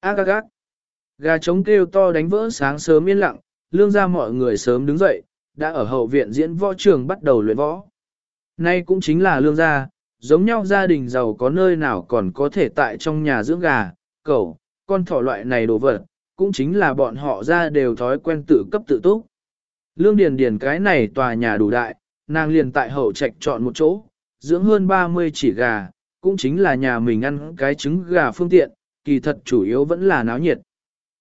Ác ác ác. Gà trống kêu to đánh vỡ sáng sớm yên lặng, lương ra mọi người sớm đứng dậy, đã ở hậu viện diễn võ trường bắt đầu luyện võ. Nay cũng chính là lương gia, giống nhau gia đình giàu có nơi nào còn có thể tại trong nhà dưỡng gà, cẩu, con thỏ loại này đồ vật, cũng chính là bọn họ ra đều thói quen tự cấp tự túc. Lương Điền Điền cái này tòa nhà đủ đại, nàng liền tại hậu trạch chọn một chỗ, dưỡng hơn 30 chỉ gà, cũng chính là nhà mình ăn cái trứng gà phương tiện, kỳ thật chủ yếu vẫn là náo nhiệt.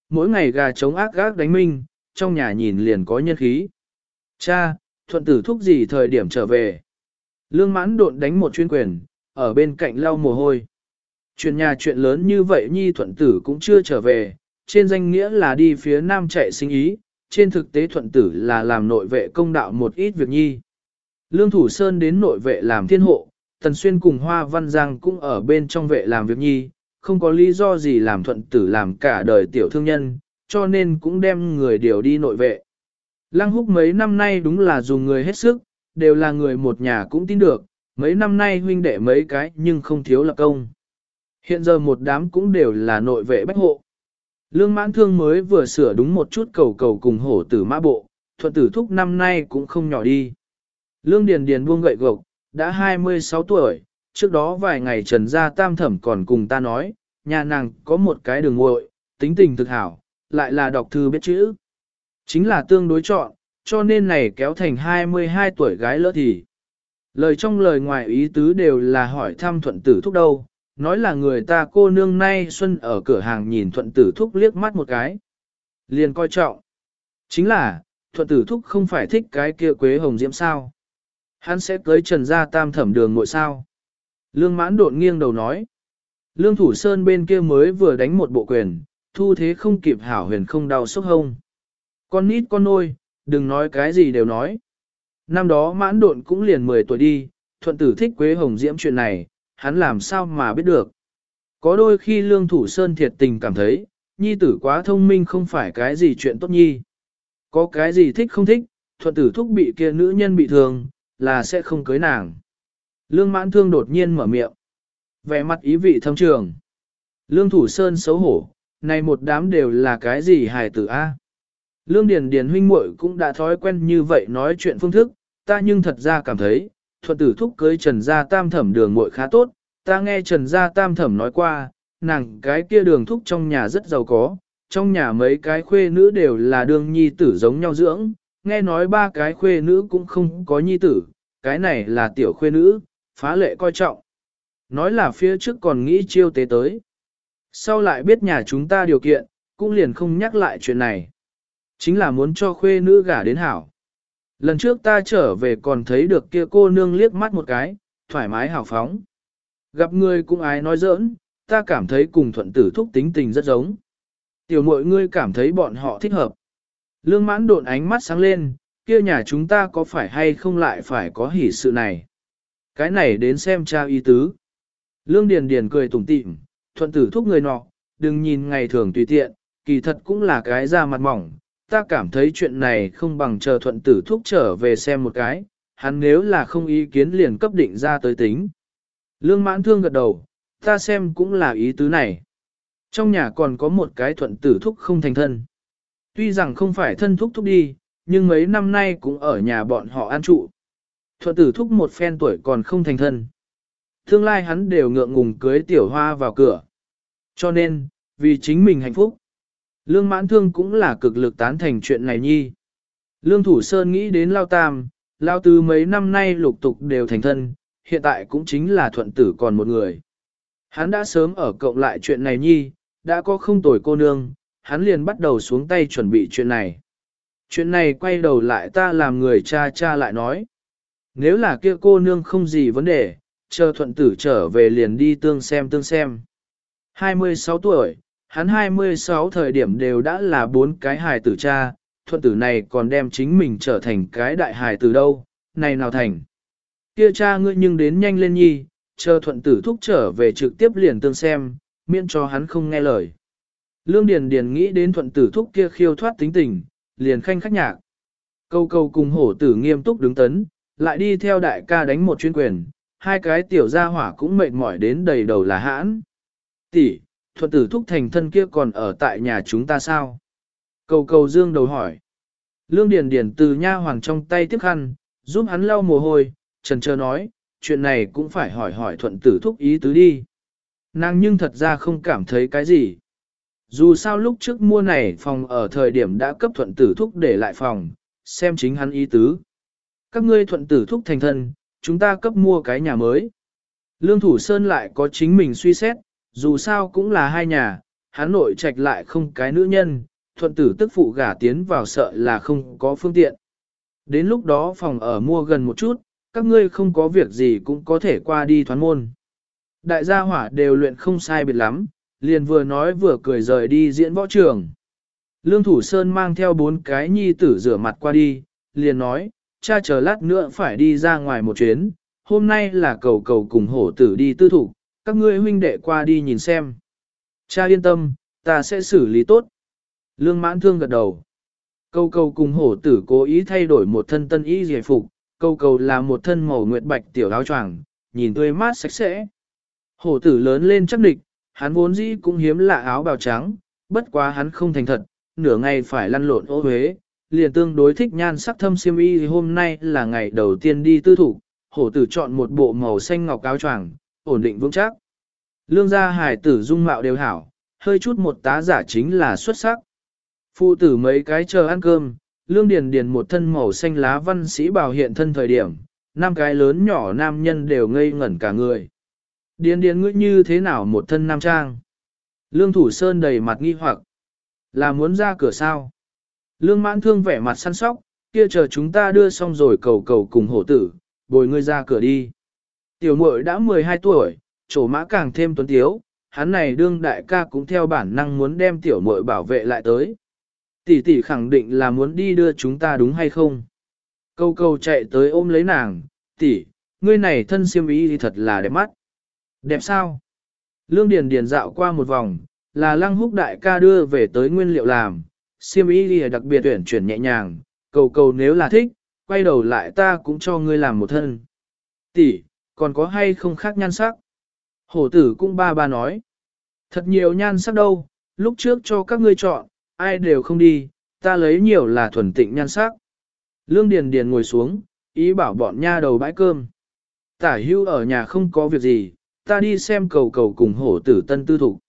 Mỗi ngày gà trống ác gác đánh minh, trong nhà nhìn liền có nhân khí. Cha, thuận tử thúc gì thời điểm trở về. Lương mãn độn đánh một chuyên quyền, ở bên cạnh lau mồ hôi. Chuyện nhà chuyện lớn như vậy nhi thuận tử cũng chưa trở về, trên danh nghĩa là đi phía nam chạy sinh ý, trên thực tế thuận tử là làm nội vệ công đạo một ít việc nhi. Lương Thủ Sơn đến nội vệ làm thiên hộ, Tần Xuyên cùng Hoa Văn Giang cũng ở bên trong vệ làm việc nhi, không có lý do gì làm thuận tử làm cả đời tiểu thương nhân, cho nên cũng đem người điều đi nội vệ. Lăng húc mấy năm nay đúng là dùng người hết sức, đều là người một nhà cũng tin được, mấy năm nay huynh đệ mấy cái nhưng không thiếu lập công. Hiện giờ một đám cũng đều là nội vệ bách hộ. Lương mãn thương mới vừa sửa đúng một chút cầu cầu cùng hổ tử mã bộ, thuận tử thúc năm nay cũng không nhỏ đi. Lương Điền Điền buông gậy gộc, đã 26 tuổi, trước đó vài ngày trần gia tam thẩm còn cùng ta nói, nhà nàng có một cái đường muội, tính tình thực hảo, lại là đọc thư biết chữ. Chính là tương đối chọn, cho nên này kéo thành 22 tuổi gái lỡ thì. Lời trong lời ngoài ý tứ đều là hỏi thăm thuận tử thúc đâu, nói là người ta cô nương nay xuân ở cửa hàng nhìn thuận tử thúc liếc mắt một cái. Liền coi trọng. Chính là, thuận tử thúc không phải thích cái kia quế hồng diễm sao. Hắn sẽ cưới trần gia tam thẩm đường ngội sao. Lương mãn đột nghiêng đầu nói. Lương thủ sơn bên kia mới vừa đánh một bộ quyền, thu thế không kịp hảo huyền không đau sốc hông. Con nít con nôi, đừng nói cái gì đều nói. Năm đó mãn độn cũng liền 10 tuổi đi, thuận tử thích Quế Hồng Diễm chuyện này, hắn làm sao mà biết được. Có đôi khi lương thủ sơn thiệt tình cảm thấy, nhi tử quá thông minh không phải cái gì chuyện tốt nhi. Có cái gì thích không thích, thuận tử thúc bị kia nữ nhân bị thương, là sẽ không cưới nàng. Lương mãn thương đột nhiên mở miệng. Vẻ mặt ý vị thâm trường. Lương thủ sơn xấu hổ, này một đám đều là cái gì hài tử A. Lương Điền Điền huynh muội cũng đã thói quen như vậy nói chuyện phương thức, ta nhưng thật ra cảm thấy, thuận tử thúc cưới Trần Gia Tam Thẩm đường muội khá tốt, ta nghe Trần Gia Tam Thẩm nói qua, nàng cái kia đường thúc trong nhà rất giàu có, trong nhà mấy cái khuê nữ đều là đường nhi tử giống nhau dưỡng, nghe nói ba cái khuê nữ cũng không có nhi tử, cái này là tiểu khuê nữ, phá lệ coi trọng. Nói là phía trước còn nghĩ chiêu tế tới. Sau lại biết nhà chúng ta điều kiện, cũng liền không nhắc lại chuyện này. Chính là muốn cho khuê nữ gả đến hảo. Lần trước ta trở về còn thấy được kia cô nương liếc mắt một cái, thoải mái hào phóng. Gặp người cũng ái nói giỡn, ta cảm thấy cùng thuận tử thúc tính tình rất giống. Tiểu mội ngươi cảm thấy bọn họ thích hợp. Lương mãn độn ánh mắt sáng lên, kia nhà chúng ta có phải hay không lại phải có hỷ sự này. Cái này đến xem cha ý tứ. Lương Điền Điền cười tủm tỉm, thuận tử thúc người nọ, đừng nhìn ngày thường tùy tiện, kỳ thật cũng là cái da mặt mỏng, ta cảm thấy chuyện này không bằng chờ thuận tử thúc trở về xem một cái, hắn nếu là không ý kiến liền cấp định ra tới tính. Lương mãn thương gật đầu, ta xem cũng là ý tứ này. Trong nhà còn có một cái thuận tử thúc không thành thân. Tuy rằng không phải thân thúc thúc đi, nhưng mấy năm nay cũng ở nhà bọn họ an trụ. Thuận tử thúc một phen tuổi còn không thành thân. Tương lai hắn đều ngượng ngùng cưới tiểu hoa vào cửa. Cho nên, vì chính mình hạnh phúc. Lương mãn thương cũng là cực lực tán thành chuyện này nhi. Lương Thủ Sơn nghĩ đến Lao Tam, Lao Tư mấy năm nay lục tục đều thành thân, hiện tại cũng chính là thuận tử còn một người. Hắn đã sớm ở cộng lại chuyện này nhi, đã có không tồi cô nương, hắn liền bắt đầu xuống tay chuẩn bị chuyện này. Chuyện này quay đầu lại ta làm người cha cha lại nói. Nếu là kia cô nương không gì vấn đề, chờ thuận tử trở về liền đi tương xem tương xem. 26 tuổi, hắn 26 thời điểm đều đã là bốn cái hài tử cha, thuận tử này còn đem chính mình trở thành cái đại hài tử đâu, này nào thành. Kia cha ngươi nhưng đến nhanh lên nhi, chờ thuận tử thúc trở về trực tiếp liền tương xem, miễn cho hắn không nghe lời. Lương Điền Điền nghĩ đến thuận tử thúc kia khiêu thoát tính tình, liền khanh khách nhạc. Câu câu cùng hổ tử nghiêm túc đứng tấn, lại đi theo đại ca đánh một chuyên quyền, hai cái tiểu gia hỏa cũng mệt mỏi đến đầy đầu là hãn. Tỷ, thuận tử thúc thành thân kia còn ở tại nhà chúng ta sao? Cầu cầu dương đầu hỏi. Lương Điền Điền từ nha hoàng trong tay tiếp khăn, giúp hắn lau mồ hôi, trần chờ nói, chuyện này cũng phải hỏi hỏi thuận tử thúc ý tứ đi. Nàng nhưng thật ra không cảm thấy cái gì. Dù sao lúc trước mua này phòng ở thời điểm đã cấp thuận tử thúc để lại phòng, xem chính hắn ý tứ. Các ngươi thuận tử thúc thành thân, chúng ta cấp mua cái nhà mới. Lương Thủ Sơn lại có chính mình suy xét, dù sao cũng là hai nhà, hắn nội trạch lại không cái nữ nhân, thuận tử tức phụ gả tiến vào sợ là không có phương tiện. Đến lúc đó phòng ở mua gần một chút, các ngươi không có việc gì cũng có thể qua đi thoán môn. Đại gia hỏa đều luyện không sai biệt lắm, liền vừa nói vừa cười rời đi diễn võ trường. Lương Thủ Sơn mang theo bốn cái nhi tử rửa mặt qua đi, liền nói, cha chờ lát nữa phải đi ra ngoài một chuyến, hôm nay là cầu cầu cùng hổ tử đi tư thủ, các ngươi huynh đệ qua đi nhìn xem. Cha yên tâm, ta sẽ xử lý tốt. Lương mãn thương gật đầu. Cầu cầu cùng hổ tử cố ý thay đổi một thân tân y giải phục, cầu cầu là một thân màu nguyệt bạch tiểu áo choàng, nhìn tươi mát sạch sẽ. Hổ tử lớn lên chắc địch, hắn vốn dĩ cũng hiếm lạ áo bào trắng, bất quá hắn không thành thật, nửa ngày phải lăn lộn ô huế, liền tương đối thích nhan sắc thâm siêm y hôm nay là ngày đầu tiên đi tư thủ, hổ tử chọn một bộ màu xanh ngọc áo choàng, ổn định vững chắc. Lương gia hải tử dung mạo đều hảo, hơi chút một tá giả chính là xuất sắc. Phụ tử mấy cái chờ ăn cơm, lương điền điền một thân màu xanh lá văn sĩ bảo hiện thân thời điểm, năm cái lớn nhỏ nam nhân đều ngây ngẩn cả người. Điền điền ngươi như thế nào một thân nam trang? Lương thủ sơn đầy mặt nghi hoặc, là muốn ra cửa sao? Lương mãn thương vẻ mặt săn sóc, kia chờ chúng ta đưa xong rồi cầu cầu cùng hổ tử, bồi ngươi ra cửa đi. Tiểu muội đã 12 tuổi, trổ mã càng thêm tuấn tiếu, hắn này đương đại ca cũng theo bản năng muốn đem tiểu muội bảo vệ lại tới. Tỷ tỷ khẳng định là muốn đi đưa chúng ta đúng hay không? Câu câu chạy tới ôm lấy nàng, tỷ, ngươi này thân siêm ý thì thật là đẹp mắt. Đẹp sao? Lương Điền Điền dạo qua một vòng, là lăng húc đại ca đưa về tới nguyên liệu làm, siêm ý ghi đặc biệt tuyển chuyển nhẹ nhàng, cầu cầu nếu là thích, quay đầu lại ta cũng cho ngươi làm một thân. Tỷ, còn có hay không khác nhan sắc? Hổ tử cũng ba ba nói. Thật nhiều nhan sắc đâu, lúc trước cho các ngươi chọn, ai đều không đi, ta lấy nhiều là thuần tịnh nhan sắc. Lương Điền Điền ngồi xuống, ý bảo bọn nha đầu bãi cơm. Tả hưu ở nhà không có việc gì, ta đi xem cầu cầu cùng hổ tử tân tư thủ.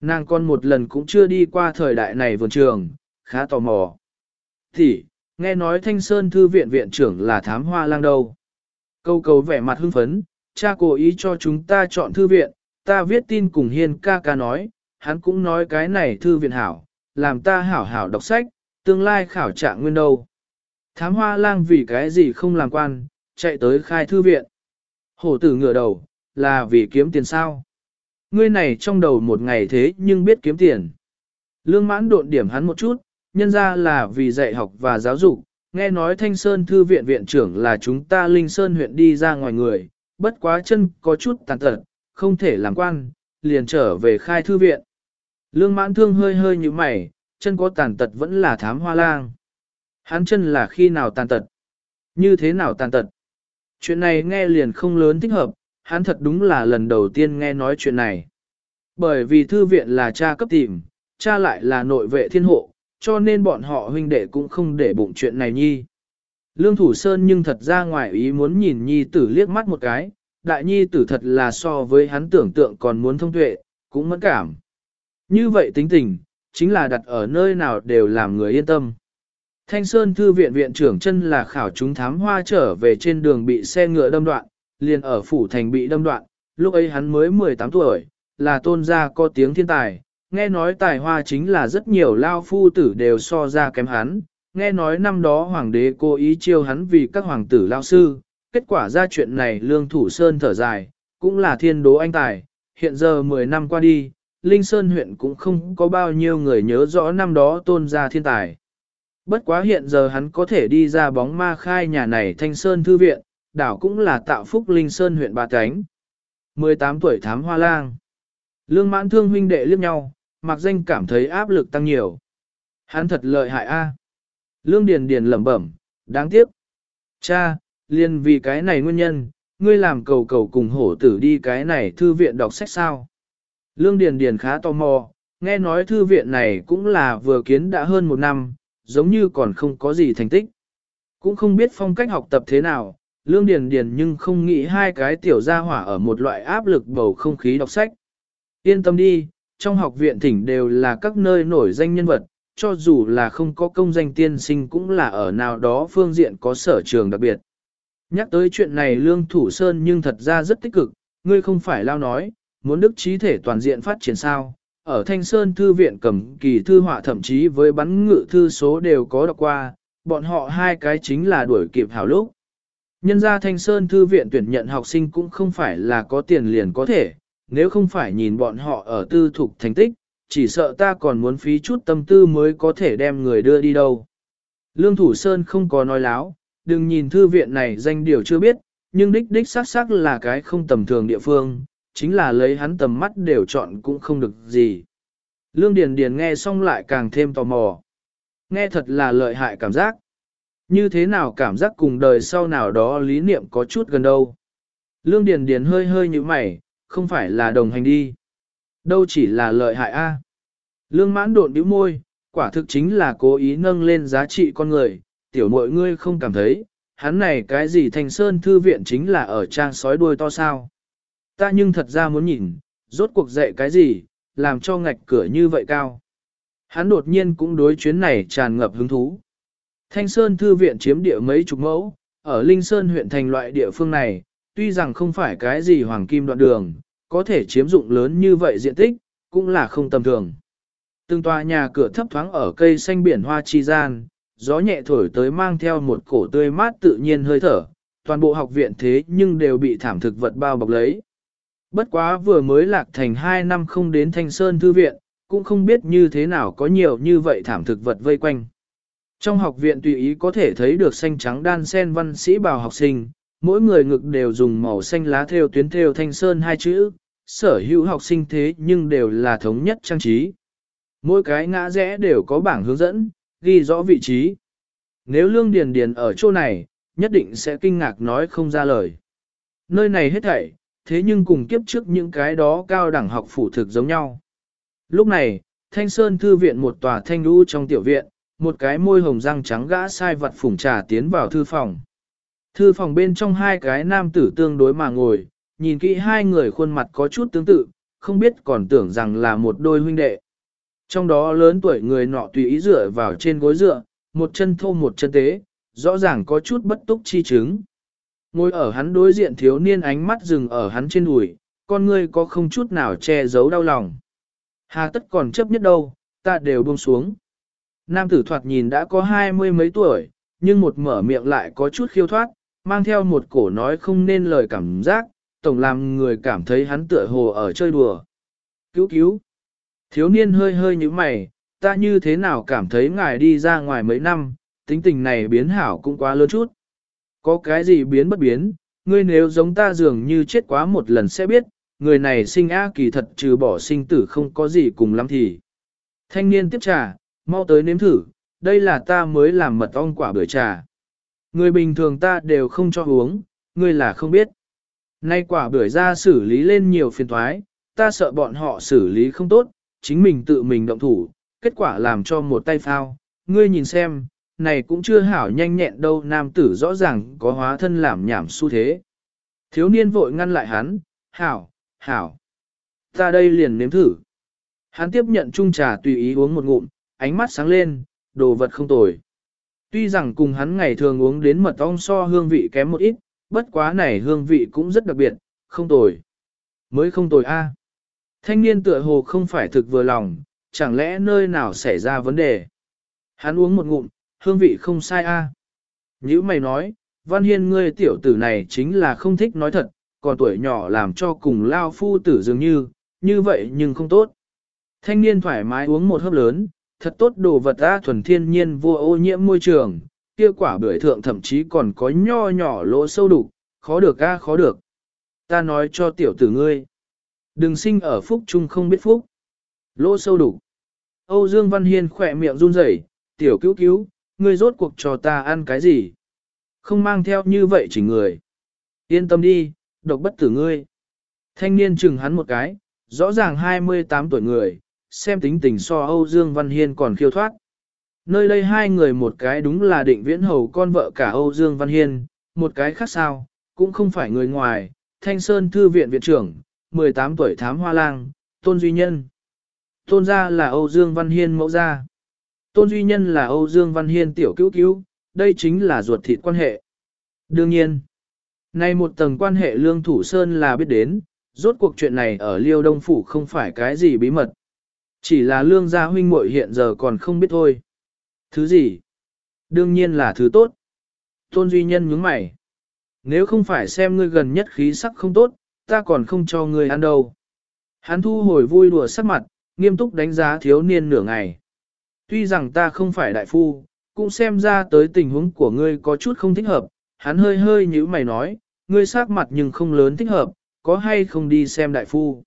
Nàng con một lần cũng chưa đi qua thời đại này vườn trường, khá tò mò. Thì, nghe nói Thanh Sơn Thư viện viện trưởng là thám hoa lang đâu. câu cầu vẻ mặt hưng phấn, cha cố ý cho chúng ta chọn thư viện, ta viết tin cùng hiên ca ca nói, hắn cũng nói cái này thư viện hảo, làm ta hảo hảo đọc sách, tương lai khảo trạng nguyên đâu. Thám hoa lang vì cái gì không làm quan, chạy tới khai thư viện. Hổ tử ngửa đầu, là vì kiếm tiền sao. Ngươi này trong đầu một ngày thế nhưng biết kiếm tiền. Lương mãn độn điểm hắn một chút, nhân ra là vì dạy học và giáo dục, nghe nói Thanh Sơn Thư viện viện trưởng là chúng ta Linh Sơn huyện đi ra ngoài người, bất quá chân có chút tàn tật, không thể làm quan, liền trở về khai thư viện. Lương mãn thương hơi hơi như mày, chân có tàn tật vẫn là thám hoa lang. Hắn chân là khi nào tàn tật? Như thế nào tàn tật? Chuyện này nghe liền không lớn thích hợp, hắn thật đúng là lần đầu tiên nghe nói chuyện này. Bởi vì thư viện là cha cấp tìm, cha lại là nội vệ thiên hộ, cho nên bọn họ huynh đệ cũng không để bụng chuyện này nhi. Lương Thủ Sơn nhưng thật ra ngoài ý muốn nhìn nhi tử liếc mắt một cái, đại nhi tử thật là so với hắn tưởng tượng còn muốn thông tuệ, cũng mẫn cảm. Như vậy tính tình, chính là đặt ở nơi nào đều làm người yên tâm. Thanh Sơn Thư viện viện trưởng chân là khảo chúng thám hoa trở về trên đường bị xe ngựa đâm đoạn, liền ở phủ thành bị đâm đoạn, lúc ấy hắn mới 18 tuổi, là tôn gia có tiếng thiên tài, nghe nói tài hoa chính là rất nhiều lao phu tử đều so ra kém hắn, nghe nói năm đó hoàng đế cố ý chiêu hắn vì các hoàng tử lao sư, kết quả ra chuyện này lương thủ sơn thở dài, cũng là thiên đố anh tài, hiện giờ 10 năm qua đi, Linh Sơn huyện cũng không có bao nhiêu người nhớ rõ năm đó tôn gia thiên tài. Bất quá hiện giờ hắn có thể đi ra bóng ma khai nhà này thanh sơn thư viện, đảo cũng là tạo phúc Linh Sơn huyện ba cánh. 18 tuổi thám hoa lang. Lương mãn thương huynh đệ liếc nhau, mặc danh cảm thấy áp lực tăng nhiều. Hắn thật lợi hại a. Lương Điền Điền lẩm bẩm, đáng tiếc. Cha, liền vì cái này nguyên nhân, ngươi làm cầu cầu cùng hổ tử đi cái này thư viện đọc sách sao. Lương Điền Điền khá tò mò, nghe nói thư viện này cũng là vừa kiến đã hơn một năm, giống như còn không có gì thành tích. Cũng không biết phong cách học tập thế nào, Lương Điền Điền nhưng không nghĩ hai cái tiểu gia hỏa ở một loại áp lực bầu không khí đọc sách. Yên tâm đi, trong học viện thỉnh đều là các nơi nổi danh nhân vật, cho dù là không có công danh tiên sinh cũng là ở nào đó phương diện có sở trường đặc biệt. Nhắc tới chuyện này Lương Thủ Sơn nhưng thật ra rất tích cực, ngươi không phải lao nói, muốn đức trí thể toàn diện phát triển sao. Ở Thanh Sơn Thư viện cầm kỳ thư họa thậm chí với bắn ngự thư số đều có đọc qua, bọn họ hai cái chính là đuổi kịp hảo lúc. Nhân ra Thanh Sơn Thư viện tuyển nhận học sinh cũng không phải là có tiền liền có thể, nếu không phải nhìn bọn họ ở tư thục thành tích, chỉ sợ ta còn muốn phí chút tâm tư mới có thể đem người đưa đi đâu. Lương Thủ Sơn không có nói láo, đừng nhìn thư viện này danh điều chưa biết, nhưng đích đích xác xác là cái không tầm thường địa phương, chính là lấy hắn tầm mắt đều chọn cũng không được gì. Lương Điền Điền nghe xong lại càng thêm tò mò. Nghe thật là lợi hại cảm giác. Như thế nào cảm giác cùng đời sau nào đó lý niệm có chút gần đâu. Lương Điền Điền hơi hơi như mày, không phải là đồng hành đi. Đâu chỉ là lợi hại a. Lương mãn độn bĩu môi, quả thực chính là cố ý nâng lên giá trị con người, tiểu muội ngươi không cảm thấy, hắn này cái gì thành sơn thư viện chính là ở trang sói đuôi to sao. Ta nhưng thật ra muốn nhìn, rốt cuộc dạy cái gì, làm cho ngạch cửa như vậy cao. Hắn đột nhiên cũng đối chuyến này tràn ngập hứng thú. Thanh Sơn Thư viện chiếm địa mấy chục mẫu, ở Linh Sơn huyện thành loại địa phương này, tuy rằng không phải cái gì hoàng kim đoạn đường, có thể chiếm dụng lớn như vậy diện tích, cũng là không tầm thường. Từng tòa nhà cửa thấp thoáng ở cây xanh biển hoa chi gian, gió nhẹ thổi tới mang theo một cổ tươi mát tự nhiên hơi thở, toàn bộ học viện thế nhưng đều bị thảm thực vật bao bọc lấy. Bất quá vừa mới lạc thành 2 năm không đến Thanh Sơn Thư viện, cũng không biết như thế nào có nhiều như vậy thảm thực vật vây quanh. Trong học viện tùy ý có thể thấy được xanh trắng đan sen văn sĩ bào học sinh, mỗi người ngực đều dùng màu xanh lá theo tuyến theo thanh sơn hai chữ, sở hữu học sinh thế nhưng đều là thống nhất trang trí. Mỗi cái ngã rẽ đều có bảng hướng dẫn, ghi rõ vị trí. Nếu Lương Điền Điền ở chỗ này, nhất định sẽ kinh ngạc nói không ra lời. Nơi này hết thảy, thế nhưng cùng kiếp trước những cái đó cao đẳng học phủ thực giống nhau. Lúc này, Thanh Sơn Thư viện một tòa thanh lũ trong tiểu viện, một cái môi hồng răng trắng gã sai vật phủng trà tiến vào thư phòng. Thư phòng bên trong hai cái nam tử tương đối mà ngồi, nhìn kỹ hai người khuôn mặt có chút tương tự, không biết còn tưởng rằng là một đôi huynh đệ. Trong đó lớn tuổi người nọ tùy ý dựa vào trên gối dựa, một chân thô một chân tế, rõ ràng có chút bất túc chi chứng. Ngồi ở hắn đối diện thiếu niên ánh mắt dừng ở hắn trên đùi, con ngươi có không chút nào che giấu đau lòng. Hà tất còn chấp nhất đâu, ta đều buông xuống. Nam tử thoạt nhìn đã có hai mươi mấy tuổi, nhưng một mở miệng lại có chút khiêu thoát, mang theo một cổ nói không nên lời cảm giác, tổng làm người cảm thấy hắn tựa hồ ở chơi đùa. Cứu cứu! Thiếu niên hơi hơi như mày, ta như thế nào cảm thấy ngài đi ra ngoài mấy năm, tính tình này biến hảo cũng quá lớn chút. Có cái gì biến bất biến, ngươi nếu giống ta dường như chết quá một lần sẽ biết, người này sinh á kỳ thật trừ bỏ sinh tử không có gì cùng lắm thì. Thanh niên tiếp trà, mau tới nếm thử, đây là ta mới làm mật ong quả bưởi trà. Người bình thường ta đều không cho uống, ngươi là không biết. Nay quả bưởi ra xử lý lên nhiều phiền thoái, ta sợ bọn họ xử lý không tốt, chính mình tự mình động thủ, kết quả làm cho một tay phao. Ngươi nhìn xem, này cũng chưa hảo nhanh nhẹn đâu nam tử rõ ràng có hóa thân làm nhảm xu thế. Thiếu niên vội ngăn lại hắn, hảo, hảo. Ta đây liền nếm thử. Hắn tiếp nhận chung trà tùy ý uống một ngụm, ánh mắt sáng lên, đồ vật không tồi. Tuy rằng cùng hắn ngày thường uống đến mật ong so hương vị kém một ít, bất quá này hương vị cũng rất đặc biệt, không tồi. Mới không tồi a. Thanh niên tựa hồ không phải thực vừa lòng, chẳng lẽ nơi nào xảy ra vấn đề. Hắn uống một ngụm, hương vị không sai a. À. Nhữ mày nói, Văn Hiên ngươi tiểu tử này chính là không thích nói thật, còn tuổi nhỏ làm cho cùng lao phu tử dường như, như vậy nhưng không tốt. Thanh niên thoải mái uống một hớp lớn, thật tốt đồ vật ta thuần thiên nhiên vô ô nhiễm môi trường, kia quả bưởi thượng thậm chí còn có nho nhỏ lỗ sâu đục, khó được a khó được. Ta nói cho tiểu tử ngươi, đừng sinh ở phúc chung không biết phúc. Lỗ sâu đục. Âu Dương Văn Hiên khỏe miệng run rẩy, tiểu cứu cứu, ngươi rốt cuộc cho ta ăn cái gì? Không mang theo như vậy chỉ người. Yên tâm đi, độc bất tử ngươi. Thanh niên chừng hắn một cái, rõ ràng 28 tuổi người, xem tính tình so Âu Dương Văn Hiên còn khiêu thoát. Nơi đây hai người một cái đúng là định viễn hầu con vợ cả Âu Dương Văn Hiên, một cái khác sao, cũng không phải người ngoài, Thanh Sơn Thư viện viện trưởng, 18 tuổi thám hoa lang, Tôn Duy Nhân. Tôn gia là Âu Dương Văn Hiên mẫu gia. Tôn Duy Nhân là Âu Dương Văn Hiên tiểu cứu cứu, đây chính là ruột thịt quan hệ. Đương nhiên, nay một tầng quan hệ Lương Thủ Sơn là biết đến, rốt cuộc chuyện này ở Liêu Đông Phủ không phải cái gì bí mật. Chỉ là Lương gia huynh muội hiện giờ còn không biết thôi. Thứ gì? Đương nhiên là thứ tốt. Tôn Duy Nhân nhướng mày. Nếu không phải xem ngươi gần nhất khí sắc không tốt, ta còn không cho ngươi ăn đâu. Hắn thu hồi vui đùa sắc mặt, nghiêm túc đánh giá thiếu niên nửa ngày. Tuy rằng ta không phải đại phu, cũng xem ra tới tình huống của ngươi có chút không thích hợp, hắn hơi hơi như mày nói, ngươi sắc mặt nhưng không lớn thích hợp, có hay không đi xem đại phu.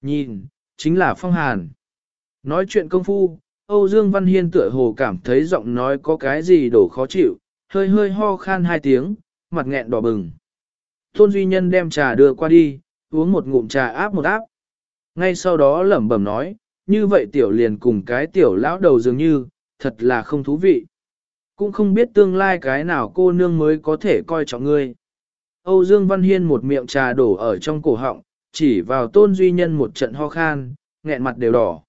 Nhìn, chính là phong hàn. Nói chuyện công phu, Âu Dương Văn Hiên tựa hồ cảm thấy giọng nói có cái gì đổ khó chịu, hơi hơi ho khan hai tiếng, mặt nghẹn đỏ bừng. Tôn Duy Nhân đem trà đưa qua đi, uống một ngụm trà áp một áp. Ngay sau đó lẩm bẩm nói, như vậy tiểu liền cùng cái tiểu lão đầu dường như, thật là không thú vị. Cũng không biết tương lai cái nào cô nương mới có thể coi trọng ngươi. Âu Dương Văn Hiên một miệng trà đổ ở trong cổ họng, chỉ vào tôn duy nhân một trận ho khan, nghẹn mặt đều đỏ.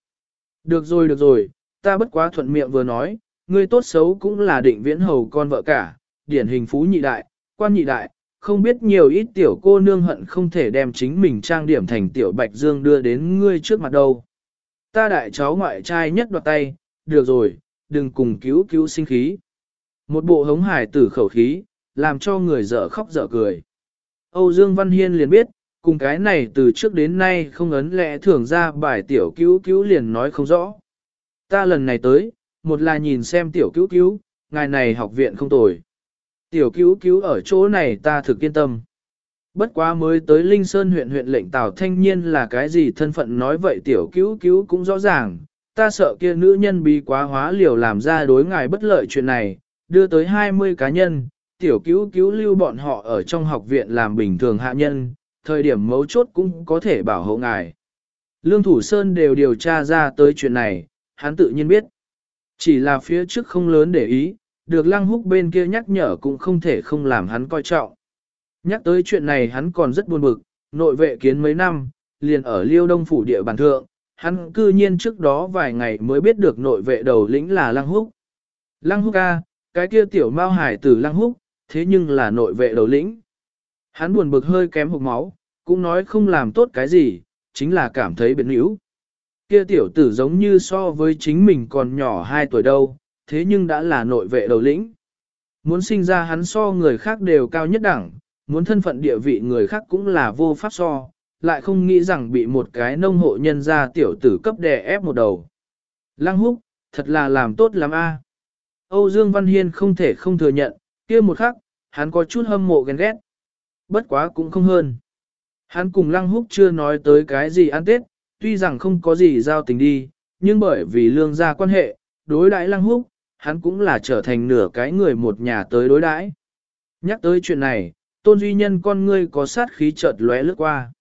Được rồi được rồi, ta bất quá thuận miệng vừa nói, ngươi tốt xấu cũng là định viễn hầu con vợ cả, điển hình phú nhị đại, quan nhị đại, không biết nhiều ít tiểu cô nương hận không thể đem chính mình trang điểm thành tiểu bạch dương đưa đến ngươi trước mặt đâu. Ta đại cháu ngoại trai nhất đoạt tay, được rồi, đừng cùng cứu cứu sinh khí. Một bộ hống hải tử khẩu khí, làm cho người dở khóc dở cười. Âu Dương Văn Hiên liền biết, cùng cái này từ trước đến nay không ấn lẽ thường ra bài tiểu cứu cứu liền nói không rõ. Ta lần này tới, một là nhìn xem tiểu cứu cứu, ngài này học viện không tồi. Tiểu cứu cứu ở chỗ này ta thực yên tâm. Bất quá mới tới Linh Sơn huyện huyện lệnh Tào Thanh Nhiên là cái gì thân phận nói vậy tiểu cứu cứu cũng rõ ràng, ta sợ kia nữ nhân bị quá hóa liều làm ra đối ngài bất lợi chuyện này, đưa tới 20 cá nhân, tiểu cứu cứu lưu bọn họ ở trong học viện làm bình thường hạ nhân, thời điểm mấu chốt cũng có thể bảo hộ ngài. Lương Thủ Sơn đều điều tra ra tới chuyện này, hắn tự nhiên biết. Chỉ là phía trước không lớn để ý, được lăng húc bên kia nhắc nhở cũng không thể không làm hắn coi trọng. Nhắc tới chuyện này hắn còn rất buồn bực, nội vệ kiến mấy năm, liền ở liêu đông phủ địa bàn thượng, hắn cư nhiên trước đó vài ngày mới biết được nội vệ đầu lĩnh là lăng húc. Lăng húc ca, cái kia tiểu mao hải tử lăng húc, thế nhưng là nội vệ đầu lĩnh. Hắn buồn bực hơi kém hụt máu, cũng nói không làm tốt cái gì, chính là cảm thấy biến yếu. Kia tiểu tử giống như so với chính mình còn nhỏ 2 tuổi đâu, thế nhưng đã là nội vệ đầu lĩnh. Muốn sinh ra hắn so người khác đều cao nhất đẳng, muốn thân phận địa vị người khác cũng là vô pháp so, lại không nghĩ rằng bị một cái nông hộ nhân ra tiểu tử cấp đè ép một đầu. Lăng húc, thật là làm tốt lắm a. Âu Dương Văn Hiên không thể không thừa nhận, kia một khắc, hắn có chút hâm mộ ghen ghét. Bất quá cũng không hơn. Hắn cùng Lăng Húc chưa nói tới cái gì ăn Tết, tuy rằng không có gì giao tình đi, nhưng bởi vì lương gia quan hệ, đối đãi Lăng Húc, hắn cũng là trở thành nửa cái người một nhà tới đối đãi. Nhắc tới chuyện này, tôn duy nhân con ngươi có sát khí chợt lóe lướt qua.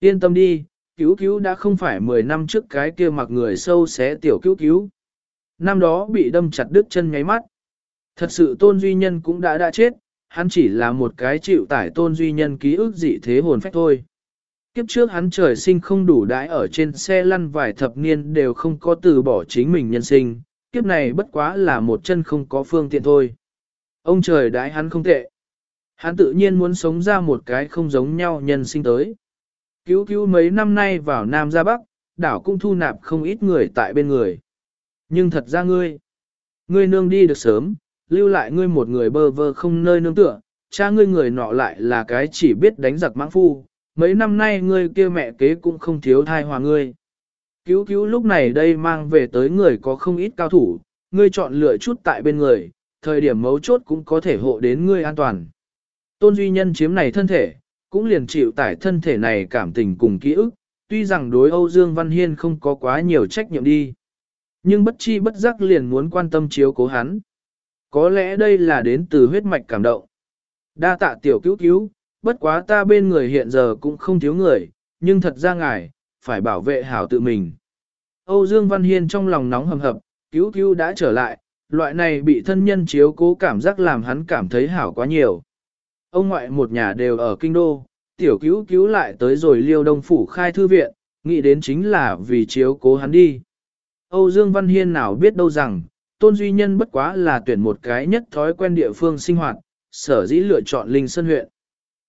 Yên tâm đi, cứu cứu đã không phải 10 năm trước cái kia mặc người sâu xé tiểu cứu cứu. Năm đó bị đâm chặt đứt chân nháy mắt. Thật sự tôn duy nhân cũng đã đã chết, hắn chỉ là một cái chịu tải tôn duy nhân ký ức dị thế hồn phách thôi. Kiếp trước hắn trời sinh không đủ đãi ở trên xe lăn vài thập niên đều không có từ bỏ chính mình nhân sinh, kiếp này bất quá là một chân không có phương tiện thôi. Ông trời đãi hắn không tệ. Hắn tự nhiên muốn sống ra một cái không giống nhau nhân sinh tới. Cứu cứu mấy năm nay vào Nam ra Bắc, đảo cũng thu nạp không ít người tại bên người. Nhưng thật ra ngươi, ngươi nương đi được sớm, lưu lại ngươi một người bơ vơ không nơi nương tựa, cha ngươi người nọ lại là cái chỉ biết đánh giặc mãng phu, mấy năm nay ngươi kia mẹ kế cũng không thiếu thai hòa ngươi. Cứu cứu lúc này đây mang về tới người có không ít cao thủ, ngươi chọn lựa chút tại bên người, thời điểm mấu chốt cũng có thể hộ đến ngươi an toàn. Tôn Duy Nhân chiếm này thân thể, cũng liền chịu tải thân thể này cảm tình cùng ký ức, tuy rằng đối Âu Dương Văn Hiên không có quá nhiều trách nhiệm đi. Nhưng bất chi bất giác liền muốn quan tâm chiếu cố hắn. Có lẽ đây là đến từ huyết mạch cảm động. Đa tạ tiểu cứu cứu, bất quá ta bên người hiện giờ cũng không thiếu người, nhưng thật ra ngài, phải bảo vệ hảo tự mình. Âu Dương Văn Hiên trong lòng nóng hầm hập, cứu cứu đã trở lại, loại này bị thân nhân chiếu cố cảm giác làm hắn cảm thấy hảo quá nhiều. Ông ngoại một nhà đều ở kinh đô, tiểu cứu cứu lại tới rồi liêu đông phủ khai thư viện, nghĩ đến chính là vì chiếu cố hắn đi. Âu Dương Văn Hiên nào biết đâu rằng, Tôn Duy Nhân bất quá là tuyển một cái nhất thói quen địa phương sinh hoạt, sở dĩ lựa chọn Linh Sơn huyện.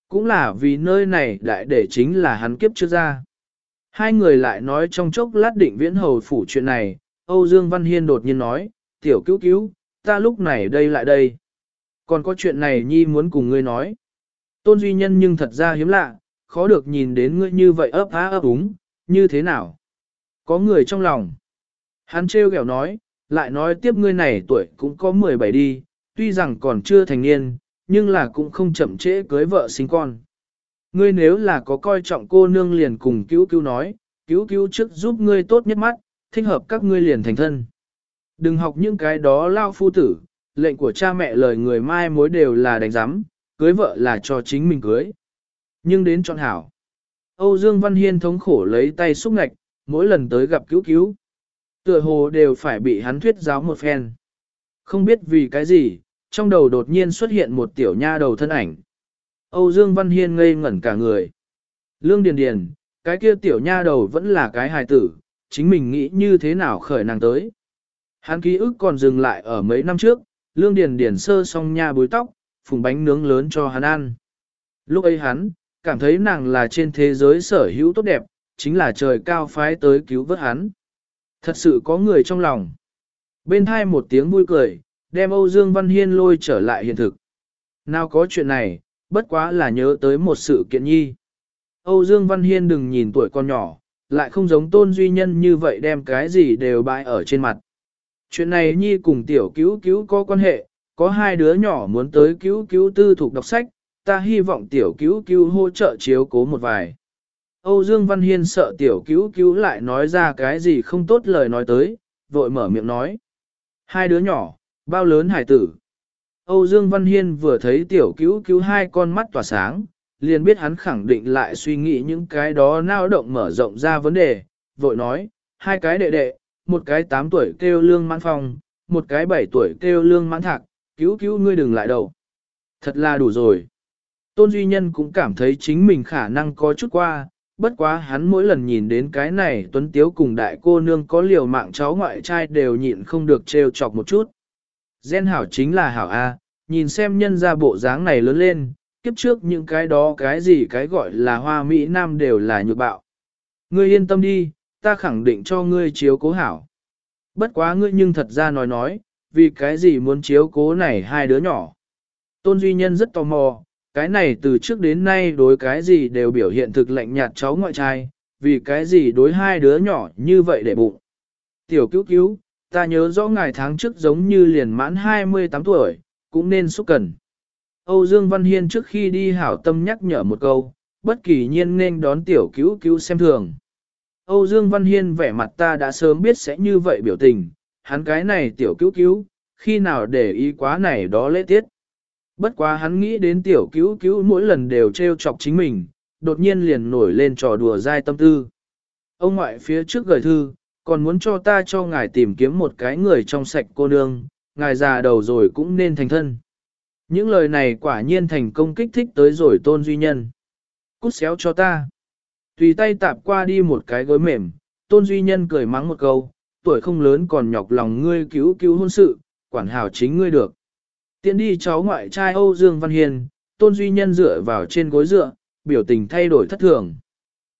Cũng là vì nơi này đại để chính là hắn kiếp trước ra. Hai người lại nói trong chốc lát định viễn hầu phủ chuyện này, Âu Dương Văn Hiên đột nhiên nói, tiểu cứu cứu, ta lúc này đây lại đây. Còn có chuyện này Nhi muốn cùng ngươi nói. Tôn Duy Nhân nhưng thật ra hiếm lạ, khó được nhìn đến ngươi như vậy ấp há ấp úng, như thế nào? Có người trong lòng. Hắn trêu ghẹo nói, lại nói tiếp ngươi này tuổi cũng có 17 đi, tuy rằng còn chưa thành niên, nhưng là cũng không chậm trễ cưới vợ sinh con. Ngươi nếu là có coi trọng cô nương liền cùng cứu cứu nói, cứu cứu trước giúp ngươi tốt nhất mắt, thích hợp các ngươi liền thành thân. Đừng học những cái đó lao phu tử, lệnh của cha mẹ lời người mai mối đều là đánh giám, cưới vợ là cho chính mình cưới. Nhưng đến chọn hảo. Âu Dương Văn Hiên thống khổ lấy tay xúc ngạch, mỗi lần tới gặp cứu cứu. Tựa hồ đều phải bị hắn thuyết giáo một phen. Không biết vì cái gì, trong đầu đột nhiên xuất hiện một tiểu nha đầu thân ảnh. Âu Dương Văn Hiên ngây ngẩn cả người. Lương Điền Điền, cái kia tiểu nha đầu vẫn là cái hài tử, chính mình nghĩ như thế nào khởi nàng tới. Hắn ký ức còn dừng lại ở mấy năm trước, Lương Điền Điền sơ xong nha bối tóc, phùng bánh nướng lớn cho hắn ăn. Lúc ấy hắn, cảm thấy nàng là trên thế giới sở hữu tốt đẹp, chính là trời cao phái tới cứu vớt hắn. Thật sự có người trong lòng. Bên thai một tiếng vui cười, đem Âu Dương Văn Hiên lôi trở lại hiện thực. Nào có chuyện này, bất quá là nhớ tới một sự kiện nhi. Âu Dương Văn Hiên đừng nhìn tuổi con nhỏ, lại không giống tôn duy nhân như vậy đem cái gì đều bãi ở trên mặt. Chuyện này nhi cùng tiểu cứu cứu có quan hệ, có hai đứa nhỏ muốn tới cứu cứu tư thuộc đọc sách, ta hy vọng tiểu cứu cứu hỗ trợ chiếu cố một vài. Âu Dương Văn Hiên sợ tiểu cứu cứu lại nói ra cái gì không tốt lời nói tới, vội mở miệng nói. Hai đứa nhỏ, bao lớn hải tử. Âu Dương Văn Hiên vừa thấy tiểu cứu cứu hai con mắt tỏa sáng, liền biết hắn khẳng định lại suy nghĩ những cái đó nao động mở rộng ra vấn đề, vội nói, hai cái đệ đệ, một cái 8 tuổi kêu lương mãn phong, một cái 7 tuổi kêu lương mãn thạc, cứu cứu ngươi đừng lại đầu. Thật là đủ rồi. Tôn Duy Nhân cũng cảm thấy chính mình khả năng có chút qua, bất quá hắn mỗi lần nhìn đến cái này tuấn tiếu cùng đại cô nương có liều mạng cháu ngoại trai đều nhịn không được trêu chọc một chút. Gen hảo chính là hảo A, nhìn xem nhân ra bộ dáng này lớn lên, kiếp trước những cái đó cái gì cái gọi là hoa Mỹ Nam đều là nhược bạo. Ngươi yên tâm đi, ta khẳng định cho ngươi chiếu cố hảo. Bất quá ngươi nhưng thật ra nói nói, vì cái gì muốn chiếu cố này hai đứa nhỏ. Tôn Duy Nhân rất tò mò, cái này từ trước đến nay đối cái gì đều biểu hiện thực lạnh nhạt cháu ngoại trai, vì cái gì đối hai đứa nhỏ như vậy để bụng. Tiểu cứu cứu, ta nhớ rõ ngày tháng trước giống như liền mãn 28 tuổi, cũng nên xúc cần. Âu Dương Văn Hiên trước khi đi hảo tâm nhắc nhở một câu, bất kỳ nhiên nên đón tiểu cứu cứu xem thường. Âu Dương Văn Hiên vẻ mặt ta đã sớm biết sẽ như vậy biểu tình, hắn cái này tiểu cứu cứu, khi nào để ý quá này đó lễ tiết. Bất quá hắn nghĩ đến tiểu cứu cứu mỗi lần đều trêu chọc chính mình, đột nhiên liền nổi lên trò đùa dai tâm tư. Ông ngoại phía trước gửi thư, còn muốn cho ta cho ngài tìm kiếm một cái người trong sạch cô nương, ngài già đầu rồi cũng nên thành thân. Những lời này quả nhiên thành công kích thích tới rồi tôn duy nhân. Cút xéo cho ta. Tùy tay tạp qua đi một cái gối mềm, tôn duy nhân cười mắng một câu, tuổi không lớn còn nhọc lòng ngươi cứu cứu hôn sự, quản hảo chính ngươi được. Tiến đi cháu ngoại trai Âu Dương Văn Hiền, tôn duy nhân dựa vào trên gối dựa, biểu tình thay đổi thất thường.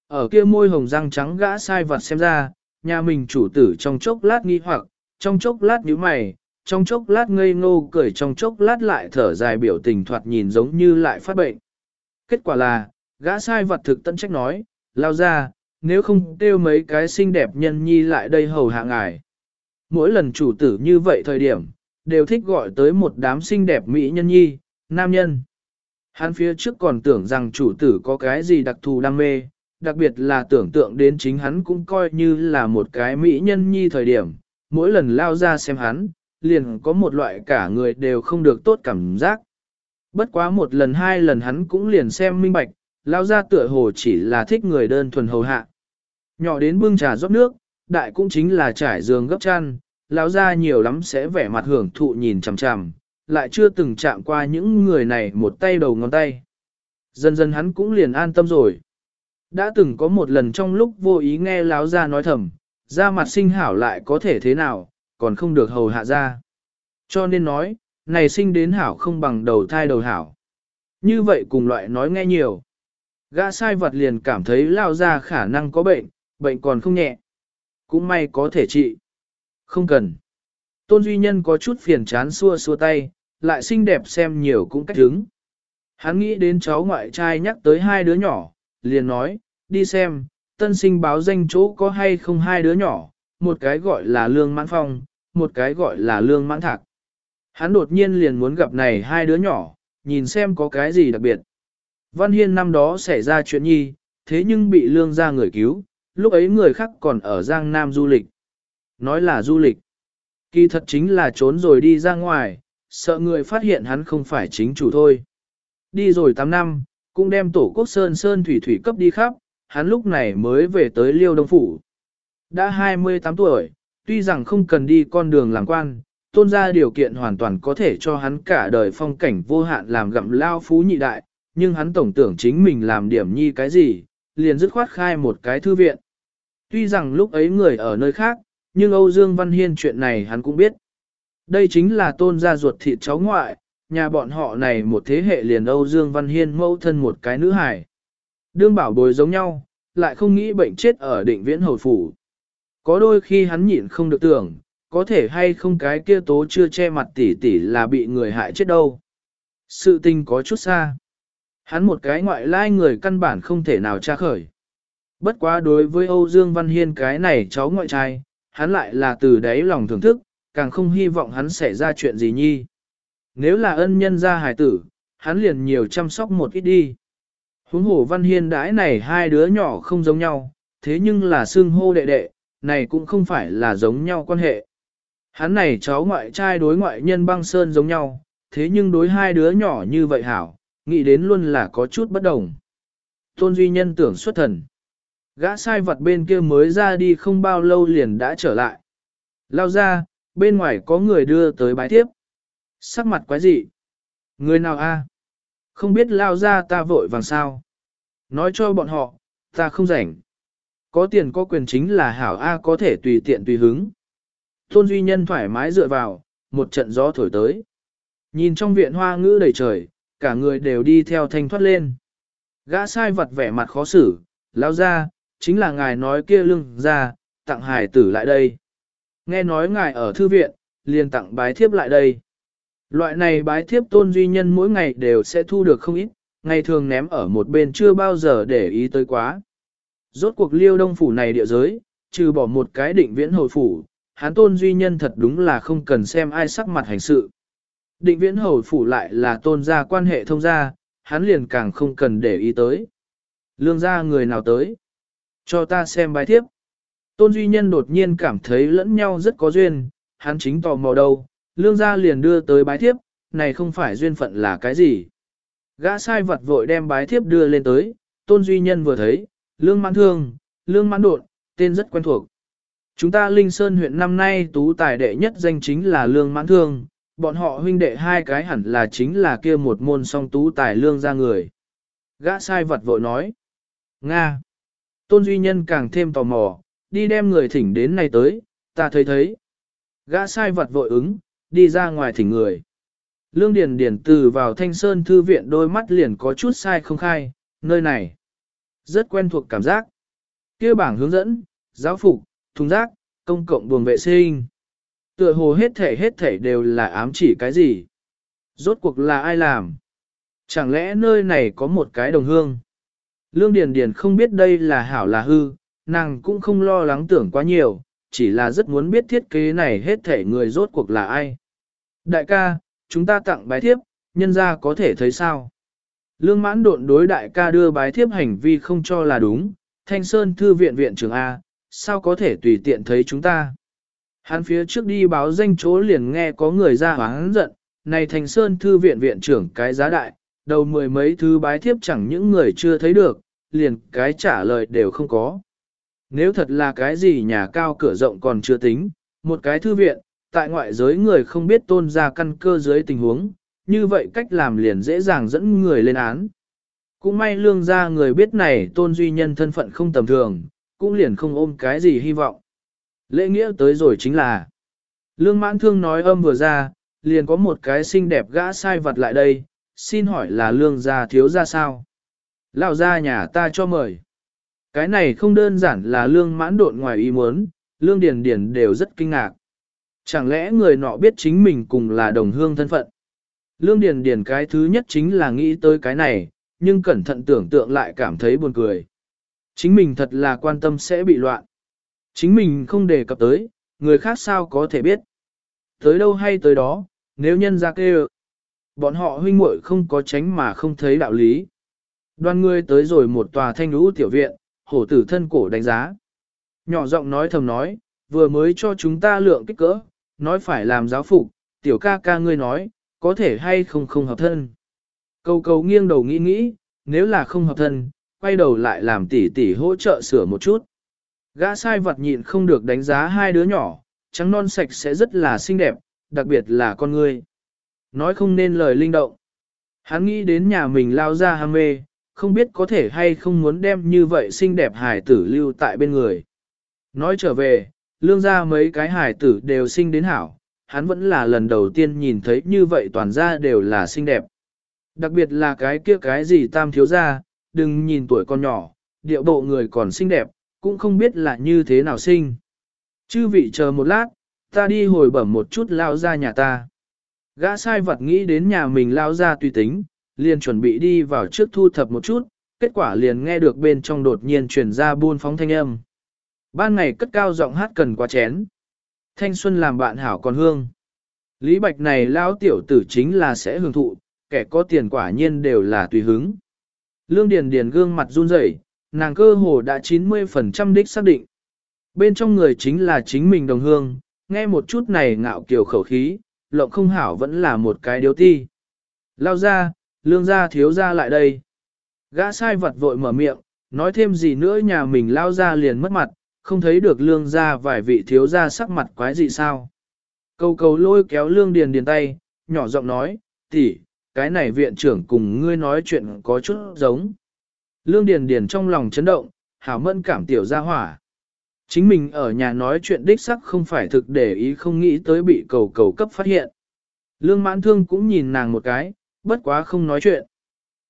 Ở kia môi hồng răng trắng gã sai vặt xem ra, nhà mình chủ tử trong chốc lát nghi hoặc, trong chốc lát nhíu mày, trong chốc lát ngây ngô cười trong chốc lát lại thở dài biểu tình thoạt nhìn giống như lại phát bệnh. Kết quả là, gã sai vật thực tận trách nói, lao ra, nếu không kêu mấy cái xinh đẹp nhân nhi lại đây hầu hạ ngài. Mỗi lần chủ tử như vậy thời điểm, đều thích gọi tới một đám xinh đẹp mỹ nhân nhi, nam nhân. Hắn phía trước còn tưởng rằng chủ tử có cái gì đặc thù đam mê, đặc biệt là tưởng tượng đến chính hắn cũng coi như là một cái mỹ nhân nhi thời điểm, mỗi lần lao ra xem hắn, liền có một loại cả người đều không được tốt cảm giác. Bất quá một lần hai lần hắn cũng liền xem minh bạch, lao ra tựa hồ chỉ là thích người đơn thuần hầu hạ. Nhỏ đến bưng trà rót nước, đại cũng chính là trải giường gấp chăn, lão ra nhiều lắm sẽ vẻ mặt hưởng thụ nhìn chằm chằm, lại chưa từng chạm qua những người này một tay đầu ngón tay. Dần dần hắn cũng liền an tâm rồi. Đã từng có một lần trong lúc vô ý nghe lão ra nói thầm, ra mặt sinh hảo lại có thể thế nào, còn không được hầu hạ ra. Cho nên nói, này sinh đến hảo không bằng đầu thai đầu hảo. Như vậy cùng loại nói nghe nhiều. Gã sai vật liền cảm thấy lao ra khả năng có bệnh, bệnh còn không nhẹ. Cũng may có thể trị. Không cần. Tôn Duy Nhân có chút phiền chán xua xua tay, lại xinh đẹp xem nhiều cũng cách hứng. Hắn nghĩ đến cháu ngoại trai nhắc tới hai đứa nhỏ, liền nói, đi xem, tân sinh báo danh chỗ có hay không hai đứa nhỏ, một cái gọi là Lương Mãn Phong, một cái gọi là Lương Mãn Thạc. Hắn đột nhiên liền muốn gặp này hai đứa nhỏ, nhìn xem có cái gì đặc biệt. Văn Hiên năm đó xảy ra chuyện nhi, thế nhưng bị lương ra người cứu, lúc ấy người khác còn ở Giang Nam du lịch. Nói là du lịch. Kỳ thật chính là trốn rồi đi ra ngoài, sợ người phát hiện hắn không phải chính chủ thôi. Đi rồi 8 năm, cũng đem tổ quốc Sơn Sơn Thủy Thủy cấp đi khắp, hắn lúc này mới về tới Liêu Đông Phủ. Đã 28 tuổi, tuy rằng không cần đi con đường làm quan, tôn ra điều kiện hoàn toàn có thể cho hắn cả đời phong cảnh vô hạn làm gặm lao phú nhị đại, nhưng hắn tổng tưởng chính mình làm điểm nhi cái gì, liền dứt khoát khai một cái thư viện. Tuy rằng lúc ấy người ở nơi khác, nhưng Âu Dương Văn Hiên chuyện này hắn cũng biết. Đây chính là tôn gia ruột thịt cháu ngoại, nhà bọn họ này một thế hệ liền Âu Dương Văn Hiên mẫu thân một cái nữ hài. Đương bảo bồi giống nhau, lại không nghĩ bệnh chết ở định viễn hồi phủ. Có đôi khi hắn nhịn không được tưởng, có thể hay không cái kia tố chưa che mặt tỷ tỷ là bị người hại chết đâu. Sự tình có chút xa. Hắn một cái ngoại lai người căn bản không thể nào tra khởi. Bất quá đối với Âu Dương Văn Hiên cái này cháu ngoại trai, hắn lại là từ đáy lòng thưởng thức, càng không hy vọng hắn xảy ra chuyện gì nhi. Nếu là ân nhân gia hài tử, hắn liền nhiều chăm sóc một ít đi. Huống hồ Văn Hiên đãi này hai đứa nhỏ không giống nhau, thế nhưng là xương hô đệ đệ, này cũng không phải là giống nhau quan hệ. Hắn này cháu ngoại trai đối ngoại nhân băng sơn giống nhau, thế nhưng đối hai đứa nhỏ như vậy hảo, nghĩ đến luôn là có chút bất đồng. Tôn Duy Nhân tưởng xuất thần. Gã sai vật bên kia mới ra đi không bao lâu liền đã trở lại. Lao ra, bên ngoài có người đưa tới bái tiếp. Sắc mặt quái dị. Người nào a? Không biết lao ra ta vội vàng sao. Nói cho bọn họ, ta không rảnh. Có tiền có quyền chính là hảo A có thể tùy tiện tùy hứng. Tôn Duy Nhân thoải mái dựa vào, một trận gió thổi tới. Nhìn trong viện hoa ngữ đầy trời, cả người đều đi theo thanh thoát lên. Gã sai vật vẻ mặt khó xử, lao ra, chính là ngài nói kia lưng ra, tặng hải tử lại đây. Nghe nói ngài ở thư viện, liền tặng bái thiếp lại đây. Loại này bái thiếp tôn duy nhân mỗi ngày đều sẽ thu được không ít, ngày thường ném ở một bên chưa bao giờ để ý tới quá. Rốt cuộc liêu đông phủ này địa giới, trừ bỏ một cái định viễn hồi phủ, hán tôn duy nhân thật đúng là không cần xem ai sắc mặt hành sự. Định viễn hồi phủ lại là tôn gia quan hệ thông gia, hắn liền càng không cần để ý tới. Lương gia người nào tới? Cho ta xem bài thiếp. Tôn Duy Nhân đột nhiên cảm thấy lẫn nhau rất có duyên, hắn chính tò mò đâu, lương gia liền đưa tới bái thiếp, này không phải duyên phận là cái gì. Gã sai vật vội đem bái thiếp đưa lên tới, Tôn Duy Nhân vừa thấy, lương mãn thương, lương mãn đột, tên rất quen thuộc. Chúng ta Linh Sơn huyện năm nay tú tài đệ nhất danh chính là lương mãn thương, bọn họ huynh đệ hai cái hẳn là chính là kia một môn song tú tài lương ra người. Gã sai vật vội nói. Nga. Tôn Duy Nhân càng thêm tò mò, đi đem người thỉnh đến này tới, ta thấy thấy. Gã sai vật vội ứng, đi ra ngoài thỉnh người. Lương Điền Điền từ vào Thanh Sơn Thư viện đôi mắt liền có chút sai không khai, nơi này. Rất quen thuộc cảm giác. kia bảng hướng dẫn, giáo phục, thùng rác, công cộng buồng vệ sinh. Tựa hồ hết thể hết thể đều là ám chỉ cái gì? Rốt cuộc là ai làm? Chẳng lẽ nơi này có một cái đồng hương? Lương Điền Điền không biết đây là hảo là hư, nàng cũng không lo lắng tưởng quá nhiều, chỉ là rất muốn biết thiết kế này hết thể người rốt cuộc là ai. Đại ca, chúng ta tặng bái thiếp, nhân gia có thể thấy sao? Lương mãn độn đối đại ca đưa bái thiếp hành vi không cho là đúng, Thanh Sơn Thư viện viện trưởng A, sao có thể tùy tiện thấy chúng ta? Hắn phía trước đi báo danh chỗ liền nghe có người ra hắn giận, này Thanh sơn thư viện viện trưởng cái giá đại, đầu mười mấy thứ bái thiếp chẳng những người chưa thấy được, liền cái trả lời đều không có. Nếu thật là cái gì nhà cao cửa rộng còn chưa tính, một cái thư viện, tại ngoại giới người không biết tôn ra căn cơ dưới tình huống, như vậy cách làm liền dễ dàng dẫn người lên án. Cũng may lương ra người biết này tôn duy nhân thân phận không tầm thường, cũng liền không ôm cái gì hy vọng. Lễ nghĩa tới rồi chính là, lương mãn thương nói âm vừa ra, liền có một cái xinh đẹp gã sai vật lại đây, xin hỏi là lương gia thiếu gia sao? Lao ra nhà ta cho mời. Cái này không đơn giản là lương mãn độn ngoài ý muốn, lương điền điền đều rất kinh ngạc. Chẳng lẽ người nọ biết chính mình cùng là đồng hương thân phận? Lương điền điền cái thứ nhất chính là nghĩ tới cái này, nhưng cẩn thận tưởng tượng lại cảm thấy buồn cười. Chính mình thật là quan tâm sẽ bị loạn. Chính mình không đề cập tới, người khác sao có thể biết. Tới đâu hay tới đó, nếu nhân ra kêu. Bọn họ huynh muội không có tránh mà không thấy đạo lý. Đoàn người tới rồi một tòa thanh lũ tiểu viện, hổ tử thân cổ đánh giá. Nhỏ giọng nói thầm nói, vừa mới cho chúng ta lượng kích cỡ, nói phải làm giáo phục, tiểu ca ca ngươi nói, có thể hay không không hợp thân. Câu cầu nghiêng đầu nghĩ nghĩ, nếu là không hợp thân, quay đầu lại làm tỷ tỷ hỗ trợ sửa một chút. Gã sai vật nhịn không được đánh giá hai đứa nhỏ, trắng non sạch sẽ rất là xinh đẹp, đặc biệt là con ngươi. Nói không nên lời linh động. Hắn nghĩ đến nhà mình lao ra ham mê, không biết có thể hay không muốn đem như vậy xinh đẹp hài tử lưu tại bên người. Nói trở về, lương ra mấy cái hài tử đều sinh đến hảo, hắn vẫn là lần đầu tiên nhìn thấy như vậy toàn ra đều là xinh đẹp. Đặc biệt là cái kia cái gì tam thiếu ra, đừng nhìn tuổi con nhỏ, điệu bộ người còn xinh đẹp, cũng không biết là như thế nào sinh. Chư vị chờ một lát, ta đi hồi bẩm một chút lao ra nhà ta. Gã sai vật nghĩ đến nhà mình lao ra tùy tính, liền chuẩn bị đi vào trước thu thập một chút, kết quả liền nghe được bên trong đột nhiên truyền ra buôn phóng thanh âm. Ban ngày cất cao giọng hát cần quá chén. Thanh xuân làm bạn hảo còn hương. Lý Bạch này lão tiểu tử chính là sẽ hưởng thụ, kẻ có tiền quả nhiên đều là tùy hứng. Lương Điền Điền gương mặt run rẩy, nàng cơ hồ đã 90% đích xác định. Bên trong người chính là chính mình đồng hương, nghe một chút này ngạo kiều khẩu khí, lộng không hảo vẫn là một cái điếu ti. Lao ra, lương gia thiếu gia lại đây. Gã sai vật vội mở miệng, nói thêm gì nữa nhà mình lao ra liền mất mặt, không thấy được lương gia vài vị thiếu gia sắc mặt quái gì sao. Cầu cầu lôi kéo lương điền điền tay, nhỏ giọng nói, tỷ, cái này viện trưởng cùng ngươi nói chuyện có chút giống. Lương điền điền trong lòng chấn động, hảo mẫn cảm tiểu gia hỏa. Chính mình ở nhà nói chuyện đích sắc không phải thực để ý không nghĩ tới bị cầu cầu cấp phát hiện. Lương mãn thương cũng nhìn nàng một cái, bất quá không nói chuyện.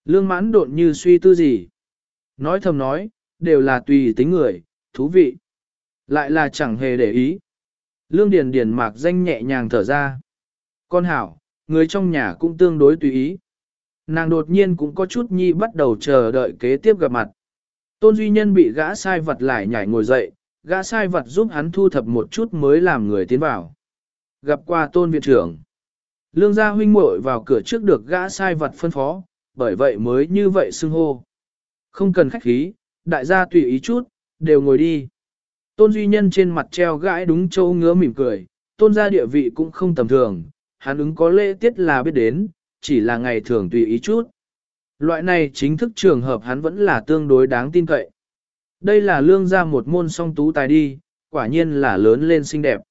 Lương mãn đột như suy tư gì. Nói thầm nói, đều là tùy tính người, thú vị. Lại là chẳng hề để ý. Lương Điền Điền mạc danh nhẹ nhàng thở ra. Con hảo, người trong nhà cũng tương đối tùy ý. Nàng đột nhiên cũng có chút nhi bắt đầu chờ đợi kế tiếp gặp mặt. Tôn Duy Nhân bị gã sai vật lại nhảy ngồi dậy, gã sai vật giúp hắn thu thập một chút mới làm người tiến vào. Gặp qua Tôn Viện trưởng. Lương gia huynh muội vào cửa trước được gã sai vật phân phó, bởi vậy mới như vậy xưng hô. Không cần khách khí, đại gia tùy ý chút, đều ngồi đi. Tôn Duy Nhân trên mặt treo gãi đúng châu ngứa mỉm cười, tôn gia địa vị cũng không tầm thường, hắn ứng có lễ tiết là biết đến, chỉ là ngày thường tùy ý chút. Loại này chính thức trường hợp hắn vẫn là tương đối đáng tin cậy. Đây là lương gia một môn song tú tài đi, quả nhiên là lớn lên xinh đẹp.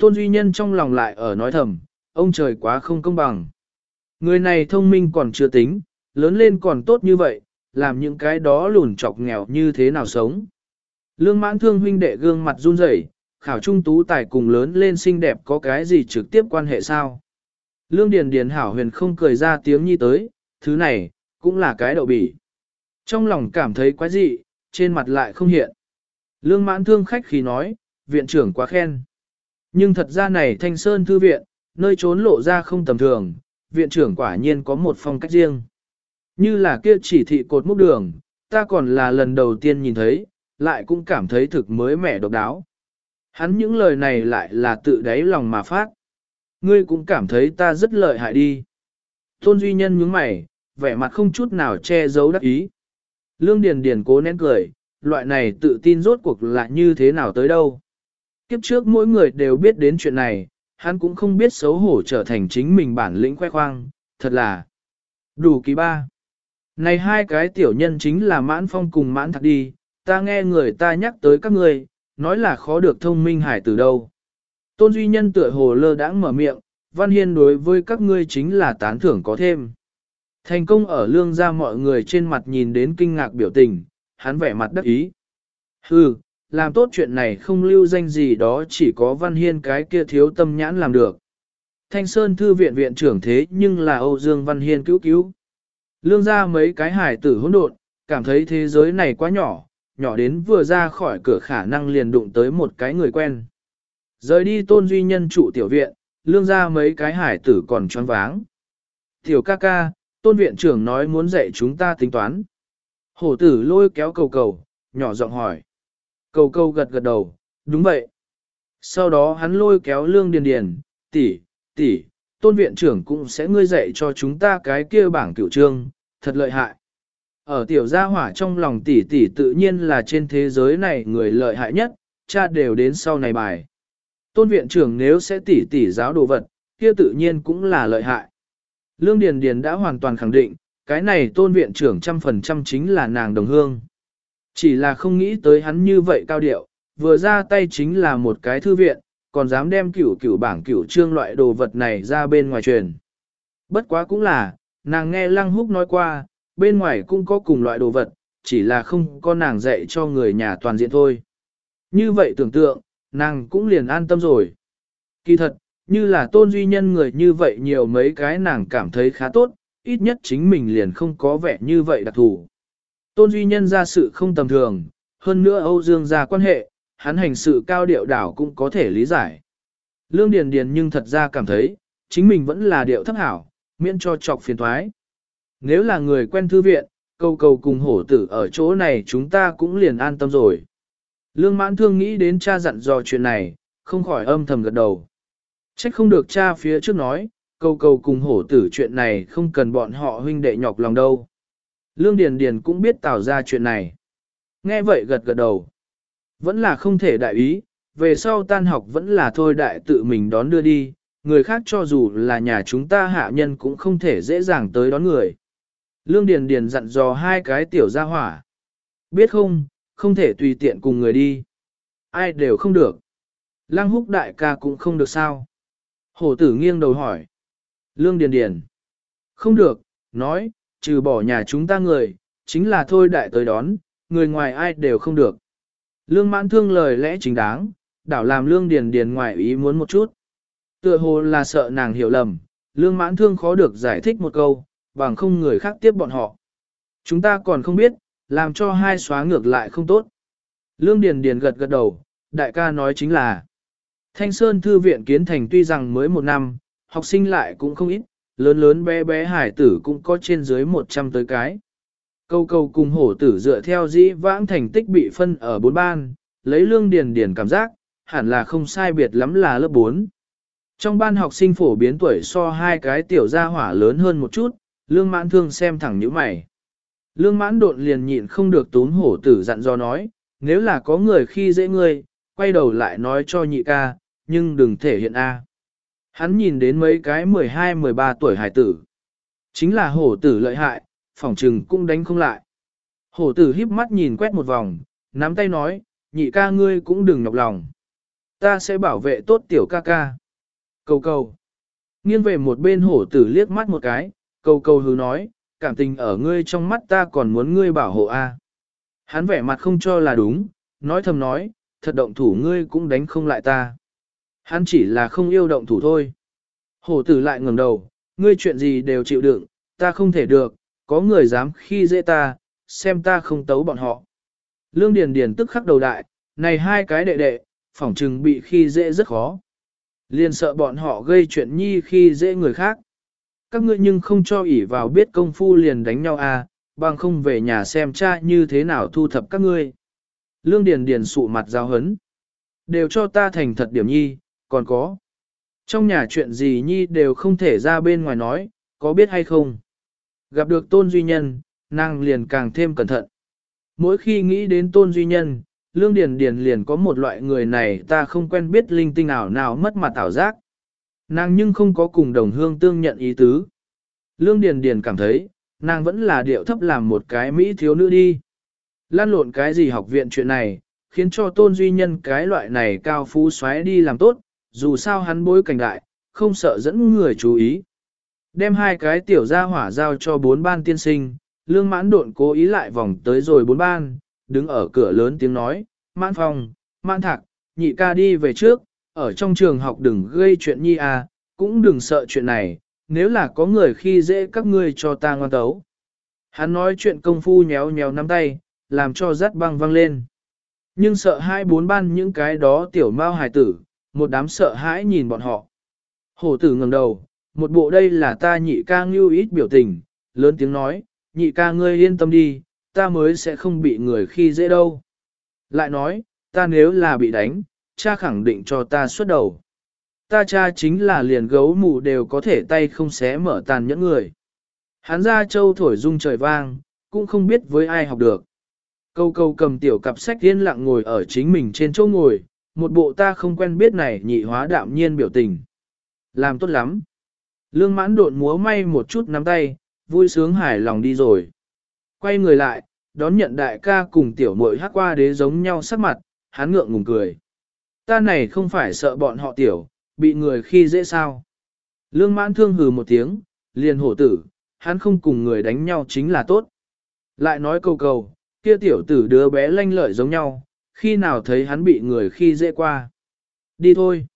Tôn Duy Nhân trong lòng lại ở nói thầm, ông trời quá không công bằng. Người này thông minh còn chưa tính, lớn lên còn tốt như vậy, làm những cái đó lùn chọc nghèo như thế nào sống. Lương mãn thương huynh đệ gương mặt run rẩy, khảo trung tú tài cùng lớn lên xinh đẹp có cái gì trực tiếp quan hệ sao? Lương Điền Điền hảo huyền không cười ra tiếng nhi tới, thứ này, cũng là cái đậu bỉ. Trong lòng cảm thấy quái dị, trên mặt lại không hiện. Lương mãn thương khách khí nói, viện trưởng quá khen. Nhưng thật ra này thanh sơn thư viện, nơi trốn lộ ra không tầm thường, viện trưởng quả nhiên có một phong cách riêng. Như là kia chỉ thị cột múc đường, ta còn là lần đầu tiên nhìn thấy, lại cũng cảm thấy thực mới mẻ độc đáo. Hắn những lời này lại là tự đáy lòng mà phát. Ngươi cũng cảm thấy ta rất lợi hại đi. Tôn Duy Nhân nhướng mày, vẻ mặt không chút nào che giấu đắc ý. Lương Điền Điền cố nén cười, loại này tự tin rốt cuộc là như thế nào tới đâu. Kiếp trước mỗi người đều biết đến chuyện này, hắn cũng không biết xấu hổ trở thành chính mình bản lĩnh khoe khoang, thật là đủ kỳ ba. Này hai cái tiểu nhân chính là mãn phong cùng mãn thật đi, ta nghe người ta nhắc tới các ngươi, nói là khó được thông minh hải từ đâu. Tôn Duy Nhân tựa hồ lơ đãng mở miệng, Văn Hiên đối với các ngươi chính là tán thưởng có thêm. Thành công ở lương ra mọi người trên mặt nhìn đến kinh ngạc biểu tình, hắn vẻ mặt đắc ý. Hừ, làm tốt chuyện này không lưu danh gì đó chỉ có Văn Hiên cái kia thiếu tâm nhãn làm được. Thanh Sơn Thư viện viện trưởng thế nhưng là Âu Dương Văn Hiên cứu cứu. Lương ra mấy cái hải tử hỗn độn, cảm thấy thế giới này quá nhỏ, nhỏ đến vừa ra khỏi cửa khả năng liền đụng tới một cái người quen. Rời đi tôn duy nhân trụ tiểu viện, lương ra mấy cái hải tử còn choáng váng. Tiểu ca ca, tôn viện trưởng nói muốn dạy chúng ta tính toán. Hổ tử lôi kéo cầu cầu, nhỏ giọng hỏi. Cầu câu gật gật đầu, đúng vậy. Sau đó hắn lôi kéo lương điền điền, tỷ, tỷ, tôn viện trưởng cũng sẽ ngươi dạy cho chúng ta cái kia bảng cửu trương, thật lợi hại. Ở tiểu gia hỏa trong lòng tỷ tỷ tự nhiên là trên thế giới này người lợi hại nhất, cha đều đến sau này bài. Tôn viện trưởng nếu sẽ tỷ tỷ giáo đồ vật, kia tự nhiên cũng là lợi hại. Lương Điền Điền đã hoàn toàn khẳng định, cái này tôn viện trưởng trăm phần trăm chính là nàng đồng hương. Chỉ là không nghĩ tới hắn như vậy cao điệu, vừa ra tay chính là một cái thư viện, còn dám đem cửu cửu bảng cửu trương loại đồ vật này ra bên ngoài truyền. Bất quá cũng là, nàng nghe Lăng Húc nói qua, bên ngoài cũng có cùng loại đồ vật, chỉ là không có nàng dạy cho người nhà toàn diện thôi. Như vậy tưởng tượng, nàng cũng liền an tâm rồi. Kỳ thật, như là tôn duy nhân người như vậy nhiều mấy cái nàng cảm thấy khá tốt, ít nhất chính mình liền không có vẻ như vậy đặc thù. Tôn duy nhân ra sự không tầm thường, hơn nữa Âu Dương ra quan hệ, hắn hành sự cao điệu đảo cũng có thể lý giải. Lương Điền Điền nhưng thật ra cảm thấy, chính mình vẫn là điệu thấp hảo, miễn cho chọc phiền toái. Nếu là người quen thư viện, câu cầu cùng hổ tử ở chỗ này chúng ta cũng liền an tâm rồi. Lương mãn thương nghĩ đến cha dặn dò chuyện này, không khỏi âm thầm gật đầu. Trách không được cha phía trước nói, câu cầu cùng hổ tử chuyện này không cần bọn họ huynh đệ nhọc lòng đâu. Lương Điền Điền cũng biết tạo ra chuyện này. Nghe vậy gật gật đầu. Vẫn là không thể đại ý, về sau tan học vẫn là thôi đại tự mình đón đưa đi, người khác cho dù là nhà chúng ta hạ nhân cũng không thể dễ dàng tới đón người. Lương Điền Điền dặn dò hai cái tiểu gia hỏa. Biết không, không thể tùy tiện cùng người đi. Ai đều không được. Lăng húc đại ca cũng không được sao. Hổ tử nghiêng đầu hỏi. Lương Điền Điền. Không được, nói, trừ bỏ nhà chúng ta người, chính là thôi đại tới đón, người ngoài ai đều không được. Lương mãn thương lời lẽ chính đáng, đảo làm lương điền điền ngoài ý muốn một chút. Tựa hồ là sợ nàng hiểu lầm, lương mãn thương khó được giải thích một câu, bằng không người khác tiếp bọn họ. Chúng ta còn không biết, làm cho hai xóa ngược lại không tốt. Lương Điền Điền gật gật đầu, đại ca nói chính là Thanh Sơn Thư viện kiến thành tuy rằng mới một năm, học sinh lại cũng không ít, lớn lớn bé bé hải tử cũng có trên dưới 100 tới cái. Câu câu cùng hổ tử dựa theo dĩ vãng thành tích bị phân ở bốn ban, lấy lương điền điền cảm giác, hẳn là không sai biệt lắm là lớp 4. Trong ban học sinh phổ biến tuổi so hai cái tiểu gia hỏa lớn hơn một chút, lương mãn thương xem thẳng như mày. Lương mãn độn liền nhịn không được tốn hổ tử dặn do nói, nếu là có người khi dễ ngươi, quay đầu lại nói cho nhị ca, nhưng đừng thể hiện A. Hắn nhìn đến mấy cái 12-13 tuổi hải tử. Chính là hổ tử lợi hại, phỏng trừng cũng đánh không lại. Hổ tử híp mắt nhìn quét một vòng, nắm tay nói, nhị ca ngươi cũng đừng nhọc lòng. Ta sẽ bảo vệ tốt tiểu ca ca. Cầu cầu. Nghiêng về một bên hổ tử liếc mắt một cái, cầu cầu hứ nói, cảm tình ở ngươi trong mắt ta còn muốn ngươi bảo hộ a. Hắn vẻ mặt không cho là đúng, nói thầm nói, thật động thủ ngươi cũng đánh không lại ta. Hắn chỉ là không yêu động thủ thôi. Hổ tử lại ngẩng đầu, ngươi chuyện gì đều chịu đựng, ta không thể được, có người dám khi dễ ta, xem ta không tấu bọn họ. Lương Điền Điền tức khắc đầu đại, này hai cái đệ đệ, phỏng chừng bị khi dễ rất khó. Liên sợ bọn họ gây chuyện nhi khi dễ người khác. Các ngươi nhưng không cho ỷ vào biết công phu liền đánh nhau à, bằng không về nhà xem cha như thế nào thu thập các ngươi. Lương Điền Điền sụ mặt giao hấn. Đều cho ta thành thật điểm nhi, còn có. Trong nhà chuyện gì nhi đều không thể ra bên ngoài nói, có biết hay không? Gặp được tôn duy nhân, nàng liền càng thêm cẩn thận. Mỗi khi nghĩ đến tôn duy nhân, lương điền điền liền có một loại người này ta không quen biết linh tinh nào nào mất mặt ảo giác. Nàng nhưng không có cùng đồng hương tương nhận ý tứ. Lương điền điền cảm thấy, nàng vẫn là điệu thấp làm một cái Mỹ thiếu nữ đi. Lan lộn cái gì học viện chuyện này, khiến cho tôn duy nhân cái loại này cao phú xoáy đi làm tốt, dù sao hắn bối cảnh đại, không sợ dẫn người chú ý. Đem hai cái tiểu gia hỏa giao cho bốn ban tiên sinh, lương mãn độn cố ý lại vòng tới rồi bốn ban, đứng ở cửa lớn tiếng nói, mãn phòng, mãn thạc, nhị ca đi về trước, ở trong trường học đừng gây chuyện nhi à, cũng đừng sợ chuyện này, nếu là có người khi dễ các ngươi cho ta ngoan tấu. Hắn nói chuyện công phu nhéo nhéo nắm tay, làm cho rắt băng văng lên. Nhưng sợ hai bốn ban những cái đó tiểu mao hài tử, một đám sợ hãi nhìn bọn họ. Hổ tử ngẩng đầu, một bộ đây là ta nhị ca ngưu ít biểu tình, lớn tiếng nói, nhị ca ngươi yên tâm đi, ta mới sẽ không bị người khi dễ đâu. Lại nói, ta nếu là bị đánh, cha khẳng định cho ta xuất đầu. Ta cha chính là liền gấu mù đều có thể tay không xé mở tàn nhẫn người. Hắn ra châu thổi rung trời vang, cũng không biết với ai học được. Câu câu cầm tiểu cặp sách yên lặng ngồi ở chính mình trên chỗ ngồi, một bộ ta không quen biết này nhị hóa đạm nhiên biểu tình. Làm tốt lắm. Lương mãn độn múa may một chút nắm tay, vui sướng hài lòng đi rồi. Quay người lại, đón nhận đại ca cùng tiểu muội hát qua đế giống nhau sắc mặt, hắn ngượng ngùng cười. Ta này không phải sợ bọn họ tiểu, bị người khi dễ sao. Lương mãn thương hừ một tiếng, liền hổ tử, hắn không cùng người đánh nhau chính là tốt. Lại nói câu cầu, kia tiểu tử đứa bé lanh lợi giống nhau, khi nào thấy hắn bị người khi dễ qua. Đi thôi.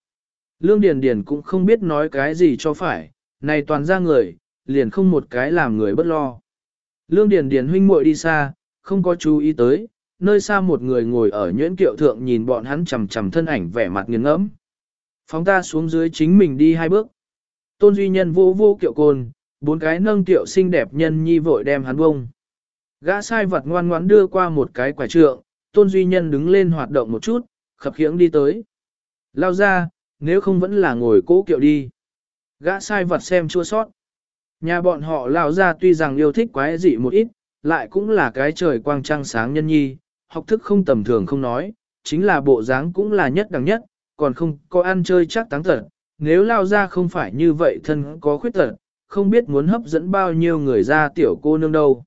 Lương Điền Điền cũng không biết nói cái gì cho phải, này toàn ra người, liền không một cái làm người bất lo. Lương Điền Điền huynh muội đi xa, không có chú ý tới, nơi xa một người ngồi ở nhuyễn kiệu thượng nhìn bọn hắn chầm chầm thân ảnh vẻ mặt nghiêng ngẫm. Phóng ta xuống dưới chính mình đi hai bước. Tôn Duy Nhân vô vô kiệu côn, bốn cái nâng kiệu xinh đẹp nhân nhi vội đem hắn bông. Gã sai vật ngoan ngoãn đưa qua một cái quả trượng, Tôn Duy Nhân đứng lên hoạt động một chút, khập khiễng đi tới. Lao ra, nếu không vẫn là ngồi cố kiệu đi. Gã sai vật xem chua sót. Nhà bọn họ lao ra tuy rằng yêu thích quái dị một ít, lại cũng là cái trời quang trăng sáng nhân nhi, học thức không tầm thường không nói, chính là bộ dáng cũng là nhất đẳng nhất, còn không có ăn chơi chắc táng tật. Nếu lao ra không phải như vậy thân có khuyết tật, không biết muốn hấp dẫn bao nhiêu người ra tiểu cô nương đâu.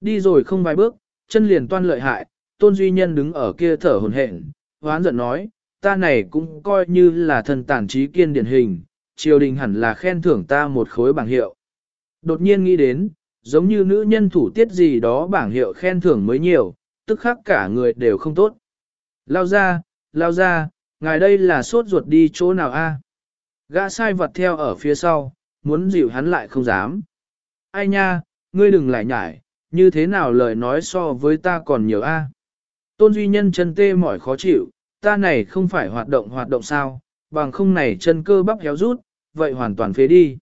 Đi rồi không vài bước, chân liền toan lợi hại, tôn duy nhân đứng ở kia thở hồn hển, hoán giận nói, ta này cũng coi như là thần tản trí kiên điển hình, triều đình hẳn là khen thưởng ta một khối bảng hiệu. Đột nhiên nghĩ đến, giống như nữ nhân thủ tiết gì đó bảng hiệu khen thưởng mới nhiều, tức khắc cả người đều không tốt. Lao ra, lao ra, ngài đây là sốt ruột đi chỗ nào a? Gã sai vật theo ở phía sau, muốn dịu hắn lại không dám. Ai nha, ngươi đừng lại nhải, như thế nào lời nói so với ta còn nhiều a? Tôn Duy Nhân chân tê mỏi khó chịu, ta này không phải hoạt động hoạt động sao, bằng không này chân cơ bắp héo rút, vậy hoàn toàn phế đi.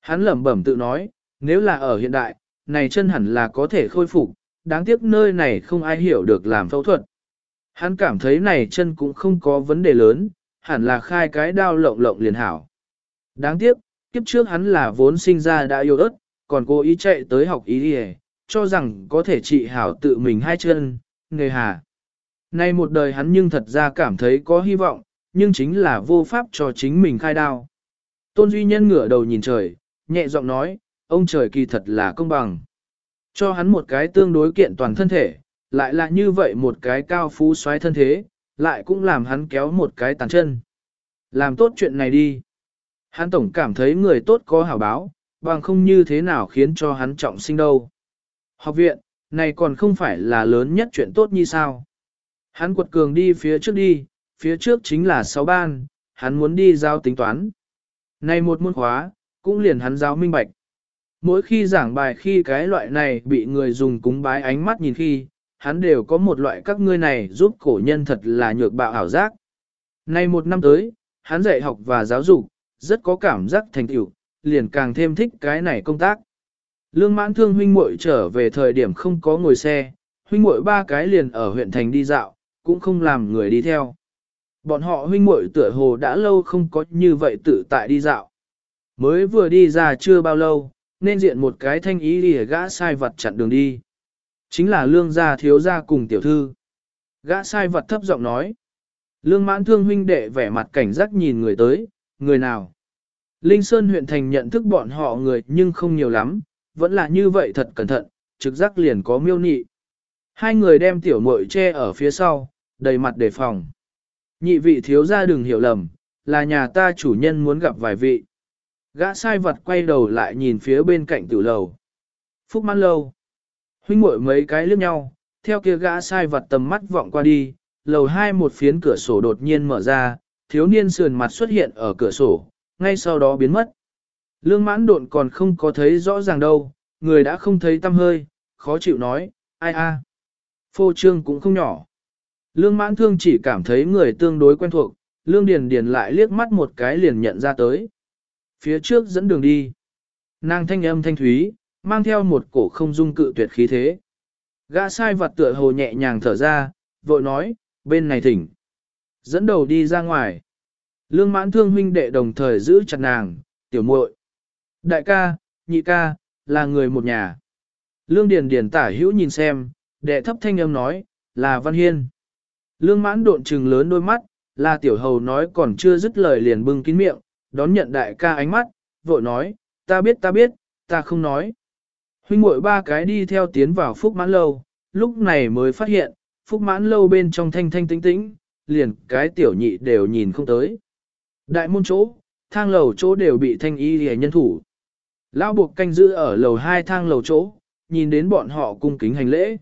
Hắn lẩm bẩm tự nói, nếu là ở hiện đại, này chân hẳn là có thể khôi phục, đáng tiếc nơi này không ai hiểu được làm phẫu thuật. Hắn cảm thấy này chân cũng không có vấn đề lớn, hẳn là khai cái đao lộng lộng liền hảo. Đáng tiếc, kiếp trước hắn là vốn sinh ra đã yêu ớt, còn cô ý chạy tới học ý đi cho rằng có thể trị hảo tự mình hai chân, nghề hà. Nay một đời hắn nhưng thật ra cảm thấy có hy vọng, nhưng chính là vô pháp cho chính mình khai đao. Tôn Duy Nhân ngửa đầu nhìn trời, nhẹ giọng nói, ông trời kỳ thật là công bằng. Cho hắn một cái tương đối kiện toàn thân thể, lại là như vậy một cái cao phú xoáy thân thế, lại cũng làm hắn kéo một cái tàn chân. Làm tốt chuyện này đi. Hắn tổng cảm thấy người tốt có hảo báo, bằng không như thế nào khiến cho hắn trọng sinh đâu. Học viện, này còn không phải là lớn nhất chuyện tốt như sao. Hắn quật cường đi phía trước đi, phía trước chính là sáu ban, hắn muốn đi giao tính toán. Này một môn khóa, cũng liền hắn giáo minh bạch. Mỗi khi giảng bài khi cái loại này bị người dùng cúng bái ánh mắt nhìn khi, hắn đều có một loại các ngươi này giúp cổ nhân thật là nhược bạo ảo giác. Nay một năm tới, hắn dạy học và giáo dục, rất có cảm giác thành tựu, liền càng thêm thích cái này công tác. Lương mãn thương huynh muội trở về thời điểm không có ngồi xe, huynh muội ba cái liền ở huyện thành đi dạo, cũng không làm người đi theo. Bọn họ huynh muội tựa hồ đã lâu không có như vậy tự tại đi dạo. Mới vừa đi ra chưa bao lâu, nên diện một cái thanh ý đi gã sai vật chặn đường đi. Chính là lương gia thiếu gia cùng tiểu thư. Gã sai vật thấp giọng nói. Lương mãn thương huynh đệ vẻ mặt cảnh giác nhìn người tới, người nào. Linh Sơn huyện thành nhận thức bọn họ người nhưng không nhiều lắm, vẫn là như vậy thật cẩn thận, trực giác liền có miêu nị. Hai người đem tiểu muội che ở phía sau, đầy mặt đề phòng. Nhị vị thiếu gia đừng hiểu lầm, là nhà ta chủ nhân muốn gặp vài vị. Gã sai vật quay đầu lại nhìn phía bên cạnh tiểu lầu. Phúc mãn lâu. Huynh muội mấy cái liếc nhau, theo kia gã sai vật tầm mắt vọng qua đi, lầu hai một phiến cửa sổ đột nhiên mở ra, thiếu niên sườn mặt xuất hiện ở cửa sổ, ngay sau đó biến mất. Lương mãn độn còn không có thấy rõ ràng đâu, người đã không thấy tâm hơi, khó chịu nói, ai a, Phô trương cũng không nhỏ. Lương mãn thương chỉ cảm thấy người tương đối quen thuộc, lương điền điền lại liếc mắt một cái liền nhận ra tới. Phía trước dẫn đường đi. Nàng thanh âm thanh thúy, mang theo một cổ không dung cự tuyệt khí thế. Gã sai vật tựa hồ nhẹ nhàng thở ra, vội nói, bên này thỉnh. Dẫn đầu đi ra ngoài. Lương mãn thương huynh đệ đồng thời giữ chặt nàng, tiểu muội, Đại ca, nhị ca, là người một nhà. Lương Điền Điền tả hữu nhìn xem, đệ thấp thanh âm nói, là Văn Hiên. Lương mãn độn trừng lớn đôi mắt, là tiểu hầu nói còn chưa dứt lời liền bưng kín miệng, đón nhận đại ca ánh mắt, vội nói, ta biết ta biết, ta không nói. Huynh muội ba cái đi theo tiến vào phúc mãn lâu, lúc này mới phát hiện, phúc mãn lâu bên trong thanh thanh tĩnh tĩnh, liền cái tiểu nhị đều nhìn không tới. Đại môn chỗ, thang lầu chỗ đều bị thanh y hề nhân thủ. Lão buộc canh giữ ở lầu hai thang lầu chỗ, nhìn đến bọn họ cung kính hành lễ.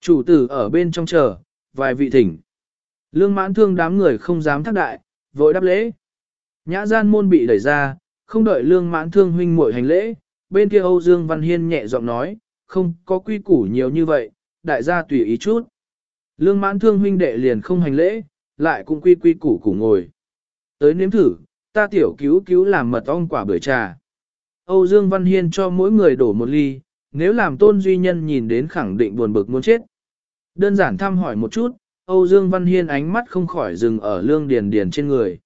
Chủ tử ở bên trong chờ, vài vị thỉnh. Lương mãn thương đám người không dám thác đại, vội đáp lễ. Nhã gian môn bị đẩy ra, không đợi lương mãn thương huynh muội hành lễ, bên kia Âu Dương Văn Hiên nhẹ giọng nói, không có quy củ nhiều như vậy, đại gia tùy ý chút. Lương mãn thương huynh đệ liền không hành lễ, lại cũng quy quy củ củ ngồi. Tới nếm thử, ta tiểu cứu cứu làm mật ong quả bưởi trà. Âu Dương Văn Hiên cho mỗi người đổ một ly, nếu làm tôn duy nhân nhìn đến khẳng định buồn bực muốn chết. Đơn giản thăm hỏi một chút, Âu Dương Văn Hiên ánh mắt không khỏi dừng ở lương điền điền trên người.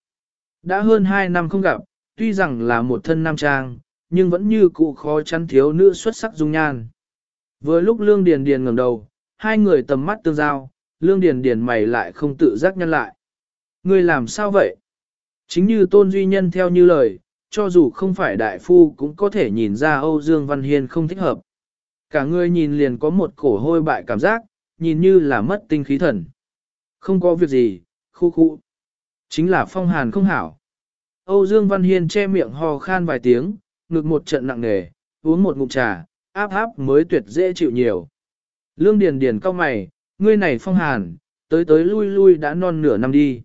Đã hơn 2 năm không gặp, tuy rằng là một thân nam trang, nhưng vẫn như cụ khó chắn thiếu nữ xuất sắc dung nhan. Vừa lúc lương điền điền ngẩng đầu, hai người tầm mắt tương giao, lương điền điền mày lại không tự giác nhăn lại. Người làm sao vậy? Chính như tôn duy nhân theo như lời, cho dù không phải đại phu cũng có thể nhìn ra Âu Dương Văn Hiên không thích hợp. Cả người nhìn liền có một cổ hôi bại cảm giác, nhìn như là mất tinh khí thần. Không có việc gì, khu khu. Chính là phong hàn không hảo. Âu Dương Văn Hiên che miệng ho khan vài tiếng, ngực một trận nặng nề, uống một ngụm trà, áp áp mới tuyệt dễ chịu nhiều. Lương Điền Điền cao mày, ngươi này phong hàn, tới tới lui lui đã non nửa năm đi.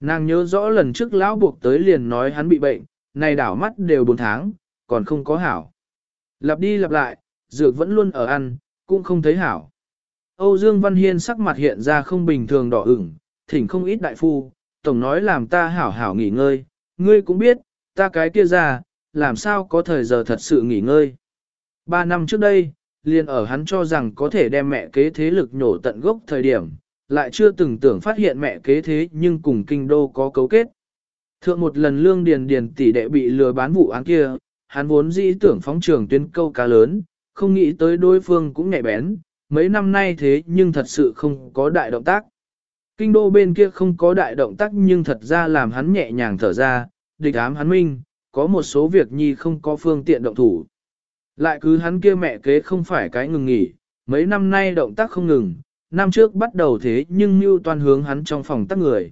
Nàng nhớ rõ lần trước lão buộc tới liền nói hắn bị bệnh, này đảo mắt đều 4 tháng, còn không có hảo. Lặp đi lặp lại, dược vẫn luôn ở ăn, cũng không thấy hảo. Âu Dương Văn Hiên sắc mặt hiện ra không bình thường đỏ ửng, thỉnh không ít đại phu, tổng nói làm ta hảo hảo nghỉ ngơi, ngươi cũng biết, ta cái kia ra, làm sao có thời giờ thật sự nghỉ ngơi. Ba năm trước đây, liền ở hắn cho rằng có thể đem mẹ kế thế lực nhổ tận gốc thời điểm, lại chưa từng tưởng phát hiện mẹ kế thế nhưng cùng kinh đô có cấu kết. Thượng một lần lương điền điền tỷ đệ bị lừa bán vụ án kia, hắn vốn dĩ tưởng phóng trường tuyên câu cá lớn, không nghĩ tới đối phương cũng nhạy bén, mấy năm nay thế nhưng thật sự không có đại động tác. Kinh đô bên kia không có đại động tác nhưng thật ra làm hắn nhẹ nhàng thở ra, địch ám hắn minh, có một số việc nhi không có phương tiện động thủ. Lại cứ hắn kia mẹ kế không phải cái ngừng nghỉ, mấy năm nay động tác không ngừng, năm trước bắt đầu thế nhưng mưu toàn hướng hắn trong phòng tắc người.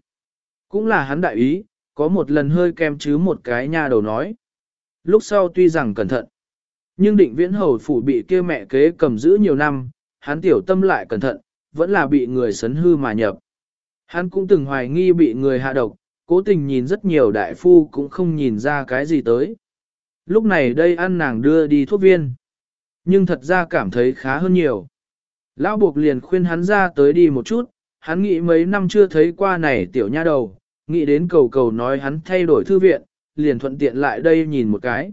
Cũng là hắn đại ý, có một lần hơi kem chứ một cái nha đầu nói. Lúc sau tuy rằng cẩn thận, nhưng định viễn hầu phủ bị kia mẹ kế cầm giữ nhiều năm, hắn tiểu tâm lại cẩn thận, vẫn là bị người sấn hư mà nhập. Hắn cũng từng hoài nghi bị người hạ độc, cố tình nhìn rất nhiều đại phu cũng không nhìn ra cái gì tới. Lúc này đây ăn nàng đưa đi thuốc viên. Nhưng thật ra cảm thấy khá hơn nhiều. Lão buộc liền khuyên hắn ra tới đi một chút, hắn nghĩ mấy năm chưa thấy qua này tiểu nha đầu, nghĩ đến cầu cầu nói hắn thay đổi thư viện, liền thuận tiện lại đây nhìn một cái.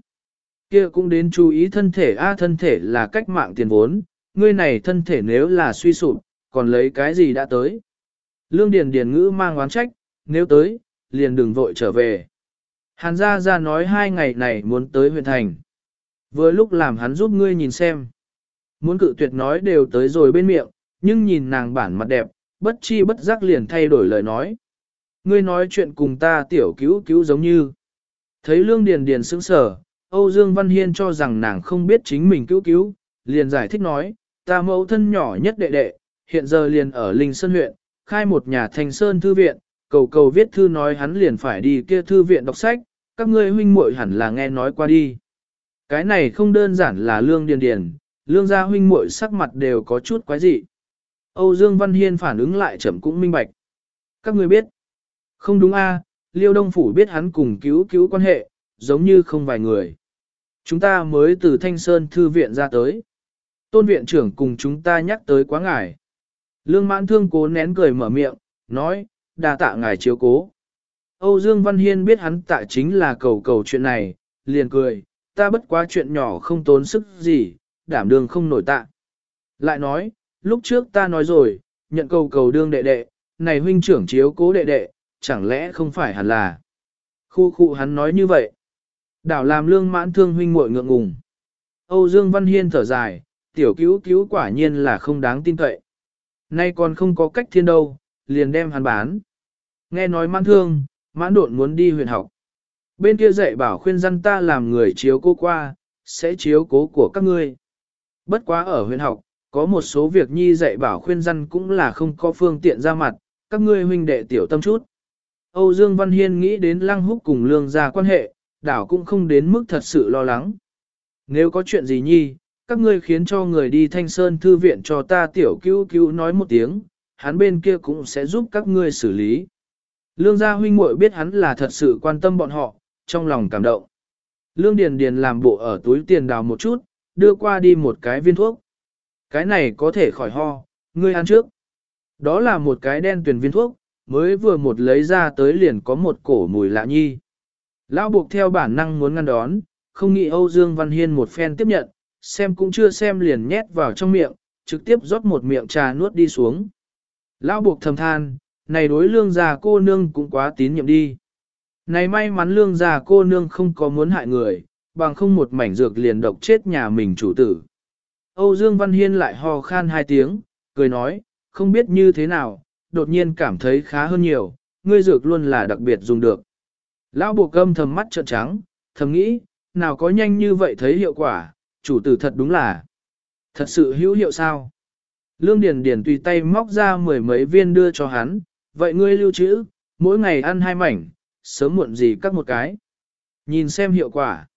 Kia cũng đến chú ý thân thể a thân thể là cách mạng tiền vốn, ngươi này thân thể nếu là suy sụp, còn lấy cái gì đã tới. Lương Điền Điền ngữ mang oán trách, nếu tới, liền đừng vội trở về. Hàn gia gia nói hai ngày này muốn tới huyện thành. Vừa lúc làm hắn giúp ngươi nhìn xem. Muốn cự tuyệt nói đều tới rồi bên miệng, nhưng nhìn nàng bản mặt đẹp, bất chi bất giác liền thay đổi lời nói. Ngươi nói chuyện cùng ta tiểu cứu cứu giống như. Thấy Lương Điền Điền sững sờ, Âu Dương Văn Hiên cho rằng nàng không biết chính mình cứu cứu, liền giải thích nói, ta mẫu thân nhỏ nhất đệ đệ, hiện giờ liền ở Linh Sơn huyện, khai một nhà thành sơn thư viện, cầu cầu viết thư nói hắn liền phải đi kia thư viện đọc sách, các ngươi huynh muội hẳn là nghe nói qua đi. Cái này không đơn giản là lương điền điền, lương gia huynh muội sắc mặt đều có chút quái dị. Âu Dương Văn Hiên phản ứng lại chậm cũng minh bạch. Các ngươi biết. Không đúng a, Liêu Đông Phủ biết hắn cùng cứu cứu quan hệ, giống như không vài người. Chúng ta mới từ Thanh Sơn Thư viện ra tới. Tôn viện trưởng cùng chúng ta nhắc tới quá ngài. Lương mãn thương cố nén cười mở miệng, nói, đa tạ ngài chiếu cố. Âu Dương Văn Hiên biết hắn tạ chính là cầu cầu chuyện này, liền cười, ta bất quá chuyện nhỏ không tốn sức gì, đảm đương không nổi tạ. Lại nói, lúc trước ta nói rồi, nhận cầu cầu đương đệ đệ, này huynh trưởng chiếu cố đệ đệ, chẳng lẽ không phải hẳn là. Khu khu hắn nói như vậy. Đảo làm lương mãn thương huynh muội ngượng ngùng. Âu Dương Văn Hiên thở dài, tiểu cứu cứu quả nhiên là không đáng tin cậy. Nay còn không có cách thiên đâu, liền đem hắn bán. Nghe nói mãn thương, mãn độn muốn đi huyền học. Bên kia dạy bảo khuyên dân ta làm người chiếu cố qua, sẽ chiếu cố của các ngươi. Bất quá ở huyền học, có một số việc nhi dạy bảo khuyên dân cũng là không có phương tiện ra mặt, các ngươi huynh đệ tiểu tâm chút. Âu Dương Văn Hiên nghĩ đến lăng húc cùng lương gia quan hệ, đảo cũng không đến mức thật sự lo lắng. Nếu có chuyện gì nhi, các ngươi khiến cho người đi thanh sơn thư viện cho ta tiểu cứu cứu nói một tiếng, hắn bên kia cũng sẽ giúp các ngươi xử lý. Lương gia huynh muội biết hắn là thật sự quan tâm bọn họ, trong lòng cảm động. Lương Điền Điền làm bộ ở túi tiền đào một chút, đưa qua đi một cái viên thuốc. Cái này có thể khỏi ho, ngươi ăn trước. Đó là một cái đen tuyển viên thuốc, mới vừa một lấy ra tới liền có một cổ mùi lạ nhi. Lão buộc theo bản năng muốn ngăn đón, không nghĩ Âu Dương Văn Hiên một phen tiếp nhận, xem cũng chưa xem liền nhét vào trong miệng, trực tiếp rót một miệng trà nuốt đi xuống. Lão buộc thầm than, này đối lương già cô nương cũng quá tín nhiệm đi. Này may mắn lương già cô nương không có muốn hại người, bằng không một mảnh dược liền độc chết nhà mình chủ tử. Âu Dương Văn Hiên lại ho khan hai tiếng, cười nói, không biết như thế nào, đột nhiên cảm thấy khá hơn nhiều, ngươi dược luôn là đặc biệt dùng được. Lão buộc gâm thầm mắt trợn trắng, thầm nghĩ, nào có nhanh như vậy thấy hiệu quả, chủ tử thật đúng là. Thật sự hữu hiệu sao? Lương Điền Điền tùy tay móc ra mười mấy viên đưa cho hắn, vậy ngươi lưu trữ, mỗi ngày ăn hai mảnh, sớm muộn gì cắt một cái. Nhìn xem hiệu quả.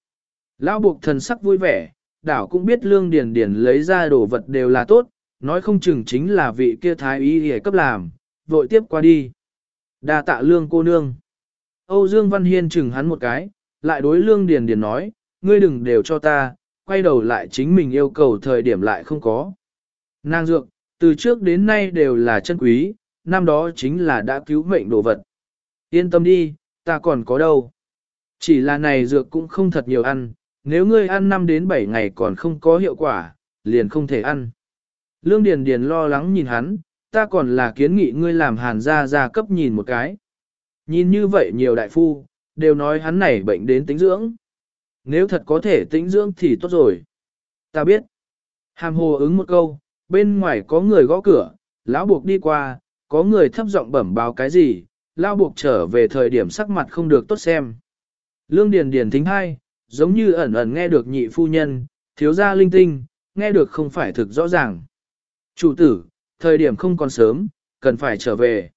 Lão buộc thần sắc vui vẻ, đảo cũng biết Lương Điền Điền lấy ra đồ vật đều là tốt, nói không chừng chính là vị kia thái y hề cấp làm, vội tiếp qua đi. Đa tạ Lương cô nương. Âu Dương Văn Hiên chừng hắn một cái, lại đối Lương Điền Điền nói, ngươi đừng đều cho ta, quay đầu lại chính mình yêu cầu thời điểm lại không có. Nàng dược, từ trước đến nay đều là chân quý, năm đó chính là đã cứu mệnh đồ vật. Yên tâm đi, ta còn có đâu. Chỉ là này dược cũng không thật nhiều ăn, nếu ngươi ăn 5 đến 7 ngày còn không có hiệu quả, liền không thể ăn. Lương Điền Điền lo lắng nhìn hắn, ta còn là kiến nghị ngươi làm hàn gia gia cấp nhìn một cái. Nhìn như vậy nhiều đại phu, đều nói hắn này bệnh đến tính dưỡng. Nếu thật có thể tĩnh dưỡng thì tốt rồi. Ta biết. Hàm hồ ứng một câu, bên ngoài có người gõ cửa, lão buộc đi qua, có người thấp giọng bẩm báo cái gì, lão buộc trở về thời điểm sắc mặt không được tốt xem. Lương Điền Điền thính hai, giống như ẩn ẩn nghe được nhị phu nhân, thiếu gia linh tinh, nghe được không phải thực rõ ràng. Chủ tử, thời điểm không còn sớm, cần phải trở về.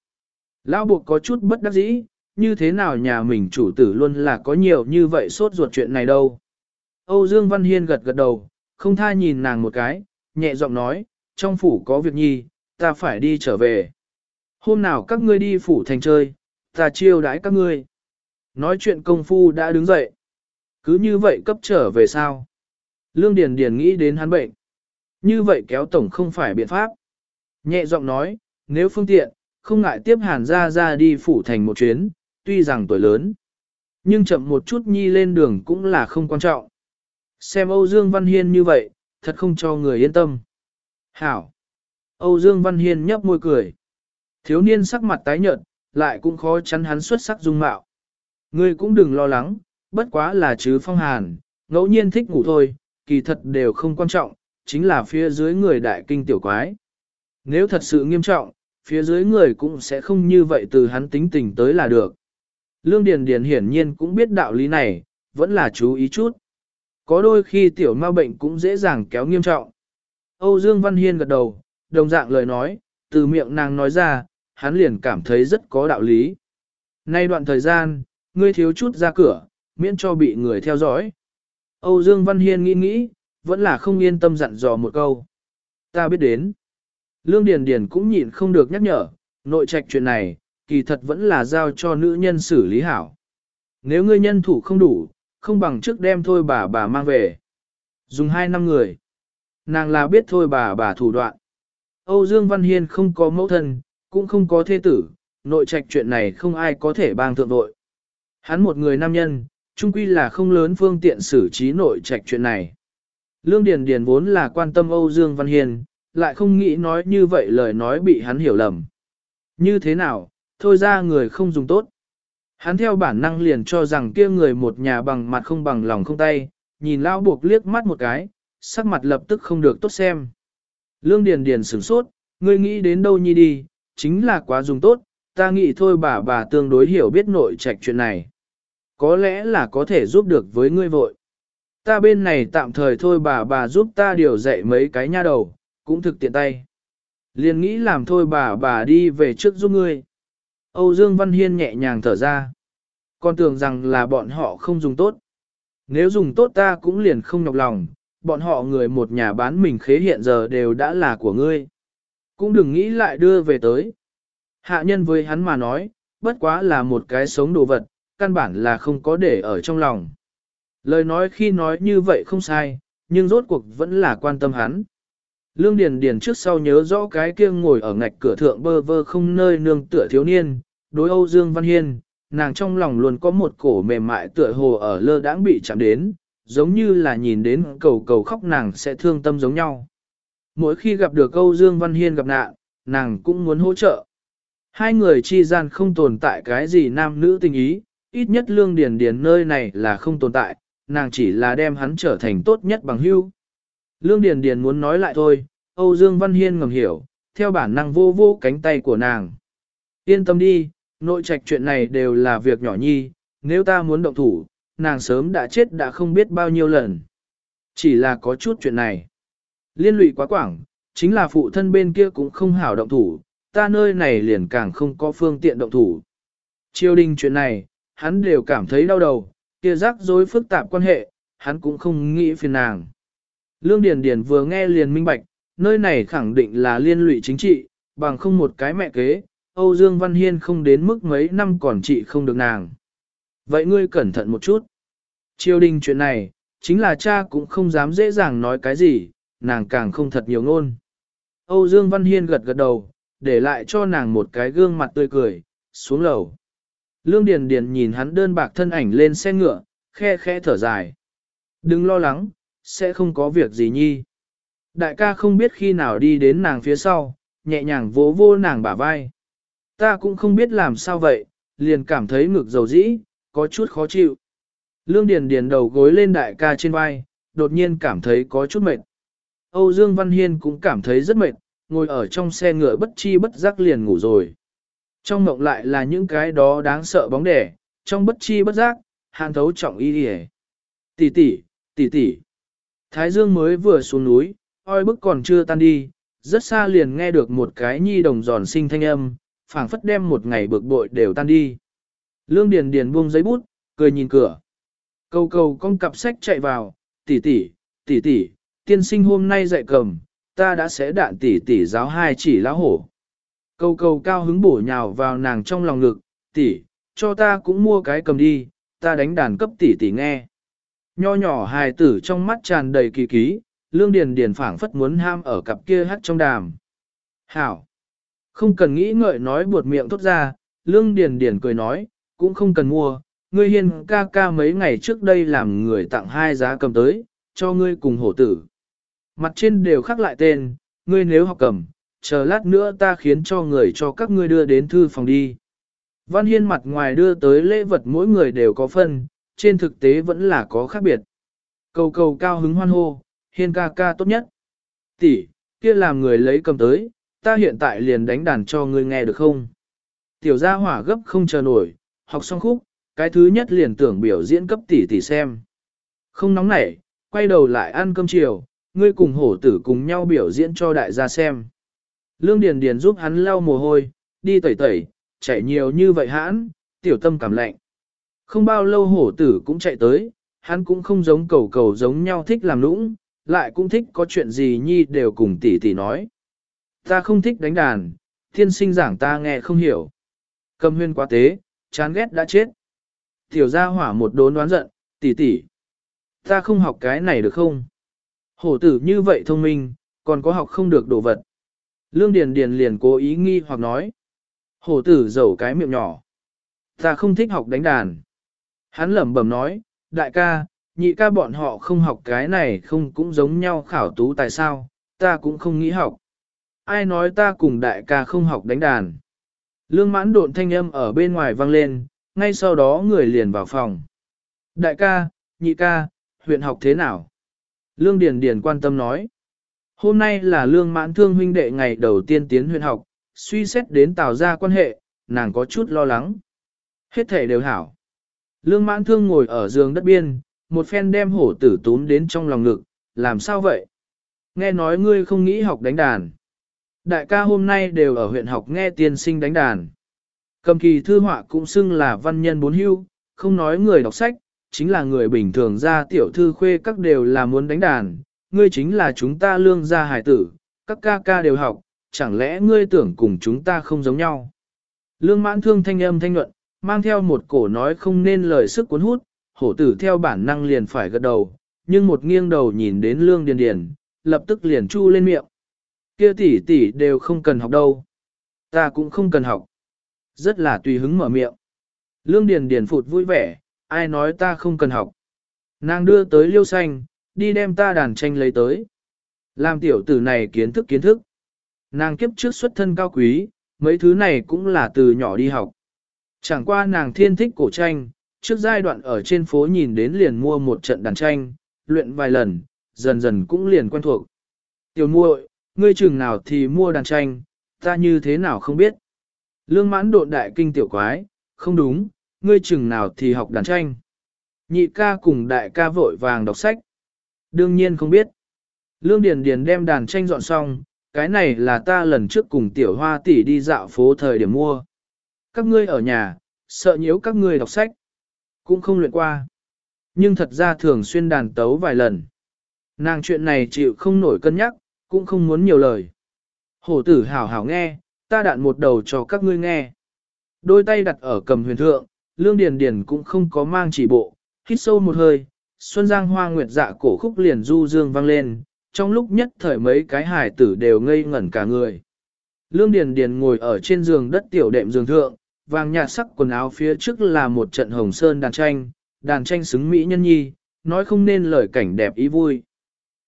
Lão buộc có chút bất đắc dĩ, như thế nào nhà mình chủ tử luôn là có nhiều như vậy sốt ruột chuyện này đâu. Âu Dương Văn Hiên gật gật đầu, không tha nhìn nàng một cái, nhẹ giọng nói, trong phủ có việc nhi, ta phải đi trở về. Hôm nào các ngươi đi phủ thành chơi, ta chiêu đãi các ngươi. Nói chuyện công phu đã đứng dậy. Cứ như vậy cấp trở về sao? Lương Điền Điền nghĩ đến hắn bệnh. Như vậy kéo tổng không phải biện pháp. Nhẹ giọng nói, nếu phương tiện, không ngại tiếp hàn ra ra đi phủ thành một chuyến, tuy rằng tuổi lớn. Nhưng chậm một chút nhi lên đường cũng là không quan trọng. Xem Âu Dương Văn Hiên như vậy, thật không cho người yên tâm. Hảo! Âu Dương Văn Hiên nhấp môi cười. Thiếu niên sắc mặt tái nhợt, lại cũng khó chắn hắn xuất sắc dung mạo. Ngươi cũng đừng lo lắng, bất quá là chứ phong hàn, ngẫu nhiên thích ngủ thôi, kỳ thật đều không quan trọng, chính là phía dưới người đại kinh tiểu quái. Nếu thật sự nghiêm trọng, phía dưới người cũng sẽ không như vậy từ hắn tính tình tới là được. Lương Điền Điền hiển nhiên cũng biết đạo lý này, vẫn là chú ý chút. Có đôi khi tiểu ma bệnh cũng dễ dàng kéo nghiêm trọng. Âu Dương Văn Hiên gật đầu, đồng dạng lời nói, từ miệng nàng nói ra, hắn liền cảm thấy rất có đạo lý. Nay đoạn thời gian, ngươi thiếu chút ra cửa, miễn cho bị người theo dõi. Âu Dương Văn Hiên nghĩ nghĩ, vẫn là không yên tâm dặn dò một câu. Ta biết đến. Lương Điền Điền cũng nhịn không được nhắc nhở, nội trạch chuyện này, kỳ thật vẫn là giao cho nữ nhân xử lý hảo. Nếu ngươi nhân thủ không đủ, không bằng trước đem thôi bà bà mang về. Dùng hai năm người. Nàng là biết thôi bà bà thủ đoạn. Âu Dương Văn Hiên không có mẫu thân, cũng không có thế tử, nội trạch chuyện này không ai có thể bang thượng đội. Hắn một người nam nhân, chung quy là không lớn phương tiện xử trí nội trạch chuyện này. Lương Điền Điền vốn là quan tâm Âu Dương Văn Hiên, lại không nghĩ nói như vậy lời nói bị hắn hiểu lầm. Như thế nào, thôi ra người không dùng tốt. Hắn theo bản năng liền cho rằng kia người một nhà bằng mặt không bằng lòng không tay, nhìn lao buộc liếc mắt một cái, sắc mặt lập tức không được tốt xem. Lương Điền Điền sửng sốt, ngươi nghĩ đến đâu nhi đi, chính là quá dùng tốt, ta nghĩ thôi bà bà tương đối hiểu biết nội trạch chuyện này. Có lẽ là có thể giúp được với ngươi vội. Ta bên này tạm thời thôi bà bà giúp ta điều dạy mấy cái nha đầu, cũng thực tiện tay. Liền nghĩ làm thôi bà bà đi về trước giúp ngươi. Âu Dương Văn Hiên nhẹ nhàng thở ra. Con tưởng rằng là bọn họ không dùng tốt. Nếu dùng tốt ta cũng liền không nhọc lòng, bọn họ người một nhà bán mình khế hiện giờ đều đã là của ngươi. Cũng đừng nghĩ lại đưa về tới. Hạ nhân với hắn mà nói, bất quá là một cái sống đồ vật, căn bản là không có để ở trong lòng. Lời nói khi nói như vậy không sai, nhưng rốt cuộc vẫn là quan tâm hắn. Lương Điền Điền trước sau nhớ rõ cái kia ngồi ở ngạch cửa thượng bơ vơ không nơi nương tựa thiếu niên, đối Âu Dương Văn Hiên, nàng trong lòng luôn có một cổ mềm mại tựa hồ ở lơ đãng bị chạm đến, giống như là nhìn đến cầu cầu khóc nàng sẽ thương tâm giống nhau. Mỗi khi gặp được Âu Dương Văn Hiên gặp nạn, nàng cũng muốn hỗ trợ. Hai người chi gian không tồn tại cái gì nam nữ tình ý, ít nhất lương điền điền nơi này là không tồn tại, nàng chỉ là đem hắn trở thành tốt nhất bằng hữu. Lương Điền Điền muốn nói lại thôi, Âu Dương Văn Hiên ngầm hiểu, theo bản năng vô vô cánh tay của nàng. Yên tâm đi, nội trạch chuyện này đều là việc nhỏ nhi, nếu ta muốn động thủ, nàng sớm đã chết đã không biết bao nhiêu lần. Chỉ là có chút chuyện này. Liên lụy quá quảng, chính là phụ thân bên kia cũng không hảo động thủ, ta nơi này liền càng không có phương tiện động thủ. Triều đình chuyện này, hắn đều cảm thấy đau đầu, kia rắc rối phức tạp quan hệ, hắn cũng không nghĩ phiền nàng. Lương Điền Điền vừa nghe liền minh bạch, nơi này khẳng định là liên lụy chính trị, bằng không một cái mẹ kế, Âu Dương Văn Hiên không đến mức mấy năm còn trị không được nàng. Vậy ngươi cẩn thận một chút. Triều đình chuyện này, chính là cha cũng không dám dễ dàng nói cái gì, nàng càng không thật nhiều ngôn. Âu Dương Văn Hiên gật gật đầu, để lại cho nàng một cái gương mặt tươi cười, xuống lầu. Lương Điền Điền nhìn hắn đơn bạc thân ảnh lên xe ngựa, khe khẽ thở dài. Đừng lo lắng, sẽ không có việc gì nhi. Đại ca không biết khi nào đi đến nàng phía sau, nhẹ nhàng vỗ vô nàng bả vai. Ta cũng không biết làm sao vậy, liền cảm thấy ngực dầu dĩ, có chút khó chịu. Lương Điền Điền đầu gối lên đại ca trên vai, đột nhiên cảm thấy có chút mệt. Âu Dương Văn Hiên cũng cảm thấy rất mệt, ngồi ở trong xe ngựa bất chi bất giác liền ngủ rồi. Trong mộng lại là những cái đó đáng sợ bóng đẻ, trong bất chi bất giác, hàn thấu trọng y đi Tỷ tỷ, tỷ tỷ. Thái Dương mới vừa xuống núi, oi bức còn chưa tan đi, rất xa liền nghe được một cái nhi đồng giòn sinh thanh âm, phảng phất đem một ngày bực bội đều tan đi. Lương Điền Điền buông giấy bút, cười nhìn cửa. Cầu cầu con cặp sách chạy vào, tỷ tỷ, tỷ tỷ, tiên sinh hôm nay dạy cầm, ta đã sẽ đạn tỷ tỷ giáo hai chỉ lão hổ. Cầu cầu cao hứng bổ nhào vào nàng trong lòng ngực, tỷ, cho ta cũng mua cái cầm đi, ta đánh đàn cấp tỷ tỷ nghe. Nho nhỏ hài tử trong mắt tràn đầy kỳ ký, lương điền điền phảng phất muốn ham ở cặp kia hát trong đàm. Hảo! Không cần nghĩ ngợi nói buột miệng thốt ra, lương điền điền cười nói, cũng không cần mua, ngươi hiên ca ca mấy ngày trước đây làm người tặng hai giá cầm tới, cho ngươi cùng hổ tử. Mặt trên đều khắc lại tên, ngươi nếu học cầm, chờ lát nữa ta khiến cho người cho các ngươi đưa đến thư phòng đi. Văn Hiên mặt ngoài đưa tới lễ vật mỗi người đều có phân, trên thực tế vẫn là có khác biệt. Cầu cầu cao hứng hoan hô, Hiên ca ca tốt nhất. Tỷ, kia làm người lấy cầm tới, ta hiện tại liền đánh đàn cho ngươi nghe được không? Tiểu gia hỏa gấp không chờ nổi, học xong khúc, cái thứ nhất liền tưởng biểu diễn cấp tỷ tỷ xem. Không nóng nảy, quay đầu lại ăn cơm chiều, ngươi cùng hổ tử cùng nhau biểu diễn cho đại gia xem. Lương Điền Điền giúp hắn lau mồ hôi, đi tẩy tẩy, chạy nhiều như vậy hãn, tiểu tâm cảm lạnh. Không bao lâu hổ tử cũng chạy tới, hắn cũng không giống cầu cầu giống nhau thích làm lũng, lại cũng thích có chuyện gì nhi đều cùng tỷ tỷ nói. Ta không thích đánh đàn, thiên sinh giảng ta nghe không hiểu. Cầm huyên quá tế, chán ghét đã chết. Tiểu gia hỏa một đốn đoán giận, tỷ tỷ. Ta không học cái này được không? Hổ tử như vậy thông minh, còn có học không được đồ vật. Lương Điền Điền liền cố ý nghi hoặc nói. Hổ tử dầu cái miệng nhỏ. Ta không thích học đánh đàn. Hắn lẩm bẩm nói, đại ca, nhị ca bọn họ không học cái này không cũng giống nhau khảo tú tại sao, ta cũng không nghĩ học. Ai nói ta cùng đại ca không học đánh đàn. Lương mãn độn thanh âm ở bên ngoài vang lên, ngay sau đó người liền vào phòng. Đại ca, nhị ca, huyện học thế nào? Lương Điền Điền quan tâm nói. Hôm nay là lương mãn thương huynh đệ ngày đầu tiên tiến huyện học, suy xét đến tạo ra quan hệ, nàng có chút lo lắng. Hết thể đều hảo. Lương mãn thương ngồi ở giường đất biên, một phen đem hổ tử tún đến trong lòng ngực, làm sao vậy? Nghe nói ngươi không nghĩ học đánh đàn. Đại ca hôm nay đều ở huyện học nghe tiên sinh đánh đàn. Cầm kỳ thư họa cũng xưng là văn nhân bốn hưu, không nói người đọc sách, chính là người bình thường ra tiểu thư khuê các đều là muốn đánh đàn, ngươi chính là chúng ta lương gia hải tử, các ca ca đều học, chẳng lẽ ngươi tưởng cùng chúng ta không giống nhau. Lương mãn thương thanh âm thanh nhuận, mang theo một cổ nói không nên lời sức cuốn hút, hổ tử theo bản năng liền phải gật đầu, nhưng một nghiêng đầu nhìn đến lương điền điền, lập tức liền chu lên miệng. Kia tỷ tỷ đều không cần học đâu. Ta cũng không cần học. Rất là tùy hứng mở miệng. Lương điền điền phụt vui vẻ, ai nói ta không cần học. Nàng đưa tới liêu xanh, đi đem ta đàn tranh lấy tới. Làm tiểu tử này kiến thức kiến thức. Nàng kiếp trước xuất thân cao quý, mấy thứ này cũng là từ nhỏ đi học. Chẳng qua nàng thiên thích cổ tranh, trước giai đoạn ở trên phố nhìn đến liền mua một trận đàn tranh, luyện vài lần, dần dần cũng liền quen thuộc. Tiểu muội, ngươi chừng nào thì mua đàn tranh, ta như thế nào không biết. Lương mãn độn đại kinh tiểu quái, không đúng, ngươi chừng nào thì học đàn tranh. Nhị ca cùng đại ca vội vàng đọc sách. Đương nhiên không biết. Lương Điền Điền đem đàn tranh dọn xong, cái này là ta lần trước cùng tiểu hoa tỷ đi dạo phố thời điểm mua. Các ngươi ở nhà, sợ nhiễu các ngươi đọc sách. Cũng không luyện qua. Nhưng thật ra thường xuyên đàn tấu vài lần. Nàng chuyện này chịu không nổi cân nhắc, cũng không muốn nhiều lời. Hổ tử hảo hảo nghe, ta đạn một đầu cho các ngươi nghe. Đôi tay đặt ở cầm huyền thượng, lương điền điền cũng không có mang chỉ bộ, hít sâu một hơi, xuân giang hoa nguyệt dạ cổ khúc liền du dương vang lên, trong lúc nhất thời mấy cái hải tử đều ngây ngẩn cả người. Lương Điền Điền ngồi ở trên giường đất tiểu đệm giường thượng, vàng nhạt sắc quần áo phía trước là một trận hồng sơn đàn tranh, đàn tranh xứng mỹ nhân nhi, nói không nên lời cảnh đẹp ý vui.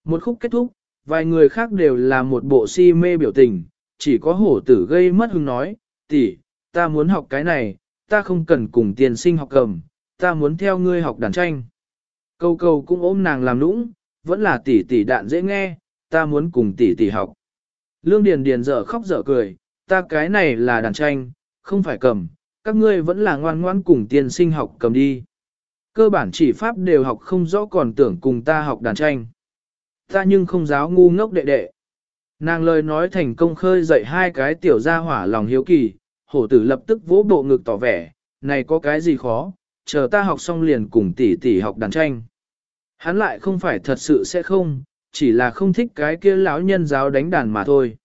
Một khúc kết thúc, vài người khác đều là một bộ si mê biểu tình, chỉ có hổ tử gây mất hứng nói, tỷ, ta muốn học cái này, ta không cần cùng tiền sinh học cầm, ta muốn theo ngươi học đàn tranh. Câu câu cũng ôm nàng làm nũng, vẫn là tỷ tỷ đạn dễ nghe, ta muốn cùng tỷ tỷ học. Lương Điền Điền dở khóc dở cười, ta cái này là đàn tranh, không phải cầm, các ngươi vẫn là ngoan ngoan cùng tiên sinh học cầm đi. Cơ bản chỉ pháp đều học không rõ còn tưởng cùng ta học đàn tranh. Ta nhưng không giáo ngu ngốc đệ đệ. Nàng lời nói thành công khơi dậy hai cái tiểu gia hỏa lòng hiếu kỳ, hổ tử lập tức vỗ bộ ngực tỏ vẻ, này có cái gì khó, chờ ta học xong liền cùng tỷ tỷ học đàn tranh. Hắn lại không phải thật sự sẽ không, chỉ là không thích cái kia lão nhân giáo đánh đàn mà thôi.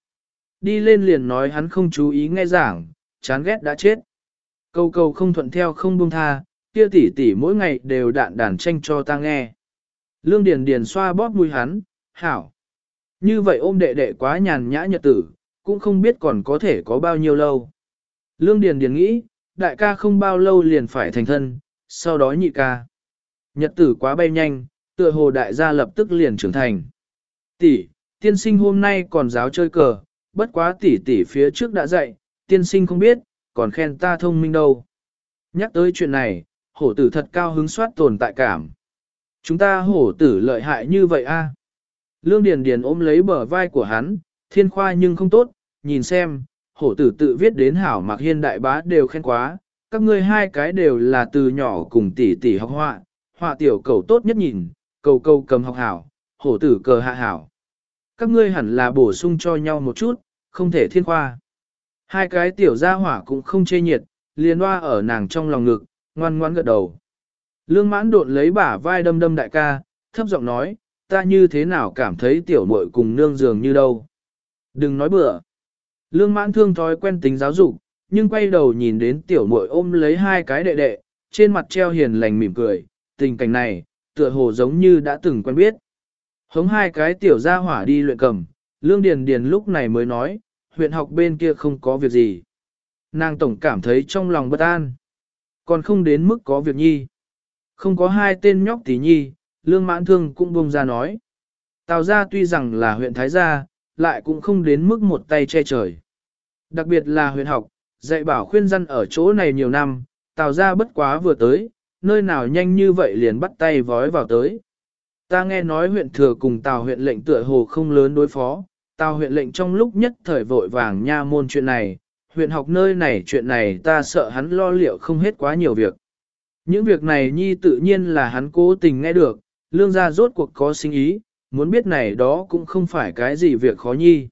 Đi lên liền nói hắn không chú ý nghe giảng, chán ghét đã chết. Câu câu không thuận theo không buông tha, kia tỷ tỷ mỗi ngày đều đạn đàn tranh cho ta nghe. Lương Điền Điền xoa bóp mũi hắn, hảo. Như vậy ôm đệ đệ quá nhàn nhã nhật tử, cũng không biết còn có thể có bao nhiêu lâu. Lương Điền Điền nghĩ, đại ca không bao lâu liền phải thành thân, sau đó nhị ca. Nhật tử quá bay nhanh, tựa hồ đại gia lập tức liền trưởng thành. Tỷ, tiên sinh hôm nay còn giáo chơi cờ, bất quá tỷ tỷ phía trước đã dạy, tiên sinh không biết, còn khen ta thông minh đâu. Nhắc tới chuyện này, hổ tử thật cao hứng soát tồn tại cảm. Chúng ta hổ tử lợi hại như vậy a? Lương Điền Điền ôm lấy bờ vai của hắn, thiên khoa nhưng không tốt, nhìn xem, hổ tử tự viết đến hảo mạc hiên đại bá đều khen quá, các ngươi hai cái đều là từ nhỏ cùng tỷ tỷ học họa, họa tiểu cầu tốt nhất nhìn, cầu cầu cầm học hảo, hổ tử cờ hạ hảo. Các ngươi hẳn là bổ sung cho nhau một chút, không thể thiên khoa. Hai cái tiểu gia hỏa cũng không chê nhiệt, liền hoa ở nàng trong lòng ngực, ngoan ngoan gật đầu. Lương mãn độn lấy bả vai đâm đâm đại ca, thấp giọng nói, ta như thế nào cảm thấy tiểu muội cùng nương giường như đâu. Đừng nói bừa. Lương mãn thương thói quen tính giáo dục, nhưng quay đầu nhìn đến tiểu muội ôm lấy hai cái đệ đệ, trên mặt treo hiền lành mỉm cười, tình cảnh này, tựa hồ giống như đã từng quen biết. Hống hai cái tiểu gia hỏa đi luyện cầm, Lương Điền Điền lúc này mới nói, huyện học bên kia không có việc gì. Nàng tổng cảm thấy trong lòng bất an. Còn không đến mức có việc nhi. Không có hai tên nhóc tí nhi, Lương Mãn Thương cũng buông ra nói. Tào gia tuy rằng là huyện Thái Gia, lại cũng không đến mức một tay che trời. Đặc biệt là huyện học, dạy bảo khuyên dân ở chỗ này nhiều năm, Tào gia bất quá vừa tới, nơi nào nhanh như vậy liền bắt tay vói vào tới. Ta nghe nói huyện thừa cùng Tào huyện lệnh tựa hồ không lớn đối phó, Tào huyện lệnh trong lúc nhất thời vội vàng nha môn chuyện này, huyện học nơi này chuyện này ta sợ hắn lo liệu không hết quá nhiều việc. Những việc này nhi tự nhiên là hắn cố tình nghe được, lương gia rốt cuộc có sinh ý, muốn biết này đó cũng không phải cái gì việc khó nhi.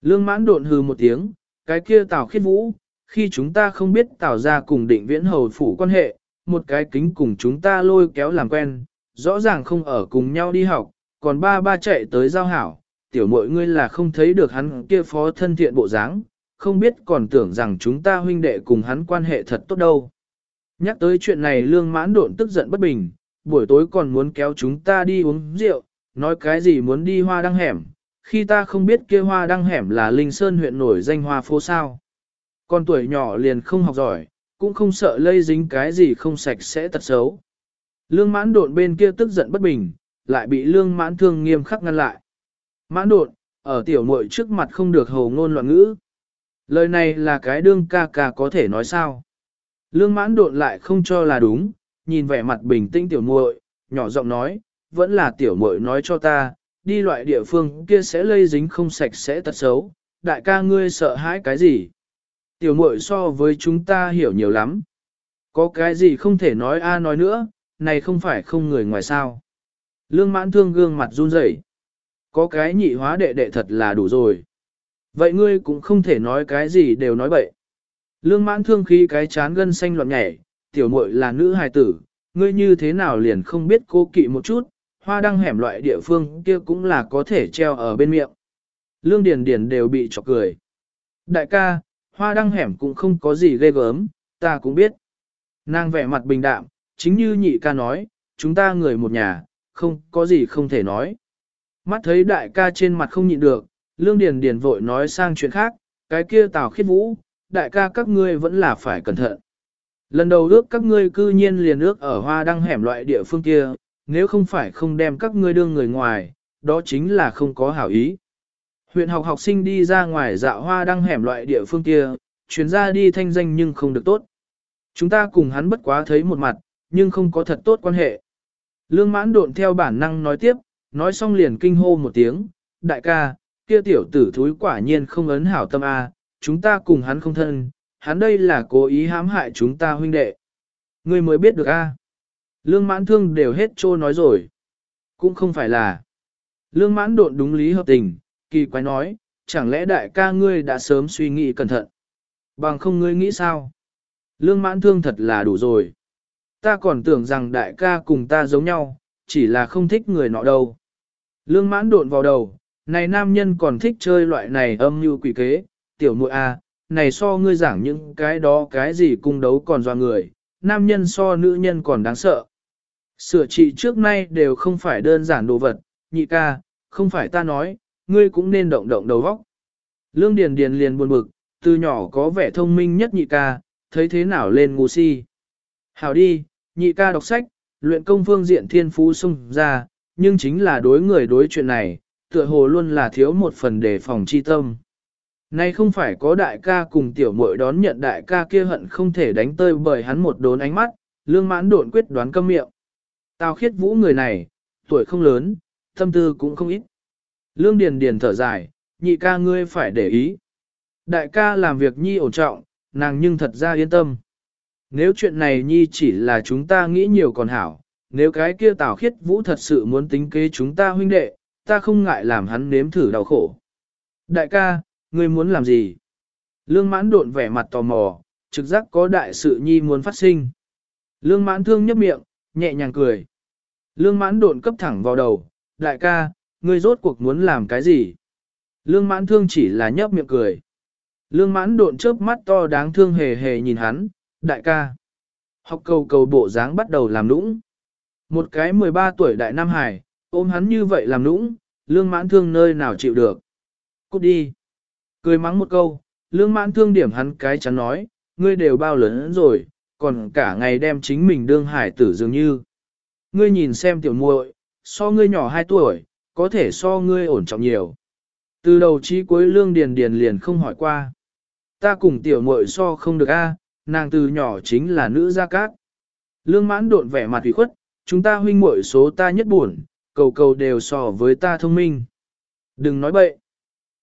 Lương mãn độn hừ một tiếng, cái kia Tào khiết vũ, khi chúng ta không biết Tào gia cùng định viễn hầu phủ quan hệ, một cái kính cùng chúng ta lôi kéo làm quen, rõ ràng không ở cùng nhau đi học, còn ba ba chạy tới giao hảo, tiểu mội ngươi là không thấy được hắn kia phó thân thiện bộ dáng, không biết còn tưởng rằng chúng ta huynh đệ cùng hắn quan hệ thật tốt đâu. Nhắc tới chuyện này lương mãn độn tức giận bất bình, buổi tối còn muốn kéo chúng ta đi uống rượu, nói cái gì muốn đi hoa đăng hẻm, khi ta không biết kia hoa đăng hẻm là Linh Sơn huyện nổi danh hoa phố sao. Con tuổi nhỏ liền không học giỏi, cũng không sợ lây dính cái gì không sạch sẽ tật xấu. Lương mãn độn bên kia tức giận bất bình, lại bị lương mãn thương nghiêm khắc ngăn lại. Mãn đột ở tiểu muội trước mặt không được hồ ngôn loạn ngữ. Lời này là cái đương ca ca có thể nói sao. Lương mãn đột lại không cho là đúng, nhìn vẻ mặt bình tĩnh tiểu muội, nhỏ giọng nói, vẫn là tiểu muội nói cho ta, đi loại địa phương kia sẽ lây dính không sạch sẽ tật xấu, đại ca ngươi sợ hãi cái gì? Tiểu muội so với chúng ta hiểu nhiều lắm. Có cái gì không thể nói a à nói nữa, này không phải không người ngoài sao. Lương mãn thương gương mặt run rẩy. Có cái nhị hóa đệ đệ thật là đủ rồi. Vậy ngươi cũng không thể nói cái gì đều nói bậy. Lương mãn thương khí cái chán gân xanh loạn nhảy, tiểu muội là nữ hài tử, ngươi như thế nào liền không biết cô kỵ một chút, hoa đăng hẻm loại địa phương kia cũng là có thể treo ở bên miệng. Lương Điền Điền đều bị chọc cười. Đại ca, hoa đăng hẻm cũng không có gì ghê gớm, ta cũng biết. Nàng vẻ mặt bình đạm, chính như nhị ca nói, chúng ta người một nhà, không có gì không thể nói. Mắt thấy đại ca trên mặt không nhịn được, Lương Điền Điền vội nói sang chuyện khác, cái kia Tào Khiết Vũ, đại ca các ngươi vẫn là phải cẩn thận. Lần đầu ước các ngươi cư nhiên liền ước ở hoa đăng hẻm loại địa phương kia, nếu không phải không đem các ngươi đưa người ngoài, đó chính là không có hảo ý. Huyện học học sinh đi ra ngoài dạo hoa đăng hẻm loại địa phương kia, chuyến ra đi thanh danh nhưng không được tốt. Chúng ta cùng hắn bất quá thấy một mặt, nhưng không có thật tốt quan hệ. Lương mãn độn theo bản năng nói tiếp, nói xong liền kinh hô một tiếng, đại ca, kia tiểu tử thúi quả nhiên không ấn hảo tâm A, chúng ta cùng hắn không thân, hắn đây là cố ý hãm hại chúng ta huynh đệ. Ngươi mới biết được A. Lương mãn thương đều hết trô nói rồi. Cũng không phải là. Lương mãn độn đúng lý hợp tình, kỳ quái nói, chẳng lẽ đại ca ngươi đã sớm suy nghĩ cẩn thận. Bằng không ngươi nghĩ sao? Lương mãn thương thật là đủ rồi. Ta còn tưởng rằng đại ca cùng ta giống nhau, chỉ là không thích người nọ đâu. Lương mãn độn vào đầu, này nam nhân còn thích chơi loại này âm như quỷ kế, tiểu muội a, à, này so ngươi giảng những cái đó cái gì cung đấu còn doa người, nam nhân so nữ nhân còn đáng sợ. Sửa trị trước nay đều không phải đơn giản đồ vật, nhị ca, không phải ta nói, ngươi cũng nên động động đầu óc. Lương Điền Điền liền buồn bực, từ nhỏ có vẻ thông minh nhất nhị ca, thấy thế nào lên ngu si. Hảo đi, nhị ca đọc sách, luyện công phương diện thiên phú sung ra, nhưng chính là đối người đối chuyện này, tựa hồ luôn là thiếu một phần đề phòng chi tâm. Nay không phải có đại ca cùng tiểu muội đón nhận đại ca kia hận không thể đánh tơi bởi hắn một đốn ánh mắt, lương mãn độn quyết đoán câm miệng. Tào khiết vũ người này, tuổi không lớn, tâm tư cũng không ít. Lương Điền Điền thở dài, nhị ca ngươi phải để ý. Đại ca làm việc nhi ổn trọng, nàng nhưng thật ra yên tâm. Nếu chuyện này nhi chỉ là chúng ta nghĩ nhiều còn hảo, nếu cái kia tào khiết vũ thật sự muốn tính kế chúng ta huynh đệ, ta không ngại làm hắn nếm thử đau khổ. Đại ca, ngươi muốn làm gì? Lương mãn độn vẻ mặt tò mò, trực giác có đại sự nhi muốn phát sinh. Lương mãn thương nhấp miệng, nhẹ nhàng cười. Lương mãn độn cấp thẳng vào đầu, đại ca, ngươi rốt cuộc muốn làm cái gì? Lương mãn thương chỉ là nhấp miệng cười. Lương mãn độn chớp mắt to đáng thương hề hề nhìn hắn, đại ca. Học cầu cầu bộ dáng bắt đầu làm nũng. Một cái 13 tuổi đại Nam Hải, ôm hắn như vậy làm nũng, lương mãn thương nơi nào chịu được. Cút đi. Cười mắng một câu, lương mãn thương điểm hắn cái chắn nói, ngươi đều bao lớn rồi, còn cả ngày đem chính mình đương hải tử dường như. Ngươi nhìn xem tiểu muội, so ngươi nhỏ 2 tuổi, có thể so ngươi ổn trọng nhiều. Từ đầu chí cuối lương điền điền liền không hỏi qua. Ta cùng tiểu muội so không được a, nàng từ nhỏ chính là nữ gia cát. Lương mãn độn vẻ mặt ủy khuất, chúng ta huynh muội số ta nhất buồn, cầu cầu đều so với ta thông minh. Đừng nói bậy.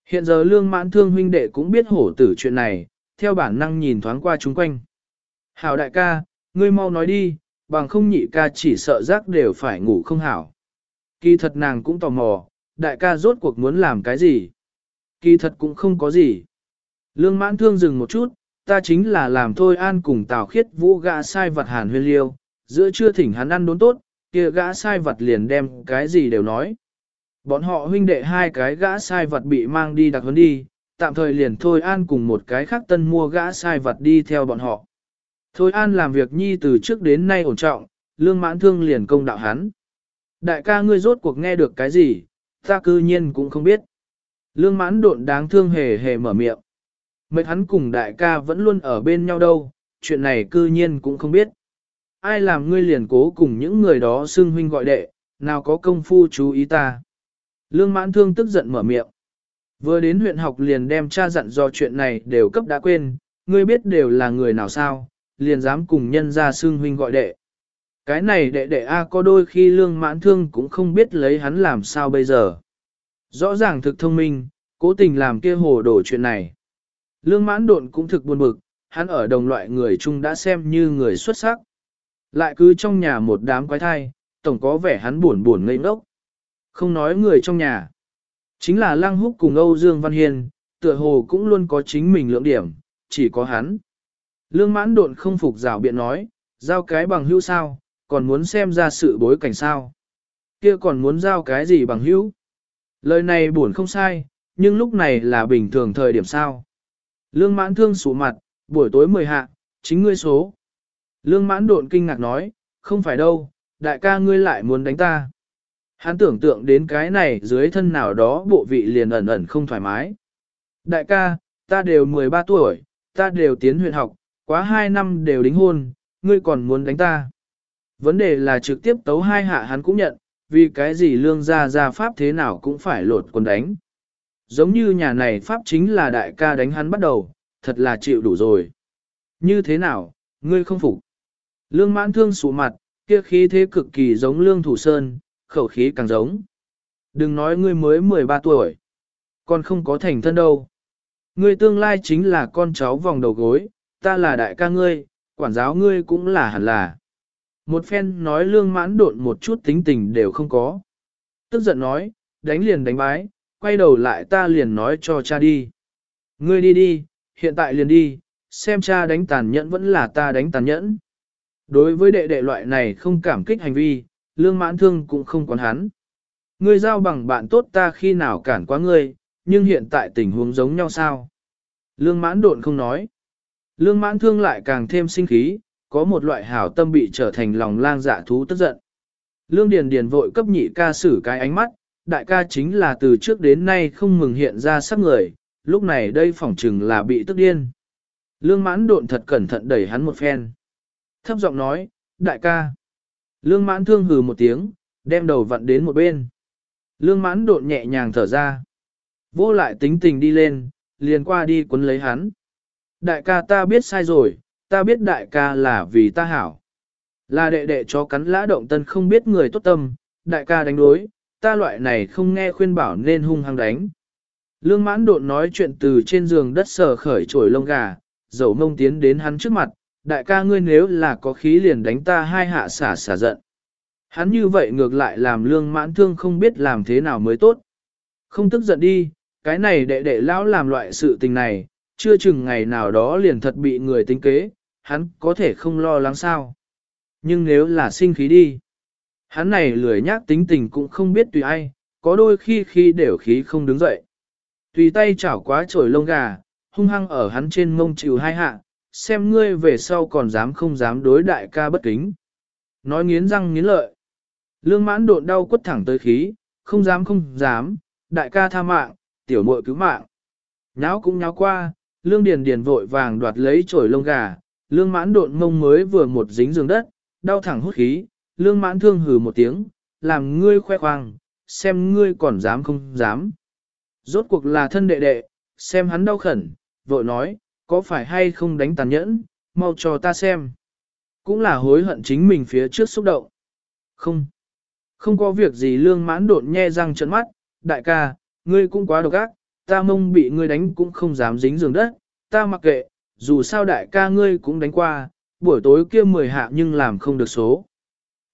Hiện giờ lương mãn thương huynh đệ cũng biết hổ tử chuyện này, theo bản năng nhìn thoáng qua chúng quanh. Hảo đại ca, ngươi mau nói đi, bằng không nhị ca chỉ sợ rác đều phải ngủ không hảo. Kỳ thật nàng cũng tò mò, đại ca rốt cuộc muốn làm cái gì? Kỳ thật cũng không có gì. Lương mãn thương dừng một chút, ta chính là làm thôi an cùng tào khiết vũ gã sai vật hàn huyên liêu, giữa trưa thỉnh hắn ăn đốn tốt, kia gã sai vật liền đem cái gì đều nói. Bọn họ huynh đệ hai cái gã sai vật bị mang đi đặc huấn đi, tạm thời liền thôi an cùng một cái khác tân mua gã sai vật đi theo bọn họ. Thôi an làm việc nhi từ trước đến nay ổn trọng, lương mãn thương liền công đạo hắn. Đại ca ngươi rốt cuộc nghe được cái gì, ta cư nhiên cũng không biết. Lương mãn độn đáng thương hề hề mở miệng. Mấy hắn cùng đại ca vẫn luôn ở bên nhau đâu, chuyện này cư nhiên cũng không biết. Ai làm ngươi liền cố cùng những người đó xưng huynh gọi đệ, nào có công phu chú ý ta. Lương mãn thương tức giận mở miệng. Vừa đến huyện học liền đem cha dặn do chuyện này đều cấp đã quên, ngươi biết đều là người nào sao, liền dám cùng nhân ra xưng huynh gọi đệ. Cái này đệ đệ A có đôi khi lương mãn thương cũng không biết lấy hắn làm sao bây giờ. Rõ ràng thực thông minh, cố tình làm kia hồ đổ chuyện này. Lương mãn độn cũng thực buồn bực, hắn ở đồng loại người chung đã xem như người xuất sắc. Lại cứ trong nhà một đám quái thai, tổng có vẻ hắn buồn buồn ngây ngốc. Không nói người trong nhà. Chính là Lăng Húc cùng Âu Dương Văn Hiên, tựa hồ cũng luôn có chính mình lượng điểm, chỉ có hắn. Lương mãn độn không phục rào biện nói, giao cái bằng hữu sao, còn muốn xem ra sự bối cảnh sao. Kia còn muốn giao cái gì bằng hữu? Lời này buồn không sai, nhưng lúc này là bình thường thời điểm sao. Lương mãn thương sủ mặt, buổi tối mười hạ, chính ngươi số. Lương mãn độn kinh ngạc nói, không phải đâu, đại ca ngươi lại muốn đánh ta. Hắn tưởng tượng đến cái này dưới thân nào đó bộ vị liền ẩn ẩn không thoải mái. Đại ca, ta đều 13 tuổi, ta đều tiến huyện học, quá 2 năm đều đính hôn, ngươi còn muốn đánh ta. Vấn đề là trực tiếp tấu hai hạ hắn cũng nhận, vì cái gì lương gia gia pháp thế nào cũng phải lột quần đánh. Giống như nhà này pháp chính là đại ca đánh hắn bắt đầu, thật là chịu đủ rồi. Như thế nào, ngươi không phục. Lương mãn thương sụ mặt, kia khí thế cực kỳ giống lương thủ sơn, khẩu khí càng giống. Đừng nói ngươi mới 13 tuổi, còn không có thành thân đâu. Ngươi tương lai chính là con cháu vòng đầu gối, ta là đại ca ngươi, quản giáo ngươi cũng là hẳn là. Một phen nói lương mãn độn một chút tính tình đều không có. Tức giận nói, đánh liền đánh bái, quay đầu lại ta liền nói cho cha đi. Ngươi đi đi, hiện tại liền đi, xem cha đánh tàn nhẫn vẫn là ta đánh tàn nhẫn. Đối với đệ đệ loại này không cảm kích hành vi, lương mãn thương cũng không quán hắn. Ngươi giao bằng bạn tốt ta khi nào cản quá ngươi, nhưng hiện tại tình huống giống nhau sao? Lương mãn độn không nói. Lương mãn thương lại càng thêm sinh khí, có một loại hảo tâm bị trở thành lòng lang dạ thú tức giận. Lương Điền Điền vội cấp nhị ca xử cái ánh mắt, đại ca chính là từ trước đến nay không ngừng hiện ra sắc người, lúc này đây phỏng chừng là bị tức điên. Lương mãn độn thật cẩn thận đẩy hắn một phen. Thấp giọng nói, đại ca. Lương mãn thương hừ một tiếng, đem đầu vặn đến một bên. Lương mãn độn nhẹ nhàng thở ra. Vô lại tính tình đi lên, liền qua đi quấn lấy hắn. Đại ca ta biết sai rồi, ta biết đại ca là vì ta hảo. Là đệ đệ cho cắn lã động tân không biết người tốt tâm, đại ca đánh đối, ta loại này không nghe khuyên bảo nên hung hăng đánh. Lương mãn độn nói chuyện từ trên giường đất sờ khởi trổi lông gà, dầu mông tiến đến hắn trước mặt, đại ca ngươi nếu là có khí liền đánh ta hai hạ xả xả giận. Hắn như vậy ngược lại làm lương mãn thương không biết làm thế nào mới tốt. Không tức giận đi, cái này đệ đệ lão làm loại sự tình này, chưa chừng ngày nào đó liền thật bị người tính kế, hắn có thể không lo lắng sao. Nhưng nếu là sinh khí đi, hắn này lười nhác tính tình cũng không biết tùy ai, có đôi khi khi đều khí không đứng dậy. Tùy tay chảo quá trổi lông gà, hung hăng ở hắn trên mông chịu hai hạ, xem ngươi về sau còn dám không dám đối đại ca bất kính. Nói nghiến răng nghiến lợi. Lương mãn độn đau quất thẳng tới khí, không dám không dám, đại ca tha mạng, tiểu muội cứu mạng. Nháo cũng nháo qua, lương điền điền vội vàng đoạt lấy chổi lông gà, lương mãn độn mông mới vừa một dính giường đất, đau thẳng hút khí, lương mãn thương hừ một tiếng, làm ngươi khoe khoang, xem ngươi còn dám không dám. Rốt cuộc là thân đệ đệ, xem hắn đau khẩn, vội nói, có phải hay không đánh tàn nhẫn, mau cho ta xem. Cũng là hối hận chính mình phía trước xúc động. Không, không có việc gì lương mãn độn nhe răng trợn mắt, đại ca, ngươi cũng quá độc ác, ta mông bị ngươi đánh cũng không dám dính giường đất, ta mặc kệ, dù sao đại ca ngươi cũng đánh qua, buổi tối kia mười hạ nhưng làm không được số.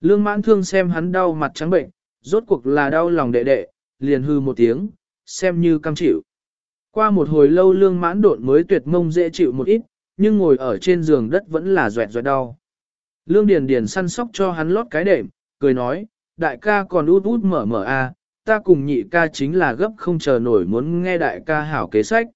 Lương mãn thương xem hắn đau mặt trắng bệnh, rốt cuộc là đau lòng đệ đệ, liền hư một tiếng, xem như cam chịu. Qua một hồi lâu lương mãn độn mới tuyệt mông dễ chịu một ít, nhưng ngồi ở trên giường đất vẫn là doẹt doẹt đau. Lương Điền Điền săn sóc cho hắn lót cái đệm, cười nói, đại ca còn út út mở mở a, ta cùng nhị ca chính là gấp không chờ nổi muốn nghe đại ca hảo kế sách.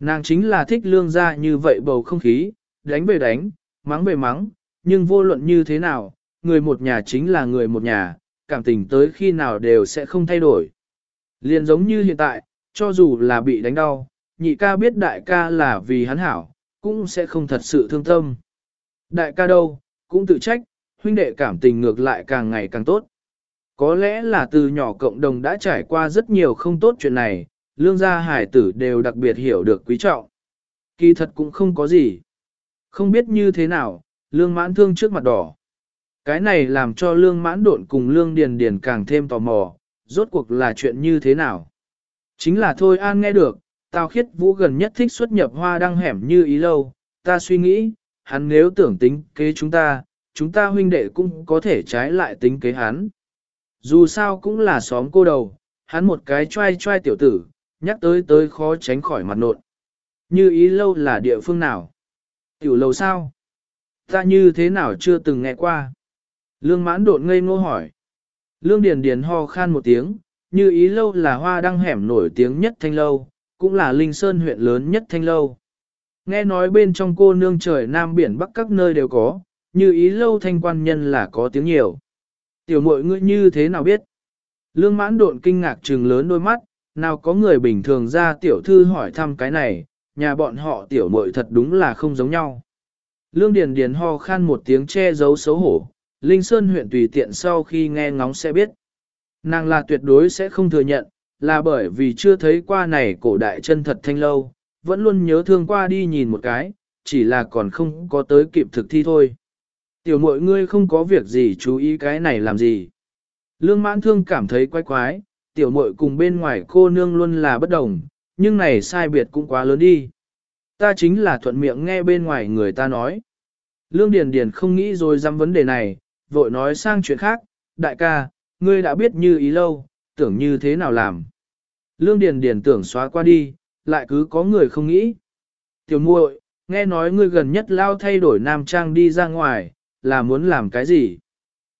Nàng chính là thích lương gia như vậy bầu không khí, đánh về đánh, mắng về mắng, nhưng vô luận như thế nào, người một nhà chính là người một nhà, cảm tình tới khi nào đều sẽ không thay đổi. Liên giống như hiện tại, cho dù là bị đánh đau, nhị ca biết đại ca là vì hắn hảo, cũng sẽ không thật sự thương tâm. Đại ca đâu, cũng tự trách, huynh đệ cảm tình ngược lại càng ngày càng tốt. Có lẽ là từ nhỏ cộng đồng đã trải qua rất nhiều không tốt chuyện này, lương gia hải tử đều đặc biệt hiểu được quý trọng. Kỳ thật cũng không có gì. Không biết như thế nào, lương mãn thương trước mặt đỏ. Cái này làm cho lương mãn độn cùng lương điền điền càng thêm tò mò, rốt cuộc là chuyện như thế nào. Chính là thôi an nghe được, tao khiết vũ gần nhất thích xuất nhập hoa đăng hẻm như ý lâu, ta suy nghĩ, hắn nếu tưởng tính kế chúng ta, chúng ta huynh đệ cũng có thể trái lại tính kế hắn. Dù sao cũng là xóm cô đầu, hắn một cái trai trai tiểu tử, nhắc tới tới khó tránh khỏi mặt nộn. Như ý lâu là địa phương nào? Tiểu lâu sao? Ta như thế nào chưa từng nghe qua? Lương mãn đột ngây ngô hỏi. Lương Điền Điền ho khan một tiếng, như ý lâu là hoa đăng hẻm nổi tiếng nhất thanh lâu, cũng là linh sơn huyện lớn nhất thanh lâu. Nghe nói bên trong cô nương trời Nam Biển Bắc các nơi đều có, như ý lâu thanh quan nhân là có tiếng nhiều. Tiểu mội ngươi như thế nào biết? Lương mãn độn kinh ngạc trừng lớn đôi mắt, nào có người bình thường ra tiểu thư hỏi thăm cái này, nhà bọn họ tiểu mội thật đúng là không giống nhau. Lương Điền Điền ho khan một tiếng che giấu xấu hổ, Linh Sơn huyện tùy tiện sau khi nghe ngóng sẽ biết. Nàng là tuyệt đối sẽ không thừa nhận, là bởi vì chưa thấy qua này cổ đại chân thật thanh lâu, vẫn luôn nhớ thương qua đi nhìn một cái, chỉ là còn không có tới kịp thực thi thôi. Tiểu mội ngươi không có việc gì chú ý cái này làm gì. Lương mãn thương cảm thấy quái quái, tiểu mội cùng bên ngoài cô nương luôn là bất đồng, nhưng này sai biệt cũng quá lớn đi. Ta chính là thuận miệng nghe bên ngoài người ta nói. Lương Điền Điền không nghĩ rồi dám vấn đề này, vội nói sang chuyện khác, đại ca, ngươi đã biết như ý lâu, tưởng như thế nào làm. Lương Điền Điền tưởng xóa qua đi, lại cứ có người không nghĩ. Tiểu muội, nghe nói ngươi gần nhất lao thay đổi nam trang đi ra ngoài, là muốn làm cái gì?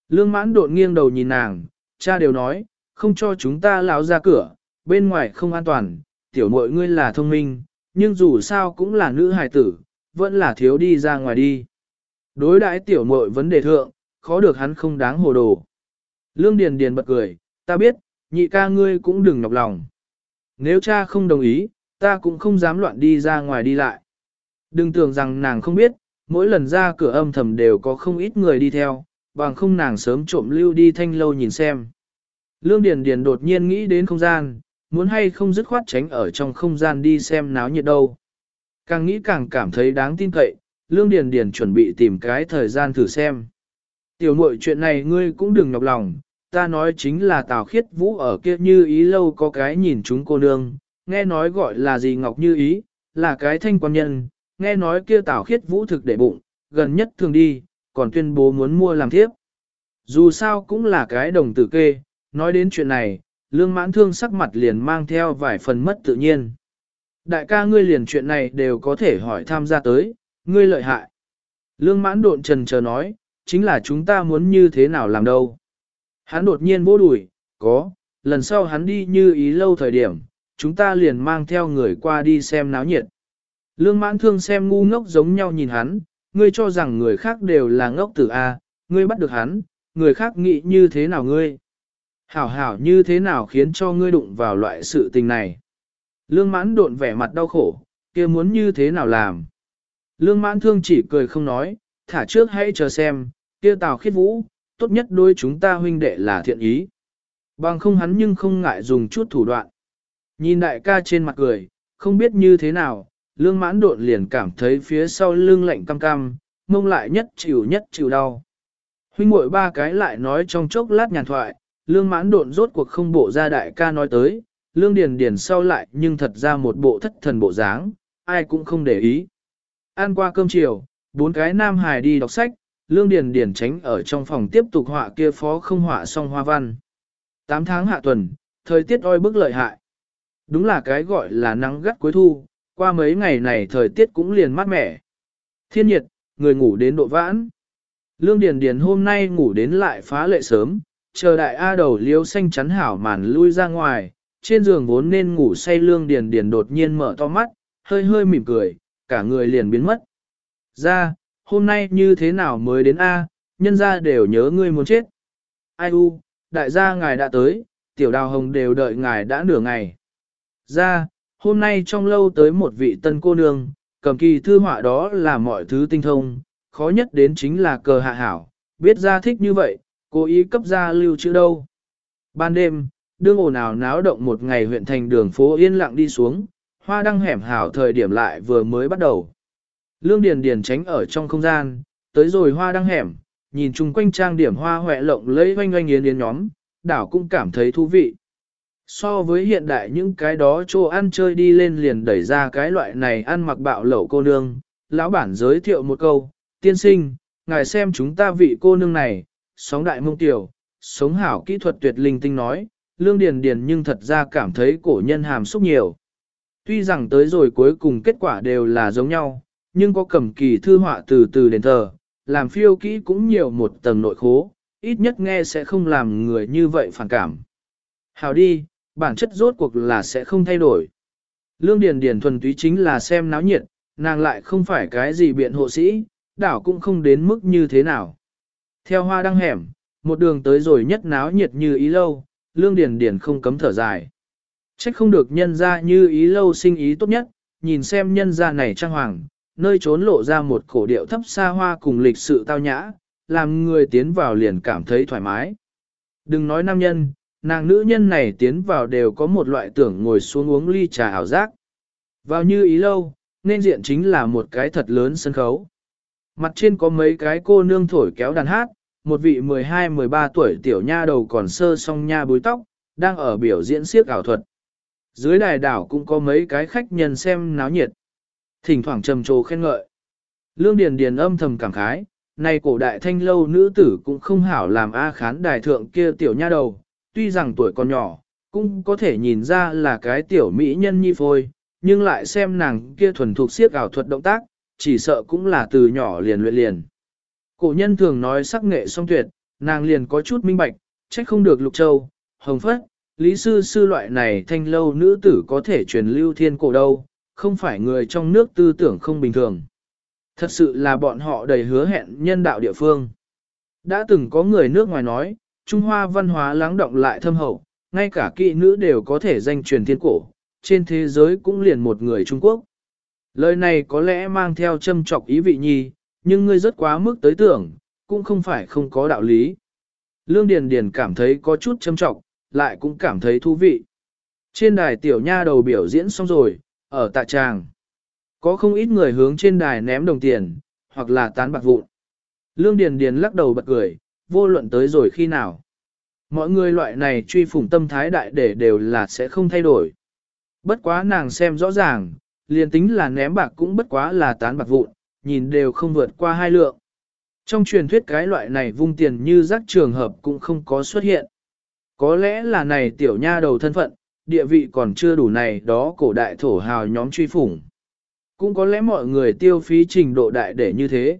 Lương mãn đột nghiêng đầu nhìn nàng, cha đều nói, không cho chúng ta lão ra cửa, bên ngoài không an toàn, tiểu muội ngươi là thông minh, nhưng dù sao cũng là nữ hài tử, vẫn là thiếu đi ra ngoài đi. Đối đãi tiểu muội vấn đề thượng, khó được hắn không đáng hồ đồ. Lương Điền Điền bật cười, ta biết, nhị ca ngươi cũng đừng nhọc lòng. Nếu cha không đồng ý, ta cũng không dám loạn đi ra ngoài đi lại. Đừng tưởng rằng nàng không biết, mỗi lần ra cửa âm thầm đều có không ít người đi theo, bằng không nàng sớm trộm lưu đi thanh lâu nhìn xem. Lương Điền Điền đột nhiên nghĩ đến không gian, muốn hay không dứt khoát tránh ở trong không gian đi xem náo nhiệt đâu. Càng nghĩ càng cảm thấy đáng tin cậy, Lương Điền Điền chuẩn bị tìm cái thời gian thử xem. Tiểu muội chuyện này ngươi cũng đừng nhọc lòng, ta nói chính là Tào Khiết Vũ ở kia như ý lâu có cái nhìn chúng cô nương, nghe nói gọi là gì Ngọc Như Ý, là cái thanh quan nhân, nghe nói kia Tào Khiết Vũ thực để bụng, gần nhất thường đi, còn tuyên bố muốn mua làm thiếp. Dù sao cũng là cái đồng tử kê, nói đến chuyện này, Lương mãn thương sắc mặt liền mang theo vài phần mất tự nhiên. Đại ca ngươi liền chuyện này đều có thể hỏi tham gia tới, ngươi lợi hại. Lương mãn độn trần chờ nói, chính là chúng ta muốn như thế nào làm đâu. Hắn đột nhiên vô đùi, có, lần sau hắn đi như ý lâu thời điểm, chúng ta liền mang theo người qua đi xem náo nhiệt. Lương mãn thương xem ngu ngốc giống nhau nhìn hắn, ngươi cho rằng người khác đều là ngốc tử A, ngươi bắt được hắn, người khác nghĩ như thế nào ngươi. Hảo hảo như thế nào khiến cho ngươi đụng vào loại sự tình này. Lương mãn độn vẻ mặt đau khổ, kia muốn như thế nào làm. Lương mãn thương chỉ cười không nói, thả trước hãy chờ xem, kia tào khiết vũ, tốt nhất đôi chúng ta huynh đệ là thiện ý. Bằng không hắn nhưng không ngại dùng chút thủ đoạn. Nhìn đại ca trên mặt cười, không biết như thế nào, lương mãn đột liền cảm thấy phía sau lưng lạnh cam cam, mông lại nhất chịu nhất chịu đau. Huynh muội ba cái lại nói trong chốc lát nhàn thoại, lương mãn độn rốt cuộc không bộ ra đại ca nói tới, lương điền điền sau lại nhưng thật ra một bộ thất thần bộ dáng, ai cũng không để ý. Ăn qua cơm chiều, bốn cái nam hài đi đọc sách, lương điền điền tránh ở trong phòng tiếp tục họa kia phó không họa xong hoa văn. Tám tháng hạ tuần, thời tiết oi bức lợi hại. Đúng là cái gọi là nắng gắt cuối thu, qua mấy ngày này thời tiết cũng liền mát mẻ. Thiên nhiệt, người ngủ đến độ vãn. Lương Điền Điền hôm nay ngủ đến lại phá lệ sớm, chờ đại A đầu liêu xanh chắn hảo màn lui ra ngoài, trên giường vốn nên ngủ say Lương Điền Điền đột nhiên mở to mắt, hơi hơi mỉm cười, cả người liền biến mất. Ra, hôm nay như thế nào mới đến A, nhân gia đều nhớ ngươi muốn chết. Ai u, đại gia ngài đã tới, tiểu đào hồng đều đợi ngài đã nửa ngày. Ra, hôm nay trong lâu tới một vị tân cô nương, cầm kỳ thư họa đó là mọi thứ tinh thông, khó nhất đến chính là cờ hạ hảo, biết ra thích như vậy, cố ý cấp ra lưu chữ đâu. Ban đêm, đương ồn ào náo động một ngày huyện thành đường phố yên lặng đi xuống, hoa đăng hẻm hảo thời điểm lại vừa mới bắt đầu. Lương Điền Điền tránh ở trong không gian, tới rồi hoa đăng hẻm, nhìn chung quanh trang điểm hoa hoẹ lộng lẫy oanh oanh yến yến nhóm, đảo cũng cảm thấy thú vị. So với hiện đại những cái đó chỗ ăn chơi đi lên liền đẩy ra cái loại này ăn mặc bạo lẩu cô nương, lão bản giới thiệu một câu, tiên sinh, ngài xem chúng ta vị cô nương này, sóng đại mông tiểu, sống hảo kỹ thuật tuyệt linh tinh nói, lương điền điền nhưng thật ra cảm thấy cổ nhân hàm xúc nhiều. Tuy rằng tới rồi cuối cùng kết quả đều là giống nhau, nhưng có cầm kỳ thư họa từ từ đền thờ, làm phiêu kỹ cũng nhiều một tầng nội khố, ít nhất nghe sẽ không làm người như vậy phản cảm. hào đi, bản chất rốt cuộc là sẽ không thay đổi. Lương Điền Điền thuần túy chính là xem náo nhiệt, nàng lại không phải cái gì biện hộ sĩ, đảo cũng không đến mức như thế nào. Theo hoa đăng hẻm, một đường tới rồi nhất náo nhiệt như ý lâu, Lương Điền Điền không cấm thở dài. Trách không được nhân ra như ý lâu sinh ý tốt nhất, nhìn xem nhân ra này trang hoàng, nơi trốn lộ ra một cổ điệu thấp xa hoa cùng lịch sự tao nhã, làm người tiến vào liền cảm thấy thoải mái. Đừng nói nam nhân, nàng nữ nhân này tiến vào đều có một loại tưởng ngồi xuống uống ly trà ảo giác. Vào như ý lâu, nên diện chính là một cái thật lớn sân khấu. Mặt trên có mấy cái cô nương thổi kéo đàn hát, một vị 12-13 tuổi tiểu nha đầu còn sơ song nha búi tóc, đang ở biểu diễn siếc ảo thuật. Dưới đài đảo cũng có mấy cái khách nhân xem náo nhiệt. Thỉnh thoảng trầm trồ khen ngợi. Lương Điền Điền âm thầm cảm khái, này cổ đại thanh lâu nữ tử cũng không hảo làm A khán đài thượng kia tiểu nha đầu, tuy rằng tuổi còn nhỏ, cũng có thể nhìn ra là cái tiểu mỹ nhân nhi phôi, nhưng lại xem nàng kia thuần thục siết ảo thuật động tác, chỉ sợ cũng là từ nhỏ liền luyện liền. Cổ nhân thường nói sắc nghệ song tuyệt, nàng liền có chút minh bạch, trách không được lục châu, hồng phất, lý sư sư loại này thanh lâu nữ tử có thể truyền lưu thiên cổ đâu, không phải người trong nước tư tưởng không bình thường. Thật sự là bọn họ đầy hứa hẹn nhân đạo địa phương. Đã từng có người nước ngoài nói, Trung Hoa văn hóa lắng động lại thâm hậu, ngay cả kỵ nữ đều có thể danh truyền thiên cổ, trên thế giới cũng liền một người Trung Quốc. Lời này có lẽ mang theo châm trọc ý vị nhi, nhưng ngươi rất quá mức tới tưởng, cũng không phải không có đạo lý. Lương Điền Điền cảm thấy có chút châm trọc, lại cũng cảm thấy thú vị. Trên đài tiểu nha đầu biểu diễn xong rồi, ở tạ tràng. Có không ít người hướng trên đài ném đồng tiền, hoặc là tán bạc vụn. Lương Điền Điền lắc đầu bật cười, vô luận tới rồi khi nào. Mọi người loại này truy phủng tâm thái đại để đều là sẽ không thay đổi. Bất quá nàng xem rõ ràng, liền tính là ném bạc cũng bất quá là tán bạc vụn, nhìn đều không vượt qua hai lượng. Trong truyền thuyết cái loại này vung tiền như rác trường hợp cũng không có xuất hiện. Có lẽ là này tiểu nha đầu thân phận, địa vị còn chưa đủ này đó cổ đại thổ hào nhóm truy phủng. Cũng có lẽ mọi người tiêu phí trình độ đại để như thế.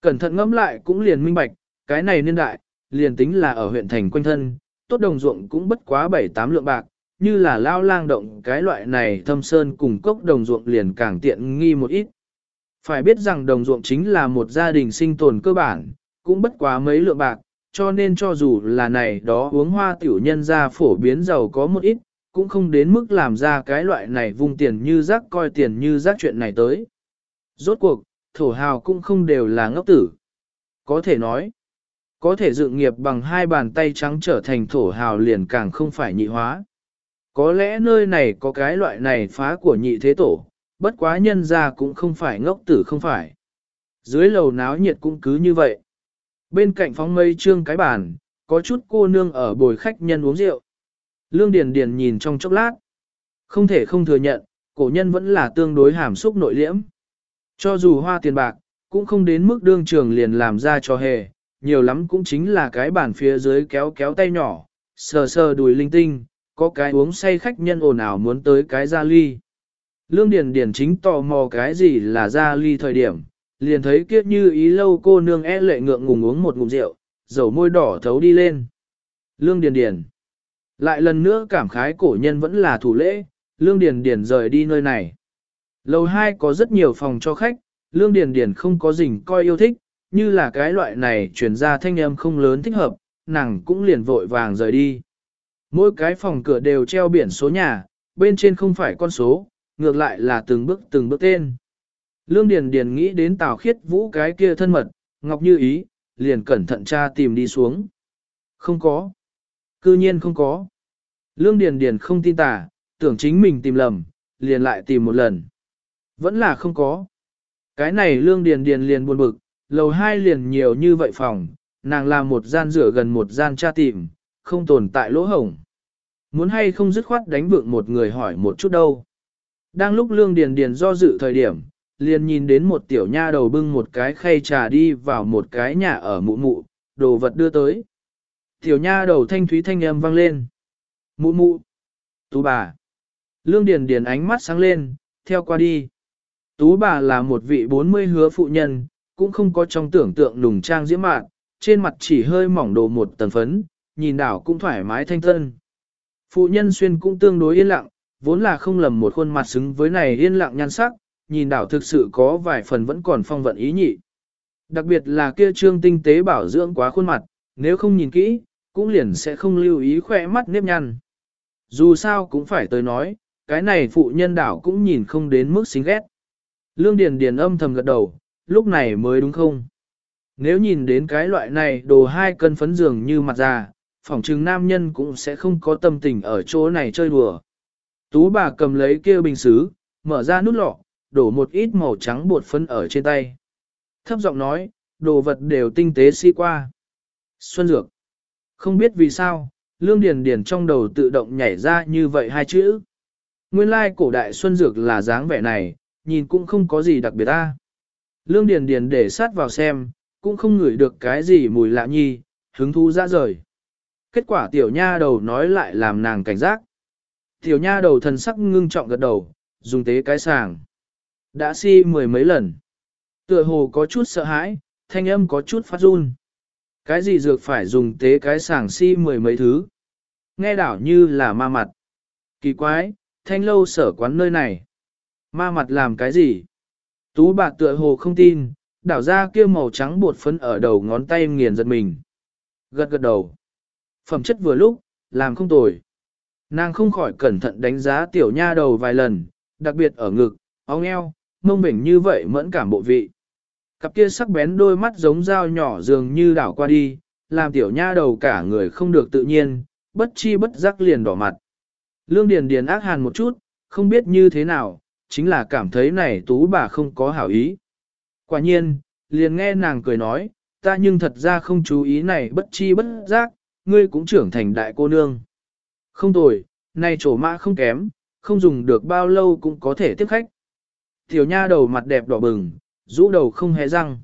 Cẩn thận ngẫm lại cũng liền minh bạch, cái này niên đại, liền tính là ở huyện thành quanh thân, tốt đồng ruộng cũng bất quá 7-8 lượng bạc, như là lao lang động cái loại này thâm sơn cùng cốc đồng ruộng liền càng tiện nghi một ít. Phải biết rằng đồng ruộng chính là một gia đình sinh tồn cơ bản, cũng bất quá mấy lượng bạc, cho nên cho dù là này đó uống hoa tiểu nhân ra phổ biến giàu có một ít, cũng không đến mức làm ra cái loại này vung tiền như rác coi tiền như rác chuyện này tới. Rốt cuộc, thổ hào cũng không đều là ngốc tử. Có thể nói, có thể dự nghiệp bằng hai bàn tay trắng trở thành thổ hào liền càng không phải nhị hóa. Có lẽ nơi này có cái loại này phá của nhị thế tổ, bất quá nhân ra cũng không phải ngốc tử không phải. Dưới lầu náo nhiệt cũng cứ như vậy. Bên cạnh phóng mây trương cái bàn, có chút cô nương ở bồi khách nhân uống rượu. Lương Điền Điền nhìn trong chốc lát. Không thể không thừa nhận, cổ nhân vẫn là tương đối hàm xúc nội liễm. Cho dù hoa tiền bạc, cũng không đến mức đương trường liền làm ra cho hề, nhiều lắm cũng chính là cái bàn phía dưới kéo kéo tay nhỏ, sờ sờ đùi linh tinh, có cái uống say khách nhân ồn ào muốn tới cái gia ly. Lương Điền Điền chính tò mò cái gì là gia ly thời điểm, liền thấy kiếp như ý lâu cô nương e lệ ngượng ngùng uống một ngụm rượu, dầu môi đỏ thấu đi lên. Lương Điền Điền. Lại lần nữa cảm khái cổ nhân vẫn là thủ lễ, Lương Điền Điền rời đi nơi này. Lầu 2 có rất nhiều phòng cho khách, Lương Điền Điền không có rình coi yêu thích, như là cái loại này truyền ra thanh âm không lớn thích hợp, nàng cũng liền vội vàng rời đi. Mỗi cái phòng cửa đều treo biển số nhà, bên trên không phải con số, ngược lại là từng bước từng bước tên. Lương Điền Điền nghĩ đến Tào Khiết Vũ cái kia thân mật, Ngọc Như Ý, liền cẩn thận tra tìm đi xuống. Không có. Cư nhiên không có. Lương Điền Điền không tin tà, tưởng chính mình tìm lầm, liền lại tìm một lần. Vẫn là không có. Cái này Lương Điền Điền liền buồn bực, lầu hai liền nhiều như vậy phòng, nàng làm một gian rửa gần một gian tra tìm, không tồn tại lỗ hổng. Muốn hay không dứt khoát đánh vượng một người hỏi một chút đâu. Đang lúc Lương Điền Điền do dự thời điểm, liền nhìn đến một tiểu nha đầu bưng một cái khay trà đi vào một cái nhà ở mụ mụ, đồ vật đưa tới. Tiểu nha đầu thanh thúy thanh âm vang lên. Mụ mụ. Tú bà. Lương Điền Điền ánh mắt sáng lên, theo qua đi. Tú bà là một vị 40 hứa phụ nhân, cũng không có trong tưởng tượng nùng trang diễm mạn, trên mặt chỉ hơi mỏng đồ một tầng phấn, nhìn đảo cũng thoải mái thanh tân. Phụ nhân xuyên cũng tương đối yên lặng, vốn là không lầm một khuôn mặt xứng với này yên lặng nhan sắc, nhìn đảo thực sự có vài phần vẫn còn phong vận ý nhị. Đặc biệt là kia trương tinh tế bảo dưỡng quá khuôn mặt, nếu không nhìn kỹ, cũng liền sẽ không lưu ý khỏe mắt nếp nhăn. Dù sao cũng phải tới nói, cái này phụ nhân đảo cũng nhìn không đến mức xính ghét. Lương Điền Điền âm thầm gật đầu, lúc này mới đúng không? Nếu nhìn đến cái loại này đồ hai cân phấn dường như mặt già, phỏng chừng nam nhân cũng sẽ không có tâm tình ở chỗ này chơi đùa. Tú bà cầm lấy kia bình xứ, mở ra nút lọ, đổ một ít màu trắng bột phấn ở trên tay. Thấp giọng nói, đồ vật đều tinh tế si qua. Xuân Dược. Không biết vì sao, Lương Điền Điền trong đầu tự động nhảy ra như vậy hai chữ. Nguyên lai cổ đại Xuân Dược là dáng vẻ này, nhìn cũng không có gì đặc biệt ta. Lương Điền Điền để sát vào xem, cũng không ngửi được cái gì mùi lạ nhi, hứng thú ra rời. Kết quả tiểu nha đầu nói lại làm nàng cảnh giác. Tiểu nha đầu thần sắc ngưng trọng gật đầu, dùng tế cái sàng. Đã si mười mấy lần. Tựa hồ có chút sợ hãi, thanh âm có chút phát run. Cái gì dược phải dùng tế cái sàng si mười mấy thứ. Nghe đảo như là ma mặt. Kỳ quái, thanh lâu sở quán nơi này. Ma mặt làm cái gì? Tú bà tựa hồ không tin, đảo ra kia màu trắng bột phấn ở đầu ngón tay nghiền giật mình. Gật gật đầu. Phẩm chất vừa lúc, làm không tồi. Nàng không khỏi cẩn thận đánh giá tiểu nha đầu vài lần, đặc biệt ở ngực, óng eo, mông bình như vậy mẫn cảm bộ vị. Cặp kia sắc bén đôi mắt giống dao nhỏ dường như đảo qua đi, làm tiểu nha đầu cả người không được tự nhiên, bất chi bất giác liền đỏ mặt. Lương Điền Điền ác hàn một chút, không biết như thế nào, chính là cảm thấy này tú bà không có hảo ý. Quả nhiên, liền nghe nàng cười nói, ta nhưng thật ra không chú ý này bất chi bất giác, ngươi cũng trưởng thành đại cô nương. Không tồi, này trổ mã không kém, không dùng được bao lâu cũng có thể tiếp khách. Tiểu nha đầu mặt đẹp đỏ bừng, rũ đầu không hề răng.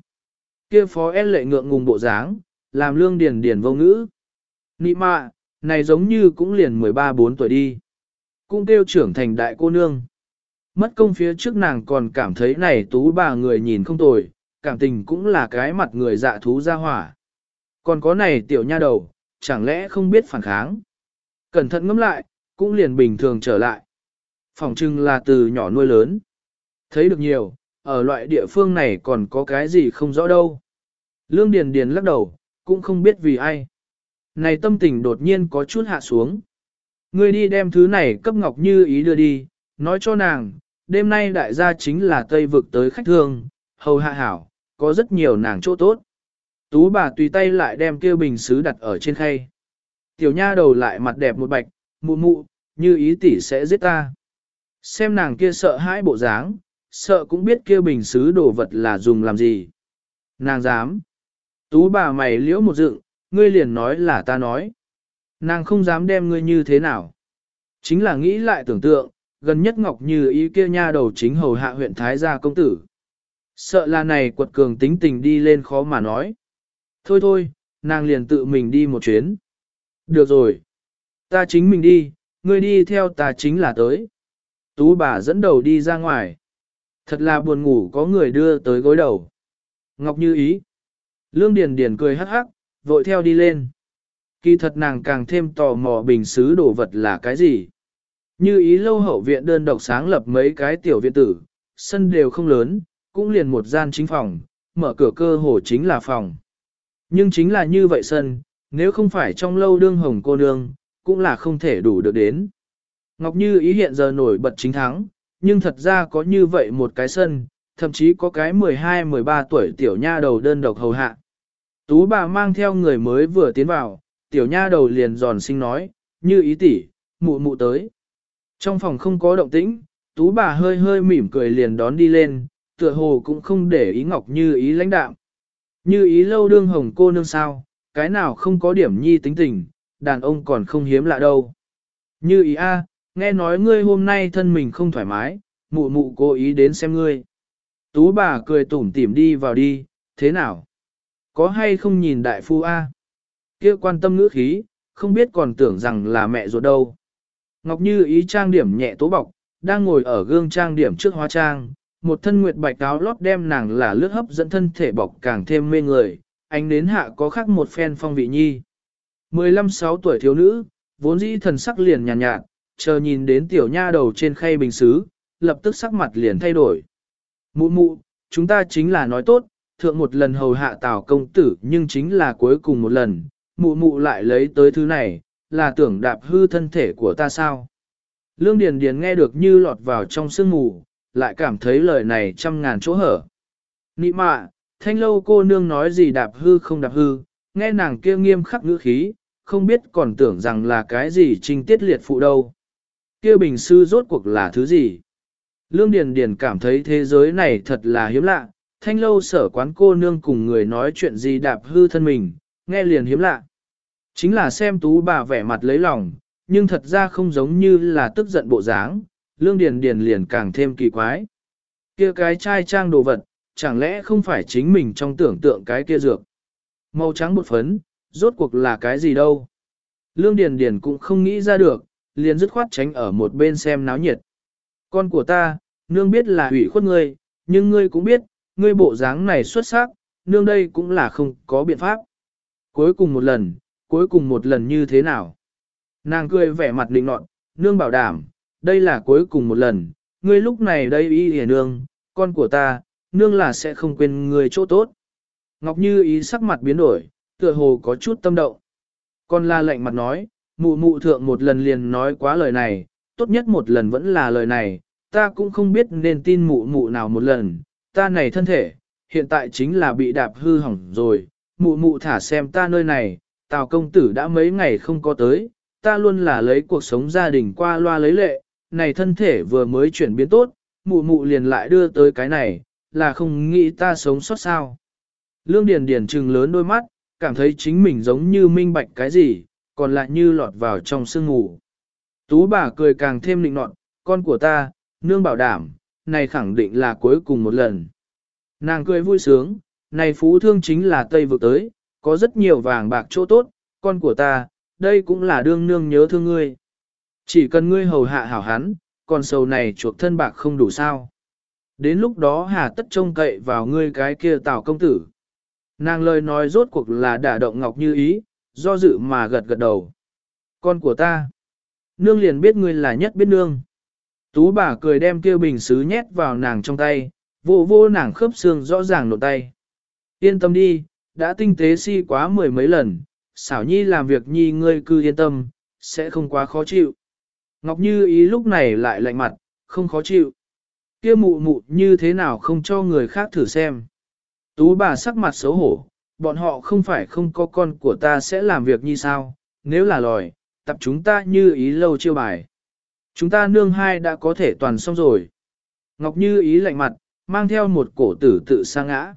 Kia phó ép lệ ngượng ngùng bộ dáng, làm lương điền điền vô ngữ. Nị mạ, này giống như cũng liền 13-4 tuổi đi. Cũng kêu trưởng thành đại cô nương. Mất công phía trước nàng còn cảm thấy này tú bà người nhìn không tồi, cảm tình cũng là cái mặt người dạ thú ra hỏa. Còn có này tiểu nha đầu, chẳng lẽ không biết phản kháng. Cẩn thận ngẫm lại, cũng liền bình thường trở lại. Phòng trưng là từ nhỏ nuôi lớn. Thấy được nhiều, ở loại địa phương này còn có cái gì không rõ đâu. Lương Điền Điền lắc đầu, cũng không biết vì ai. Này tâm tình đột nhiên có chút hạ xuống. Ngươi đi đem thứ này cấp Ngọc Như ý đưa đi, nói cho nàng, đêm nay đại gia chính là Tây vực tới khách thương, hầu hạ hảo, có rất nhiều nàng chỗ tốt. Tú bà tùy tay lại đem kia bình sứ đặt ở trên khay. Tiểu nha đầu lại mặt đẹp một bạch, mụ mụ, như ý tỷ sẽ giết ta. Xem nàng kia sợ hãi bộ dáng, sợ cũng biết kia bình sứ đồ vật là dùng làm gì. Nàng dám. Tú bà mày liễu một dựng, ngươi liền nói là ta nói. Nàng không dám đem ngươi như thế nào. Chính là nghĩ lại tưởng tượng, gần nhất Ngọc Như ý kia nha đầu chính hầu hạ huyện Thái gia công tử. Sợ là này quật cường tính tình đi lên khó mà nói. Thôi thôi, nàng liền tự mình đi một chuyến. Được rồi. Ta chính mình đi, ngươi đi theo ta chính là tới. Tú bà dẫn đầu đi ra ngoài. Thật là buồn ngủ có người đưa tới gối đầu. Ngọc Như ý. Lương Điền Điền cười hắc hắc, vội theo đi lên. Kỳ thật nàng càng thêm tò mò bình xứ đồ vật là cái gì. Như ý lâu hậu viện đơn độc sáng lập mấy cái tiểu viện tử, sân đều không lớn, cũng liền một gian chính phòng, mở cửa cơ hồ chính là phòng. Nhưng chính là như vậy sân, nếu không phải trong lâu đương hồng cô nương, cũng là không thể đủ được đến. Ngọc Như ý hiện giờ nổi bật chính thắng, nhưng thật ra có như vậy một cái sân, thậm chí có cái 12-13 tuổi tiểu nha đầu đơn độc hầu hạ. Tú bà mang theo người mới vừa tiến vào, tiểu nha đầu liền giòn sinh nói, như ý tỷ, mụ mụ tới. Trong phòng không có động tĩnh, tú bà hơi hơi mỉm cười liền đón đi lên, tựa hồ cũng không để ý ngọc như ý lãnh đạm. Như ý lâu đương hồng cô nương sao, cái nào không có điểm nhi tính tình, đàn ông còn không hiếm lạ đâu. Như ý a, nghe nói ngươi hôm nay thân mình không thoải mái, mụ mụ cố ý đến xem ngươi. Tú bà cười tủm tỉm đi vào đi, thế nào? Có hay không nhìn đại phu a? Kia quan tâm ngữ khí, không biết còn tưởng rằng là mẹ ruột đâu. Ngọc Như ý trang điểm nhẹ tố bọc, đang ngồi ở gương trang điểm trước hóa trang, một thân nguyệt bạch áo lót đem nàng là lướt hấp dẫn thân thể bọc càng thêm mê người, ánh đến hạ có khác một phen phong vị nhi. 15-6 tuổi thiếu nữ, vốn dĩ thần sắc liền nhàn nhạt, nhạt, chờ nhìn đến tiểu nha đầu trên khay bình xứ, lập tức sắc mặt liền thay đổi. Mụ mụ, chúng ta chính là nói tốt, thượng một lần hầu hạ tào công tử nhưng chính là cuối cùng một lần, mụ mụ lại lấy tới thứ này, là tưởng đạp hư thân thể của ta sao. Lương Điền Điền nghe được như lọt vào trong sương mù, lại cảm thấy lời này trăm ngàn chỗ hở. Nị mạ, thanh lâu cô nương nói gì đạp hư không đạp hư, nghe nàng kia nghiêm khắc ngữ khí, không biết còn tưởng rằng là cái gì trinh tiết liệt phụ đâu. Kia bình sư rốt cuộc là thứ gì? Lương Điền Điền cảm thấy thế giới này thật là hiếm lạ, thanh lâu sở quán cô nương cùng người nói chuyện gì đạp hư thân mình, nghe liền hiếm lạ. Chính là xem tú bà vẻ mặt lấy lòng, nhưng thật ra không giống như là tức giận bộ dáng, lương điền điền liền càng thêm kỳ quái. Kia cái chai trang đồ vật, chẳng lẽ không phải chính mình trong tưởng tượng cái kia dược. Màu trắng bột phấn, rốt cuộc là cái gì đâu. Lương điền điền cũng không nghĩ ra được, liền dứt khoát tránh ở một bên xem náo nhiệt. Con của ta, nương biết là hủy khuất ngươi, nhưng ngươi cũng biết, ngươi bộ dáng này xuất sắc, nương đây cũng là không có biện pháp. Cuối cùng một lần, cuối cùng một lần như thế nào? Nàng cười vẻ mặt định nọt, nương bảo đảm, đây là cuối cùng một lần, ngươi lúc này đây y hề nương, con của ta, nương là sẽ không quên ngươi chỗ tốt. Ngọc Như ý sắc mặt biến đổi, tựa hồ có chút tâm động. Con la lệnh mặt nói, mụ mụ thượng một lần liền nói quá lời này, tốt nhất một lần vẫn là lời này, ta cũng không biết nên tin mụ mụ nào một lần, ta này thân thể, hiện tại chính là bị đạp hư hỏng rồi, mụ mụ thả xem ta nơi này, tào công tử đã mấy ngày không có tới, ta luôn là lấy cuộc sống gia đình qua loa lấy lệ, này thân thể vừa mới chuyển biến tốt, mụ mụ liền lại đưa tới cái này, là không nghĩ ta sống sót sao. Lương Điền Điền trừng lớn đôi mắt, cảm thấy chính mình giống như minh bạch cái gì, còn lại như lọt vào trong sương ngủ. Tú bà cười càng thêm định nọt, con của ta, nương bảo đảm, này khẳng định là cuối cùng một lần. Nàng cười vui sướng, này phú thương chính là Tây vực tới, có rất nhiều vàng bạc chỗ tốt, con của ta, đây cũng là đương nương nhớ thương ngươi. Chỉ cần ngươi hầu hạ hảo hắn, còn sầu này chuộc thân bạc không đủ sao. Đến lúc đó hà tất trông cậy vào ngươi cái kia tào công tử. Nàng lời nói rốt cuộc là đả động Ngọc Như ý, do dự mà gật gật đầu. Con của ta. Nương liền biết ngươi là nhất biết nương. Tú bà cười đem kia bình xứ nhét vào nàng trong tay, vô vô nàng khớp xương rõ ràng nổ tay. Yên tâm đi, đã tinh tế si quá mười mấy lần, xảo nhi làm việc nhi ngươi cứ yên tâm, sẽ không quá khó chịu. Ngọc Như ý lúc này lại lạnh mặt, không khó chịu. Kia mụ mụ như thế nào không cho người khác thử xem. Tú bà sắc mặt xấu hổ, bọn họ không phải không có con của ta sẽ làm việc như sao, nếu là lòi, tập chúng ta như ý lâu chiêu bài. Chúng ta nương hai đã có thể toàn xong rồi. Ngọc Như ý lạnh mặt, mang theo một cổ tử tự sa ngã.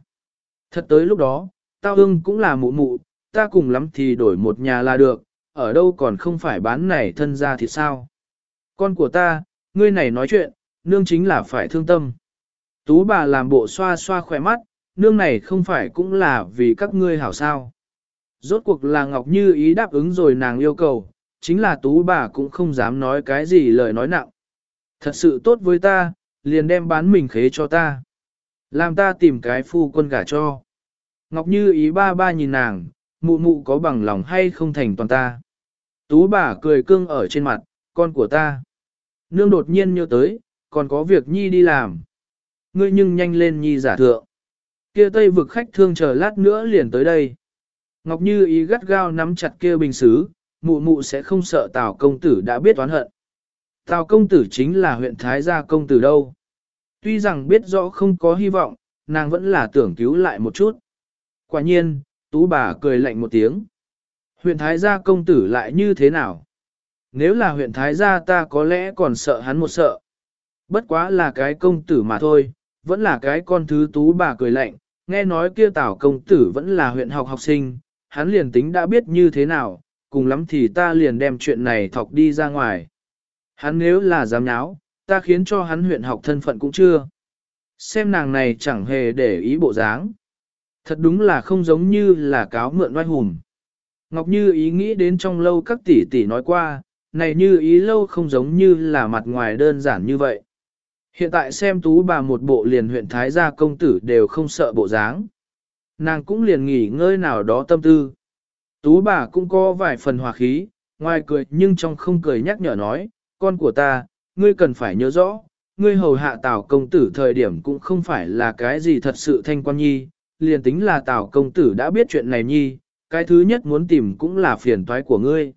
Thật tới lúc đó, tao ưng cũng là mụ mụ, ta cùng lắm thì đổi một nhà là được, ở đâu còn không phải bán này thân ra thì sao. Con của ta, ngươi này nói chuyện, nương chính là phải thương tâm. Tú bà làm bộ xoa xoa khỏe mắt, nương này không phải cũng là vì các ngươi hảo sao. Rốt cuộc là Ngọc Như ý đáp ứng rồi nàng yêu cầu, chính là tú bà cũng không dám nói cái gì lời nói nặng. Thật sự tốt với ta, liền đem bán mình khế cho ta. Làm ta tìm cái phu quân gả cho. Ngọc Như ý ba ba nhìn nàng, mụ mụ có bằng lòng hay không thành toàn ta. Tú bà cười cưng ở trên mặt, con của ta. Nương đột nhiên nhớ tới, còn có việc Nhi đi làm. Ngươi nhưng nhanh lên Nhi giả thượng. Kia tây vực khách thương chờ lát nữa liền tới đây. Ngọc Như ý gắt gao nắm chặt kia bình xứ, mụ mụ sẽ không sợ Tào công tử đã biết toán hận. Tào công tử chính là huyện Thái gia công tử đâu. Tuy rằng biết rõ không có hy vọng, nàng vẫn là tưởng cứu lại một chút. Quả nhiên, tú bà cười lạnh một tiếng. Huyện Thái gia công tử lại như thế nào? Nếu là huyện Thái gia ta có lẽ còn sợ hắn một sợ. Bất quá là cái công tử mà thôi, vẫn là cái con thứ tú bà cười lạnh, nghe nói kia tảo công tử vẫn là huyện học học sinh, hắn liền tính đã biết như thế nào, cùng lắm thì ta liền đem chuyện này thọc đi ra ngoài. Hắn nếu là dám nháo, ta khiến cho hắn huyện học thân phận cũng chưa. Xem nàng này chẳng hề để ý bộ dáng. Thật đúng là không giống như là cáo mượn oai hùng. Ngọc Như ý nghĩ đến trong lâu các tỷ tỷ nói qua, này như ý lâu không giống như là mặt ngoài đơn giản như vậy. Hiện tại xem tú bà một bộ liền huyện Thái gia công tử đều không sợ bộ dáng. Nàng cũng liền nghỉ ngơi nào đó tâm tư. Tú bà cũng có vài phần hòa khí, ngoài cười nhưng trong không cười nhắc nhở nói, con của ta, ngươi cần phải nhớ rõ, ngươi hầu hạ tào công tử thời điểm cũng không phải là cái gì thật sự thanh quan nhi, liền tính là tào công tử đã biết chuyện này nhi, cái thứ nhất muốn tìm cũng là phiền toái của ngươi.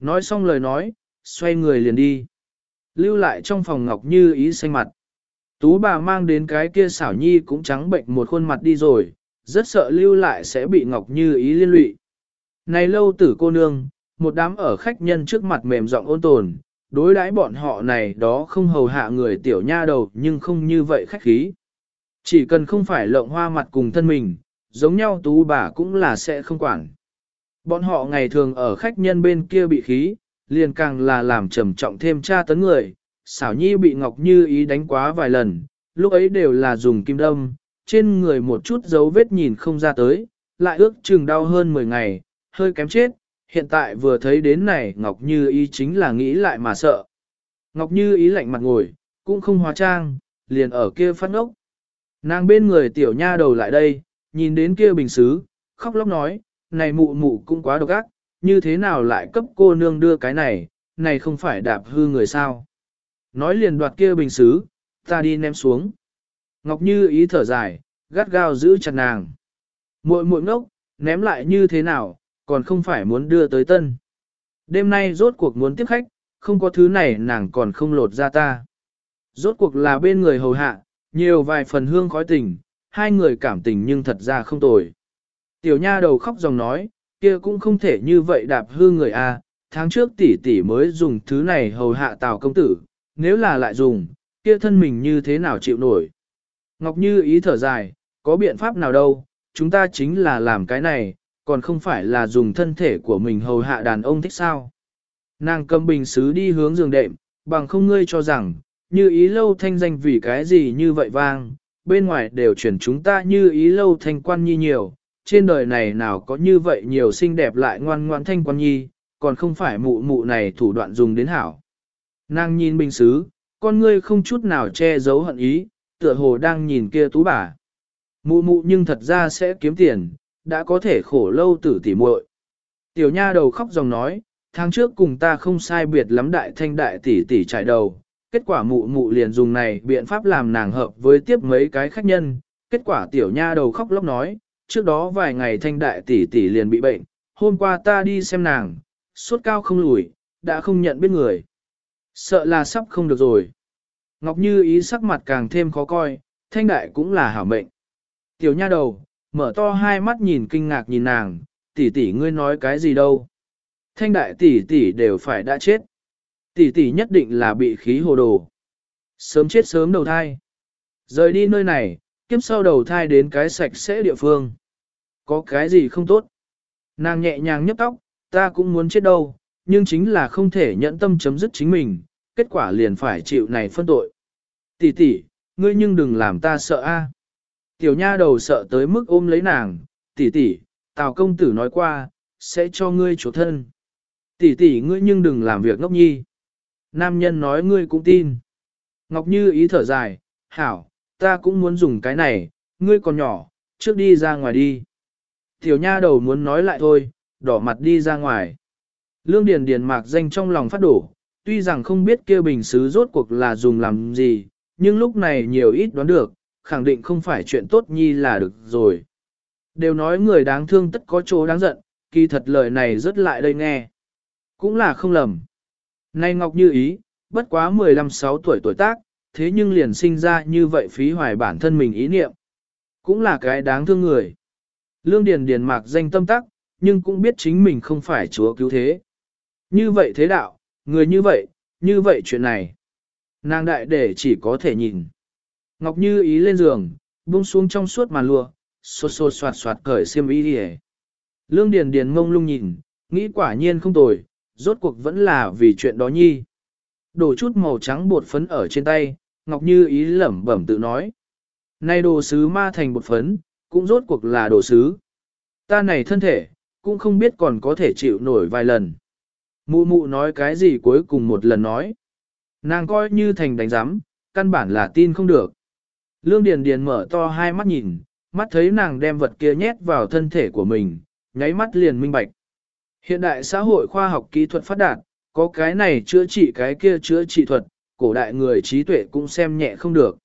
Nói xong lời nói, xoay người liền đi. Lưu lại trong phòng Ngọc Như ý xanh mặt. Tú bà mang đến cái kia xảo nhi cũng trắng bệnh một khuôn mặt đi rồi, rất sợ lưu lại sẽ bị Ngọc Như ý liên lụy. Này lâu tử cô nương, một đám ở khách nhân trước mặt mềm giọng ôn tồn, đối đãi bọn họ này đó không hầu hạ người tiểu nha đầu nhưng không như vậy khách khí. Chỉ cần không phải lộng hoa mặt cùng thân mình, giống nhau tú bà cũng là sẽ không quản. Bọn họ ngày thường ở khách nhân bên kia bị khí, liền càng là làm trầm trọng thêm tra tấn người. Xảo nhi bị Ngọc Như ý đánh quá vài lần, lúc ấy đều là dùng kim đâm, trên người một chút dấu vết nhìn không ra tới, lại ước chừng đau hơn 10 ngày, hơi kém chết, hiện tại vừa thấy đến này Ngọc Như ý chính là nghĩ lại mà sợ. Ngọc Như ý lạnh mặt ngồi, cũng không hóa trang, liền ở kia phát ngốc. Nàng bên người tiểu nha đầu lại đây, nhìn đến kia bình xứ, khóc lóc nói, này mụ mụ cũng quá độc ác, như thế nào lại cấp cô nương đưa cái này, này không phải đạp hư người sao. Nói liền đoạt kia bình xứ, ta đi ném xuống. Ngọc Như ý thở dài, gắt gao giữ chặt nàng. Muội muội ngốc, ném lại như thế nào, còn không phải muốn đưa tới tân. Đêm nay rốt cuộc muốn tiếp khách, không có thứ này nàng còn không lột ra ta. Rốt cuộc là bên người hầu hạ, nhiều vài phần hương khói tình, hai người cảm tình nhưng thật ra không tồi. Tiểu nha đầu khóc dòng nói, kia cũng không thể như vậy đạp hư người a. tháng trước tỷ tỷ mới dùng thứ này hầu hạ tào công tử, nếu là lại dùng, kia thân mình như thế nào chịu nổi. Ngọc Như ý thở dài, có biện pháp nào đâu, chúng ta chính là làm cái này, còn không phải là dùng thân thể của mình hầu hạ đàn ông thích sao. Nàng cầm bình xứ đi hướng giường đệm, bằng không ngươi cho rằng, như ý lâu thanh danh vì cái gì như vậy vang, bên ngoài đều chuyển chúng ta như ý lâu thanh quan nhi nhiều, trên đời này nào có như vậy nhiều xinh đẹp lại ngoan ngoãn thanh quan nhi, còn không phải mụ mụ này thủ đoạn dùng đến hảo. Nàng nhìn bình xứ, con ngươi không chút nào che giấu hận ý, tựa hồ đang nhìn kia tú bà. Mụ mụ nhưng thật ra sẽ kiếm tiền, đã có thể khổ lâu tử tỉ muội. Tiểu nha đầu khóc dòng nói, tháng trước cùng ta không sai biệt lắm đại thanh đại tỷ tỷ trải đầu, kết quả mụ mụ liền dùng này biện pháp làm nàng hợp với tiếp mấy cái khách nhân, kết quả tiểu nha đầu khóc lóc nói, trước đó vài ngày thanh đại tỷ tỷ liền bị bệnh, hôm qua ta đi xem nàng, suốt cao không lùi, đã không nhận biết người. Sợ là sắp không được rồi. Ngọc Như ý sắc mặt càng thêm khó coi, thanh đại cũng là hảo mệnh. Tiểu nha đầu, mở to hai mắt nhìn kinh ngạc nhìn nàng, tỷ tỷ ngươi nói cái gì đâu. Thanh đại tỷ tỷ đều phải đã chết. Tỷ tỷ nhất định là bị khí hồ đồ. Sớm chết sớm đầu thai. Rời đi nơi này, kiếp sau đầu thai đến cái sạch sẽ địa phương. Có cái gì không tốt? Nàng nhẹ nhàng nhấp tóc, ta cũng muốn chết đâu, nhưng chính là không thể nhẫn tâm chấm dứt chính mình, kết quả liền phải chịu này phân tội. Tỷ tỷ, ngươi nhưng đừng làm ta sợ a. Tiểu nha đầu sợ tới mức ôm lấy nàng, tỷ tỷ, tào công tử nói qua, sẽ cho ngươi chỗ thân. Tỷ tỷ ngươi nhưng đừng làm việc ngốc nhi. Nam nhân nói ngươi cũng tin. Ngọc Như ý thở dài, hảo, ta cũng muốn dùng cái này, ngươi còn nhỏ, trước đi ra ngoài đi. Tiểu nha đầu muốn nói lại thôi, đỏ mặt đi ra ngoài. Lương Điền Điền mạc danh trong lòng phát đổ, tuy rằng không biết kia bình sứ rốt cuộc là dùng làm gì, nhưng lúc này nhiều ít đoán được, khẳng định không phải chuyện tốt nhi là được rồi. Đều nói người đáng thương tất có chỗ đáng giận, kỳ thật lời này rất lại đây nghe. Cũng là không lầm. Nay Ngọc Như ý, bất quá 15-6 tuổi tuổi tác, thế nhưng liền sinh ra như vậy phí hoài bản thân mình ý niệm. Cũng là cái đáng thương người. Lương Điền Điền mạc danh tâm tắc, nhưng cũng biết chính mình không phải chúa cứu thế. Như vậy thế đạo, người như vậy, như vậy chuyện này. Nàng đại để chỉ có thể nhìn. Ngọc Như ý lên giường, buông xuống trong suốt màn lụa, xô xô soạt soạt cởi xiêm y đi Lương Điền Điền ngông lung nhìn, nghĩ quả nhiên không tồi, rốt cuộc vẫn là vì chuyện đó nhi. Đổ chút màu trắng bột phấn ở trên tay, Ngọc Như ý lẩm bẩm tự nói. Này đồ sứ ma thành bột phấn, cũng rốt cuộc là đồ sứ. Ta này thân thể, cũng không biết còn có thể chịu nổi vài lần. Mụ mụ nói cái gì cuối cùng một lần nói. Nàng coi như thành đánh giám, căn bản là tin không được. Lương Điền Điền mở to hai mắt nhìn, mắt thấy nàng đem vật kia nhét vào thân thể của mình, nháy mắt liền minh bạch. Hiện đại xã hội khoa học kỹ thuật phát đạt, có cái này chữa trị cái kia chữa trị thuật, cổ đại người trí tuệ cũng xem nhẹ không được.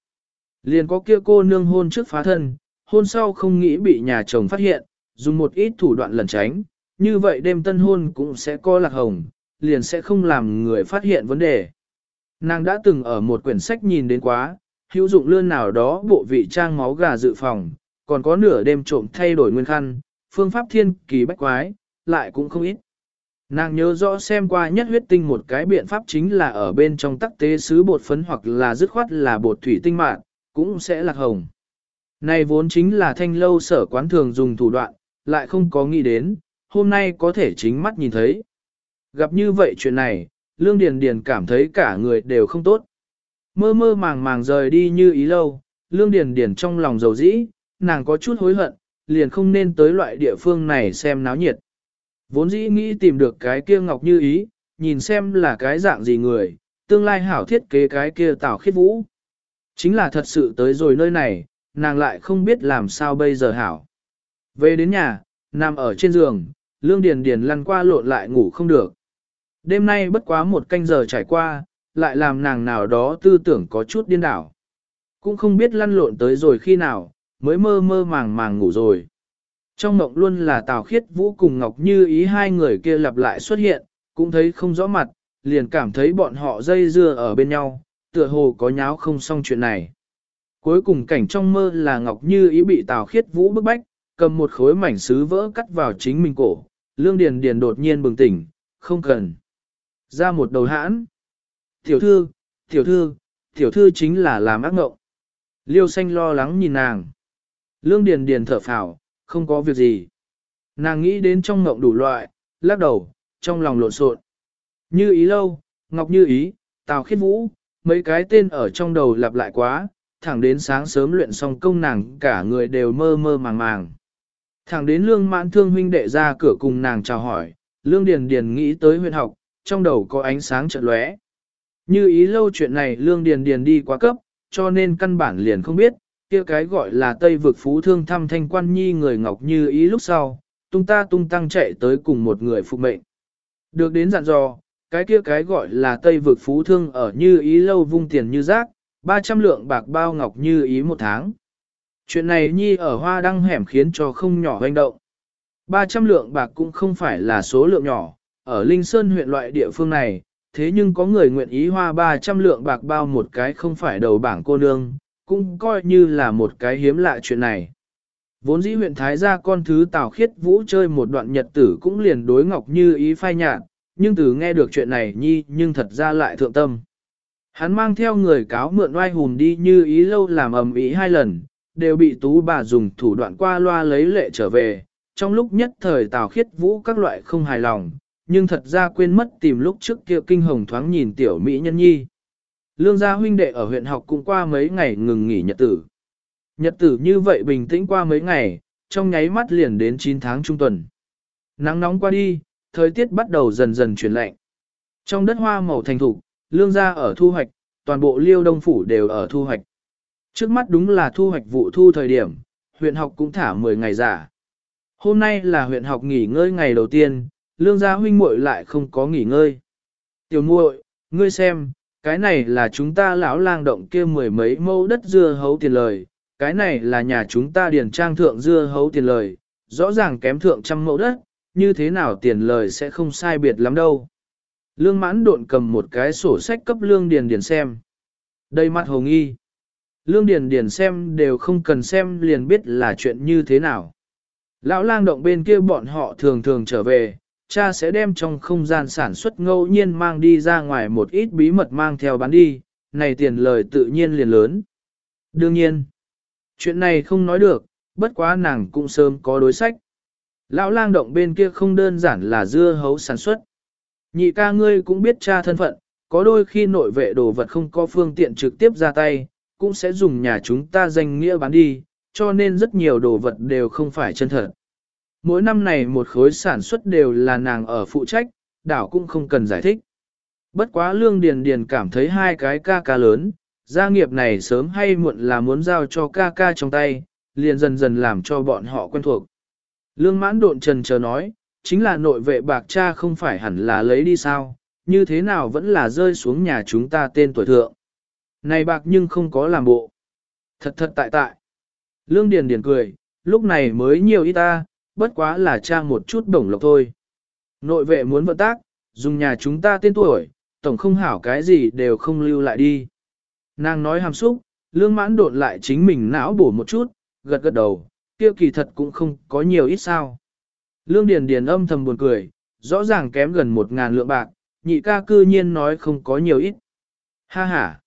Liền có kia cô nương hôn trước phá thân, hôn sau không nghĩ bị nhà chồng phát hiện, dùng một ít thủ đoạn lẩn tránh, như vậy đêm tân hôn cũng sẽ co lạc hồng, liền sẽ không làm người phát hiện vấn đề. Nàng đã từng ở một quyển sách nhìn đến quá, hữu dụng lươn nào đó bộ vị trang máu gà dự phòng, còn có nửa đêm trộm thay đổi nguyên khăn, phương pháp thiên kỳ bách quái, lại cũng không ít. Nàng nhớ rõ xem qua nhất huyết tinh một cái biện pháp chính là ở bên trong tắc tế sứ bột phấn hoặc là dứt khoát là bột thủy tinh mạn, cũng sẽ lạc hồng. Này vốn chính là thanh lâu sở quán thường dùng thủ đoạn, lại không có nghĩ đến, hôm nay có thể chính mắt nhìn thấy. Gặp như vậy chuyện này, Lương Điền Điền cảm thấy cả người đều không tốt. Mơ mơ màng màng rời đi như ý lâu, Lương Điền Điền trong lòng dầu dĩ, nàng có chút hối hận, liền không nên tới loại địa phương này xem náo nhiệt. Vốn dĩ nghĩ tìm được cái kia ngọc như ý, nhìn xem là cái dạng gì người, tương lai hảo thiết kế cái kia tảo khiết vũ. Chính là thật sự tới rồi nơi này, nàng lại không biết làm sao bây giờ hảo. Về đến nhà, nằm ở trên giường, lương điền điền lăn qua lộn lại ngủ không được. Đêm nay bất quá một canh giờ trải qua, lại làm nàng nào đó tư tưởng có chút điên đảo. Cũng không biết lăn lộn tới rồi khi nào, mới mơ mơ màng màng ngủ rồi. Trong mộng luôn là Tào Khiết Vũ cùng Ngọc Như ý hai người kia lặp lại xuất hiện, cũng thấy không rõ mặt, liền cảm thấy bọn họ dây dưa ở bên nhau, tựa hồ có nháo không xong chuyện này. Cuối cùng cảnh trong mơ là Ngọc Như ý bị Tào Khiết Vũ bức bách, cầm một khối mảnh sứ vỡ cắt vào chính mình cổ, Lương Điền Điền đột nhiên bừng tỉnh, không cần. Ra một đầu hãn. Tiểu thư, tiểu thư, tiểu thư chính là làm ác ngộng. Liêu xanh lo lắng nhìn nàng. Lương Điền Điền thở phào, không có việc gì. Nàng nghĩ đến trong ngộng đủ loại, lắc đầu, trong lòng lộn xộn. Như ý lâu, Ngọc Như ý, Tào Khiết Vũ, mấy cái tên ở trong đầu lặp lại quá, thẳng đến sáng sớm luyện xong công nàng cả người đều mơ mơ màng màng. Thẳng đến lương mãn thương huynh đệ ra cửa cùng nàng chào hỏi, Lương Điền Điền nghĩ tới huyện học, trong đầu có ánh sáng chợt lóe. Như ý lâu chuyện này Lương Điền Điền đi quá cấp, cho nên căn bản liền không biết, kia cái gọi là Tây vực phú thương thăm thanh quan nhi người ngọc như ý lúc sau, tung ta tung tăng chạy tới cùng một người phục mệnh. Được đến dặn dò, cái kia cái gọi là Tây vực phú thương ở như ý lâu vung tiền như rác, 300 lượng bạc bao ngọc như ý một tháng. Chuyện này nhi ở hoa đăng hẻm khiến cho không nhỏ hoành động. 300 lượng bạc cũng không phải là số lượng nhỏ, ở Linh Sơn huyện loại địa phương này, thế nhưng có người nguyện ý hoa 300 lượng bạc bao một cái không phải đầu bảng cô nương, cũng coi như là một cái hiếm lạ chuyện này. Vốn dĩ huyện Thái gia con thứ Tào Khiết Vũ chơi một đoạn nhật tử cũng liền đối ngọc như ý phai nhạt, nhưng từ nghe được chuyện này nhi nhưng thật ra lại thượng tâm. Hắn mang theo người cáo mượn oai hùng đi như ý lâu làm ầm ý hai lần, đều bị tú bà dùng thủ đoạn qua loa lấy lệ trở về. Trong lúc nhất thời Tào Khiết Vũ các loại không hài lòng, nhưng thật ra quên mất tìm lúc trước kia kinh hồng thoáng nhìn tiểu Mỹ nhân nhi. Lương gia huynh đệ ở huyện học cũng qua mấy ngày ngừng nghỉ nhật tử. Nhật tử như vậy bình tĩnh qua mấy ngày, trong nháy mắt liền đến 9 tháng trung tuần. Nắng nóng qua đi, thời tiết bắt đầu dần dần chuyển lạnh. Trong đất hoa màu thành thục, lương gia ở thu hoạch, toàn bộ liêu đông phủ đều ở thu hoạch. Trước mắt đúng là thu hoạch vụ thu thời điểm, huyện học cũng thả 10 ngày giả. Hôm nay là huyện học nghỉ ngơi ngày đầu tiên, lương gia huynh muội lại không có nghỉ ngơi. Tiểu muội, ngươi xem, cái này là chúng ta lão lang động kia mười mấy mẫu đất dưa hấu tiền lời, cái này là nhà chúng ta điền trang thượng dưa hấu tiền lời, rõ ràng kém thượng trăm mẫu đất, như thế nào tiền lời sẽ không sai biệt lắm đâu. Lương mãn độn cầm một cái sổ sách cấp lương điền điền xem. Đây mặt Hồng Y. Lương điền điền xem đều không cần xem liền biết là chuyện như thế nào. Lão lang động bên kia bọn họ thường thường trở về, cha sẽ đem trong không gian sản xuất ngẫu nhiên mang đi ra ngoài một ít bí mật mang theo bán đi, này tiền lời tự nhiên liền lớn. Đương nhiên, chuyện này không nói được, bất quá nàng cũng sớm có đối sách. Lão lang động bên kia không đơn giản là dưa hấu sản xuất. Nhị ca ngươi cũng biết cha thân phận, có đôi khi nội vệ đồ vật không có phương tiện trực tiếp ra tay, cũng sẽ dùng nhà chúng ta danh nghĩa bán đi, cho nên rất nhiều đồ vật đều không phải chân thật. Mỗi năm này một khối sản xuất đều là nàng ở phụ trách, đảo cũng không cần giải thích. Bất quá lương điền điền cảm thấy hai cái ca ca lớn, gia nghiệp này sớm hay muộn là muốn giao cho ca ca trong tay, liền dần dần làm cho bọn họ quen thuộc. Lương mãn độn trần chờ nói, chính là nội vệ bạc cha không phải hẳn là lấy đi sao, như thế nào vẫn là rơi xuống nhà chúng ta tên tuổi thượng. Này bạc nhưng không có làm bộ. Thật thật tại tại. Lương Điền Điền cười, lúc này mới nhiều ít ta, bất quá là trang một chút đồng lộc thôi. Nội vệ muốn vận tác, dùng nhà chúng ta tên tuổi, tổng không hảo cái gì đều không lưu lại đi. Nàng nói hàm xúc, lương mãn đột lại chính mình não bổ một chút, gật gật đầu, kia kỳ thật cũng không có nhiều ít sao. Lương Điền Điền âm thầm buồn cười, rõ ràng kém gần một ngàn lượng bạc, nhị ca cư nhiên nói không có nhiều ít. Ha ha,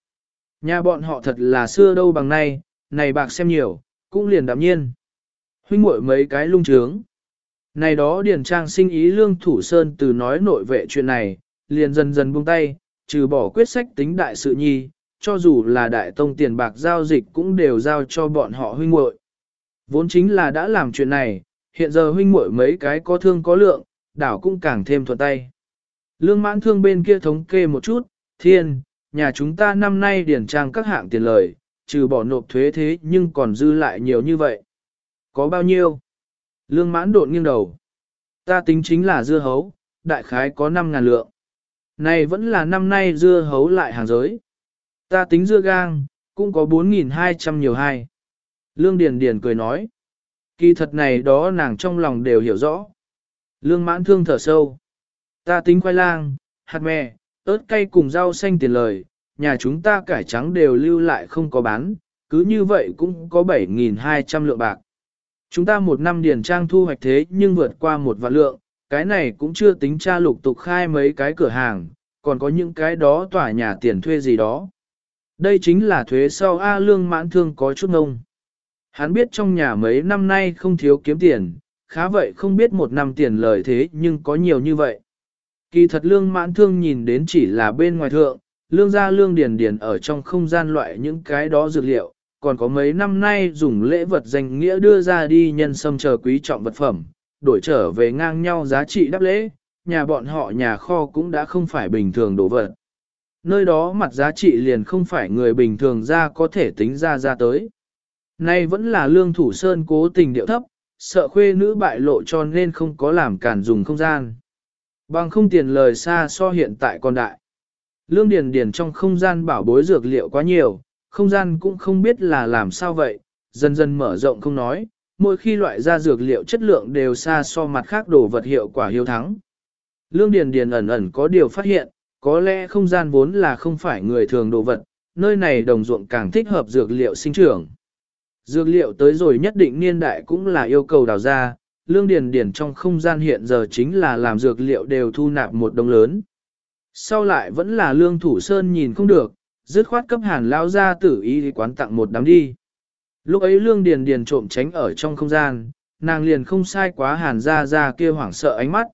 nhà bọn họ thật là xưa đâu bằng nay, này bạc xem nhiều, cũng liền đạm nhiên. Huynh muội mấy cái lung trướng. Này đó Điền Trang sinh ý lương thủ sơn từ nói nội vệ chuyện này, liền dần dần buông tay, trừ bỏ quyết sách tính đại sự nhi, cho dù là đại tông tiền bạc giao dịch cũng đều giao cho bọn họ huynh muội. Vốn chính là đã làm chuyện này, hiện giờ huynh muội mấy cái có thương có lượng, đảo cũng càng thêm thuận tay. Lương mãn thương bên kia thống kê một chút, thiên, nhà chúng ta năm nay điển trang các hạng tiền lời, trừ bỏ nộp thuế thế nhưng còn dư lại nhiều như vậy. Có bao nhiêu? Lương mãn đột nghiêng đầu. Ta tính chính là dưa hấu, đại khái có 5.000 lượng. Này vẫn là năm nay dưa hấu lại hàng giới. Ta tính dưa gang, cũng có 4.200 nhiều hai. Lương Điền Điền cười nói. Kỳ thật này đó nàng trong lòng đều hiểu rõ. Lương mãn thương thở sâu. Ta tính khoai lang, hạt mè, ớt cay cùng rau xanh tiền lời, nhà chúng ta cải trắng đều lưu lại không có bán, cứ như vậy cũng có 7.200 lượng bạc. Chúng ta một năm điền trang thu hoạch thế nhưng vượt qua một vạn lượng, cái này cũng chưa tính tra lục tục khai mấy cái cửa hàng, còn có những cái đó tỏa nhà tiền thuê gì đó. Đây chính là thuế sau A lương mãn thương có chút ngông. Hắn biết trong nhà mấy năm nay không thiếu kiếm tiền, khá vậy không biết một năm tiền lời thế nhưng có nhiều như vậy. Kỳ thật lương mãn thương nhìn đến chỉ là bên ngoài thượng, lương gia lương điền điền ở trong không gian loại những cái đó dược liệu, còn có mấy năm nay dùng lễ vật danh nghĩa đưa ra đi nhân sâm chờ quý trọng vật phẩm, đổi trở về ngang nhau giá trị đáp lễ, nhà bọn họ nhà kho cũng đã không phải bình thường đồ vật. Nơi đó mặt giá trị liền không phải người bình thường ra có thể tính ra ra tới. Nay vẫn là lương thủ sơn cố tình điệu thấp, sợ khuê nữ bại lộ cho nên không có làm cản dùng không gian. Bằng không tiền lời xa so hiện tại còn đại. Lương điền điền trong không gian bảo bối dược liệu quá nhiều, không gian cũng không biết là làm sao vậy, dần dần mở rộng không nói, mỗi khi loại ra dược liệu chất lượng đều xa so mặt khác đồ vật hiệu quả hiếu thắng. Lương Điền Điền ẩn ẩn có điều phát hiện, có lẽ không gian vốn là không phải người thường đồ vật, nơi này đồng ruộng càng thích hợp dược liệu sinh trưởng. Dược liệu tới rồi nhất định niên đại cũng là yêu cầu đào ra, lương điền điền trong không gian hiện giờ chính là làm dược liệu đều thu nạp một đồng lớn. Sau lại vẫn là lương thủ sơn nhìn không được, dứt khoát cấp hàn lao ra tử ý quán tặng một đám đi. Lúc ấy lương điền điền trộm tránh ở trong không gian, nàng liền không sai quá hàn ra ra kia hoảng sợ ánh mắt.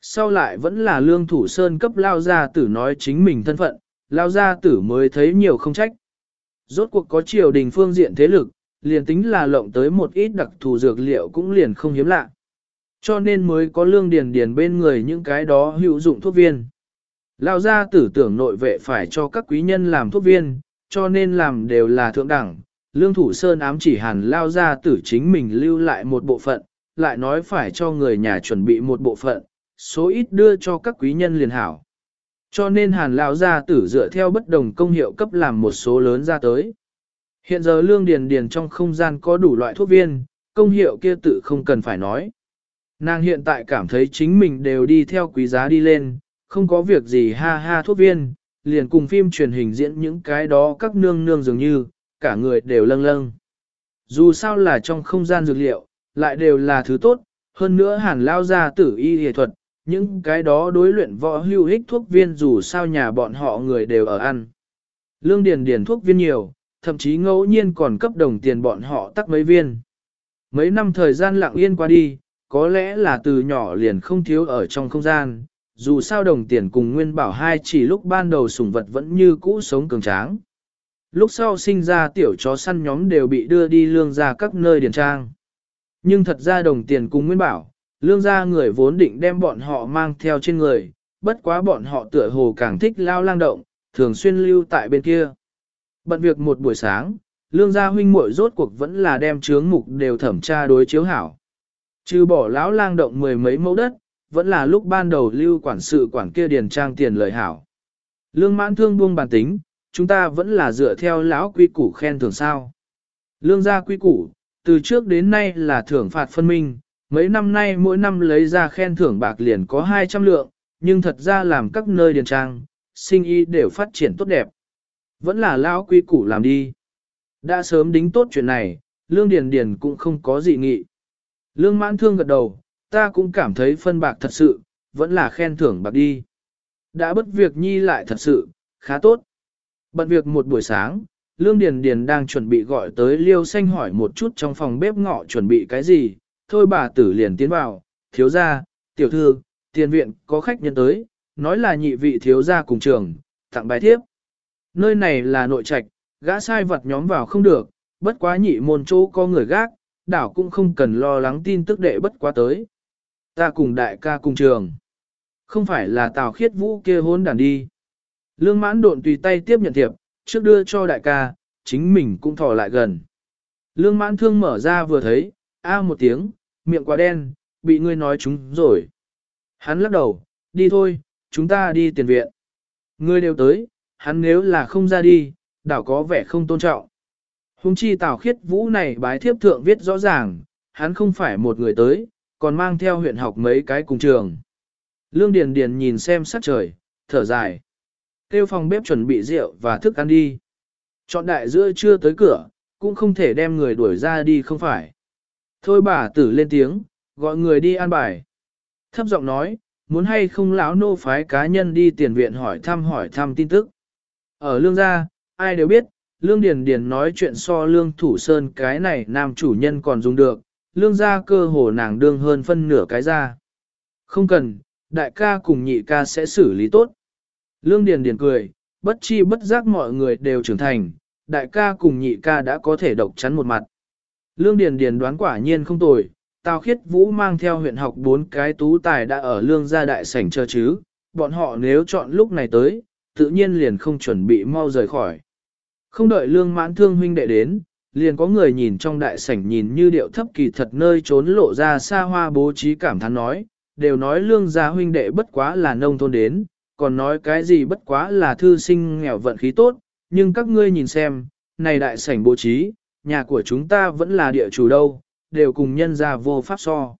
Sau lại vẫn là lương thủ sơn cấp lao gia tử nói chính mình thân phận, lao gia tử mới thấy nhiều không trách. Rốt cuộc có triều đình phương diện thế lực, liền tính là lộng tới một ít đặc thù dược liệu cũng liền không hiếm lạ. Cho nên mới có lương điền điền bên người những cái đó hữu dụng thuốc viên. Lao gia tử tưởng nội vệ phải cho các quý nhân làm thuốc viên, cho nên làm đều là thượng đẳng. Lương thủ sơn ám chỉ hàn lao gia tử chính mình lưu lại một bộ phận, lại nói phải cho người nhà chuẩn bị một bộ phận, số ít đưa cho các quý nhân liền hảo. Cho nên hàn lão gia tử dựa theo bất đồng công hiệu cấp làm một số lớn ra tới. Hiện giờ lương điền điền trong không gian có đủ loại thuốc viên, công hiệu kia tự không cần phải nói. Nàng hiện tại cảm thấy chính mình đều đi theo quý giá đi lên, không có việc gì ha ha thuốc viên, liền cùng phim truyền hình diễn những cái đó các nương nương dường như, cả người đều lâng lâng. Dù sao là trong không gian dược liệu, lại đều là thứ tốt, hơn nữa hàn lao ra tử y y thuật, những cái đó đối luyện võ hưu hích thuốc viên dù sao nhà bọn họ người đều ở ăn. Lương điền điền thuốc viên nhiều, thậm chí ngẫu nhiên còn cấp đồng tiền bọn họ tắc mấy viên. Mấy năm thời gian lặng yên qua đi, có lẽ là từ nhỏ liền không thiếu ở trong không gian, dù sao đồng tiền cùng nguyên bảo hai chỉ lúc ban đầu sủng vật vẫn như cũ sống cường tráng. Lúc sau sinh ra tiểu chó săn nhóm đều bị đưa đi lương ra các nơi điển trang. Nhưng thật ra đồng tiền cùng nguyên bảo, lương gia người vốn định đem bọn họ mang theo trên người, bất quá bọn họ tựa hồ càng thích lao lang động, thường xuyên lưu tại bên kia. Bận việc một buổi sáng, lương gia huynh muội rốt cuộc vẫn là đem chướng mục đều thẩm tra đối chiếu hảo. Trừ bỏ lão lang động mười mấy mẫu đất, vẫn là lúc ban đầu lưu quản sự quản kia điền trang tiền lợi hảo. Lương mãn thương buông bản tính, chúng ta vẫn là dựa theo lão quy củ khen thưởng sao. Lương gia quy củ, từ trước đến nay là thưởng phạt phân minh, mấy năm nay mỗi năm lấy ra khen thưởng bạc liền có 200 lượng, nhưng thật ra làm các nơi điền trang, sinh y đều phát triển tốt đẹp. Vẫn là lão quy củ làm đi. Đã sớm đính tốt chuyện này, lương điền điền cũng không có gì nghị. Lương mãn thương gật đầu, ta cũng cảm thấy phân bạc thật sự, vẫn là khen thưởng bạc đi. Đã bất việc nhi lại thật sự, khá tốt. Bận việc một buổi sáng, Lương Điền Điền đang chuẩn bị gọi tới Liêu Xanh hỏi một chút trong phòng bếp ngọ chuẩn bị cái gì, thôi bà tử liền tiến vào, thiếu gia, tiểu thư, tiền viện có khách nhân tới, nói là nhị vị thiếu gia cùng trường, tặng bài thiếp. Nơi này là nội trạch, gã sai vật nhóm vào không được, bất quá nhị môn chỗ có người gác, đảo cũng không cần lo lắng tin tức đệ bất quá tới. Ta cùng đại ca cùng trường. Không phải là tào khiết vũ kia hôn đàn đi. Lương mãn độn tùy tay tiếp nhận thiệp, trước đưa cho đại ca, chính mình cũng thò lại gần. Lương mãn thương mở ra vừa thấy, a một tiếng, miệng quá đen, bị ngươi nói chúng rồi. Hắn lắc đầu, đi thôi, chúng ta đi tiền viện. Ngươi đều tới, hắn nếu là không ra đi, đảo có vẻ không tôn trọng. Hùng chi tào khiết vũ này bái thiếp thượng viết rõ ràng, hắn không phải một người tới, còn mang theo huyện học mấy cái cùng trường. Lương Điền Điền nhìn xem sắc trời, thở dài. Kêu phòng bếp chuẩn bị rượu và thức ăn đi. Chọn đại giữa chưa tới cửa, cũng không thể đem người đuổi ra đi không phải. Thôi bà tử lên tiếng, gọi người đi an bài. Thấp giọng nói, muốn hay không lão nô phái cá nhân đi tiền viện hỏi thăm hỏi thăm tin tức. Ở lương gia, ai đều biết, lương điền điền nói chuyện so lương thủ sơn cái này nam chủ nhân còn dùng được, lương gia cơ hồ nàng đương hơn phân nửa cái ra. Không cần, đại ca cùng nhị ca sẽ xử lý tốt. Lương điền điền cười, bất chi bất giác mọi người đều trưởng thành, đại ca cùng nhị ca đã có thể độc chắn một mặt. Lương Điền Điền đoán quả nhiên không tồi, Tào khiết vũ mang theo huyện học bốn cái tú tài đã ở lương gia đại sảnh chờ chứ, bọn họ nếu chọn lúc này tới, tự nhiên liền không chuẩn bị mau rời khỏi. Không đợi lương mãn thương huynh đệ đến, liền có người nhìn trong đại sảnh nhìn như điệu thấp kỳ thật nơi trốn lộ ra xa hoa bố trí cảm thán nói, đều nói lương gia huynh đệ bất quá là nông thôn đến, còn nói cái gì bất quá là thư sinh nghèo vận khí tốt, nhưng các ngươi nhìn xem, này đại sảnh bố trí, nhà của chúng ta vẫn là địa chủ đâu, đều cùng nhân gia vô pháp so.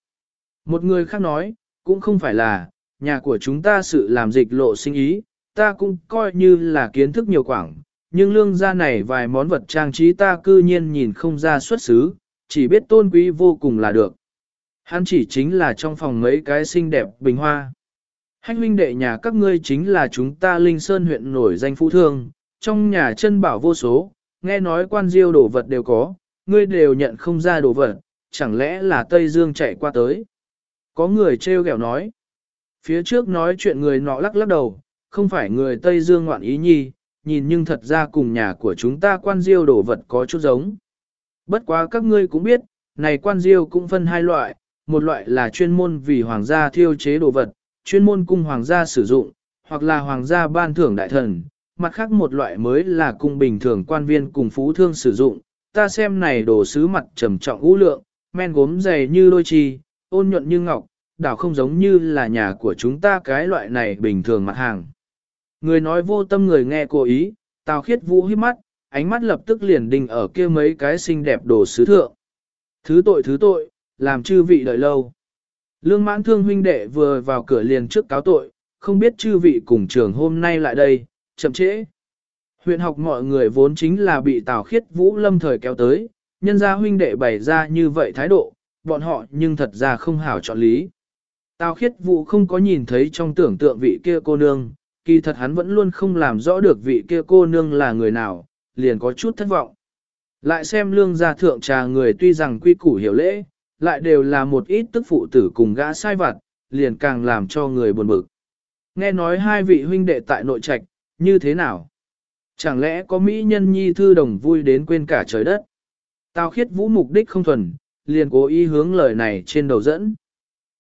Một người khác nói, cũng không phải là, nhà của chúng ta sự làm dịch lộ sinh ý, ta cũng coi như là kiến thức nhiều quảng, nhưng lương gia này vài món vật trang trí ta cư nhiên nhìn không ra xuất xứ, chỉ biết tôn quý vô cùng là được. Hắn chỉ chính là trong phòng mấy cái xinh đẹp bình hoa. Hách huynh đệ nhà các ngươi chính là chúng ta Linh Sơn huyện nổi danh phú thương, trong nhà chân bảo vô số, nghe nói quan diêu đồ vật đều có, ngươi đều nhận không ra đồ vật, chẳng lẽ là Tây Dương chạy qua tới. Có người trêu ghẹo nói. Phía trước nói chuyện người nọ lắc lắc đầu, không phải người Tây Dương ngoạn ý nhi, nhìn nhưng thật ra cùng nhà của chúng ta quan diêu đồ vật có chút giống. Bất quá các ngươi cũng biết, này quan diêu cũng phân hai loại, một loại là chuyên môn vì hoàng gia thiêu chế đồ vật, chuyên môn cung hoàng gia sử dụng, hoặc là hoàng gia ban thưởng đại thần, mặt khác một loại mới là cung bình thường quan viên cùng phú thương sử dụng. Ta xem này đồ sứ mặt trầm trọng ngũ lượng, men gốm dày như đôi chi, ôn nhuận như ngọc, đảo không giống như là nhà của chúng ta cái loại này bình thường mặt hàng. Người nói vô tâm người nghe cố ý, Tào khiết vũ hít mắt, ánh mắt lập tức liền đình ở kia mấy cái xinh đẹp đồ sứ thượng. Thứ tội thứ tội, làm chư vị đợi lâu. Lương mãn thương huynh đệ vừa vào cửa liền trước cáo tội, không biết chư vị cùng trường hôm nay lại đây, chậm trễ. Huyện học mọi người vốn chính là bị Tào khiết vũ lâm thời kéo tới, nhân gia huynh đệ bày ra như vậy thái độ, bọn họ nhưng thật ra không hảo chọn lý. Tào khiết vũ không có nhìn thấy trong tưởng tượng vị kia cô nương, kỳ thật hắn vẫn luôn không làm rõ được vị kia cô nương là người nào, liền có chút thất vọng. Lại xem lương gia thượng trà người tuy rằng quy củ hiểu lễ, lại đều là một ít tức phụ tử cùng gã sai vặt, liền càng làm cho người buồn bực. Nghe nói hai vị huynh đệ tại nội trạch, như thế nào? Chẳng lẽ có mỹ nhân nhi thư đồng vui đến quên cả trời đất? Tào khiết vũ mục đích không thuần, liền cố ý hướng lời này trên đầu dẫn.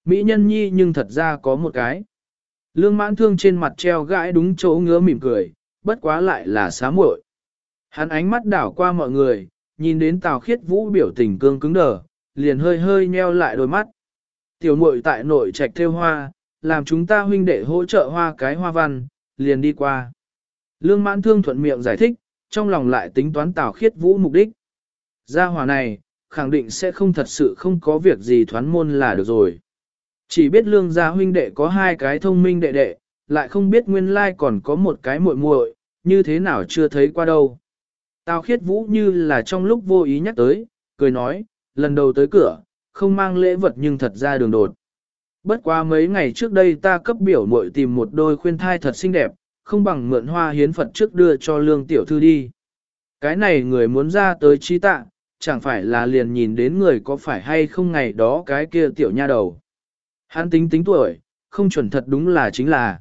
Mỹ nhân nhi nhưng thật ra có một cái. Lương mãn thương trên mặt treo gãi đúng chỗ ngứa mỉm cười, bất quá lại là xá muội. Hắn ánh mắt đảo qua mọi người, nhìn đến tào khiết vũ biểu tình cương cứng đờ, liền hơi hơi nheo lại đôi mắt. Tiểu muội tại nội trạch theo hoa, làm chúng ta huynh đệ hỗ trợ hoa cái hoa văn, liền đi qua. Lương mãn thương thuận miệng giải thích, trong lòng lại tính toán tào khiết vũ mục đích. Gia hòa này, khẳng định sẽ không thật sự không có việc gì thoán môn là được rồi. Chỉ biết lương gia huynh đệ có hai cái thông minh đệ đệ, lại không biết nguyên lai còn có một cái muội muội, như thế nào chưa thấy qua đâu. Tào khiết vũ như là trong lúc vô ý nhắc tới, cười nói, lần đầu tới cửa, không mang lễ vật nhưng thật ra đường đột. Bất quá mấy ngày trước đây ta cấp biểu muội tìm một đôi khuyên thai thật xinh đẹp, không bằng mượn hoa hiến Phật trước đưa cho lương tiểu thư đi. Cái này người muốn ra tới chi tạ, chẳng phải là liền nhìn đến người có phải hay không ngày đó cái kia tiểu nha đầu. Hắn tính tính tuổi, không chuẩn thật đúng là chính là.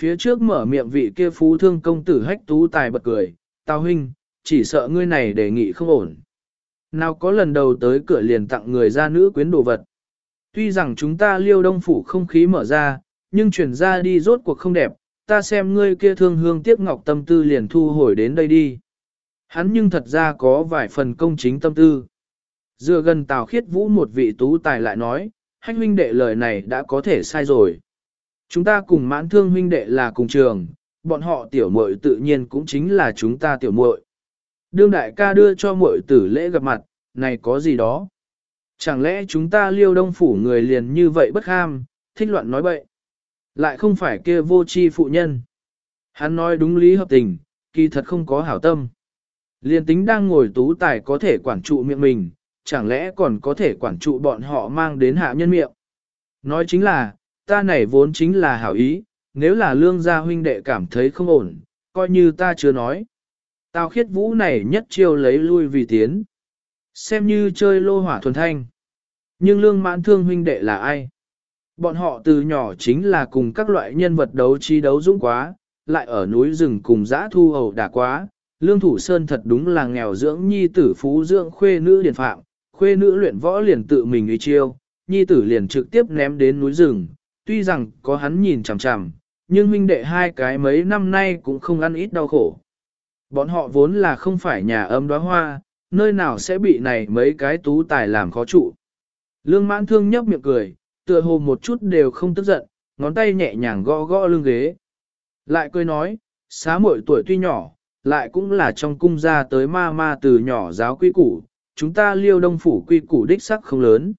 Phía trước mở miệng vị kia phú thương công tử hách tú tài bật cười, tao huynh, chỉ sợ ngươi này đề nghị không ổn. Nào có lần đầu tới cửa liền tặng người ra nữ quyến đồ vật. Tuy rằng chúng ta liêu đông phủ không khí mở ra, nhưng chuyển ra đi rốt cuộc không đẹp, ta xem ngươi kia thương hương tiếc ngọc tâm tư liền thu hồi đến đây đi. Hắn nhưng thật ra có vài phần công chính tâm tư. Dựa gần Tào Khiết Vũ một vị tú tài lại nói, hách huynh đệ lời này đã có thể sai rồi. Chúng ta cùng mãn thương huynh đệ là cùng trường, bọn họ tiểu muội tự nhiên cũng chính là chúng ta tiểu muội. Đương đại ca đưa cho muội tử lễ gặp mặt, này có gì đó? Chẳng lẽ chúng ta liêu đông phủ người liền như vậy bất ham, thích loạn nói bậy? Lại không phải kia vô tri phụ nhân. Hắn nói đúng lý hợp tình, kỳ thật không có hảo tâm. Liên tính đang ngồi tú tài có thể quản trụ miệng mình, chẳng lẽ còn có thể quản trụ bọn họ mang đến hạ nhân miệng. Nói chính là, ta này vốn chính là hảo ý, nếu là lương gia huynh đệ cảm thấy không ổn, coi như ta chưa nói. Tao khiết vũ này nhất chiêu lấy lui vì tiến. Xem như chơi lô hỏa thuần thanh. Nhưng lương mãn thương huynh đệ là ai? Bọn họ từ nhỏ chính là cùng các loại nhân vật đấu chi đấu dũng quá, lại ở núi rừng cùng dã thu hầu đả quá. Lương Thủ Sơn thật đúng là nghèo dưỡng nhi tử phú dưỡng khuê nữ điển phạm, khuê nữ luyện võ liền tự mình uy chiêu, nhi tử liền trực tiếp ném đến núi rừng, tuy rằng có hắn nhìn chằm chằm, nhưng huynh đệ hai cái mấy năm nay cũng không ăn ít đau khổ. Bọn họ vốn là không phải nhà âm đóa hoa, nơi nào sẽ bị này mấy cái tú tài làm khó trụ. Lương mãn thương nhấp miệng cười, tựa hồ một chút đều không tức giận, ngón tay nhẹ nhàng gõ gõ lưng ghế. Lại cười nói, xá muội tuổi tuy nhỏ, lại cũng là trong cung ra tới ma ma từ nhỏ giáo quý củ, chúng ta liêu đông phủ quy củ đích sắc không lớn.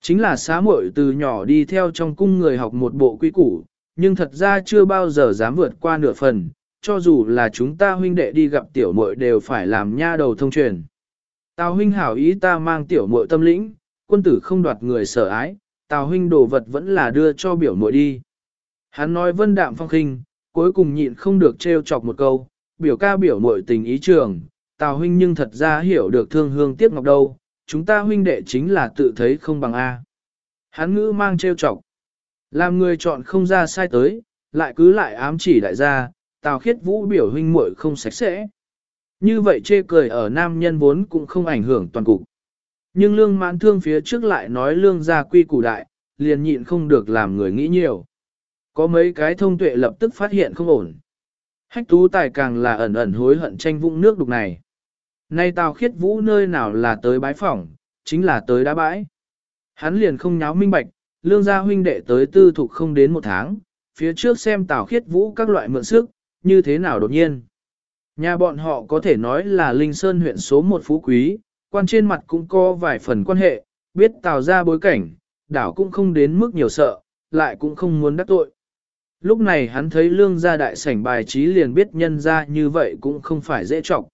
Chính là xá muội từ nhỏ đi theo trong cung người học một bộ quy củ, nhưng thật ra chưa bao giờ dám vượt qua nửa phần, cho dù là chúng ta huynh đệ đi gặp tiểu muội đều phải làm nha đầu thông truyền. Tào huynh hảo ý ta mang tiểu muội tâm lĩnh, quân tử không đoạt người sở ái, tào huynh đồ vật vẫn là đưa cho biểu muội đi. Hắn nói vân đạm phong khinh, cuối cùng nhịn không được trêu chọc một câu, biểu ca biểu muội tình ý trường, tào huynh nhưng thật ra hiểu được thương hương tiếc ngọc đâu, chúng ta huynh đệ chính là tự thấy không bằng A. Hán ngữ mang trêu chọc, làm người chọn không ra sai tới, lại cứ lại ám chỉ đại gia, tào khiết vũ biểu huynh muội không sạch sẽ. Như vậy chê cười ở nam nhân vốn cũng không ảnh hưởng toàn cục. Nhưng lương mãn thương phía trước lại nói lương gia quy củ đại, liền nhịn không được làm người nghĩ nhiều. Có mấy cái thông tuệ lập tức phát hiện không ổn. Hách tú tài càng là ẩn ẩn hối hận tranh vũng nước đục này. Nay tào khiết vũ nơi nào là tới bái phỏng, chính là tới đá bãi. Hắn liền không nháo minh bạch, lương gia huynh đệ tới tư thục không đến một tháng, phía trước xem tào khiết vũ các loại mượn sức, như thế nào đột nhiên. Nhà bọn họ có thể nói là Linh Sơn huyện số một phú quý, quan trên mặt cũng có vài phần quan hệ, biết tào ra bối cảnh, đảo cũng không đến mức nhiều sợ, lại cũng không muốn đắc tội. Lúc này hắn thấy lương gia đại sảnh bài trí liền biết nhân ra như vậy cũng không phải dễ trọng.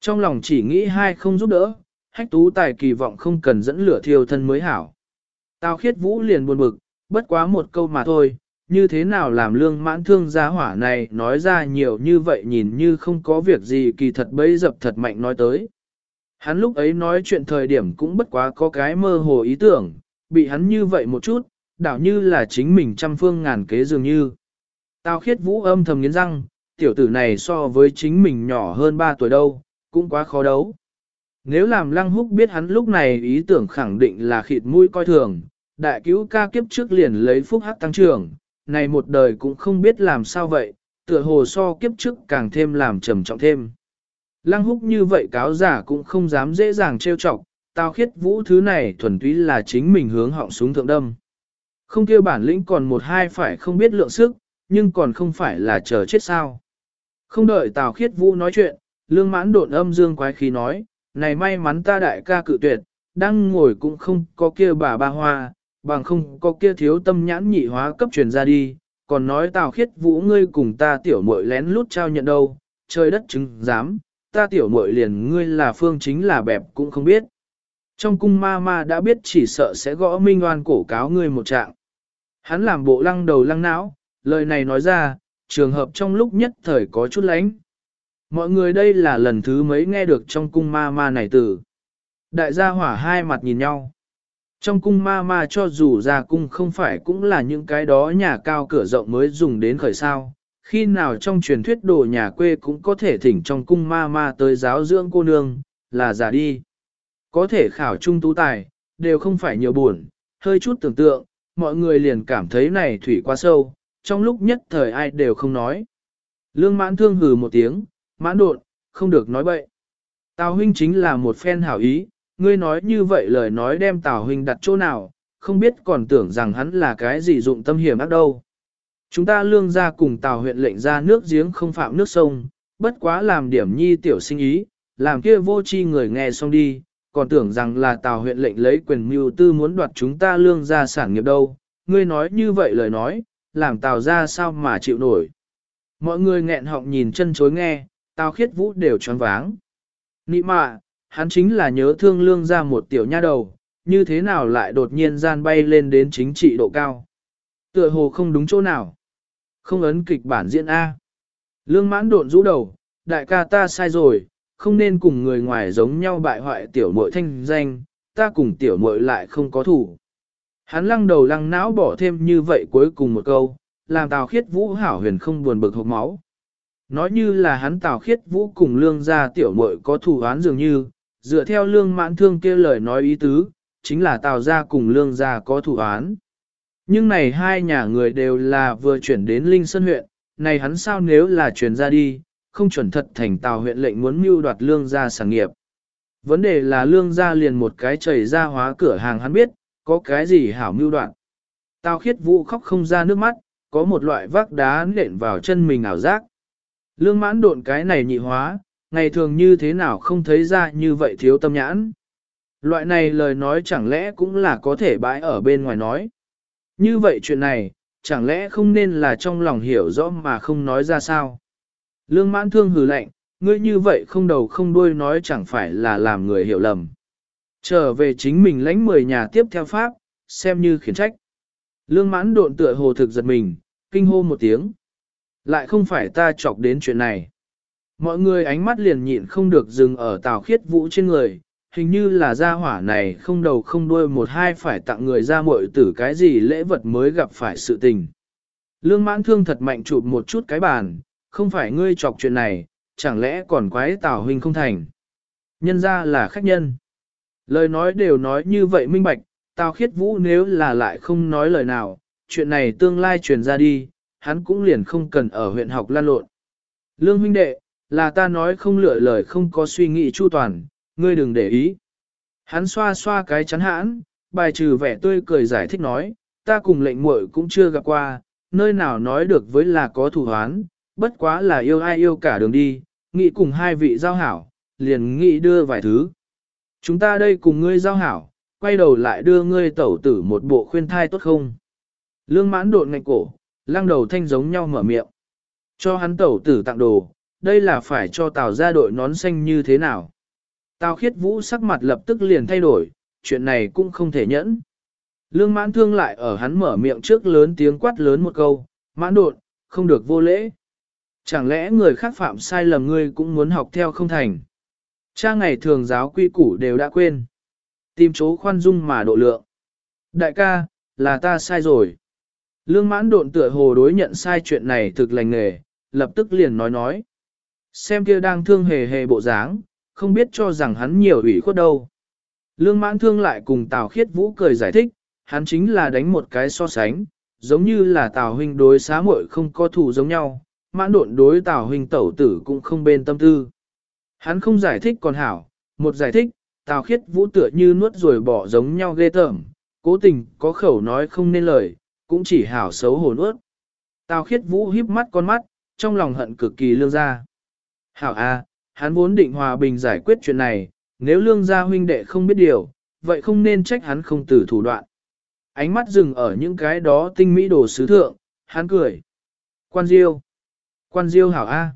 Trong lòng chỉ nghĩ hai không giúp đỡ, hách tú tài kỳ vọng không cần dẫn lửa thiêu thân mới hảo. Tào khiết vũ liền buồn bực, bất quá một câu mà thôi, như thế nào làm lương mãn thương gia hỏa này nói ra nhiều như vậy nhìn như không có việc gì kỳ thật bấy dập thật mạnh nói tới. Hắn lúc ấy nói chuyện thời điểm cũng bất quá có cái mơ hồ ý tưởng, bị hắn như vậy một chút, đảo như là chính mình trăm phương ngàn kế dường như. Tào khiết vũ âm thầm nghiến răng, tiểu tử này so với chính mình nhỏ hơn 3 tuổi đâu, cũng quá khó đấu. Nếu làm lăng húc biết hắn lúc này ý tưởng khẳng định là khịt mũi coi thường, đại cứu ca kiếp trước liền lấy phúc hắc tăng trưởng, này một đời cũng không biết làm sao vậy, tựa hồ so kiếp trước càng thêm làm trầm trọng thêm. Lăng húc như vậy cáo giả cũng không dám dễ dàng trêu chọc, tao khiết vũ thứ này thuần túy là chính mình hướng họng súng thượng đâm. Không kêu bản lĩnh còn một hai phải không biết lượng sức, nhưng còn không phải là chờ chết sao. Không đợi Tào Khiết Vũ nói chuyện, lương mãn độn âm dương quái khí nói, này may mắn ta đại ca cự tuyệt, đang ngồi cũng không có kia bà ba hoa, bằng không có kia thiếu tâm nhãn nhị hóa cấp truyền ra đi, còn nói Tào Khiết Vũ ngươi cùng ta tiểu muội lén lút trao nhận đâu, trời đất chứng dám, ta tiểu muội liền ngươi là phương chính là bẹp cũng không biết. Trong cung ma ma đã biết chỉ sợ sẽ gõ minh oan cổ cáo ngươi một trạng. Hắn làm bộ lăng đầu lăng não, lời này nói ra, trường hợp trong lúc nhất thời có chút lánh. Mọi người đây là lần thứ mấy nghe được trong cung ma ma này từ. Đại gia hỏa hai mặt nhìn nhau. Trong cung ma ma cho dù ra cung không phải cũng là những cái đó nhà cao cửa rộng mới dùng đến khởi sao. Khi nào trong truyền thuyết đồ nhà quê cũng có thể thỉnh trong cung ma ma tới giáo dưỡng cô nương, là giả đi. Có thể khảo trung tú tài, đều không phải nhiều buồn, hơi chút tưởng tượng, mọi người liền cảm thấy này thủy quá sâu, trong lúc nhất thời ai đều không nói. Lương mãn thương hừ một tiếng, mãn đột, không được nói bậy. Tào huynh chính là một phen hảo ý, ngươi nói như vậy lời nói đem Tào huynh đặt chỗ nào, không biết còn tưởng rằng hắn là cái gì dụng tâm hiểm ác đâu. Chúng ta lương ra cùng Tào huyện lệnh ra nước giếng không phạm nước sông, bất quá làm điểm nhi tiểu sinh ý, làm kia vô chi người nghe xong đi, còn tưởng rằng là Tào huyện lệnh lấy quyền mưu tư muốn đoạt chúng ta lương ra sản nghiệp đâu. Ngươi nói như vậy lời nói, làm Tào ra sao mà chịu nổi. Mọi người nghẹn họng nhìn chân chối nghe, Tào khiết vũ đều choáng váng. Nị mạ, hắn chính là nhớ thương lương ra một tiểu nha đầu, như thế nào lại đột nhiên gian bay lên đến chính trị độ cao. Tựa hồ không đúng chỗ nào. Không ấn kịch bản diễn A. Lương mãn độn rũ đầu, đại ca ta sai rồi, không nên cùng người ngoài giống nhau bại hoại tiểu muội thanh danh, ta cùng tiểu muội lại không có thủ. Hắn lăng đầu lăng não bỏ thêm như vậy cuối cùng một câu, làm Tào Khiết Vũ hảo huyền không buồn bực hộp máu. Nói như là hắn Tào Khiết Vũ cùng lương gia tiểu muội có thủ án dường như, dựa theo lương mãn thương kia lời nói ý tứ, chính là tào gia cùng lương gia có thủ án. Nhưng này hai nhà người đều là vừa chuyển đến Linh Sơn huyện, này hắn sao nếu là chuyển ra đi, không chuẩn thật thành tào huyện lệnh muốn mưu đoạt lương gia sản nghiệp. Vấn đề là lương gia liền một cái chảy ra hóa cửa hàng hắn biết, có cái gì hảo mưu đoạn. Tào khiết vũ khóc không ra nước mắt, có một loại vác đá nện vào chân mình ảo giác. Lương mãn độn cái này nhị hóa, ngày thường như thế nào không thấy ra như vậy thiếu tâm nhãn. Loại này lời nói chẳng lẽ cũng là có thể bãi ở bên ngoài nói. Như vậy chuyện này, chẳng lẽ không nên là trong lòng hiểu rõ mà không nói ra sao. Lương mãn thương hừ lạnh, ngươi như vậy không đầu không đuôi nói chẳng phải là làm người hiểu lầm. Trở về chính mình lãnh mười nhà tiếp theo pháp, xem như khiển trách. Lương mãn độn tựa hồ thực giật mình, kinh hô một tiếng. Lại không phải ta chọc đến chuyện này. Mọi người ánh mắt liền nhịn không được dừng ở tào khiết vũ trên người, hình như là gia hỏa này không đầu không đuôi một hai phải tặng người ra muội tử cái gì lễ vật mới gặp phải sự tình. Lương mãn thương thật mạnh chụp một chút cái bàn, không phải ngươi chọc chuyện này, chẳng lẽ còn quái tào huynh không thành. Nhân ra là khách nhân. Lời nói đều nói như vậy minh bạch, tào khiết vũ nếu là lại không nói lời nào, chuyện này tương lai truyền ra đi, hắn cũng liền không cần ở huyện học lan lộn. Lương huynh đệ, là ta nói không lựa lời không có suy nghĩ chu toàn, ngươi đừng để ý. Hắn xoa xoa cái chắn hãn, bài trừ vẻ tươi cười giải thích nói, ta cùng lệnh muội cũng chưa gặp qua, nơi nào nói được với là có thủ hoán, bất quá là yêu ai yêu cả đường đi, nghĩ cùng hai vị giao hảo, liền nghĩ đưa vài thứ. Chúng ta đây cùng ngươi giao hảo, quay đầu lại đưa ngươi tẩu tử một bộ khuyên thai tốt không? Lương mãn độn ngạch cổ, lăng đầu thanh giống nhau mở miệng. Cho hắn tẩu tử tặng đồ, đây là phải cho tào ra đội nón xanh như thế nào? Tào khiết vũ sắc mặt lập tức liền thay đổi, chuyện này cũng không thể nhẫn. Lương mãn thương lại ở hắn mở miệng trước lớn tiếng quát lớn một câu, mãn đột, không được vô lễ. Chẳng lẽ người khác phạm sai lầm ngươi cũng muốn học theo không thành? Cha ngày thường giáo quy củ đều đã quên. Tìm chỗ khoan dung mà độ lượng. Đại ca, là ta sai rồi. Lương mãn độn tựa hồ đối nhận sai chuyện này thực lành nghề, lập tức liền nói nói. Xem kia đang thương hề hề bộ dáng, không biết cho rằng hắn nhiều ủy khuất đâu. Lương mãn thương lại cùng Tào khiết vũ cười giải thích, hắn chính là đánh một cái so sánh, giống như là Tào huynh đối xá muội không có thù giống nhau, mãn độn đối Tào huynh tẩu tử cũng không bên tâm tư. Hắn không giải thích còn hảo, một giải thích, Tào khiết vũ tựa như nuốt rồi bỏ giống nhau ghê tởm, cố tình có khẩu nói không nên lời, cũng chỉ hảo xấu hổ nuốt. Tào khiết vũ híp mắt con mắt, trong lòng hận cực kỳ lương gia. Hảo a, hắn vốn định hòa bình giải quyết chuyện này, nếu lương gia huynh đệ không biết điều, vậy không nên trách hắn không từ thủ đoạn. Ánh mắt dừng ở những cái đó tinh mỹ đồ sứ thượng, hắn cười. Quan diêu. Quan diêu hảo A.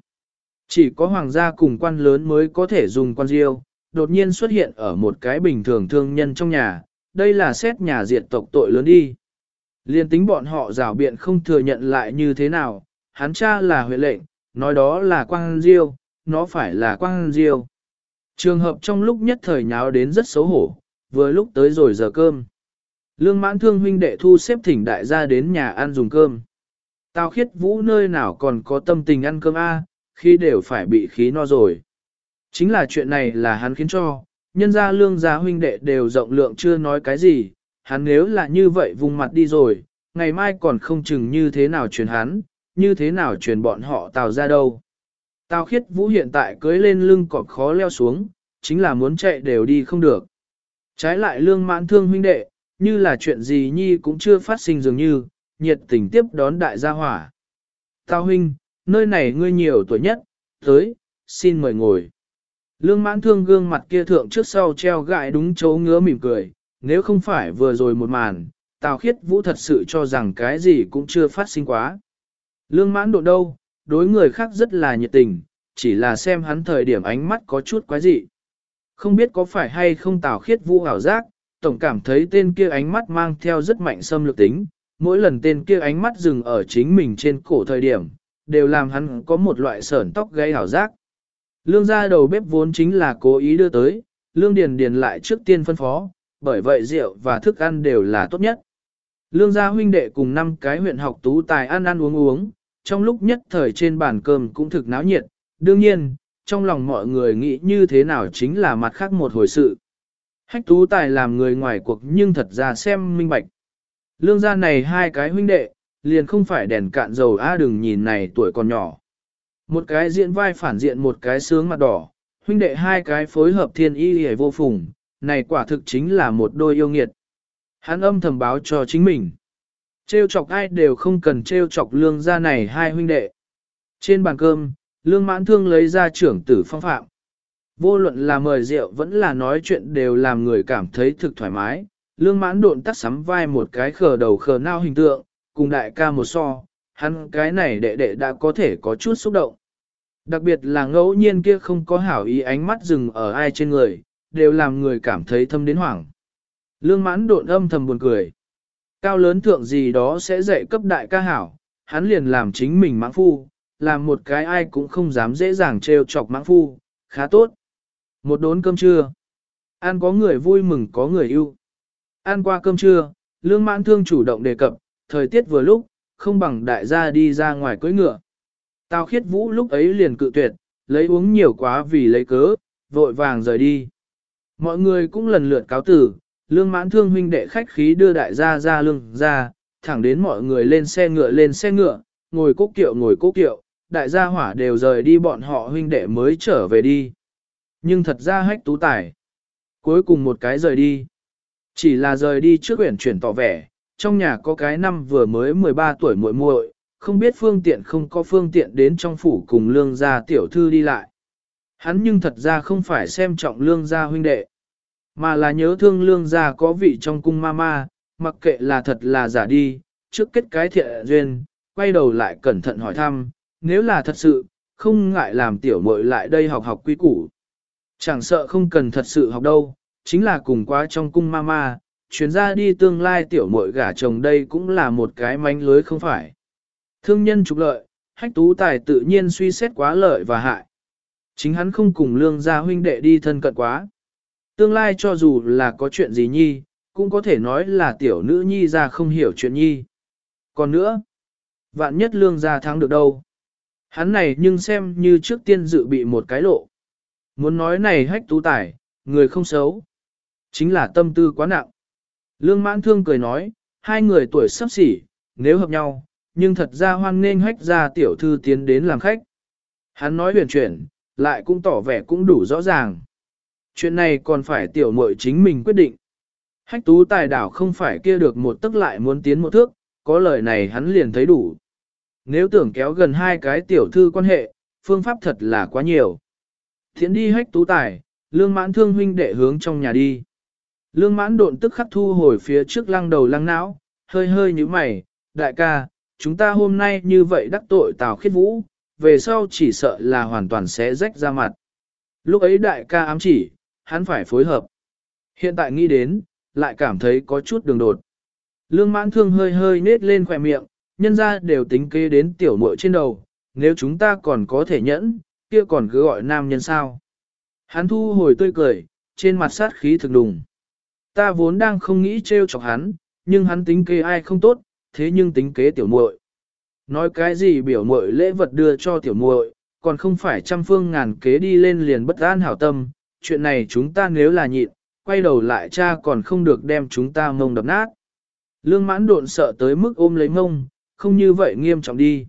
Chỉ có hoàng gia cùng quan lớn mới có thể dùng quan diêu, đột nhiên xuất hiện ở một cái bình thường thương nhân trong nhà, đây là xét nhà diệt tộc tội lớn đi. Liên tính bọn họ rào biện không thừa nhận lại như thế nào, hắn cha là huệ lệnh, nói đó là quang diêu, nó phải là quang diêu. Trường hợp trong lúc nhất thời nháo đến rất xấu hổ, vừa lúc tới rồi giờ cơm. Lương mãn thương huynh đệ thu xếp thỉnh đại gia đến nhà ăn dùng cơm. Tào khiết vũ nơi nào còn có tâm tình ăn cơm A, khi đều phải bị khí no rồi. Chính là chuyện này là hắn khiến cho, nhân gia lương gia huynh đệ đều rộng lượng chưa nói cái gì, hắn nếu là như vậy vùng mặt đi rồi, ngày mai còn không chừng như thế nào truyền hắn, như thế nào truyền bọn họ tào ra đâu. Tào khiết vũ hiện tại cưới lên lưng cọp khó leo xuống, chính là muốn chạy đều đi không được. Trái lại lương mãn thương huynh đệ, như là chuyện gì nhi cũng chưa phát sinh dường như, nhiệt tình tiếp đón đại gia hỏa. Tào huynh, nơi này ngươi nhiều tuổi nhất, tới, xin mời ngồi. Lương mãn thương gương mặt kia thượng trước sau treo gại đúng chỗ ngứa mỉm cười, nếu không phải vừa rồi một màn, Tào khiết vũ thật sự cho rằng cái gì cũng chưa phát sinh quá. Lương mãn độ đâu, đối người khác rất là nhiệt tình, chỉ là xem hắn thời điểm ánh mắt có chút quái dị. Không biết có phải hay không tào khiết vũ ảo giác, tổng cảm thấy tên kia ánh mắt mang theo rất mạnh xâm lược tính, mỗi lần tên kia ánh mắt dừng ở chính mình trên cổ thời điểm, đều làm hắn có một loại sởn tóc gây ảo giác. Lương gia đầu bếp vốn chính là cố ý đưa tới, lương điền điền lại trước tiên phân phó, bởi vậy rượu và thức ăn đều là tốt nhất. Lương gia huynh đệ cùng năm cái huyện học tú tài ăn ăn uống uống, trong lúc nhất thời trên bàn cơm cũng thực náo nhiệt, đương nhiên, trong lòng mọi người nghĩ như thế nào chính là mặt khác một hồi sự. Hách tú tài làm người ngoài cuộc nhưng thật ra xem minh bạch. Lương gia này hai cái huynh đệ, liền không phải đèn cạn dầu a đừng nhìn này tuổi còn nhỏ. Một cái diện vai phản diện một cái sướng mặt đỏ, huynh đệ hai cái phối hợp thiên y hề vô phùng, này quả thực chính là một đôi yêu nghiệt. Hắn âm thầm báo cho chính mình. Trêu chọc ai đều không cần trêu chọc lương gia này hai huynh đệ. Trên bàn cơm, lương mãn thương lấy ra trưởng tử phong phạm. Vô luận là mời rượu vẫn là nói chuyện đều làm người cảm thấy thực thoải mái. Lương mãn độn tắt sắm vai một cái khờ đầu khờ nao hình tượng, cùng đại ca một so, hắn cái này đệ đệ đã có thể có chút xúc động. Đặc biệt là ngẫu nhiên kia không có hảo ý ánh mắt dừng ở ai trên người, đều làm người cảm thấy thâm đến hoảng. Lương mãn độn âm thầm buồn cười. Cao lớn thượng gì đó sẽ dạy cấp đại ca hảo, hắn liền làm chính mình mãng phu, làm một cái ai cũng không dám dễ dàng trêu chọc mãng phu, khá tốt. Một đốn cơm trưa. Ăn có người vui mừng có người yêu. Ăn qua cơm trưa, lương mãn thương chủ động đề cập, thời tiết vừa lúc, không bằng đại gia đi ra ngoài cưỡi ngựa. Tào khiết vũ lúc ấy liền cự tuyệt, lấy uống nhiều quá vì lấy cớ, vội vàng rời đi. Mọi người cũng lần lượt cáo tử, lương mãn thương huynh đệ khách khí đưa đại gia ra lương ra, thẳng đến mọi người lên xe ngựa lên xe ngựa, ngồi cố kiệu ngồi cố kiệu, đại gia hỏa đều rời đi bọn họ huynh đệ mới trở về đi. Nhưng thật ra hách tú tài. Cuối cùng một cái rời đi. Chỉ là rời đi trước quyển chuyển tỏ vẻ, trong nhà có cái năm vừa mới 13 tuổi muội muội, không biết phương tiện không có phương tiện đến trong phủ cùng lương gia tiểu thư đi lại. Hắn nhưng thật ra không phải xem trọng lương gia huynh đệ, mà là nhớ thương lương gia có vị trong cung ma ma, mặc kệ là thật là giả đi, trước kết cái thiện duyên, quay đầu lại cẩn thận hỏi thăm, nếu là thật sự, không ngại làm tiểu muội lại đây học học quy củ. Chẳng sợ không cần thật sự học đâu, chính là cùng quá trong cung ma ma, chuyến ra đi tương lai tiểu muội gả chồng đây cũng là một cái manh lưới không phải. Thương nhân trục lợi, hách tú tài tự nhiên suy xét quá lợi và hại. Chính hắn không cùng lương gia huynh đệ đi thân cận quá. Tương lai cho dù là có chuyện gì nhi, cũng có thể nói là tiểu nữ nhi ra không hiểu chuyện nhi. Còn nữa, vạn nhất lương gia thắng được đâu. Hắn này nhưng xem như trước tiên dự bị một cái lộ. Muốn nói này hách tú tải người không xấu. Chính là tâm tư quá nặng. Lương mãn thương cười nói, hai người tuổi sắp xỉ, nếu hợp nhau, nhưng thật ra hoan nên hách ra tiểu thư tiến đến làm khách. Hắn nói huyền chuyển, lại cũng tỏ vẻ cũng đủ rõ ràng. Chuyện này còn phải tiểu muội chính mình quyết định. Hách tú tài đảo không phải kia được một tức lại muốn tiến một thước, có lời này hắn liền thấy đủ. Nếu tưởng kéo gần hai cái tiểu thư quan hệ, phương pháp thật là quá nhiều. Thiện đi hách tú tài, lương mãn thương huynh đệ hướng trong nhà đi. Lương mãn độn tức khắc thu hồi phía trước lăng đầu lăng não, hơi hơi như mày, đại ca, chúng ta hôm nay như vậy đắc tội Tào Khiết Vũ, về sau chỉ sợ là hoàn toàn sẽ rách ra mặt. Lúc ấy đại ca ám chỉ, hắn phải phối hợp. Hiện tại nghĩ đến, lại cảm thấy có chút đường đột. Lương mãn thương hơi hơi nết lên khỏe miệng, nhân ra đều tính kế đến tiểu muội trên đầu, nếu chúng ta còn có thể nhẫn, kia còn cứ gọi nam nhân sao. Hắn thu hồi tươi cười, trên mặt sát khí thực đùng. Ta vốn đang không nghĩ trêu chọc hắn, nhưng hắn tính kế ai không tốt, thế nhưng tính kế tiểu muội. Nói cái gì biểu muội lễ vật đưa cho tiểu muội, còn không phải trăm phương ngàn kế đi lên liền bất an hảo tâm, chuyện này chúng ta nếu là nhịn, quay đầu lại cha còn không được đem chúng ta mông đập nát. Lương mãn độn sợ tới mức ôm lấy mông, không như vậy nghiêm trọng đi.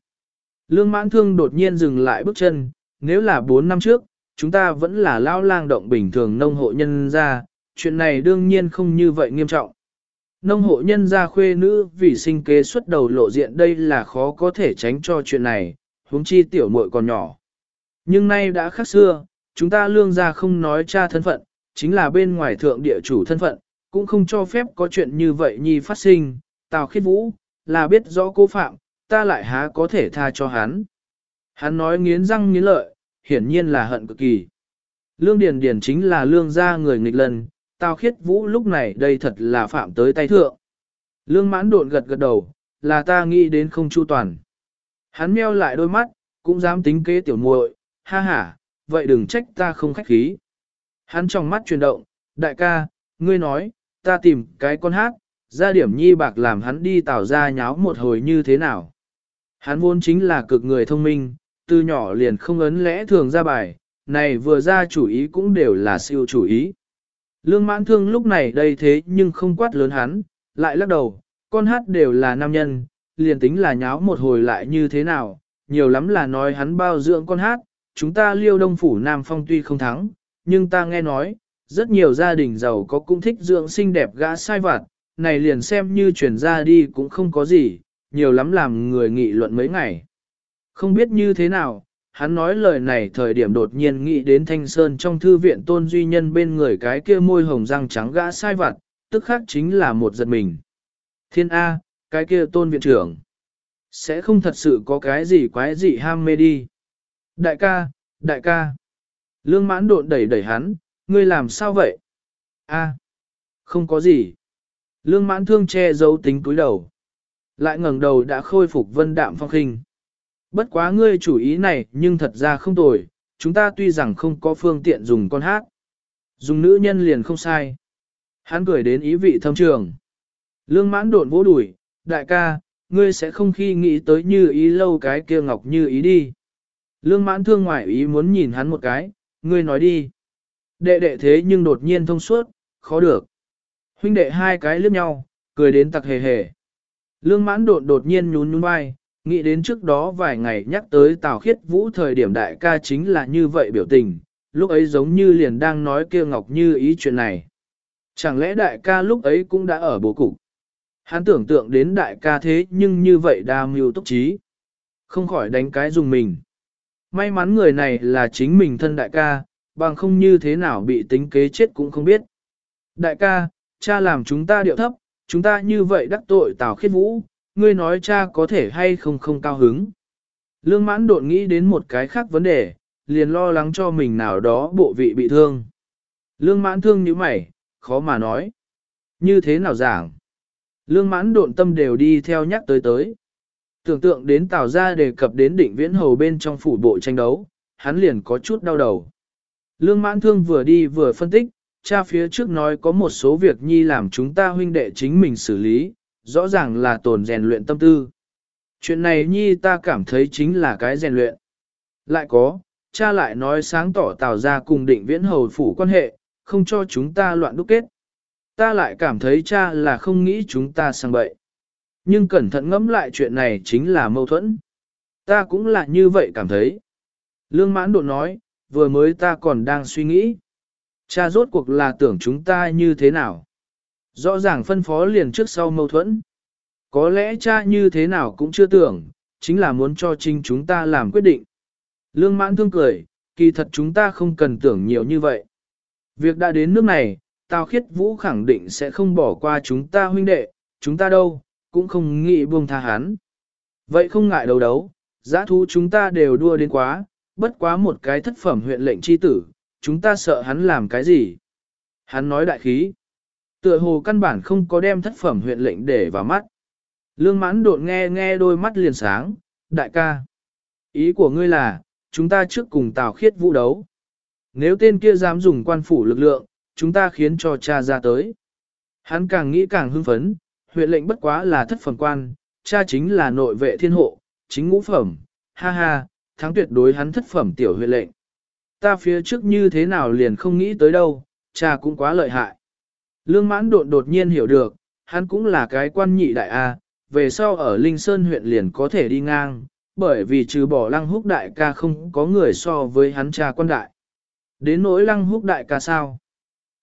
Lương mãn thương đột nhiên dừng lại bước chân, nếu là 4 năm trước, chúng ta vẫn là lao lang động bình thường nông hộ nhân ra, chuyện này đương nhiên không như vậy nghiêm trọng. Nông hộ nhân gia khuê nữ vì sinh kế xuất đầu lộ diện đây là khó có thể tránh cho chuyện này, huống chi tiểu muội còn nhỏ. Nhưng nay đã khác xưa, chúng ta lương gia không nói cha thân phận, chính là bên ngoài thượng địa chủ thân phận, cũng không cho phép có chuyện như vậy nhi phát sinh, Tào khiết vũ, là biết rõ cô phạm, ta lại há có thể tha cho hắn. Hắn nói nghiến răng nghiến lợi, hiển nhiên là hận cực kỳ. Lương Điền Điền chính là lương gia người nghịch lần, Tào khiết vũ lúc này đây thật là phạm tới tay thượng. Lương mãn độn gật gật đầu, là ta nghĩ đến không chu toàn. Hắn meo lại đôi mắt, cũng dám tính kế tiểu muội, ha ha, vậy đừng trách ta không khách khí. Hắn trong mắt chuyển động, đại ca, ngươi nói, ta tìm cái con hát, ra điểm nhi bạc làm hắn đi tạo ra nháo một hồi như thế nào. Hắn vốn chính là cực người thông minh, từ nhỏ liền không ấn lẽ thường ra bài, này vừa ra chủ ý cũng đều là siêu chủ ý. Lương mãn thương lúc này đây thế nhưng không quát lớn hắn, lại lắc đầu, con hát đều là nam nhân, liền tính là nháo một hồi lại như thế nào, nhiều lắm là nói hắn bao dưỡng con hát, chúng ta liêu đông phủ Nam Phong tuy không thắng, nhưng ta nghe nói, rất nhiều gia đình giàu có cũng thích dưỡng xinh đẹp gã sai vặt, này liền xem như chuyển ra đi cũng không có gì, nhiều lắm làm người nghị luận mấy ngày. Không biết như thế nào, hắn nói lời này thời điểm đột nhiên nghĩ đến Thanh Sơn trong thư viện tôn duy nhân bên người cái kia môi hồng răng trắng gã sai vặt, tức khác chính là một giật mình. Thiên A, cái kia tôn viện trưởng, sẽ không thật sự có cái gì quái gì ham mê đi. Đại ca, đại ca. Lương mãn độn đẩy đẩy hắn, ngươi làm sao vậy? A, không có gì. Lương mãn thương che giấu tính túi đầu. Lại ngẩng đầu đã khôi phục vân đạm phong khinh. Bất quá ngươi chủ ý này nhưng thật ra không tồi, chúng ta tuy rằng không có phương tiện dùng con hát. Dùng nữ nhân liền không sai. Hắn cười đến ý vị thâm trường. Lương mãn độn vỗ đùi, đại ca, ngươi sẽ không khi nghĩ tới như ý lâu cái kia ngọc như ý đi. Lương mãn thương ngoại ý muốn nhìn hắn một cái, ngươi nói đi. Đệ đệ thế nhưng đột nhiên thông suốt, khó được. Huynh đệ hai cái liếc nhau, cười đến tặc hề hề. Lương mãn đột đột nhiên nhún nhún vai, nghĩ đến trước đó vài ngày nhắc tới Tào Khiết Vũ thời điểm đại ca chính là như vậy biểu tình, lúc ấy giống như liền đang nói kia Ngọc Như ý chuyện này. Chẳng lẽ đại ca lúc ấy cũng đã ở bố cục? Hắn tưởng tượng đến đại ca thế nhưng như vậy đa mưu túc trí. Không khỏi đánh cái dùng mình. May mắn người này là chính mình thân đại ca, bằng không như thế nào bị tính kế chết cũng không biết. Đại ca, cha làm chúng ta điệu thấp, chúng ta như vậy đắc tội Tào Khiết Vũ, ngươi nói cha có thể hay không không cao hứng. Lương mãn đột nghĩ đến một cái khác vấn đề, liền lo lắng cho mình nào đó bộ vị bị thương. Lương mãn thương như mày, khó mà nói. Như thế nào giảng? Lương mãn độn tâm đều đi theo nhắc tới tới. Tưởng tượng đến Tào ra đề cập đến định viễn hầu bên trong phủ bộ tranh đấu, hắn liền có chút đau đầu. Lương mãn thương vừa đi vừa phân tích, cha phía trước nói có một số việc nhi làm chúng ta huynh đệ chính mình xử lý, rõ ràng là tồn rèn luyện tâm tư. Chuyện này nhi ta cảm thấy chính là cái rèn luyện. Lại có, cha lại nói sáng tỏ tào ra cùng định viễn hầu phủ quan hệ, không cho chúng ta loạn đúc kết. Ta lại cảm thấy cha là không nghĩ chúng ta sang bậy. Nhưng cẩn thận ngẫm lại chuyện này chính là mâu thuẫn. Ta cũng là như vậy cảm thấy. Lương mãn độ nói, vừa mới ta còn đang suy nghĩ. Cha rốt cuộc là tưởng chúng ta như thế nào? Rõ ràng phân phó liền trước sau mâu thuẫn. Có lẽ cha như thế nào cũng chưa tưởng, chính là muốn cho trinh chúng ta làm quyết định. Lương mãn thương cười, kỳ thật chúng ta không cần tưởng nhiều như vậy. Việc đã đến nước này, Tào khiết vũ khẳng định sẽ không bỏ qua chúng ta huynh đệ, chúng ta đâu, cũng không nghĩ buông tha hắn. Vậy không ngại đấu đấu, giã thú chúng ta đều đua đến quá, bất quá một cái thất phẩm huyện lệnh chi tử, chúng ta sợ hắn làm cái gì? Hắn nói đại khí. Tựa hồ căn bản không có đem thất phẩm huyện lệnh để vào mắt. Lương mãn đột nghe nghe đôi mắt liền sáng, đại ca. Ý của ngươi là, chúng ta trước cùng tào khiết vũ đấu. Nếu tên kia dám dùng quan phủ lực lượng, chúng ta khiến cho cha ra tới. Hắn càng nghĩ càng hưng phấn, huyện lệnh bất quá là thất phẩm quan, cha chính là nội vệ thiên hộ, chính ngũ phẩm, ha ha, thắng tuyệt đối hắn thất phẩm tiểu huyện lệnh. Ta phía trước như thế nào liền không nghĩ tới đâu, cha cũng quá lợi hại. Lương mãn đột đột nhiên hiểu được, hắn cũng là cái quan nhị đại A, về sau ở Linh Sơn huyện liền có thể đi ngang, bởi vì trừ bỏ lăng húc đại ca không có người so với hắn cha quan đại. Đến nỗi lăng húc đại ca sao?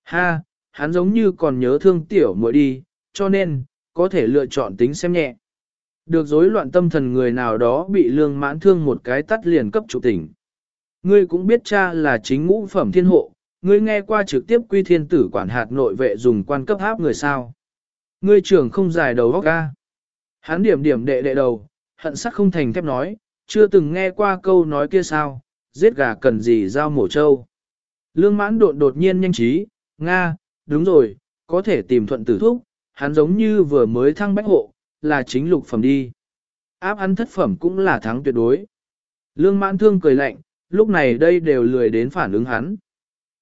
Ha, hắn giống như còn nhớ thương tiểu muội đi, cho nên, có thể lựa chọn tính xem nhẹ. Được rối loạn tâm thần người nào đó bị lương mãn thương một cái tắt liền cấp chủ tỉnh. Ngươi cũng biết cha là chính ngũ phẩm thiên hộ, ngươi nghe qua trực tiếp quy thiên tử quản hạt nội vệ dùng quan cấp áp người sao. Ngươi trưởng không dài đầu góc ca. Hắn điểm điểm đệ đệ đầu, hận sắc không thành thép nói, chưa từng nghe qua câu nói kia sao, giết gà cần gì giao mổ trâu. Lương mãn đột đột nhiên nhanh trí, Nga, đúng rồi, có thể tìm thuận tử thúc, hắn giống như vừa mới thăng bách hộ, là chính lục phẩm đi. Áp hắn thất phẩm cũng là thắng tuyệt đối. Lương mãn thương cười lạnh, lúc này đây đều lười đến phản ứng hắn.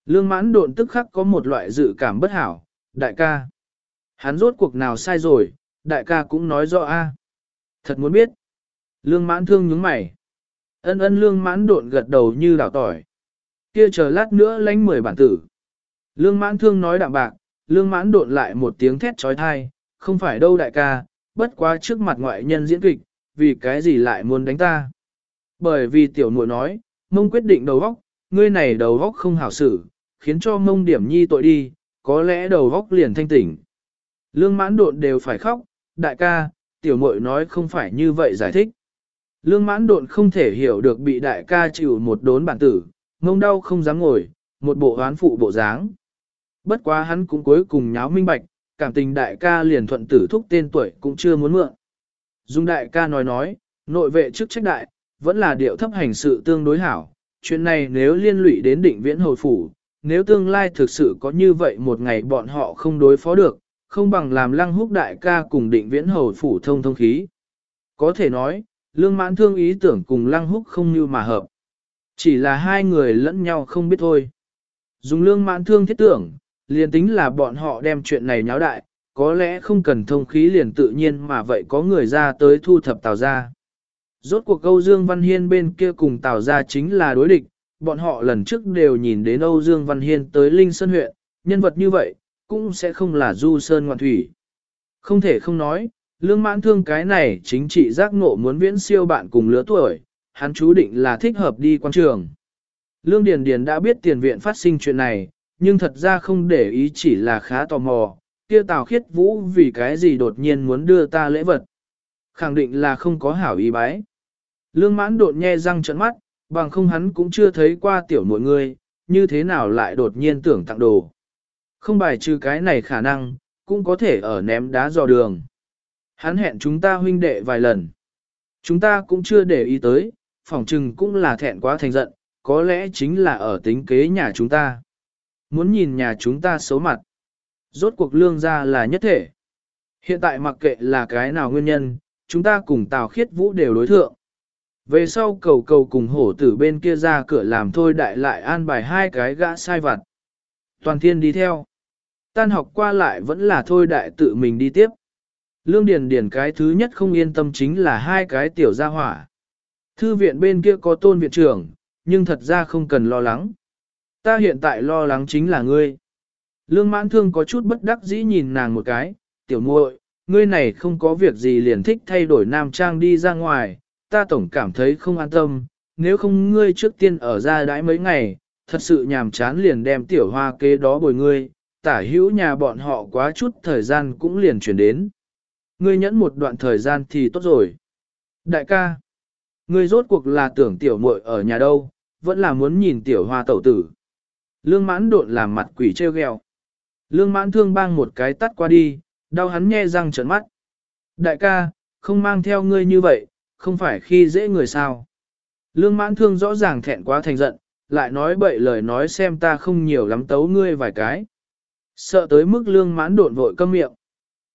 Lương mãn độn tức khắc có một loại dự cảm bất hảo, đại ca. Hắn rốt cuộc nào sai rồi, đại ca cũng nói rõ a. Thật muốn biết. Lương mãn thương nhướng mày. Ân ân lương mãn độn gật đầu như đảo tỏi. kia chờ lát nữa lánh mười bản tử. Lương mãn thương nói đạm bạc, lương mãn độn lại một tiếng thét trói thai, không phải đâu đại ca, bất quá trước mặt ngoại nhân diễn kịch, vì cái gì lại muốn đánh ta. Bởi vì tiểu muội nói, mông quyết định đầu góc, ngươi này đầu góc không hảo xử, khiến cho mông điểm nhi tội đi, có lẽ đầu góc liền thanh tỉnh. Lương mãn độn đều phải khóc, đại ca, tiểu muội nói không phải như vậy giải thích. Lương mãn độn không thể hiểu được bị đại ca chịu một đốn bản tử, mông đau không dám ngồi, một bộ oán phụ bộ dáng. Bất quá hắn cũng cuối cùng nháo minh bạch, cảm tình đại ca liền thuận tử thúc tên tuổi cũng chưa muốn mượn. Dung đại ca nói nói, nội vệ chức trách đại, vẫn là điệu thấp hành sự tương đối hảo. Chuyện này nếu liên lụy đến định viễn hồi phủ, nếu tương lai thực sự có như vậy một ngày bọn họ không đối phó được, không bằng làm lăng húc đại ca cùng định viễn hầu phủ thông thông khí. Có thể nói, lương mãn thương ý tưởng cùng lăng húc không như mà hợp. Chỉ là hai người lẫn nhau không biết thôi. Dùng lương mãn thương thiết tưởng, liền tính là bọn họ đem chuyện này nháo đại, có lẽ không cần thông khí liền tự nhiên mà vậy có người ra tới thu thập tào ra. Rốt cuộc Âu Dương Văn Hiên bên kia cùng tào ra chính là đối địch, bọn họ lần trước đều nhìn đến Âu Dương Văn Hiên tới Linh Sơn huyện, nhân vật như vậy, cũng sẽ không là du sơn ngoan thủy. Không thể không nói, lương mãn thương cái này chính trị giác ngộ muốn viễn siêu bạn cùng lứa tuổi, hắn chú định là thích hợp đi quan trường. Lương Điền Điền đã biết tiền viện phát sinh chuyện này, nhưng thật ra không để ý chỉ là khá tò mò, kia Tào Khiết Vũ vì cái gì đột nhiên muốn đưa ta lễ vật. Khẳng định là không có hảo ý bái. Lương mãn đột nhe răng trợn mắt, bằng không hắn cũng chưa thấy qua tiểu muội người, như thế nào lại đột nhiên tưởng tặng đồ. Không bài trừ cái này khả năng, cũng có thể ở ném đá dò đường. Hắn hẹn chúng ta huynh đệ vài lần. Chúng ta cũng chưa để ý tới, phỏng chừng cũng là thẹn quá thành giận, có lẽ chính là ở tính kế nhà chúng ta. Muốn nhìn nhà chúng ta xấu mặt. Rốt cuộc lương ra là nhất thể. Hiện tại mặc kệ là cái nào nguyên nhân, chúng ta cùng Tào Khiết Vũ đều đối thượng. Về sau cầu cầu cùng hổ tử bên kia ra cửa làm thôi đại lại an bài hai cái gã sai vặt. Toàn thiên đi theo. Tan học qua lại vẫn là thôi đại tự mình đi tiếp. Lương Điền Điền cái thứ nhất không yên tâm chính là hai cái tiểu gia hỏa. Thư viện bên kia có tôn viện trưởng, nhưng thật ra không cần lo lắng. Ta hiện tại lo lắng chính là ngươi. Lương mãn thương có chút bất đắc dĩ nhìn nàng một cái, tiểu muội, ngươi này không có việc gì liền thích thay đổi nam trang đi ra ngoài, ta tổng cảm thấy không an tâm, nếu không ngươi trước tiên ở ra đãi mấy ngày, thật sự nhàm chán liền đem tiểu hoa kế đó bồi ngươi, tả hữu nhà bọn họ quá chút thời gian cũng liền chuyển đến. Ngươi nhẫn một đoạn thời gian thì tốt rồi. Đại ca, ngươi rốt cuộc là tưởng tiểu muội ở nhà đâu, vẫn là muốn nhìn tiểu hoa tẩu tử. Lương mãn độn làm mặt quỷ treo gheo. Lương mãn thương bang một cái tắt qua đi, đau hắn nhe răng trợn mắt. Đại ca, không mang theo ngươi như vậy, không phải khi dễ người sao. Lương mãn thương rõ ràng thẹn quá thành giận, lại nói bậy lời nói xem ta không nhiều lắm tấu ngươi vài cái. Sợ tới mức lương mãn độn vội câm miệng.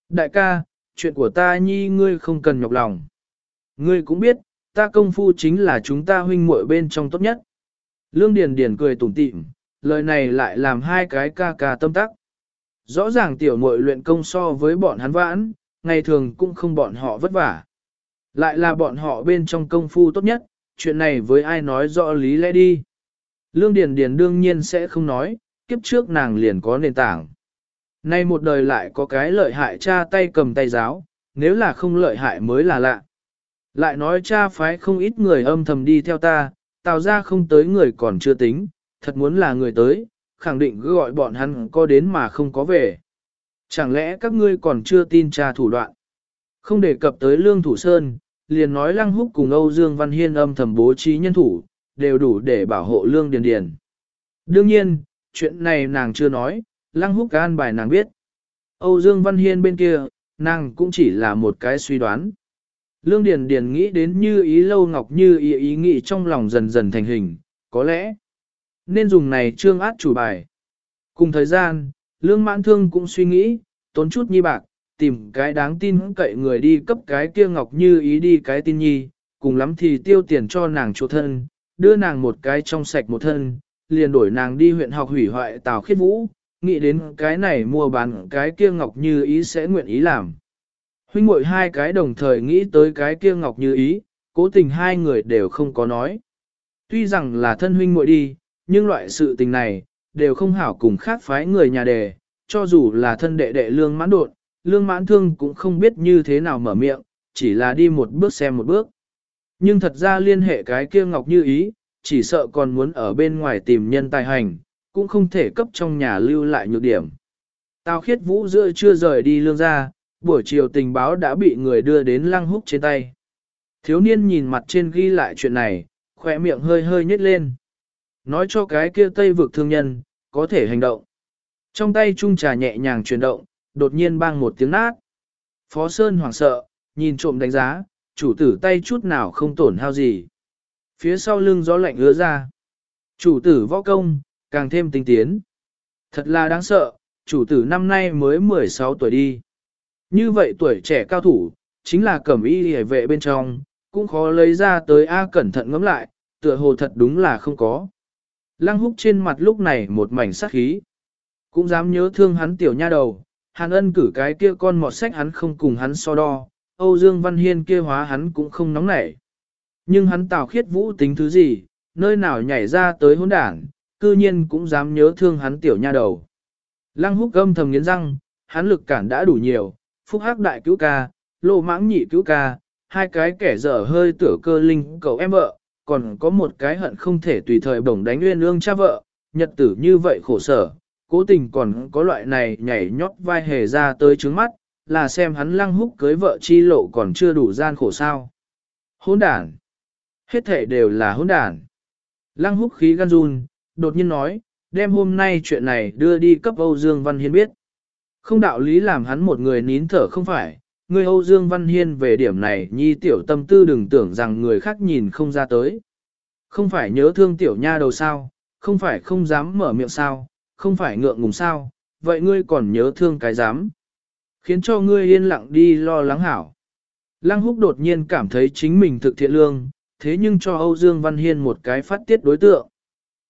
Đại ca, chuyện của ta nhi ngươi không cần nhọc lòng. Ngươi cũng biết, ta công phu chính là chúng ta huynh muội bên trong tốt nhất. Lương Điền Điền cười tủm tỉm, lời này lại làm hai cái ca ca tâm tắc. Rõ ràng tiểu muội luyện công so với bọn hắn vãn, ngày thường cũng không bọn họ vất vả. Lại là bọn họ bên trong công phu tốt nhất, chuyện này với ai nói rõ lý lẽ đi. Lương Điền Điền đương nhiên sẽ không nói, kiếp trước nàng liền có nền tảng. Nay một đời lại có cái lợi hại cha tay cầm tay giáo, nếu là không lợi hại mới là lạ. Lại nói cha phái không ít người âm thầm đi theo ta, tạo ra không tới người còn chưa tính, thật muốn là người tới, khẳng định cứ gọi bọn hắn có đến mà không có về. Chẳng lẽ các ngươi còn chưa tin cha thủ đoạn? Không đề cập tới Lương Thủ Sơn, liền nói Lăng Húc cùng Âu Dương Văn Hiên âm thầm bố trí nhân thủ, đều đủ để bảo hộ Lương Điền Điền. Đương nhiên, chuyện này nàng chưa nói, Lăng Húc an bài nàng biết. Âu Dương Văn Hiên bên kia, nàng cũng chỉ là một cái suy đoán. Lương Điền Điền nghĩ đến như ý lâu ngọc như ý ý nghĩ trong lòng dần dần thành hình, có lẽ nên dùng này trương át chủ bài. Cùng thời gian, Lương Mãn Thương cũng suy nghĩ, tốn chút nhi bạc, tìm cái đáng tin cậy người đi cấp cái kia ngọc như ý đi cái tin nhi, cùng lắm thì tiêu tiền cho nàng chỗ thân, đưa nàng một cái trong sạch một thân, liền đổi nàng đi huyện học hủy hoại Tào Khiết Vũ, nghĩ đến cái này mua bán cái kia ngọc như ý sẽ nguyện ý làm. Huynh muội hai cái đồng thời nghĩ tới cái kia ngọc như ý, cố tình hai người đều không có nói. Tuy rằng là thân huynh muội đi, nhưng loại sự tình này, đều không hảo cùng khác phái người nhà đề, cho dù là thân đệ đệ lương mãn đột, lương mãn thương cũng không biết như thế nào mở miệng, chỉ là đi một bước xem một bước. Nhưng thật ra liên hệ cái kia ngọc như ý, chỉ sợ còn muốn ở bên ngoài tìm nhân tài hành, cũng không thể cấp trong nhà lưu lại nhược điểm. Tào khiết vũ giữa chưa rời đi lương ra, buổi chiều tình báo đã bị người đưa đến lăng húc trên tay. Thiếu niên nhìn mặt trên ghi lại chuyện này, khỏe miệng hơi hơi nhếch lên. Nói cho cái kia tây vực thương nhân, có thể hành động. Trong tay trung trà nhẹ nhàng chuyển động, đột nhiên bang một tiếng nát. Phó Sơn hoảng sợ, nhìn trộm đánh giá, chủ tử tay chút nào không tổn hao gì. Phía sau lưng gió lạnh ứa ra. Chủ tử võ công, càng thêm tinh tiến. Thật là đáng sợ, chủ tử năm nay mới 16 tuổi đi. Như vậy tuổi trẻ cao thủ, chính là cẩm y hề vệ bên trong, cũng khó lấy ra tới A cẩn thận ngẫm lại, tựa hồ thật đúng là không có. Lăng húc trên mặt lúc này một mảnh sát khí. Cũng dám nhớ thương hắn tiểu nha đầu, hàn ân cử cái kia con mọt sách hắn không cùng hắn so đo, Âu Dương Văn Hiên kia hóa hắn cũng không nóng nảy. Nhưng hắn tào khiết vũ tính thứ gì, nơi nào nhảy ra tới hỗn đảng, cư nhiên cũng dám nhớ thương hắn tiểu nha đầu. Lăng húc gâm thầm nghiến răng, hắn lực cản đã đủ nhiều, phúc hắc đại cứu ca, lộ mãng nhị cứu ca, hai cái kẻ dở hơi tử cơ linh cậu em vợ, còn có một cái hận không thể tùy thời bổng đánh nguyên ương cha vợ, nhật tử như vậy khổ sở, cố tình còn có loại này nhảy nhót vai hề ra tới trứng mắt, là xem hắn lăng húc cưới vợ chi lộ còn chưa đủ gian khổ sao. Hỗn đản. Hết thể đều là hỗn đản. Lăng húc khí gan run, đột nhiên nói, đem hôm nay chuyện này đưa đi cấp Âu Dương Văn Hiên biết. Không đạo lý làm hắn một người nín thở không phải, Ngươi Âu Dương Văn Hiên về điểm này nhi tiểu tâm tư đừng tưởng rằng người khác nhìn không ra tới. Không phải nhớ thương tiểu nha đầu sao, không phải không dám mở miệng sao, không phải ngượng ngùng sao, vậy ngươi còn nhớ thương cái dám. Khiến cho ngươi yên lặng đi lo lắng hảo. Lăng húc đột nhiên cảm thấy chính mình thực thiện lương, thế nhưng cho Âu Dương Văn Hiên một cái phát tiết đối tượng.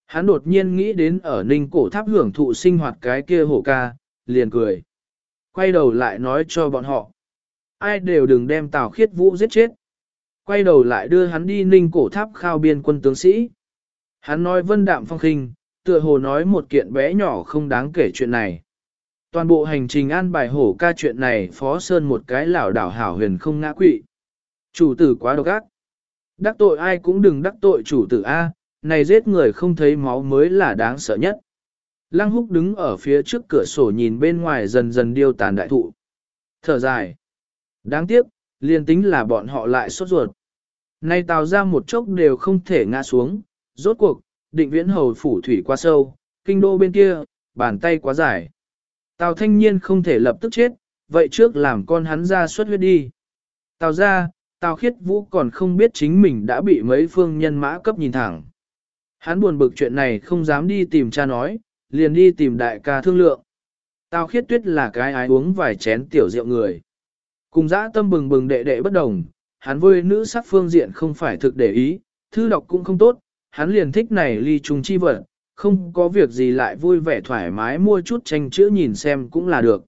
Hắn đột nhiên nghĩ đến ở ninh cổ tháp hưởng thụ sinh hoạt cái kia hổ ca, liền cười. Quay đầu lại nói cho bọn họ. Ai đều đừng đem Tào Khiết Vũ giết chết. Quay đầu lại đưa hắn đi ninh cổ tháp khao biên quân tướng sĩ. Hắn nói vân đạm phong khinh, tựa hồ nói một kiện bé nhỏ không đáng kể chuyện này. Toàn bộ hành trình an bài hổ ca chuyện này Phó Sơn một cái lảo đảo hảo huyền không ngã quỵ. Chủ tử quá độc ác. Đắc tội ai cũng đừng đắc tội chủ tử A, này giết người không thấy máu mới là đáng sợ nhất. Lăng húc đứng ở phía trước cửa sổ nhìn bên ngoài dần dần điêu tàn đại thụ. Thở dài. Đáng tiếc, liền tính là bọn họ lại sốt ruột. Nay tào ra một chốc đều không thể ngã xuống, rốt cuộc, định viễn hầu phủ thủy quá sâu, kinh đô bên kia, bàn tay quá dài. Tào thanh niên không thể lập tức chết, vậy trước làm con hắn ra xuất huyết đi. Tào ra, Tào khiết vũ còn không biết chính mình đã bị mấy phương nhân mã cấp nhìn thẳng. Hắn buồn bực chuyện này không dám đi tìm cha nói, liền đi tìm đại ca thương lượng. Tào khiết tuyết là cái ái uống vài chén tiểu rượu người. Cùng dã tâm bừng bừng đệ đệ bất đồng, hắn với nữ sắc phương diện không phải thực để ý, thư đọc cũng không tốt, hắn liền thích này ly trùng chi vật, không có việc gì lại vui vẻ thoải mái mua chút tranh chữ nhìn xem cũng là được.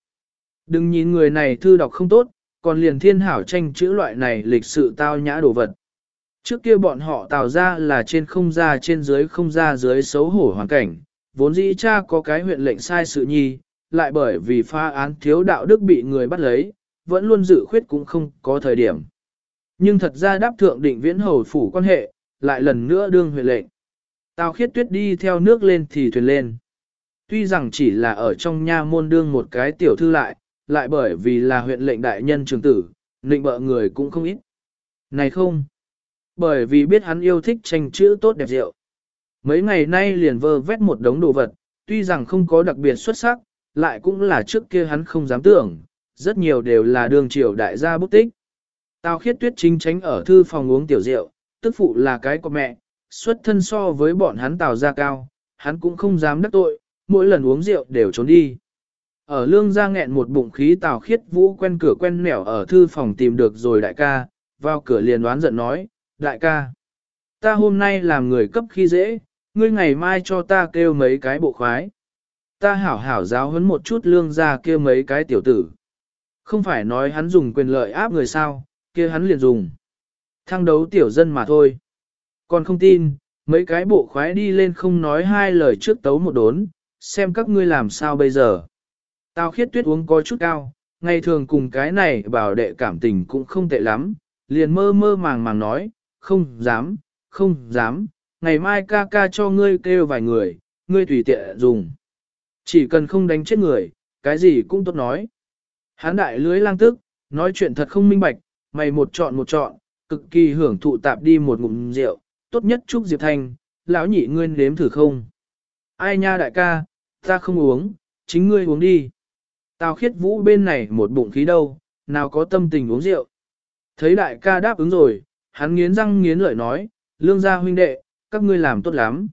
Đừng nhìn người này thư đọc không tốt, còn liền thiên hảo tranh chữ loại này lịch sự tao nhã đồ vật. Trước kia bọn họ tạo ra là trên không ra trên dưới không ra dưới xấu hổ hoàn cảnh, vốn dĩ cha có cái huyện lệnh sai sự nhi, lại bởi vì pha án thiếu đạo đức bị người bắt lấy, vẫn luôn dự khuyết cũng không có thời điểm. Nhưng thật ra đáp thượng định viễn hầu phủ quan hệ, lại lần nữa đương huyện lệnh. Tào khiết tuyết đi theo nước lên thì thuyền lên. Tuy rằng chỉ là ở trong nha môn đương một cái tiểu thư lại, lại bởi vì là huyện lệnh đại nhân trường tử, định bợ người cũng không ít. Này không! Bởi vì biết hắn yêu thích tranh chữ tốt đẹp rượu. Mấy ngày nay liền vơ vét một đống đồ vật, tuy rằng không có đặc biệt xuất sắc, lại cũng là trước kia hắn không dám tưởng, rất nhiều đều là đường triều đại gia bút tích. Tào khiết tuyết chính tránh ở thư phòng uống tiểu rượu, tức phụ là cái của mẹ, xuất thân so với bọn hắn tào gia cao, hắn cũng không dám đắc tội, mỗi lần uống rượu đều trốn đi. Ở lương gia nghẹn một bụng khí tào khiết vũ quen cửa quen nẻo ở thư phòng tìm được rồi đại ca, vào cửa liền đoán giận nói, đại ca, ta hôm nay làm người cấp khi dễ, ngươi ngày mai cho ta kêu mấy cái bộ khoái. Ta hảo hảo giáo huấn một chút lương gia kêu mấy cái tiểu tử. Không phải nói hắn dùng quyền lợi áp người sao, kia hắn liền dùng. Thăng đấu tiểu dân mà thôi. Còn không tin, mấy cái bộ khoái đi lên không nói hai lời trước tấu một đốn, xem các ngươi làm sao bây giờ. Tao khiết tuyết uống có chút cao, ngày thường cùng cái này bảo đệ cảm tình cũng không tệ lắm, liền mơ mơ màng màng nói, không dám, không dám, ngày mai ca ca cho ngươi kêu vài người, ngươi tùy tiện dùng. Chỉ cần không đánh chết người, cái gì cũng tốt nói. Hán đại lưới lang tức, nói chuyện thật không minh bạch, mày một chọn một chọn, cực kỳ hưởng thụ tạp đi một ngụm rượu, tốt nhất chúc Diệp Thanh, lão nhị ngươi nếm thử không. Ai nha đại ca, ta không uống, chính ngươi uống đi. Tào khiết vũ bên này một bụng khí đâu, nào có tâm tình uống rượu. Thấy đại ca đáp ứng rồi, hắn nghiến răng nghiến lợi nói, lương gia huynh đệ, các ngươi làm tốt lắm.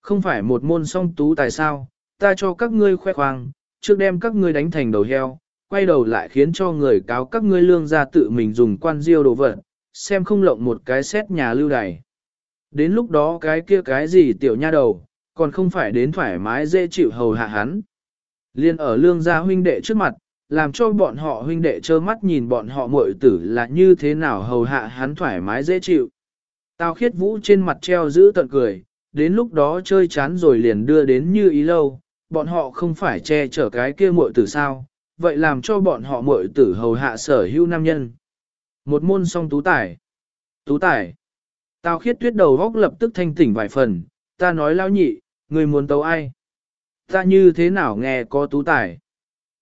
Không phải một môn song tú tại sao, ta cho các ngươi khoe khoang, trước đem các ngươi đánh thành đầu heo, quay đầu lại khiến cho người cáo các ngươi lương gia tự mình dùng quan diêu đồ vật, xem không lộng một cái xét nhà lưu đày. Đến lúc đó cái kia cái gì tiểu nha đầu, còn không phải đến thoải mái dễ chịu hầu hạ hắn. Liên ở lương gia huynh đệ trước mặt, làm cho bọn họ huynh đệ trơ mắt nhìn bọn họ muội tử là như thế nào hầu hạ hắn thoải mái dễ chịu. tao khiết vũ trên mặt treo giữ tận cười, đến lúc đó chơi chán rồi liền đưa đến như ý lâu, bọn họ không phải che chở cái kia muội tử sao, vậy làm cho bọn họ muội tử hầu hạ sở hữu nam nhân. Một môn song tú tải. Tú tải. Tào khiết tuyết đầu góc lập tức thanh tỉnh vài phần, ta nói lao nhị, người muốn tấu ai? Ta như thế nào nghe có tú tải?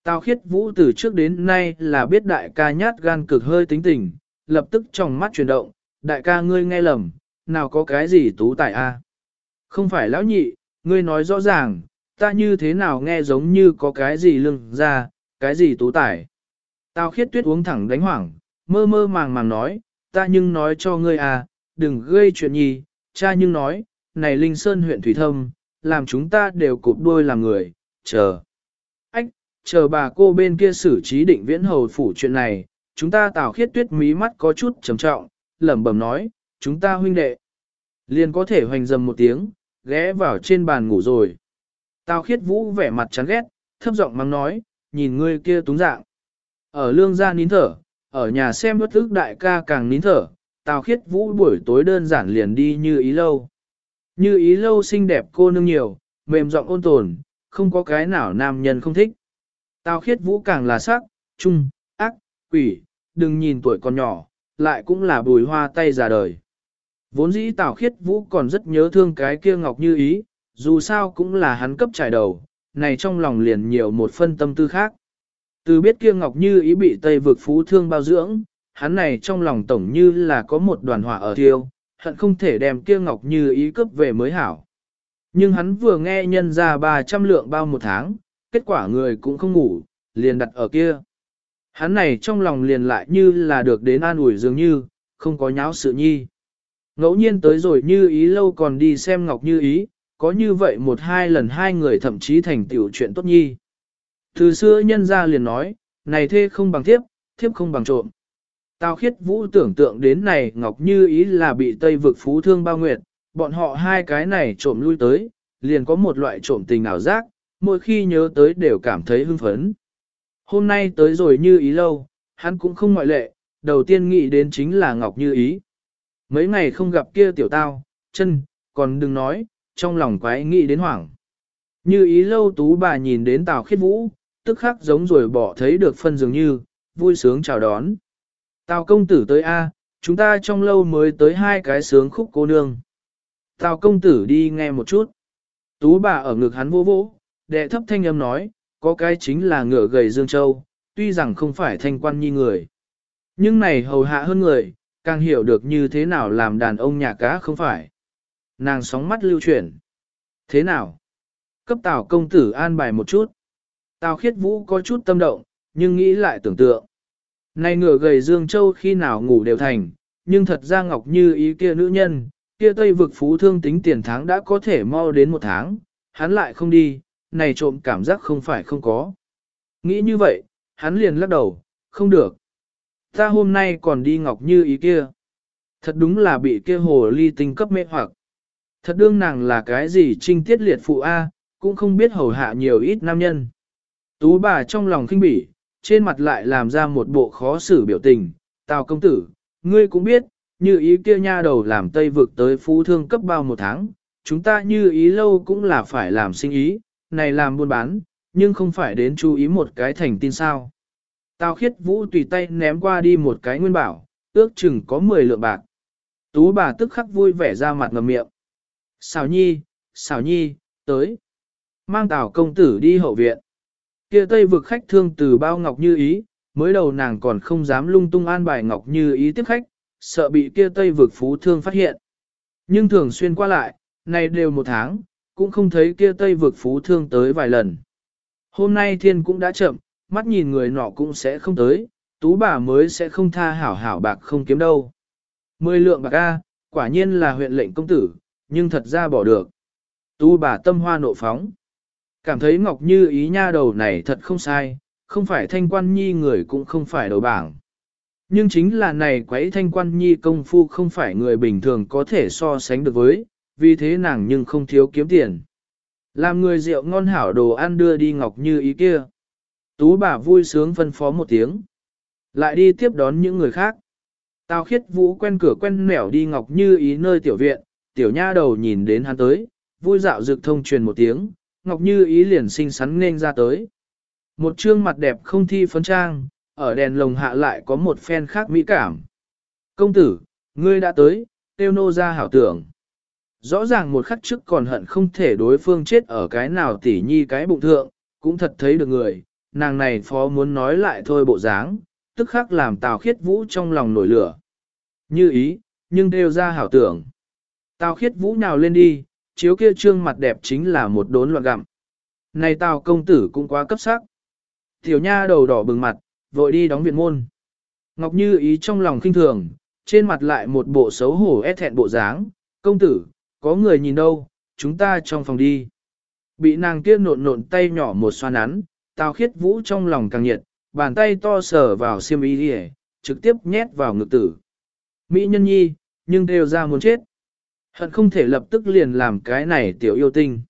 Tào khiết vũ từ trước đến nay là biết đại ca nhát gan cực hơi tính tình, lập tức trong mắt chuyển động, đại ca ngươi nghe lầm, nào có cái gì tú tài a? Không phải lão nhị, ngươi nói rõ ràng, ta như thế nào nghe giống như có cái gì lưng ra, cái gì tú tài, tao khiết tuyết uống thẳng đánh hoảng, mơ mơ màng màng nói, ta nhưng nói cho ngươi à, đừng gây chuyện nhi, cha nhưng nói, này Linh Sơn huyện Thủy Thâm, làm chúng ta đều cụp đuôi làm người, chờ. Ách, chờ bà cô bên kia xử trí định viễn hầu phủ chuyện này, chúng ta tào khiết tuyết mí mắt có chút trầm trọng, lẩm bẩm nói, chúng ta huynh đệ. Liền có thể hoành dầm một tiếng, ghé vào trên bàn ngủ rồi. Tào khiết vũ vẻ mặt chán ghét, thấp giọng mắng nói, nhìn ngươi kia túng dạng. Ở lương gia nín thở, ở nhà xem bất ức đại ca càng nín thở, tào khiết vũ buổi tối đơn giản liền đi như ý lâu. Như ý lâu xinh đẹp cô nương nhiều, mềm giọng ôn tồn, không có cái nào nam nhân không thích. Tào khiết vũ càng là sắc, trung, ác, quỷ, đừng nhìn tuổi còn nhỏ, lại cũng là bùi hoa tay già đời. Vốn dĩ Tào khiết vũ còn rất nhớ thương cái kia ngọc như ý, dù sao cũng là hắn cấp trải đầu, này trong lòng liền nhiều một phân tâm tư khác. Từ biết kia ngọc như ý bị Tây vực phú thương bao dưỡng, hắn này trong lòng tổng như là có một đoàn hỏa ở thiêu, hận không thể đem kia ngọc như ý cướp về mới hảo. Nhưng hắn vừa nghe nhân ra 300 lượng bao một tháng, kết quả người cũng không ngủ, liền đặt ở kia. Hắn này trong lòng liền lại như là được đến an ủi dường như, không có nháo sự nhi. Ngẫu nhiên tới rồi như ý lâu còn đi xem ngọc như ý, có như vậy một hai lần hai người thậm chí thành tiểu chuyện tốt nhi. Từ xưa nhân gia liền nói, này thê không bằng thiếp, thiếp không bằng trộm. Tào khiết vũ tưởng tượng đến này Ngọc Như ý là bị Tây vực phú thương bao nguyệt, bọn họ hai cái này trộm lui tới, liền có một loại trộm tình ảo giác, mỗi khi nhớ tới đều cảm thấy hưng phấn. Hôm nay tới rồi Như ý lâu, hắn cũng không ngoại lệ, đầu tiên nghĩ đến chính là Ngọc Như ý. Mấy ngày không gặp kia tiểu tao, chân, còn đừng nói, trong lòng quái nghĩ đến hoảng. Như ý lâu tú bà nhìn đến Tào khiết vũ, tức khắc giống rồi bỏ thấy được phân dường như, vui sướng chào đón. Tào công tử tới A, chúng ta trong lâu mới tới hai cái sướng khúc cô nương. Tào công tử đi nghe một chút. Tú bà ở ngực hắn vô vỗ, đệ thấp thanh âm nói, có cái chính là ngựa gầy Dương Châu, tuy rằng không phải thanh quan nhi người. Nhưng này hầu hạ hơn người, càng hiểu được như thế nào làm đàn ông nhà cá không phải. Nàng sóng mắt lưu chuyển. Thế nào? Cấp tào công tử an bài một chút. Tào khiết vũ có chút tâm động, nhưng nghĩ lại tưởng tượng. Này ngựa gầy Dương Châu khi nào ngủ đều thành, nhưng thật ra Ngọc Như ý kia nữ nhân, kia Tây vực phú thương tính tiền tháng đã có thể mau đến một tháng, hắn lại không đi, này trộm cảm giác không phải không có. Nghĩ như vậy, hắn liền lắc đầu, không được. Ta hôm nay còn đi Ngọc Như ý kia. Thật đúng là bị kia hồ ly tinh cấp mê hoặc. Thật đương nàng là cái gì trinh tiết liệt phụ A, cũng không biết hầu hạ nhiều ít nam nhân. Tú bà trong lòng khinh bỉ, trên mặt lại làm ra một bộ khó xử biểu tình. Tào công tử, ngươi cũng biết, như ý kia nha đầu làm tây vực tới phú thương cấp bao một tháng, chúng ta như ý lâu cũng là phải làm sinh ý, này làm buôn bán, nhưng không phải đến chú ý một cái thành tin sao. Tào khiết vũ tùy tay ném qua đi một cái nguyên bảo, ước chừng có 10 lượng bạc. Tú bà tức khắc vui vẻ ra mặt ngầm miệng. Xảo nhi, xảo nhi, tới. Mang tảo công tử đi hậu viện. Kia tây vực khách thương từ bao ngọc như ý, mới đầu nàng còn không dám lung tung an bài ngọc như ý tiếp khách, sợ bị kia tây vực phú thương phát hiện. Nhưng thường xuyên qua lại, này đều một tháng, cũng không thấy kia tây vực phú thương tới vài lần. Hôm nay thiên cũng đã chậm, mắt nhìn người nọ cũng sẽ không tới, tú bà mới sẽ không tha hảo hảo bạc không kiếm đâu. Mười lượng bạc A, quả nhiên là huyện lệnh công tử, nhưng thật ra bỏ được. Tú bà tâm hoa nộ phóng. Cảm thấy Ngọc Như ý nha đầu này thật không sai, không phải thanh quan nhi người cũng không phải đầu bảng. Nhưng chính là này quấy thanh quan nhi công phu không phải người bình thường có thể so sánh được với, vì thế nàng nhưng không thiếu kiếm tiền. Làm người rượu ngon hảo đồ ăn đưa đi Ngọc Như ý kia. Tú bà vui sướng phân phó một tiếng. Lại đi tiếp đón những người khác. Tào khiết vũ quen cửa quen nẻo đi Ngọc Như ý nơi tiểu viện, tiểu nha đầu nhìn đến hắn tới, vui dạo dược thông truyền một tiếng, Ngọc Như ý liền xinh xắn nên ra tới. Một trương mặt đẹp không thi phấn trang, ở đèn lồng hạ lại có một phen khác mỹ cảm. Công tử, ngươi đã tới, tiêu nô ra hảo tưởng. Rõ ràng một khắc trước còn hận không thể đối phương chết ở cái nào tỉ nhi cái bụng thượng, cũng thật thấy được người, nàng này phó muốn nói lại thôi bộ dáng, tức khắc làm Tào Khiết Vũ trong lòng nổi lửa. Như ý, nhưng đều ra hảo tưởng. Tào Khiết Vũ nào lên đi, chiếu kia trương mặt đẹp chính là một đốn loạn gặm. Này Tào công tử cũng quá cấp sắc. Tiểu nha đầu đỏ bừng mặt, vội đi đóng viện môn. Ngọc Như ý trong lòng khinh thường, trên mặt lại một bộ xấu hổ e thẹn bộ dáng, công tử, có người nhìn đâu, chúng ta trong phòng đi. Bị nàng kia nộn nộn tay nhỏ một xoa nắn, Tào khiết vũ trong lòng càng nhiệt, bàn tay to sờ vào xiêm y đi trực tiếp nhét vào ngực tử. Mỹ nhân nhi, nhưng đều ra muốn chết. Hận không thể lập tức liền làm cái này tiểu yêu tinh.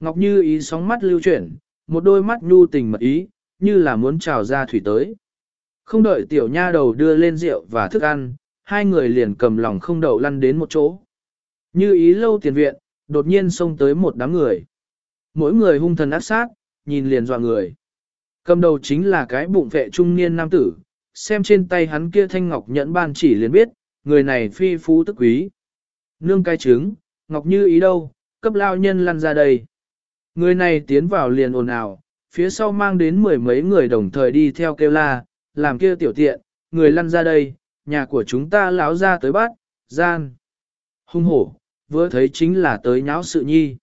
Ngọc Như ý sóng mắt lưu chuyển, một đôi mắt nhu tình mật ý, như là muốn trào ra thủy tới. Không đợi tiểu nha đầu đưa lên rượu và thức ăn, hai người liền cầm lòng không đậu lăn đến một chỗ. Như ý lâu tiền viện, đột nhiên xông tới một đám người. Mỗi người hung thần ác sát, nhìn liền dọa người. Cầm đầu chính là cái bụng vệ trung niên nam tử, xem trên tay hắn kia thanh ngọc nhẫn ban chỉ liền biết, người này phi phú tức quý. Nương cai trứng, ngọc như ý đâu, cấp lao nhân lăn ra đây. Người này tiến vào liền ồn ào, phía sau mang đến mười mấy người đồng thời đi theo kêu la, làm kia tiểu tiện, người lăn ra đây, nhà của chúng ta láo ra tới bắt, gian. Hung hổ, vừa thấy chính là tới nháo sự nhi.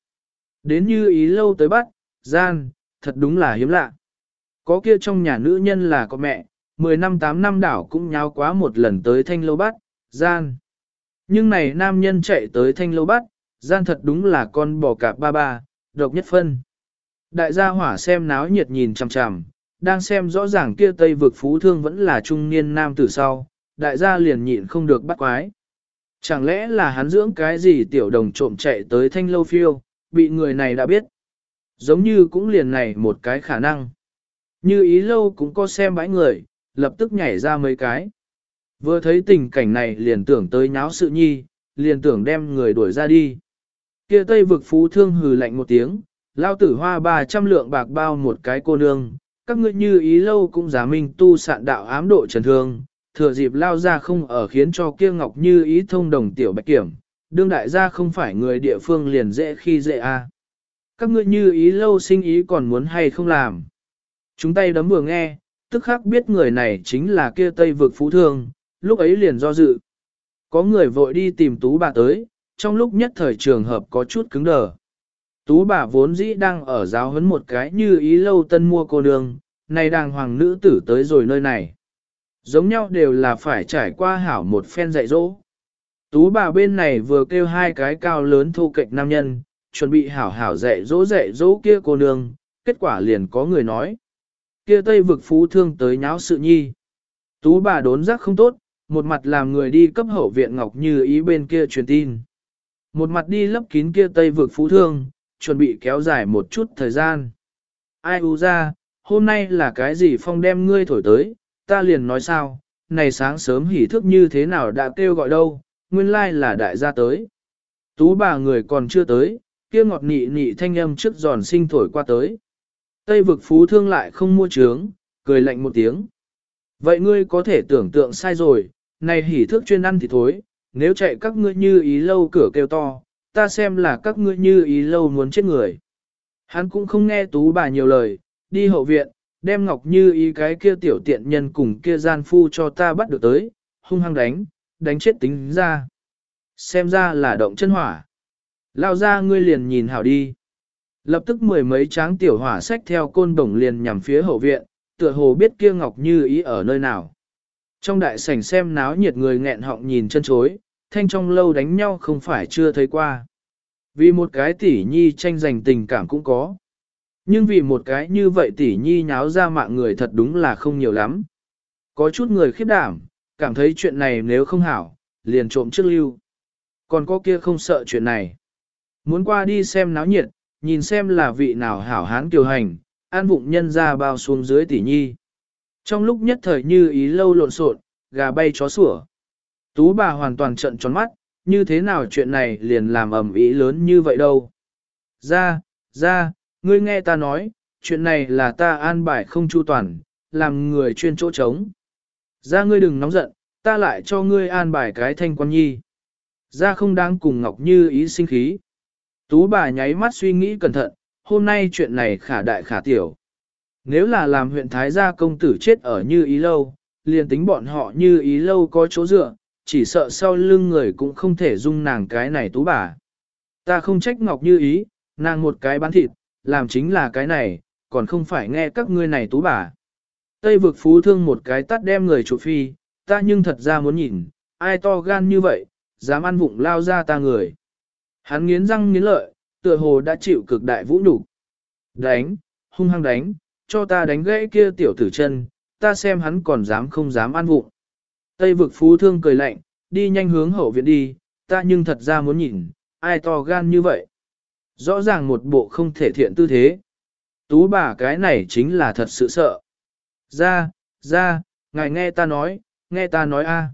Đến như ý lâu tới bắt, gian, thật đúng là hiếm lạ. Có kia trong nhà nữ nhân là có mẹ, 10 năm 8 năm đảo cũng nháo quá một lần tới thanh lâu bắt, gian. Nhưng này nam nhân chạy tới thanh lâu bắt, gian thật đúng là con bò cạp ba ba, độc nhất phân. Đại gia hỏa xem náo nhiệt nhìn chằm chằm, đang xem rõ ràng kia tây vực phú thương vẫn là trung niên nam tử sau, đại gia liền nhịn không được bắt quái. Chẳng lẽ là hắn dưỡng cái gì tiểu đồng trộm chạy tới thanh lâu phiêu, bị người này đã biết. Giống như cũng liền này một cái khả năng. Như ý lâu cũng có xem bãi người, lập tức nhảy ra mấy cái. Vừa thấy tình cảnh này liền tưởng tới nháo sự nhi, liền tưởng đem người đuổi ra đi. Kia tây vực phú thương hừ lạnh một tiếng, lao tử hoa 300 lượng bạc bao một cái cô nương, các ngươi như ý lâu cũng giả minh tu sạn đạo ám độ trần thương, thừa dịp lao ra không ở khiến cho kia ngọc như ý thông đồng tiểu bạch kiểm, đương đại gia không phải người địa phương liền dễ khi dễ a. Các ngươi như ý lâu sinh ý còn muốn hay không làm. Chúng tay đấm vừa nghe, tức khắc biết người này chính là kia tây vực phú thương, lúc ấy liền do dự. Có người vội đi tìm tú bà tới, trong lúc nhất thời trường hợp có chút cứng đờ. Tú bà vốn dĩ đang ở giáo huấn một cái như ý lâu tân mua cô nương, nay đàng hoàng nữ tử tới rồi nơi này. Giống nhau đều là phải trải qua hảo một phen dạy dỗ. Tú bà bên này vừa kêu hai cái cao lớn thu cạnh nam nhân, chuẩn bị hảo hảo dạy dỗ dạy dỗ kia cô nương, kết quả liền có người nói. Kia tây vực phú thương tới nháo sự nhi. Tú bà đốn giác không tốt, một mặt làm người đi cấp hậu viện ngọc như ý bên kia truyền tin. Một mặt đi lấp kín kia tây vực phú thương, chuẩn bị kéo dài một chút thời gian. Ai u ra, hôm nay là cái gì phong đem ngươi thổi tới, ta liền nói sao, này sáng sớm hỉ thức như thế nào đã kêu gọi đâu, nguyên lai là đại gia tới. Tú bà người còn chưa tới, kia ngọt nị nị thanh âm trước giòn sinh thổi qua tới. Tây vực phú thương lại không mua trướng, cười lạnh một tiếng. Vậy ngươi có thể tưởng tượng sai rồi, này hỉ thước chuyên ăn thì thối, nếu chạy các ngươi như ý lâu cửa kêu to, ta xem là các ngươi như ý lâu muốn chết người. Hắn cũng không nghe tú bà nhiều lời, đi hậu viện, đem ngọc như ý cái kia tiểu tiện nhân cùng kia gian phu cho ta bắt được tới, hung hăng đánh, đánh chết tính ra. Xem ra là động chân hỏa. Lao ra ngươi liền nhìn hảo đi. Lập tức mười mấy tráng tiểu hỏa sách theo côn đồng liền nhằm phía hậu viện, tựa hồ biết kia ngọc như ý ở nơi nào. Trong đại sảnh xem náo nhiệt người nghẹn họng nhìn chân chối, thanh trong lâu đánh nhau không phải chưa thấy qua. Vì một cái tỷ nhi tranh giành tình cảm cũng có. Nhưng vì một cái như vậy tỷ nhi nháo ra mạng người thật đúng là không nhiều lắm. Có chút người khiếp đảm, cảm thấy chuyện này nếu không hảo, liền trộm trước lưu. Còn có kia không sợ chuyện này. Muốn qua đi xem náo nhiệt, nhìn xem là vị nào hảo hán kiều hành, an vụng nhân ra bao xuống dưới tỷ nhi. Trong lúc nhất thời như ý lâu lộn xộn, gà bay chó sủa. Tú bà hoàn toàn trận tròn mắt, như thế nào chuyện này liền làm ầm ĩ lớn như vậy đâu. Ra, ra, ngươi nghe ta nói, chuyện này là ta an bài không chu toàn, làm người chuyên chỗ trống. Ra ngươi đừng nóng giận, ta lại cho ngươi an bài cái thanh quan nhi. Ra không đáng cùng Ngọc Như ý sinh khí. Tú bà nháy mắt suy nghĩ cẩn thận, hôm nay chuyện này khả đại khả tiểu. Nếu là làm huyện Thái gia công tử chết ở Như Ý Lâu, liền tính bọn họ Như Ý Lâu có chỗ dựa, chỉ sợ sau lưng người cũng không thể dung nàng cái này tú bà. Ta không trách Ngọc Như Ý, nàng một cái bán thịt, làm chính là cái này, còn không phải nghe các ngươi này tú bà. Tây vực phú thương một cái tắt đem người chủ phi, ta nhưng thật ra muốn nhìn, ai to gan như vậy, dám ăn vụng lao ra ta người. Hắn nghiến răng nghiến lợi, tựa hồ đã chịu cực đại vũ nhục Đánh, hung hăng đánh, cho ta đánh gãy kia tiểu tử chân, ta xem hắn còn dám không dám ăn vụng. Tây vực phú thương cười lạnh, đi nhanh hướng hậu viện đi, ta nhưng thật ra muốn nhìn, ai to gan như vậy. Rõ ràng một bộ không thể thiện tư thế. Tú bà cái này chính là thật sự sợ. Ra, ra, ngài nghe ta nói, nghe ta nói a.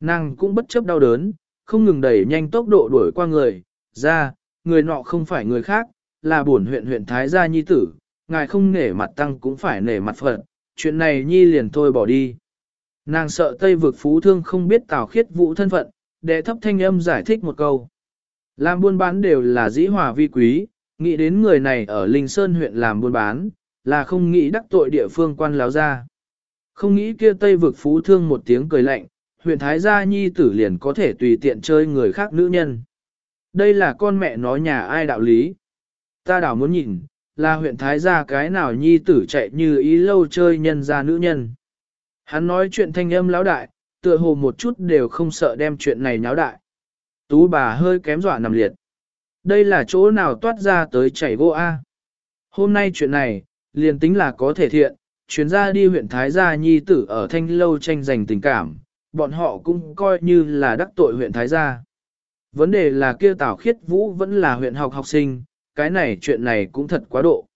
Nàng cũng bất chấp đau đớn, không ngừng đẩy nhanh tốc độ đuổi qua người, ra, người nọ không phải người khác, là bổn huyện huyện Thái gia nhi tử, ngài không nể mặt tăng cũng phải nể mặt phật, chuyện này nhi liền thôi bỏ đi. Nàng sợ Tây vực phú thương không biết tào khiết vũ thân phận, để thấp thanh âm giải thích một câu. Làm buôn bán đều là dĩ hòa vi quý, nghĩ đến người này ở Linh Sơn huyện làm buôn bán, là không nghĩ đắc tội địa phương quan láo ra. Không nghĩ kia Tây vực phú thương một tiếng cười lạnh, huyện Thái gia nhi tử liền có thể tùy tiện chơi người khác nữ nhân. Đây là con mẹ nói nhà ai đạo lý. Ta đảo muốn nhìn, là huyện Thái gia cái nào nhi tử chạy như ý lâu chơi nhân gia nữ nhân. Hắn nói chuyện thanh âm lão đại, tựa hồ một chút đều không sợ đem chuyện này nháo đại. Tú bà hơi kém dọa nằm liệt. Đây là chỗ nào toát ra tới chảy gỗ A. Hôm nay chuyện này, liền tính là có thể thiện, chuyến ra đi huyện Thái Gia Nhi tử ở thanh lâu tranh giành tình cảm, bọn họ cũng coi như là đắc tội huyện Thái Gia. Vấn đề là kia Tảo Khiết Vũ vẫn là huyện học học sinh, cái này chuyện này cũng thật quá độ.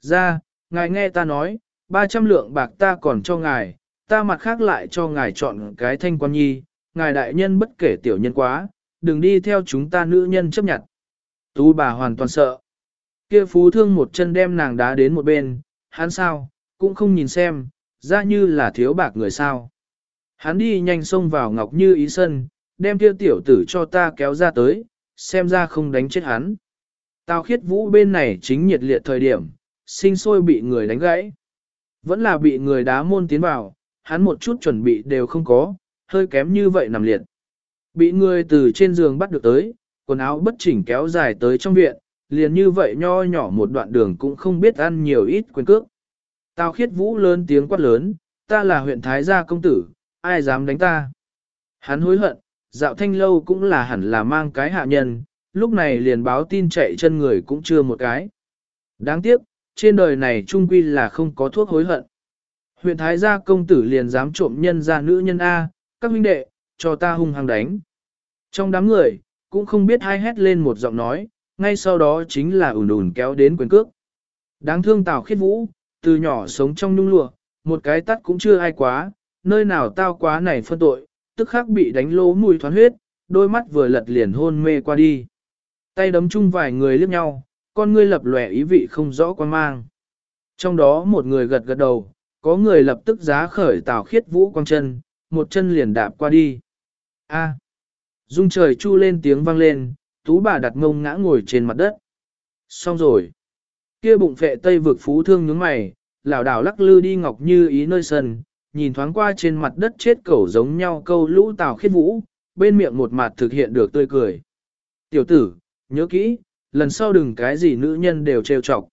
Ra, ngài nghe ta nói, 300 lượng bạc ta còn cho ngài, ta mặt khác lại cho ngài chọn cái thanh quan nhi, ngài đại nhân bất kể tiểu nhân quá, đừng đi theo chúng ta nữ nhân chấp nhận. Tú bà hoàn toàn sợ. Kia phú thương một chân đem nàng đá đến một bên, hắn sao, cũng không nhìn xem, ra như là thiếu bạc người sao. Hắn đi nhanh xông vào ngọc như ý sân, đem kia tiểu tử cho ta kéo ra tới, xem ra không đánh chết hắn. Tào khiết vũ bên này chính nhiệt liệt thời điểm, sinh sôi bị người đánh gãy. Vẫn là bị người đá môn tiến vào, hắn một chút chuẩn bị đều không có, hơi kém như vậy nằm liệt. Bị người từ trên giường bắt được tới, quần áo bất chỉnh kéo dài tới trong viện, liền như vậy nho nhỏ một đoạn đường cũng không biết ăn nhiều ít quyền cước. Tào khiết vũ lớn tiếng quát lớn, ta là huyện Thái gia công tử, ai dám đánh ta. Hắn hối hận, dạo thanh lâu cũng là hẳn là mang cái hạ nhân, lúc này liền báo tin chạy chân người cũng chưa một cái. Đáng tiếc, trên đời này trung quy là không có thuốc hối hận. Huyện Thái gia công tử liền dám trộm nhân ra nữ nhân A, các huynh đệ, cho ta hung hăng đánh. Trong đám người, cũng không biết ai hét lên một giọng nói, ngay sau đó chính là ủn ủn kéo đến quyền cước. Đáng thương Tào khiết vũ, từ nhỏ sống trong nhung lụa, một cái tắt cũng chưa ai quá, nơi nào tao quá này phân tội, tức khắc bị đánh lỗ mùi thoán huyết, đôi mắt vừa lật liền hôn mê qua đi. Tay đấm chung vài người liếc nhau, con ngươi lập lòe ý vị không rõ quan mang. Trong đó một người gật gật đầu, có người lập tức giá khởi tào khiết vũ quang chân, một chân liền đạp qua đi. A. Dung trời chu lên tiếng vang lên, tú bà đặt ngông ngã ngồi trên mặt đất. Xong rồi. Kia bụng phệ tây vực phú thương nhướng mày, lảo đảo lắc lư đi ngọc như ý nơi sân, nhìn thoáng qua trên mặt đất chết cẩu giống nhau câu lũ tào khiết vũ, bên miệng một mặt thực hiện được tươi cười. Tiểu tử, nhớ kỹ, lần sau đừng cái gì nữ nhân đều trêu chọc.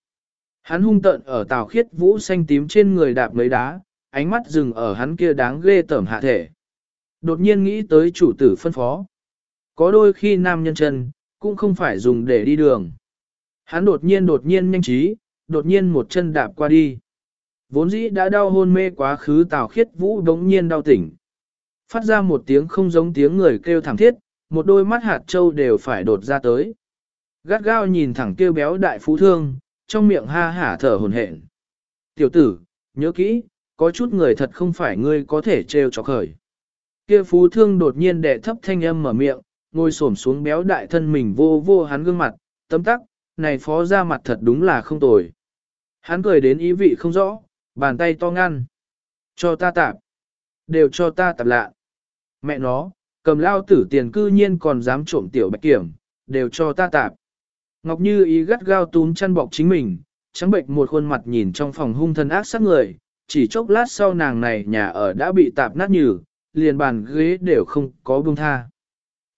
Hắn hung tợn ở tào khiết vũ xanh tím trên người đạp mấy đá, ánh mắt dừng ở hắn kia đáng ghê tởm hạ thể. Đột nhiên nghĩ tới chủ tử phân phó. Có đôi khi nam nhân chân, cũng không phải dùng để đi đường. Hắn đột nhiên đột nhiên nhanh trí, đột nhiên một chân đạp qua đi. Vốn dĩ đã đau hôn mê quá khứ tào khiết vũ đống nhiên đau tỉnh. Phát ra một tiếng không giống tiếng người kêu thảm thiết, một đôi mắt hạt trâu đều phải đột ra tới. Gắt gao nhìn thẳng kêu béo đại phú thương, trong miệng ha hả thở hồn hển. Tiểu tử, nhớ kỹ, có chút người thật không phải ngươi có thể trêu cho khởi. Kia phú thương đột nhiên đệ thấp thanh âm mở miệng, ngồi xổm xuống béo đại thân mình vô vô hắn gương mặt, tấm tắc, này phó ra mặt thật đúng là không tồi. Hắn cười đến ý vị không rõ, bàn tay to ngăn. Cho ta tạp. Đều cho ta tạp lạ. Mẹ nó, cầm lao tử tiền cư nhiên còn dám trộm tiểu bạch kiểm, đều cho ta tạp. Ngọc Như ý gắt gao túm chăn bọc chính mình, trắng bệnh một khuôn mặt nhìn trong phòng hung thân ác sát người, chỉ chốc lát sau nàng này nhà ở đã bị tạp nát nhừ, liền bàn ghế đều không có buông tha.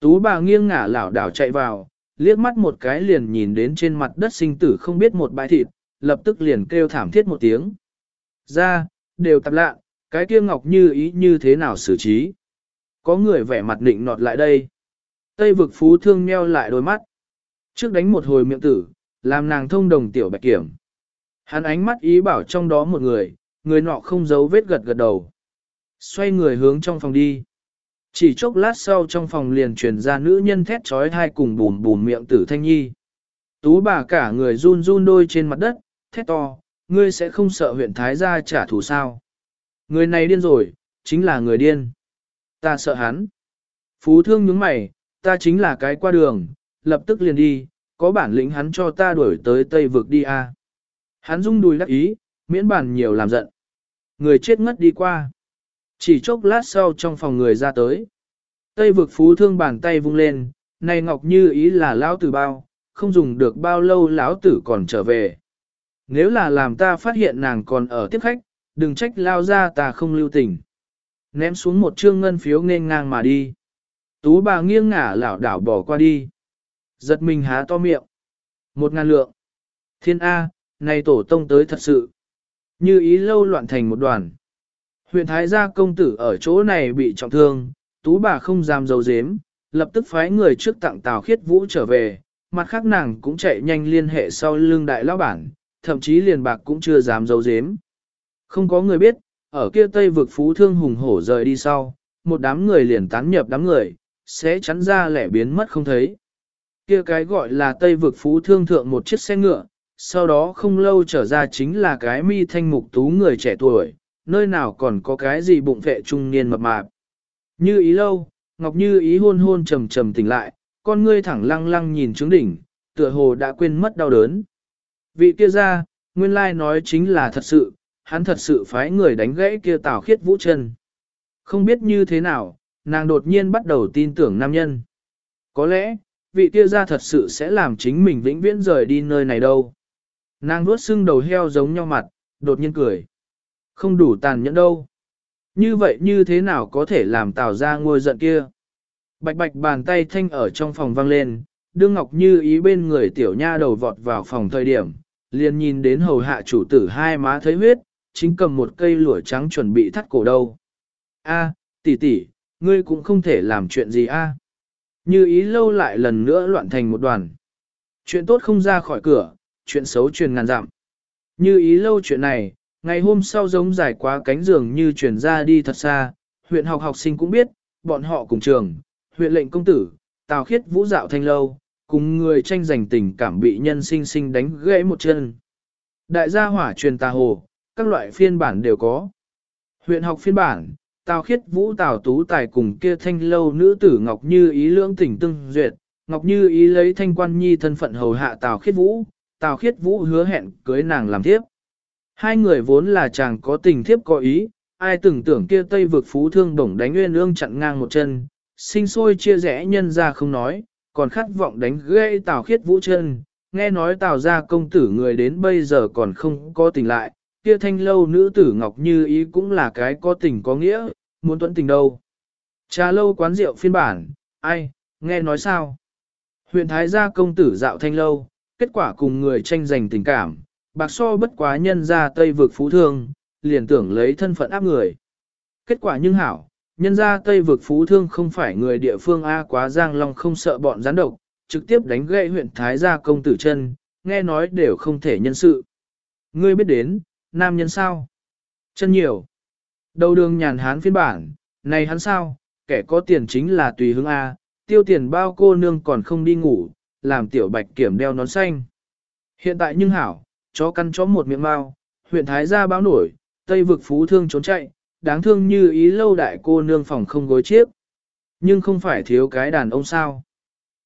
Tú bà nghiêng ngả lảo đảo chạy vào, liếc mắt một cái liền nhìn đến trên mặt đất sinh tử không biết một bãi thịt, lập tức liền kêu thảm thiết một tiếng. Ra, đều tạp lạ, cái kia ngọc như ý như thế nào xử trí. Có người vẻ mặt định nọt lại đây. Tây vực phú thương meo lại đôi mắt. Trước đánh một hồi miệng tử, làm nàng thông đồng tiểu bạch kiểm. Hắn ánh mắt ý bảo trong đó một người, người nọ không giấu vết gật gật đầu. Xoay người hướng trong phòng đi. Chỉ chốc lát sau trong phòng liền truyền ra nữ nhân thét trói thai cùng bùn bùn miệng tử thanh nhi. Tú bà cả người run run đôi trên mặt đất, thét to, ngươi sẽ không sợ huyện Thái gia trả thù sao. Người này điên rồi, chính là người điên. Ta sợ hắn. Phú thương nhướng mày, ta chính là cái qua đường, lập tức liền đi, có bản lĩnh hắn cho ta đuổi tới Tây vực đi a. Hắn rung đùi đắc ý, miễn bản nhiều làm giận. Người chết ngất đi qua. Chỉ chốc lát sau trong phòng người ra tới. Tây vực phú thương bàn tay vung lên, này ngọc như ý là lão tử bao, không dùng được bao lâu lão tử còn trở về. Nếu là làm ta phát hiện nàng còn ở tiếp khách, đừng trách lao ra ta không lưu tình. Ném xuống một trương ngân phiếu nên ngang mà đi. Tú bà nghiêng ngả lảo đảo bỏ qua đi. Giật mình há to miệng. Một ngàn lượng. Thiên A, này tổ tông tới thật sự. Như ý lâu loạn thành một đoàn. Huyện Thái gia công tử ở chỗ này bị trọng thương, tú bà không dám dấu dếm, lập tức phái người trước tặng Tào Khiết Vũ trở về, mặt khác nàng cũng chạy nhanh liên hệ sau lưng đại lão bản, thậm chí liền bạc cũng chưa dám dấu dếm. Không có người biết, ở kia tây vực phú thương hùng hổ rời đi sau, một đám người liền tán nhập đám người, sẽ chắn ra lẻ biến mất không thấy. Kia cái gọi là tây vực phú thương thượng một chiếc xe ngựa, sau đó không lâu trở ra chính là cái mi thanh mục tú người trẻ tuổi, nơi nào còn có cái gì bụng vệ trung niên mập mạp. Như ý lâu, Ngọc Như ý hôn hôn trầm trầm tỉnh lại, con ngươi thẳng lăng lăng nhìn trướng đỉnh, tựa hồ đã quên mất đau đớn. Vị kia ra, nguyên lai nói chính là thật sự, hắn thật sự phái người đánh gãy kia tảo khiết vũ chân. Không biết như thế nào, nàng đột nhiên bắt đầu tin tưởng nam nhân. Có lẽ, vị kia ra thật sự sẽ làm chính mình vĩnh viễn rời đi nơi này đâu. Nàng nuốt xương đầu heo giống nhau mặt, đột nhiên cười. Không đủ tàn nhẫn đâu. Như vậy như thế nào có thể làm tào ra ngôi giận kia? Bạch bạch bàn tay thanh ở trong phòng vang lên, đương ngọc như ý bên người tiểu nha đầu vọt vào phòng thời điểm, liền nhìn đến hầu hạ chủ tử hai má thấy huyết, chính cầm một cây lụa trắng chuẩn bị thắt cổ đâu. A, tỷ tỷ, ngươi cũng không thể làm chuyện gì a. Như ý lâu lại lần nữa loạn thành một đoàn. Chuyện tốt không ra khỏi cửa, chuyện xấu truyền ngàn dặm. Như ý lâu chuyện này, ngày hôm sau giống dài quá cánh giường như truyền ra đi thật xa, huyện học học sinh cũng biết, bọn họ cùng trường, huyện lệnh công tử, tào khiết vũ dạo thanh lâu, cùng người tranh giành tình cảm bị nhân sinh sinh đánh gãy một chân. Đại gia hỏa truyền tà hồ, các loại phiên bản đều có. Huyện học phiên bản, Tào khiết vũ tào tú tài cùng kia thanh lâu nữ tử Ngọc Như ý lưỡng tỉnh tương duyệt, Ngọc Như ý lấy thanh quan nhi thân phận hầu hạ Tào khiết vũ, Tào khiết vũ hứa hẹn cưới nàng làm thiếp. Hai người vốn là chàng có tình thiếp có ý, ai từng tưởng kia tây vực phú thương bổng đánh nguyên ương chặn ngang một chân, sinh sôi chia rẽ nhân ra không nói, còn khát vọng đánh gãy Tào khiết vũ chân, nghe nói Tào gia công tử người đến bây giờ còn không có tình lại, kia thanh lâu nữ tử Ngọc Như ý cũng là cái có tình có nghĩa, muốn tuẫn tình đâu. Trà lâu quán rượu phiên bản, ai, nghe nói sao? Huyện Thái gia công tử dạo thanh lâu, kết quả cùng người tranh giành tình cảm, bạc so bất quá nhân ra Tây vực phú thương, liền tưởng lấy thân phận áp người. Kết quả nhưng hảo, nhân ra Tây vực phú thương không phải người địa phương A quá giang long không sợ bọn gián độc, trực tiếp đánh gãy huyện Thái gia công tử chân, nghe nói đều không thể nhân sự. Ngươi biết đến, nam nhân sao? Chân nhiều. Đầu đường nhàn hán phiên bản, này hắn sao, kẻ có tiền chính là tùy hứng A, tiêu tiền bao cô nương còn không đi ngủ, làm tiểu bạch kiểm đeo nón xanh. Hiện tại nhưng hảo, chó căn chó một miệng mau, huyện Thái gia báo nổi, tây vực phú thương trốn chạy, đáng thương như ý lâu đại cô nương phòng không gối chiếc. Nhưng không phải thiếu cái đàn ông sao.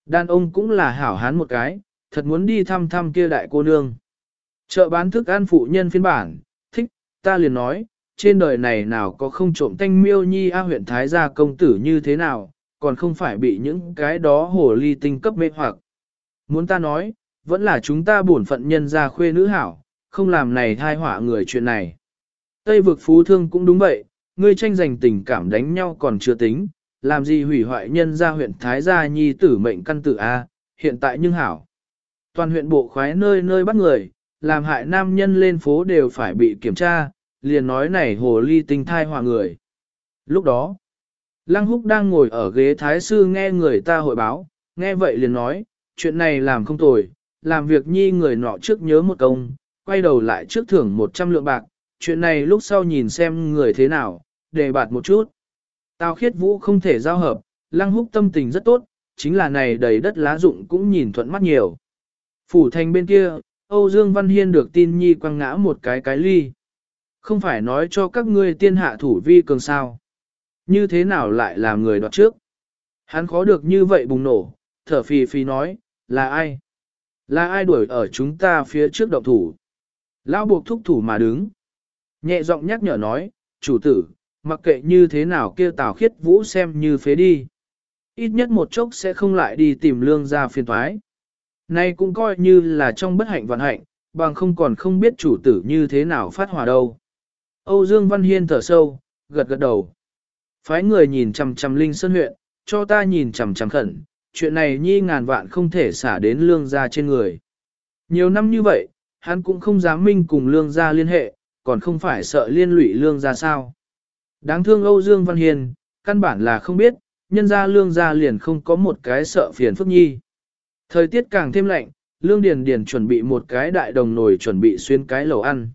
Đàn ông cũng là hảo hán một cái, thật muốn đi thăm thăm kia đại cô nương. Chợ bán thức ăn phụ nhân phiên bản, thích, ta liền nói, trên đời này nào có không trộm thanh miêu nhi a huyện Thái gia công tử như thế nào, còn không phải bị những cái đó hồ ly tinh cấp mê hoặc. Muốn ta nói, vẫn là chúng ta bổn phận nhân gia khuê nữ hảo, không làm này thai họa người chuyện này. Tây vực phú thương cũng đúng vậy, ngươi tranh giành tình cảm đánh nhau còn chưa tính, làm gì hủy hoại nhân gia huyện Thái gia nhi tử mệnh căn tử A, hiện tại nhưng hảo. Toàn huyện bộ khoái nơi nơi bắt người, làm hại nam nhân lên phố đều phải bị kiểm tra, liền nói này hồ ly tinh thai hòa người. Lúc đó, Lăng Húc đang ngồi ở ghế thái sư nghe người ta hội báo, nghe vậy liền nói, chuyện này làm không tồi, làm việc nhi người nọ trước nhớ một công, quay đầu lại trước thưởng 100 lượng bạc, chuyện này lúc sau nhìn xem người thế nào, đề bạt một chút. Tào khiết vũ không thể giao hợp, Lăng Húc tâm tình rất tốt, chính là này đầy đất lá rụng cũng nhìn thuận mắt nhiều. Phủ thành bên kia, Âu Dương Văn Hiên được tin nhi quăng ngã một cái cái ly. Không phải nói cho các ngươi tiên hạ thủ vi cường sao. Như thế nào lại làm người đoạt trước? Hắn khó được như vậy bùng nổ, thở phì phì nói, là ai? Là ai đuổi ở chúng ta phía trước động thủ? Lão buộc thúc thủ mà đứng. Nhẹ giọng nhắc nhở nói, chủ tử, mặc kệ như thế nào kia tào khiết vũ xem như phế đi. Ít nhất một chốc sẽ không lại đi tìm lương ra phiền thoái. Nay cũng coi như là trong bất hạnh vạn hạnh, bằng không còn không biết chủ tử như thế nào phát hỏa đâu. Âu Dương Văn Hiên thở sâu, gật gật đầu. Phái người nhìn chằm chằm Linh Sơn huyện, cho ta nhìn chằm chằm khẩn, chuyện này nhi ngàn vạn không thể xả đến lương gia trên người. Nhiều năm như vậy, hắn cũng không dám minh cùng lương gia liên hệ, còn không phải sợ liên lụy lương gia sao. Đáng thương Âu Dương Văn Hiền, căn bản là không biết, nhân gia lương gia liền không có một cái sợ phiền phức nhi. Thời tiết càng thêm lạnh, lương điền điền chuẩn bị một cái đại đồng nồi chuẩn bị xuyên cái lẩu ăn.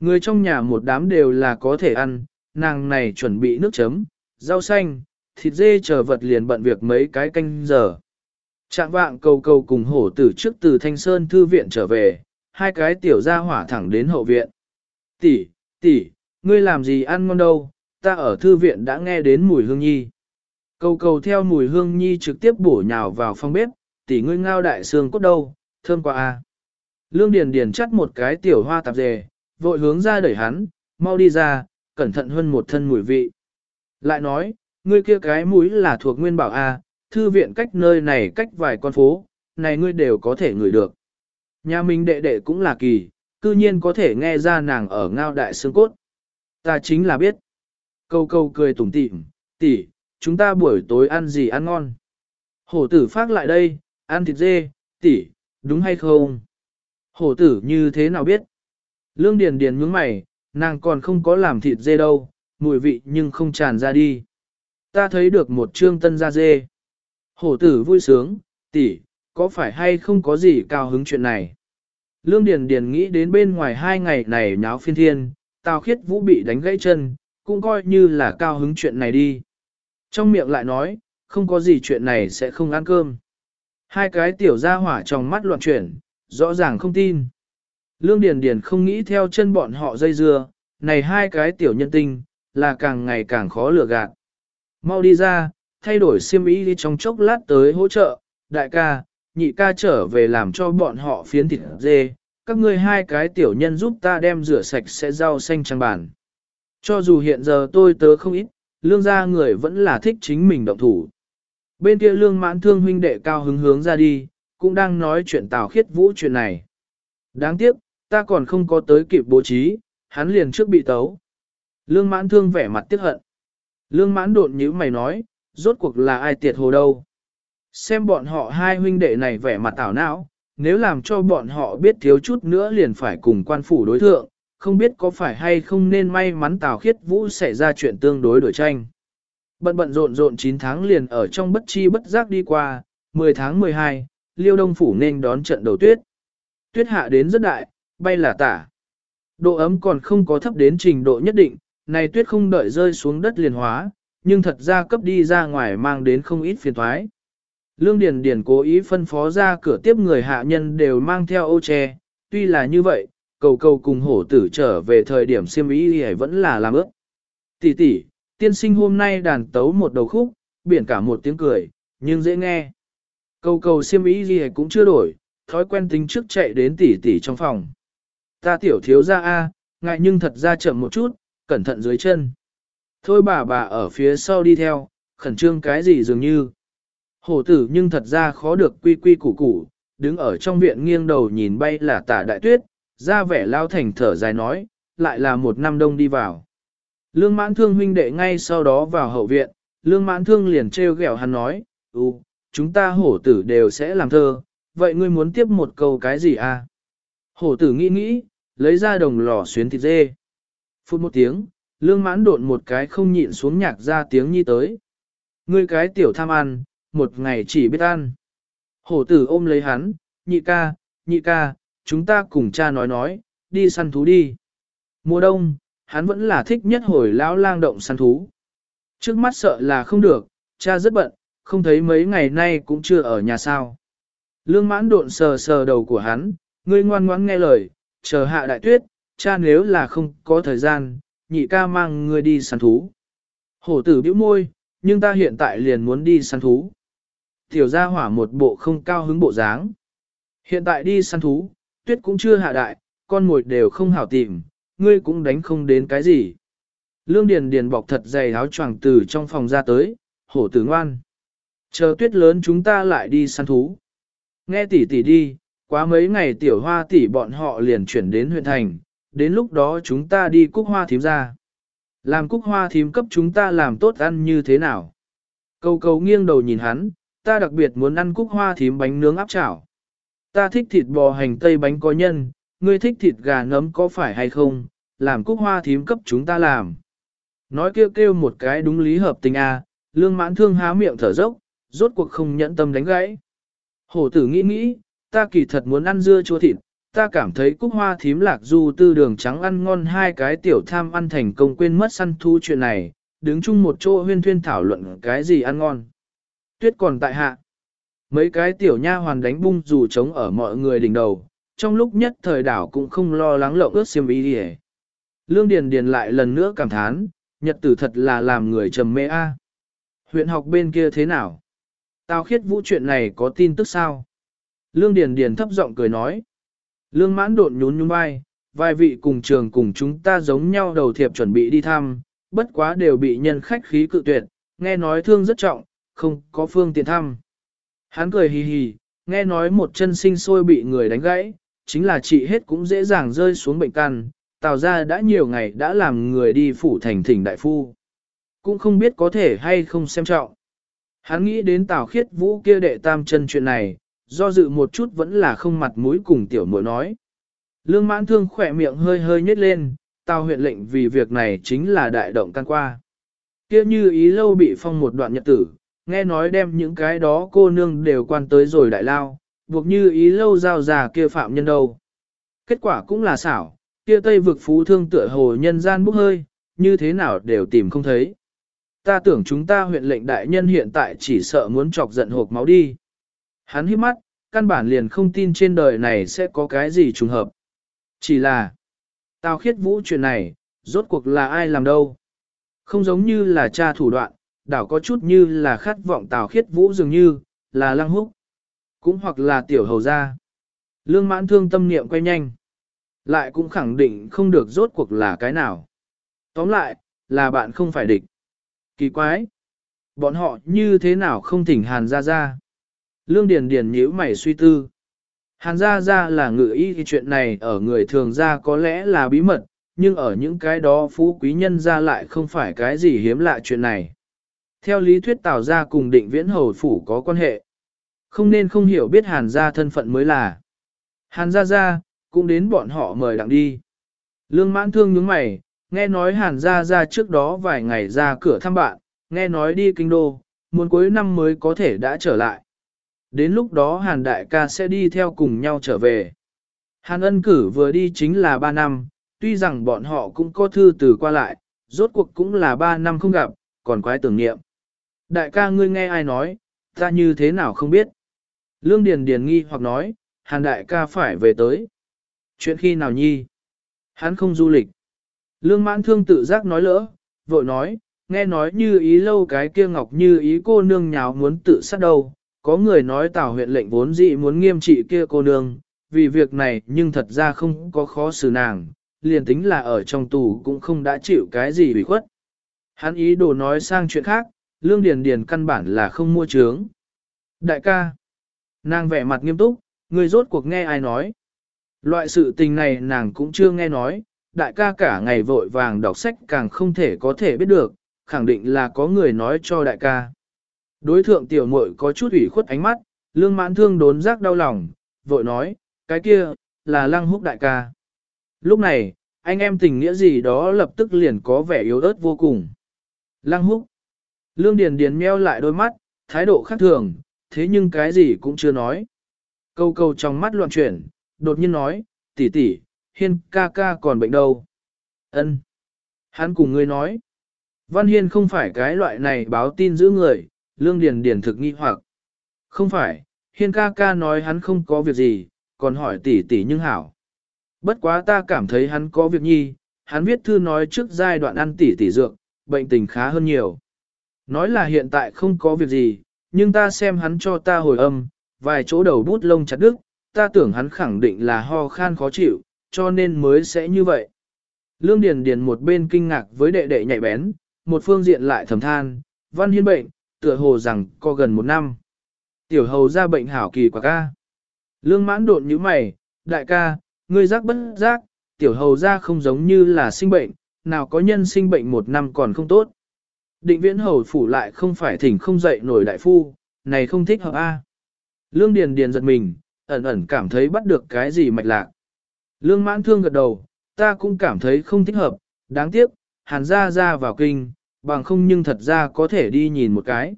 Người trong nhà một đám đều là có thể ăn, nàng này chuẩn bị nước chấm, rau xanh, thịt dê chờ vật liền bận việc mấy cái canh giờ. Trạng vạng cầu cầu cùng hổ tử trước từ Thanh Sơn Thư viện trở về, hai cái tiểu gia hỏa thẳng đến hậu viện. Tỷ, tỷ, ngươi làm gì ăn ngon đâu, ta ở thư viện đã nghe đến mùi hương nhi. Cầu cầu theo mùi hương nhi trực tiếp bổ nhào vào phòng bếp, tỷ ngươi ngao đại xương cốt đâu, thơm quá a. À. Lương Điền Điền chắt một cái tiểu hoa tạp dề, vội hướng ra đẩy hắn, mau đi ra, cẩn thận hơn một thân mùi vị. Lại nói, ngươi kia cái mũi là thuộc nguyên bảo A, thư viện cách nơi này cách vài con phố, này ngươi đều có thể ngửi được. Nhà mình đệ đệ cũng là kỳ, cư nhiên có thể nghe ra nàng ở ngao đại xương cốt. Ta chính là biết. Câu câu cười tủm tỉm, tỷ, chúng ta buổi tối ăn gì ăn ngon. Hổ tử phát lại đây, ăn thịt dê, tỷ, đúng hay không? Hổ tử như thế nào biết? Lương Điền Điền nhướng mày, nàng còn không có làm thịt dê đâu, mùi vị nhưng không tràn ra đi. Ta thấy được một trương tân da dê. Hổ tử vui sướng, tỷ, có phải hay không có gì cao hứng chuyện này? Lương Điền Điền nghĩ đến bên ngoài hai ngày này nháo phiên thiên, Tào Khiết Vũ bị đánh gãy chân, cũng coi như là cao hứng chuyện này đi. Trong miệng lại nói, không có gì chuyện này sẽ không ăn cơm. Hai cái tiểu gia hỏa trong mắt loạn chuyển, rõ ràng không tin. Lương Điền Điền không nghĩ theo chân bọn họ dây dưa, này hai cái tiểu nhân tinh, là càng ngày càng khó lừa gạt. Mau đi ra, thay đổi xiêm y đi trong chốc lát tới hỗ trợ, đại ca, nhị ca trở về làm cho bọn họ phiến thịt dê, các ngươi hai cái tiểu nhân giúp ta đem rửa sạch sẽ rau xanh trang bàn. Cho dù hiện giờ tôi tớ không ít, lương gia người vẫn là thích chính mình động thủ. Bên kia lương mãn thương huynh đệ cao hứng hướng ra đi, cũng đang nói chuyện tào khiết vũ chuyện này. Đáng tiếc, ta còn không có tới kịp bố trí, hắn liền trước bị tấu. Lương mãn thương vẻ mặt tiếc hận. Lương mãn đột như mày nói, rốt cuộc là ai tiệt hồ đâu. Xem bọn họ hai huynh đệ này vẻ mặt tảo não, nếu làm cho bọn họ biết thiếu chút nữa liền phải cùng quan phủ đối thượng, không biết có phải hay không nên may mắn Tào Khiết Vũ xảy ra chuyện tương đối đổi tranh. Bận bận rộn rộn 9 tháng liền ở trong bất chi bất giác đi qua, 10 tháng 12, Liêu Đông Phủ nên đón trận đầu tuyết. Tuyết hạ đến rất đại, bay là tả. Độ ấm còn không có thấp đến trình độ nhất định, này tuyết không đợi rơi xuống đất liền hóa, nhưng thật ra cấp đi ra ngoài mang đến không ít phiền thoái. Lương Điền Điền cố ý phân phó ra cửa tiếp người hạ nhân đều mang theo ô che, tuy là như vậy, cầu cầu cùng hổ tử trở về thời điểm siêm ý thì vẫn là làm ước. Tỷ tỷ, tiên sinh hôm nay đàn tấu một đầu khúc, biển cả một tiếng cười, nhưng dễ nghe. Cầu cầu siêm ý gì cũng chưa đổi, thói quen tính trước chạy đến tỷ tỷ trong phòng. Ta tiểu thiếu ra a, ngại nhưng thật ra chậm một chút, cẩn thận dưới chân. Thôi bà bà ở phía sau đi theo, khẩn trương cái gì dường như. Hổ tử nhưng thật ra khó được quy quy củ củ, đứng ở trong viện nghiêng đầu nhìn bay là tả đại tuyết, ra vẻ lao thành thở dài nói, lại là một năm đông đi vào. Lương mãn thương huynh đệ ngay sau đó vào hậu viện, lương mãn thương liền treo ghẹo hắn nói, ừ, chúng ta hổ tử đều sẽ làm thơ, vậy ngươi muốn tiếp một câu cái gì à? Hổ tử nghĩ nghĩ, lấy ra đồng lò xuyến thịt dê. Phút một tiếng, lương mãn độn một cái không nhịn xuống nhạc ra tiếng nhi tới. Ngươi cái tiểu tham ăn, một ngày chỉ biết ăn. Hổ tử ôm lấy hắn, nhị ca, nhị ca, chúng ta cùng cha nói nói, đi săn thú đi. Mùa đông, hắn vẫn là thích nhất hồi lão lang động săn thú. Trước mắt sợ là không được, cha rất bận, không thấy mấy ngày nay cũng chưa ở nhà sao. Lương mãn độn sờ sờ đầu của hắn, ngươi ngoan ngoãn nghe lời, chờ hạ đại tuyết, cha nếu là không có thời gian, nhị ca mang ngươi đi săn thú. Hổ tử bĩu môi, nhưng ta hiện tại liền muốn đi săn thú. Tiểu gia hỏa một bộ không cao hứng bộ dáng. Hiện tại đi săn thú, tuyết cũng chưa hạ đại, con mồi đều không hảo tìm, ngươi cũng đánh không đến cái gì. Lương Điền Điền bọc thật dày áo choàng từ trong phòng ra tới, hổ tử ngoan. Chờ tuyết lớn chúng ta lại đi săn thú. Nghe tỷ tỷ đi, quá mấy ngày tiểu hoa tỷ bọn họ liền chuyển đến huyện thành, đến lúc đó chúng ta đi cúc hoa thím ra. Làm cúc hoa thím cấp chúng ta làm tốt ăn như thế nào? Cầu cầu nghiêng đầu nhìn hắn, ta đặc biệt muốn ăn cúc hoa thím bánh nướng áp chảo. Ta thích thịt bò hành tây bánh có nhân, ngươi thích thịt gà nấm có phải hay không, làm cúc hoa thím cấp chúng ta làm. Nói kêu kêu một cái đúng lý hợp tình a, à, lương mãn thương há miệng thở dốc, rốt cuộc không nhẫn tâm đánh gãy. Hổ tử nghĩ nghĩ, ta kỳ thật muốn ăn dưa chua thịt, ta cảm thấy cúc hoa thím lạc du tư đường trắng ăn ngon hai cái tiểu tham ăn thành công quên mất săn thu chuyện này, đứng chung một chỗ huyên thuyên thảo luận cái gì ăn ngon. Tuyết còn tại hạ. Mấy cái tiểu nha hoàn đánh bung dù trống ở mọi người đỉnh đầu, trong lúc nhất thời đảo cũng không lo lắng lộng ướt xiêm y đi Lương Điền Điền lại lần nữa cảm thán, nhật tử thật là làm người trầm mê a. Huyện học bên kia thế nào? Tao khiết vũ chuyện này có tin tức sao? Lương Điền Điền thấp giọng cười nói. Lương mãn đột nhún nhún vai, vài vị cùng trường cùng chúng ta giống nhau đầu thiệp chuẩn bị đi thăm, bất quá đều bị nhân khách khí cự tuyệt, nghe nói thương rất trọng, không có phương tiện thăm. Hắn cười hì hì, nghe nói một chân sinh sôi bị người đánh gãy, chính là trị hết cũng dễ dàng rơi xuống bệnh căn, tào ra đã nhiều ngày đã làm người đi phủ thành thỉnh đại phu. Cũng không biết có thể hay không xem trọng. Hắn nghĩ đến tào khiết vũ kia đệ tam chân chuyện này, do dự một chút vẫn là không mặt mũi cùng tiểu muội nói. Lương mãn thương khỏe miệng hơi hơi nhếch lên, tào huyện lệnh vì việc này chính là đại động can qua. Kia như ý lâu bị phong một đoạn nhật tử, nghe nói đem những cái đó cô nương đều quan tới rồi đại lao, buộc như ý lâu giao già kia phạm nhân đâu. Kết quả cũng là xảo, kia tây vực phú thương tựa hồ nhân gian bốc hơi, như thế nào đều tìm không thấy. Ta tưởng chúng ta huyện lệnh đại nhân hiện tại chỉ sợ muốn chọc giận hộp máu đi. Hắn hít mắt, căn bản liền không tin trên đời này sẽ có cái gì trùng hợp. Chỉ là, tao khiết vũ chuyện này, rốt cuộc là ai làm đâu. Không giống như là cha thủ đoạn, đảo có chút như là khát vọng tào khiết vũ dường như, là lăng húc. Cũng hoặc là tiểu hầu gia. Lương mãn thương tâm niệm quay nhanh. Lại cũng khẳng định không được rốt cuộc là cái nào. Tóm lại, là bạn không phải địch. Kỳ quái. Bọn họ như thế nào không thỉnh hàn Gia Gia Lương Điền Điền nhíu mày suy tư. Hàn gia gia là ngự y thì chuyện này ở người thường gia có lẽ là bí mật, nhưng ở những cái đó phú quý nhân gia lại không phải cái gì hiếm lạ chuyện này. Theo lý thuyết Tào gia cùng định viễn hầu phủ có quan hệ. Không nên không hiểu biết Hàn gia thân phận mới là. Hàn gia gia, cũng đến bọn họ mời đặng đi. Lương mãn thương nhướng mày, nghe nói Hàn gia ra trước đó vài ngày ra cửa thăm bạn, nghe nói đi kinh đô, muốn cuối năm mới có thể đã trở lại. Đến lúc đó Hàn đại ca sẽ đi theo cùng nhau trở về. Hàn ân cử vừa đi chính là 3 năm, tuy rằng bọn họ cũng có thư từ qua lại, rốt cuộc cũng là 3 năm không gặp, còn quái tưởng niệm. Đại ca ngươi nghe ai nói, ta như thế nào không biết. Lương Điền Điền nghi hoặc nói, Hàn đại ca phải về tới. Chuyện khi nào nhi? Hắn không du lịch. Lương mãn thương tự giác nói lỡ, vội nói, nghe nói như ý lâu cái kia ngọc như ý cô nương nháo muốn tự sát đâu, có người nói tào huyện lệnh vốn dị muốn nghiêm trị kia cô nương, vì việc này nhưng thật ra không có khó xử nàng, liền tính là ở trong tù cũng không đã chịu cái gì bị khuất. Hắn ý đồ nói sang chuyện khác, lương điền điền căn bản là không mua trướng. Đại ca, nàng vẻ mặt nghiêm túc, người rốt cuộc nghe ai nói. Loại sự tình này nàng cũng chưa nghe nói, đại ca cả ngày vội vàng đọc sách càng không thể có thể biết được, khẳng định là có người nói cho đại ca. Đối thượng tiểu muội có chút ủy khuất ánh mắt, lương mãn thương đốn giác đau lòng, vội nói, cái kia, là lăng húc đại ca. Lúc này, anh em tình nghĩa gì đó lập tức liền có vẻ yếu ớt vô cùng. Lăng húc. Lương Điền Điền meo lại đôi mắt, thái độ khác thường, thế nhưng cái gì cũng chưa nói. Câu câu trong mắt loạn chuyển, đột nhiên nói, tỷ tỷ, hiên ca ca còn bệnh đâu. Ân. Hắn cùng ngươi nói. Văn Hiên không phải cái loại này báo tin giữ người, Lương Điền Điền thực nghi hoặc. Không phải, Hiên ca ca nói hắn không có việc gì, còn hỏi tỷ tỷ nhưng hảo. Bất quá ta cảm thấy hắn có việc nhi, hắn viết thư nói trước giai đoạn ăn tỷ tỷ dược, bệnh tình khá hơn nhiều. Nói là hiện tại không có việc gì, nhưng ta xem hắn cho ta hồi âm, vài chỗ đầu bút lông chặt đứt, ta tưởng hắn khẳng định là ho khan khó chịu, cho nên mới sẽ như vậy. Lương Điền Điền một bên kinh ngạc với đệ đệ nhạy bén, một phương diện lại thầm than, văn hiên bệnh, tựa hồ rằng có gần một năm. Tiểu hầu ra bệnh hảo kỳ quả ca. Lương mãn đột như mày, đại ca, ngươi giác bất giác, tiểu hầu ra không giống như là sinh bệnh, nào có nhân sinh bệnh một năm còn không tốt. Định viễn hầu phủ lại không phải thỉnh không dậy nổi đại phu, này không thích hợp a. Lương Điền Điền giật mình, ẩn ẩn cảm thấy bắt được cái gì mạch lạc. Lương mãn thương gật đầu, ta cũng cảm thấy không thích hợp, đáng tiếc, hàn ra ra vào kinh, bằng không nhưng thật ra có thể đi nhìn một cái.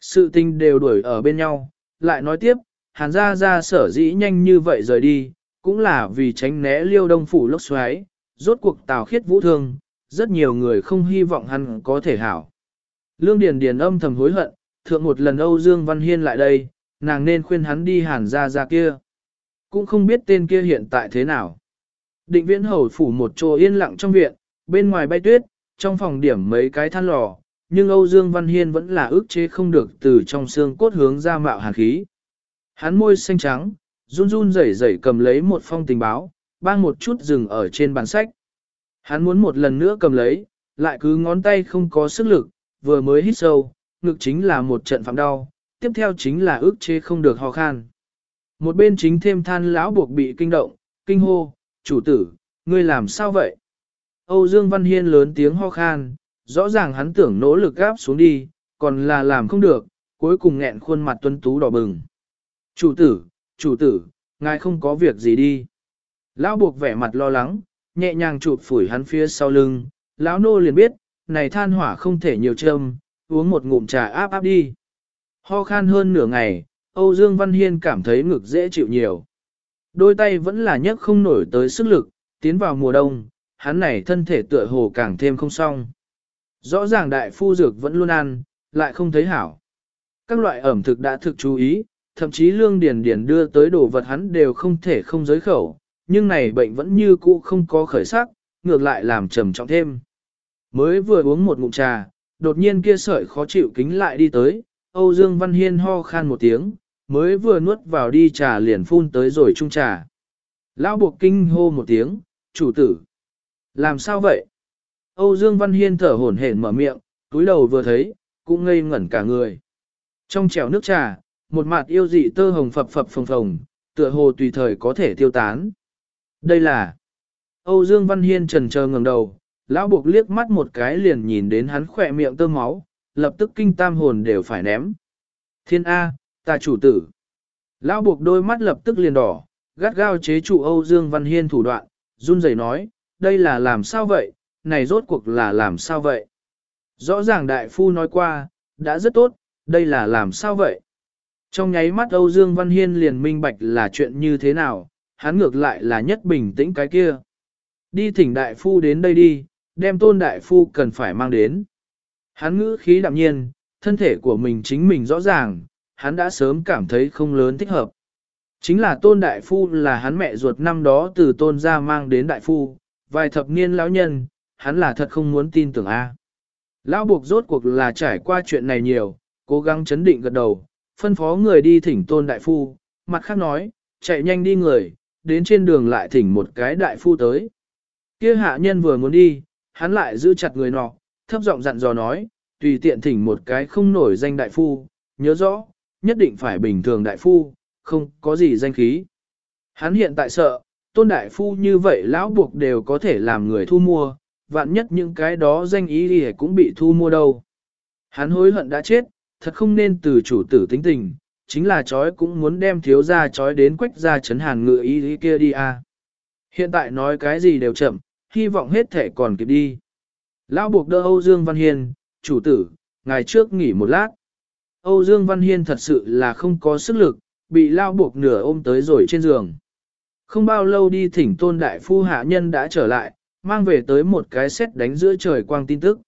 Sự tình đều đuổi ở bên nhau, lại nói tiếp, hàn ra ra sở dĩ nhanh như vậy rời đi, cũng là vì tránh né liêu đông phủ lốc xoáy, rốt cuộc tào khiết vũ thương, rất nhiều người không hy vọng hắn có thể hảo. Lương Điền Điền âm thầm hối hận, thượng một lần Âu Dương Văn Hiên lại đây, nàng nên khuyên hắn đi hàn ra ra kia. Cũng không biết tên kia hiện tại thế nào. Định viễn hầu phủ một chỗ yên lặng trong viện, bên ngoài bay tuyết, trong phòng điểm mấy cái than lò, nhưng Âu Dương Văn Hiên vẫn là ước chế không được từ trong xương cốt hướng ra mạo hàn khí. Hắn môi xanh trắng, run run rẩy rẩy cầm lấy một phong tình báo, bang một chút dừng ở trên bàn sách. Hắn muốn một lần nữa cầm lấy, lại cứ ngón tay không có sức lực, vừa mới hít sâu, ngực chính là một trận phạm đau, tiếp theo chính là ước chế không được ho khan. Một bên chính thêm than lão buộc bị kinh động, kinh hô, chủ tử, ngươi làm sao vậy? Âu Dương Văn Hiên lớn tiếng ho khan, rõ ràng hắn tưởng nỗ lực gáp xuống đi, còn là làm không được, cuối cùng nghẹn khuôn mặt tuấn tú đỏ bừng. Chủ tử, chủ tử, ngài không có việc gì đi. Lão buộc vẻ mặt lo lắng, nhẹ nhàng chụp phủi hắn phía sau lưng, lão nô liền biết, này than hỏa không thể nhiều châm, uống một ngụm trà áp áp đi. Ho khan hơn nửa ngày, Âu Dương Văn Hiên cảm thấy ngực dễ chịu nhiều. Đôi tay vẫn là nhấc không nổi tới sức lực, tiến vào mùa đông, hắn này thân thể tựa hồ càng thêm không xong. Rõ ràng đại phu dược vẫn luôn ăn, lại không thấy hảo. Các loại ẩm thực đã thực chú ý, thậm chí lương điền điền đưa tới đồ vật hắn đều không thể không giới khẩu, nhưng này bệnh vẫn như cũ không có khởi sắc, ngược lại làm trầm trọng thêm. Mới vừa uống một ngụm trà, đột nhiên kia sợi khó chịu kính lại đi tới, Âu Dương Văn Hiên ho khan một tiếng, mới vừa nuốt vào đi trà liền phun tới rồi chung trà. Lão buộc kinh hô một tiếng, chủ tử. Làm sao vậy? Âu Dương Văn Hiên thở hổn hển mở miệng, túi đầu vừa thấy, cũng ngây ngẩn cả người. Trong chèo nước trà, một mặt yêu dị tơ hồng phập phập phồng phồng, tựa hồ tùy thời có thể tiêu tán. Đây là Âu Dương Văn Hiên trần chờ ngẩng đầu, lão buộc liếc mắt một cái liền nhìn đến hắn khỏe miệng tơ máu, lập tức kinh tam hồn đều phải ném. Thiên A, ta chủ tử. Lão buộc đôi mắt lập tức liền đỏ, gắt gao chế trụ Âu Dương Văn Hiên thủ đoạn, run rẩy nói, đây là làm sao vậy, này rốt cuộc là làm sao vậy? Rõ ràng đại phu nói qua, đã rất tốt, đây là làm sao vậy? Trong nháy mắt Âu Dương Văn Hiên liền minh bạch là chuyện như thế nào, hắn ngược lại là nhất bình tĩnh cái kia. Đi thỉnh đại phu đến đây đi, đem tôn đại phu cần phải mang đến. Hắn ngữ khí đạm nhiên, thân thể của mình chính mình rõ ràng, hắn đã sớm cảm thấy không lớn thích hợp. Chính là tôn đại phu là hắn mẹ ruột năm đó từ tôn ra mang đến đại phu, vài thập niên lão nhân, hắn là thật không muốn tin tưởng A. Lão buộc rốt cuộc là trải qua chuyện này nhiều, cố gắng chấn định gật đầu, phân phó người đi thỉnh tôn đại phu, mặt khác nói, chạy nhanh đi người, đến trên đường lại thỉnh một cái đại phu tới. Kia hạ nhân vừa muốn đi, hắn lại giữ chặt người nọ, thấp giọng dặn dò nói, tùy tiện thỉnh một cái không nổi danh đại phu, nhớ rõ, nhất định phải bình thường đại phu, không có gì danh khí. Hắn hiện tại sợ, tôn đại phu như vậy lão buộc đều có thể làm người thu mua, vạn nhất những cái đó danh ý thì cũng bị thu mua đâu. Hắn hối hận đã chết, thật không nên từ chủ tử tính tình, chính là chói cũng muốn đem thiếu gia chói đến quách gia chấn hàn ngựa ý kia đi à. Hiện tại nói cái gì đều chậm, hy vọng hết thể còn kịp đi. Lão buộc đỡ Âu Dương Văn Hiên, chủ tử, ngày trước nghỉ một lát. Âu Dương Văn Hiên thật sự là không có sức lực, bị lao buộc nửa ôm tới rồi trên giường. Không bao lâu đi thỉnh tôn đại phu hạ nhân đã trở lại, mang về tới một cái xét đánh giữa trời quang tin tức.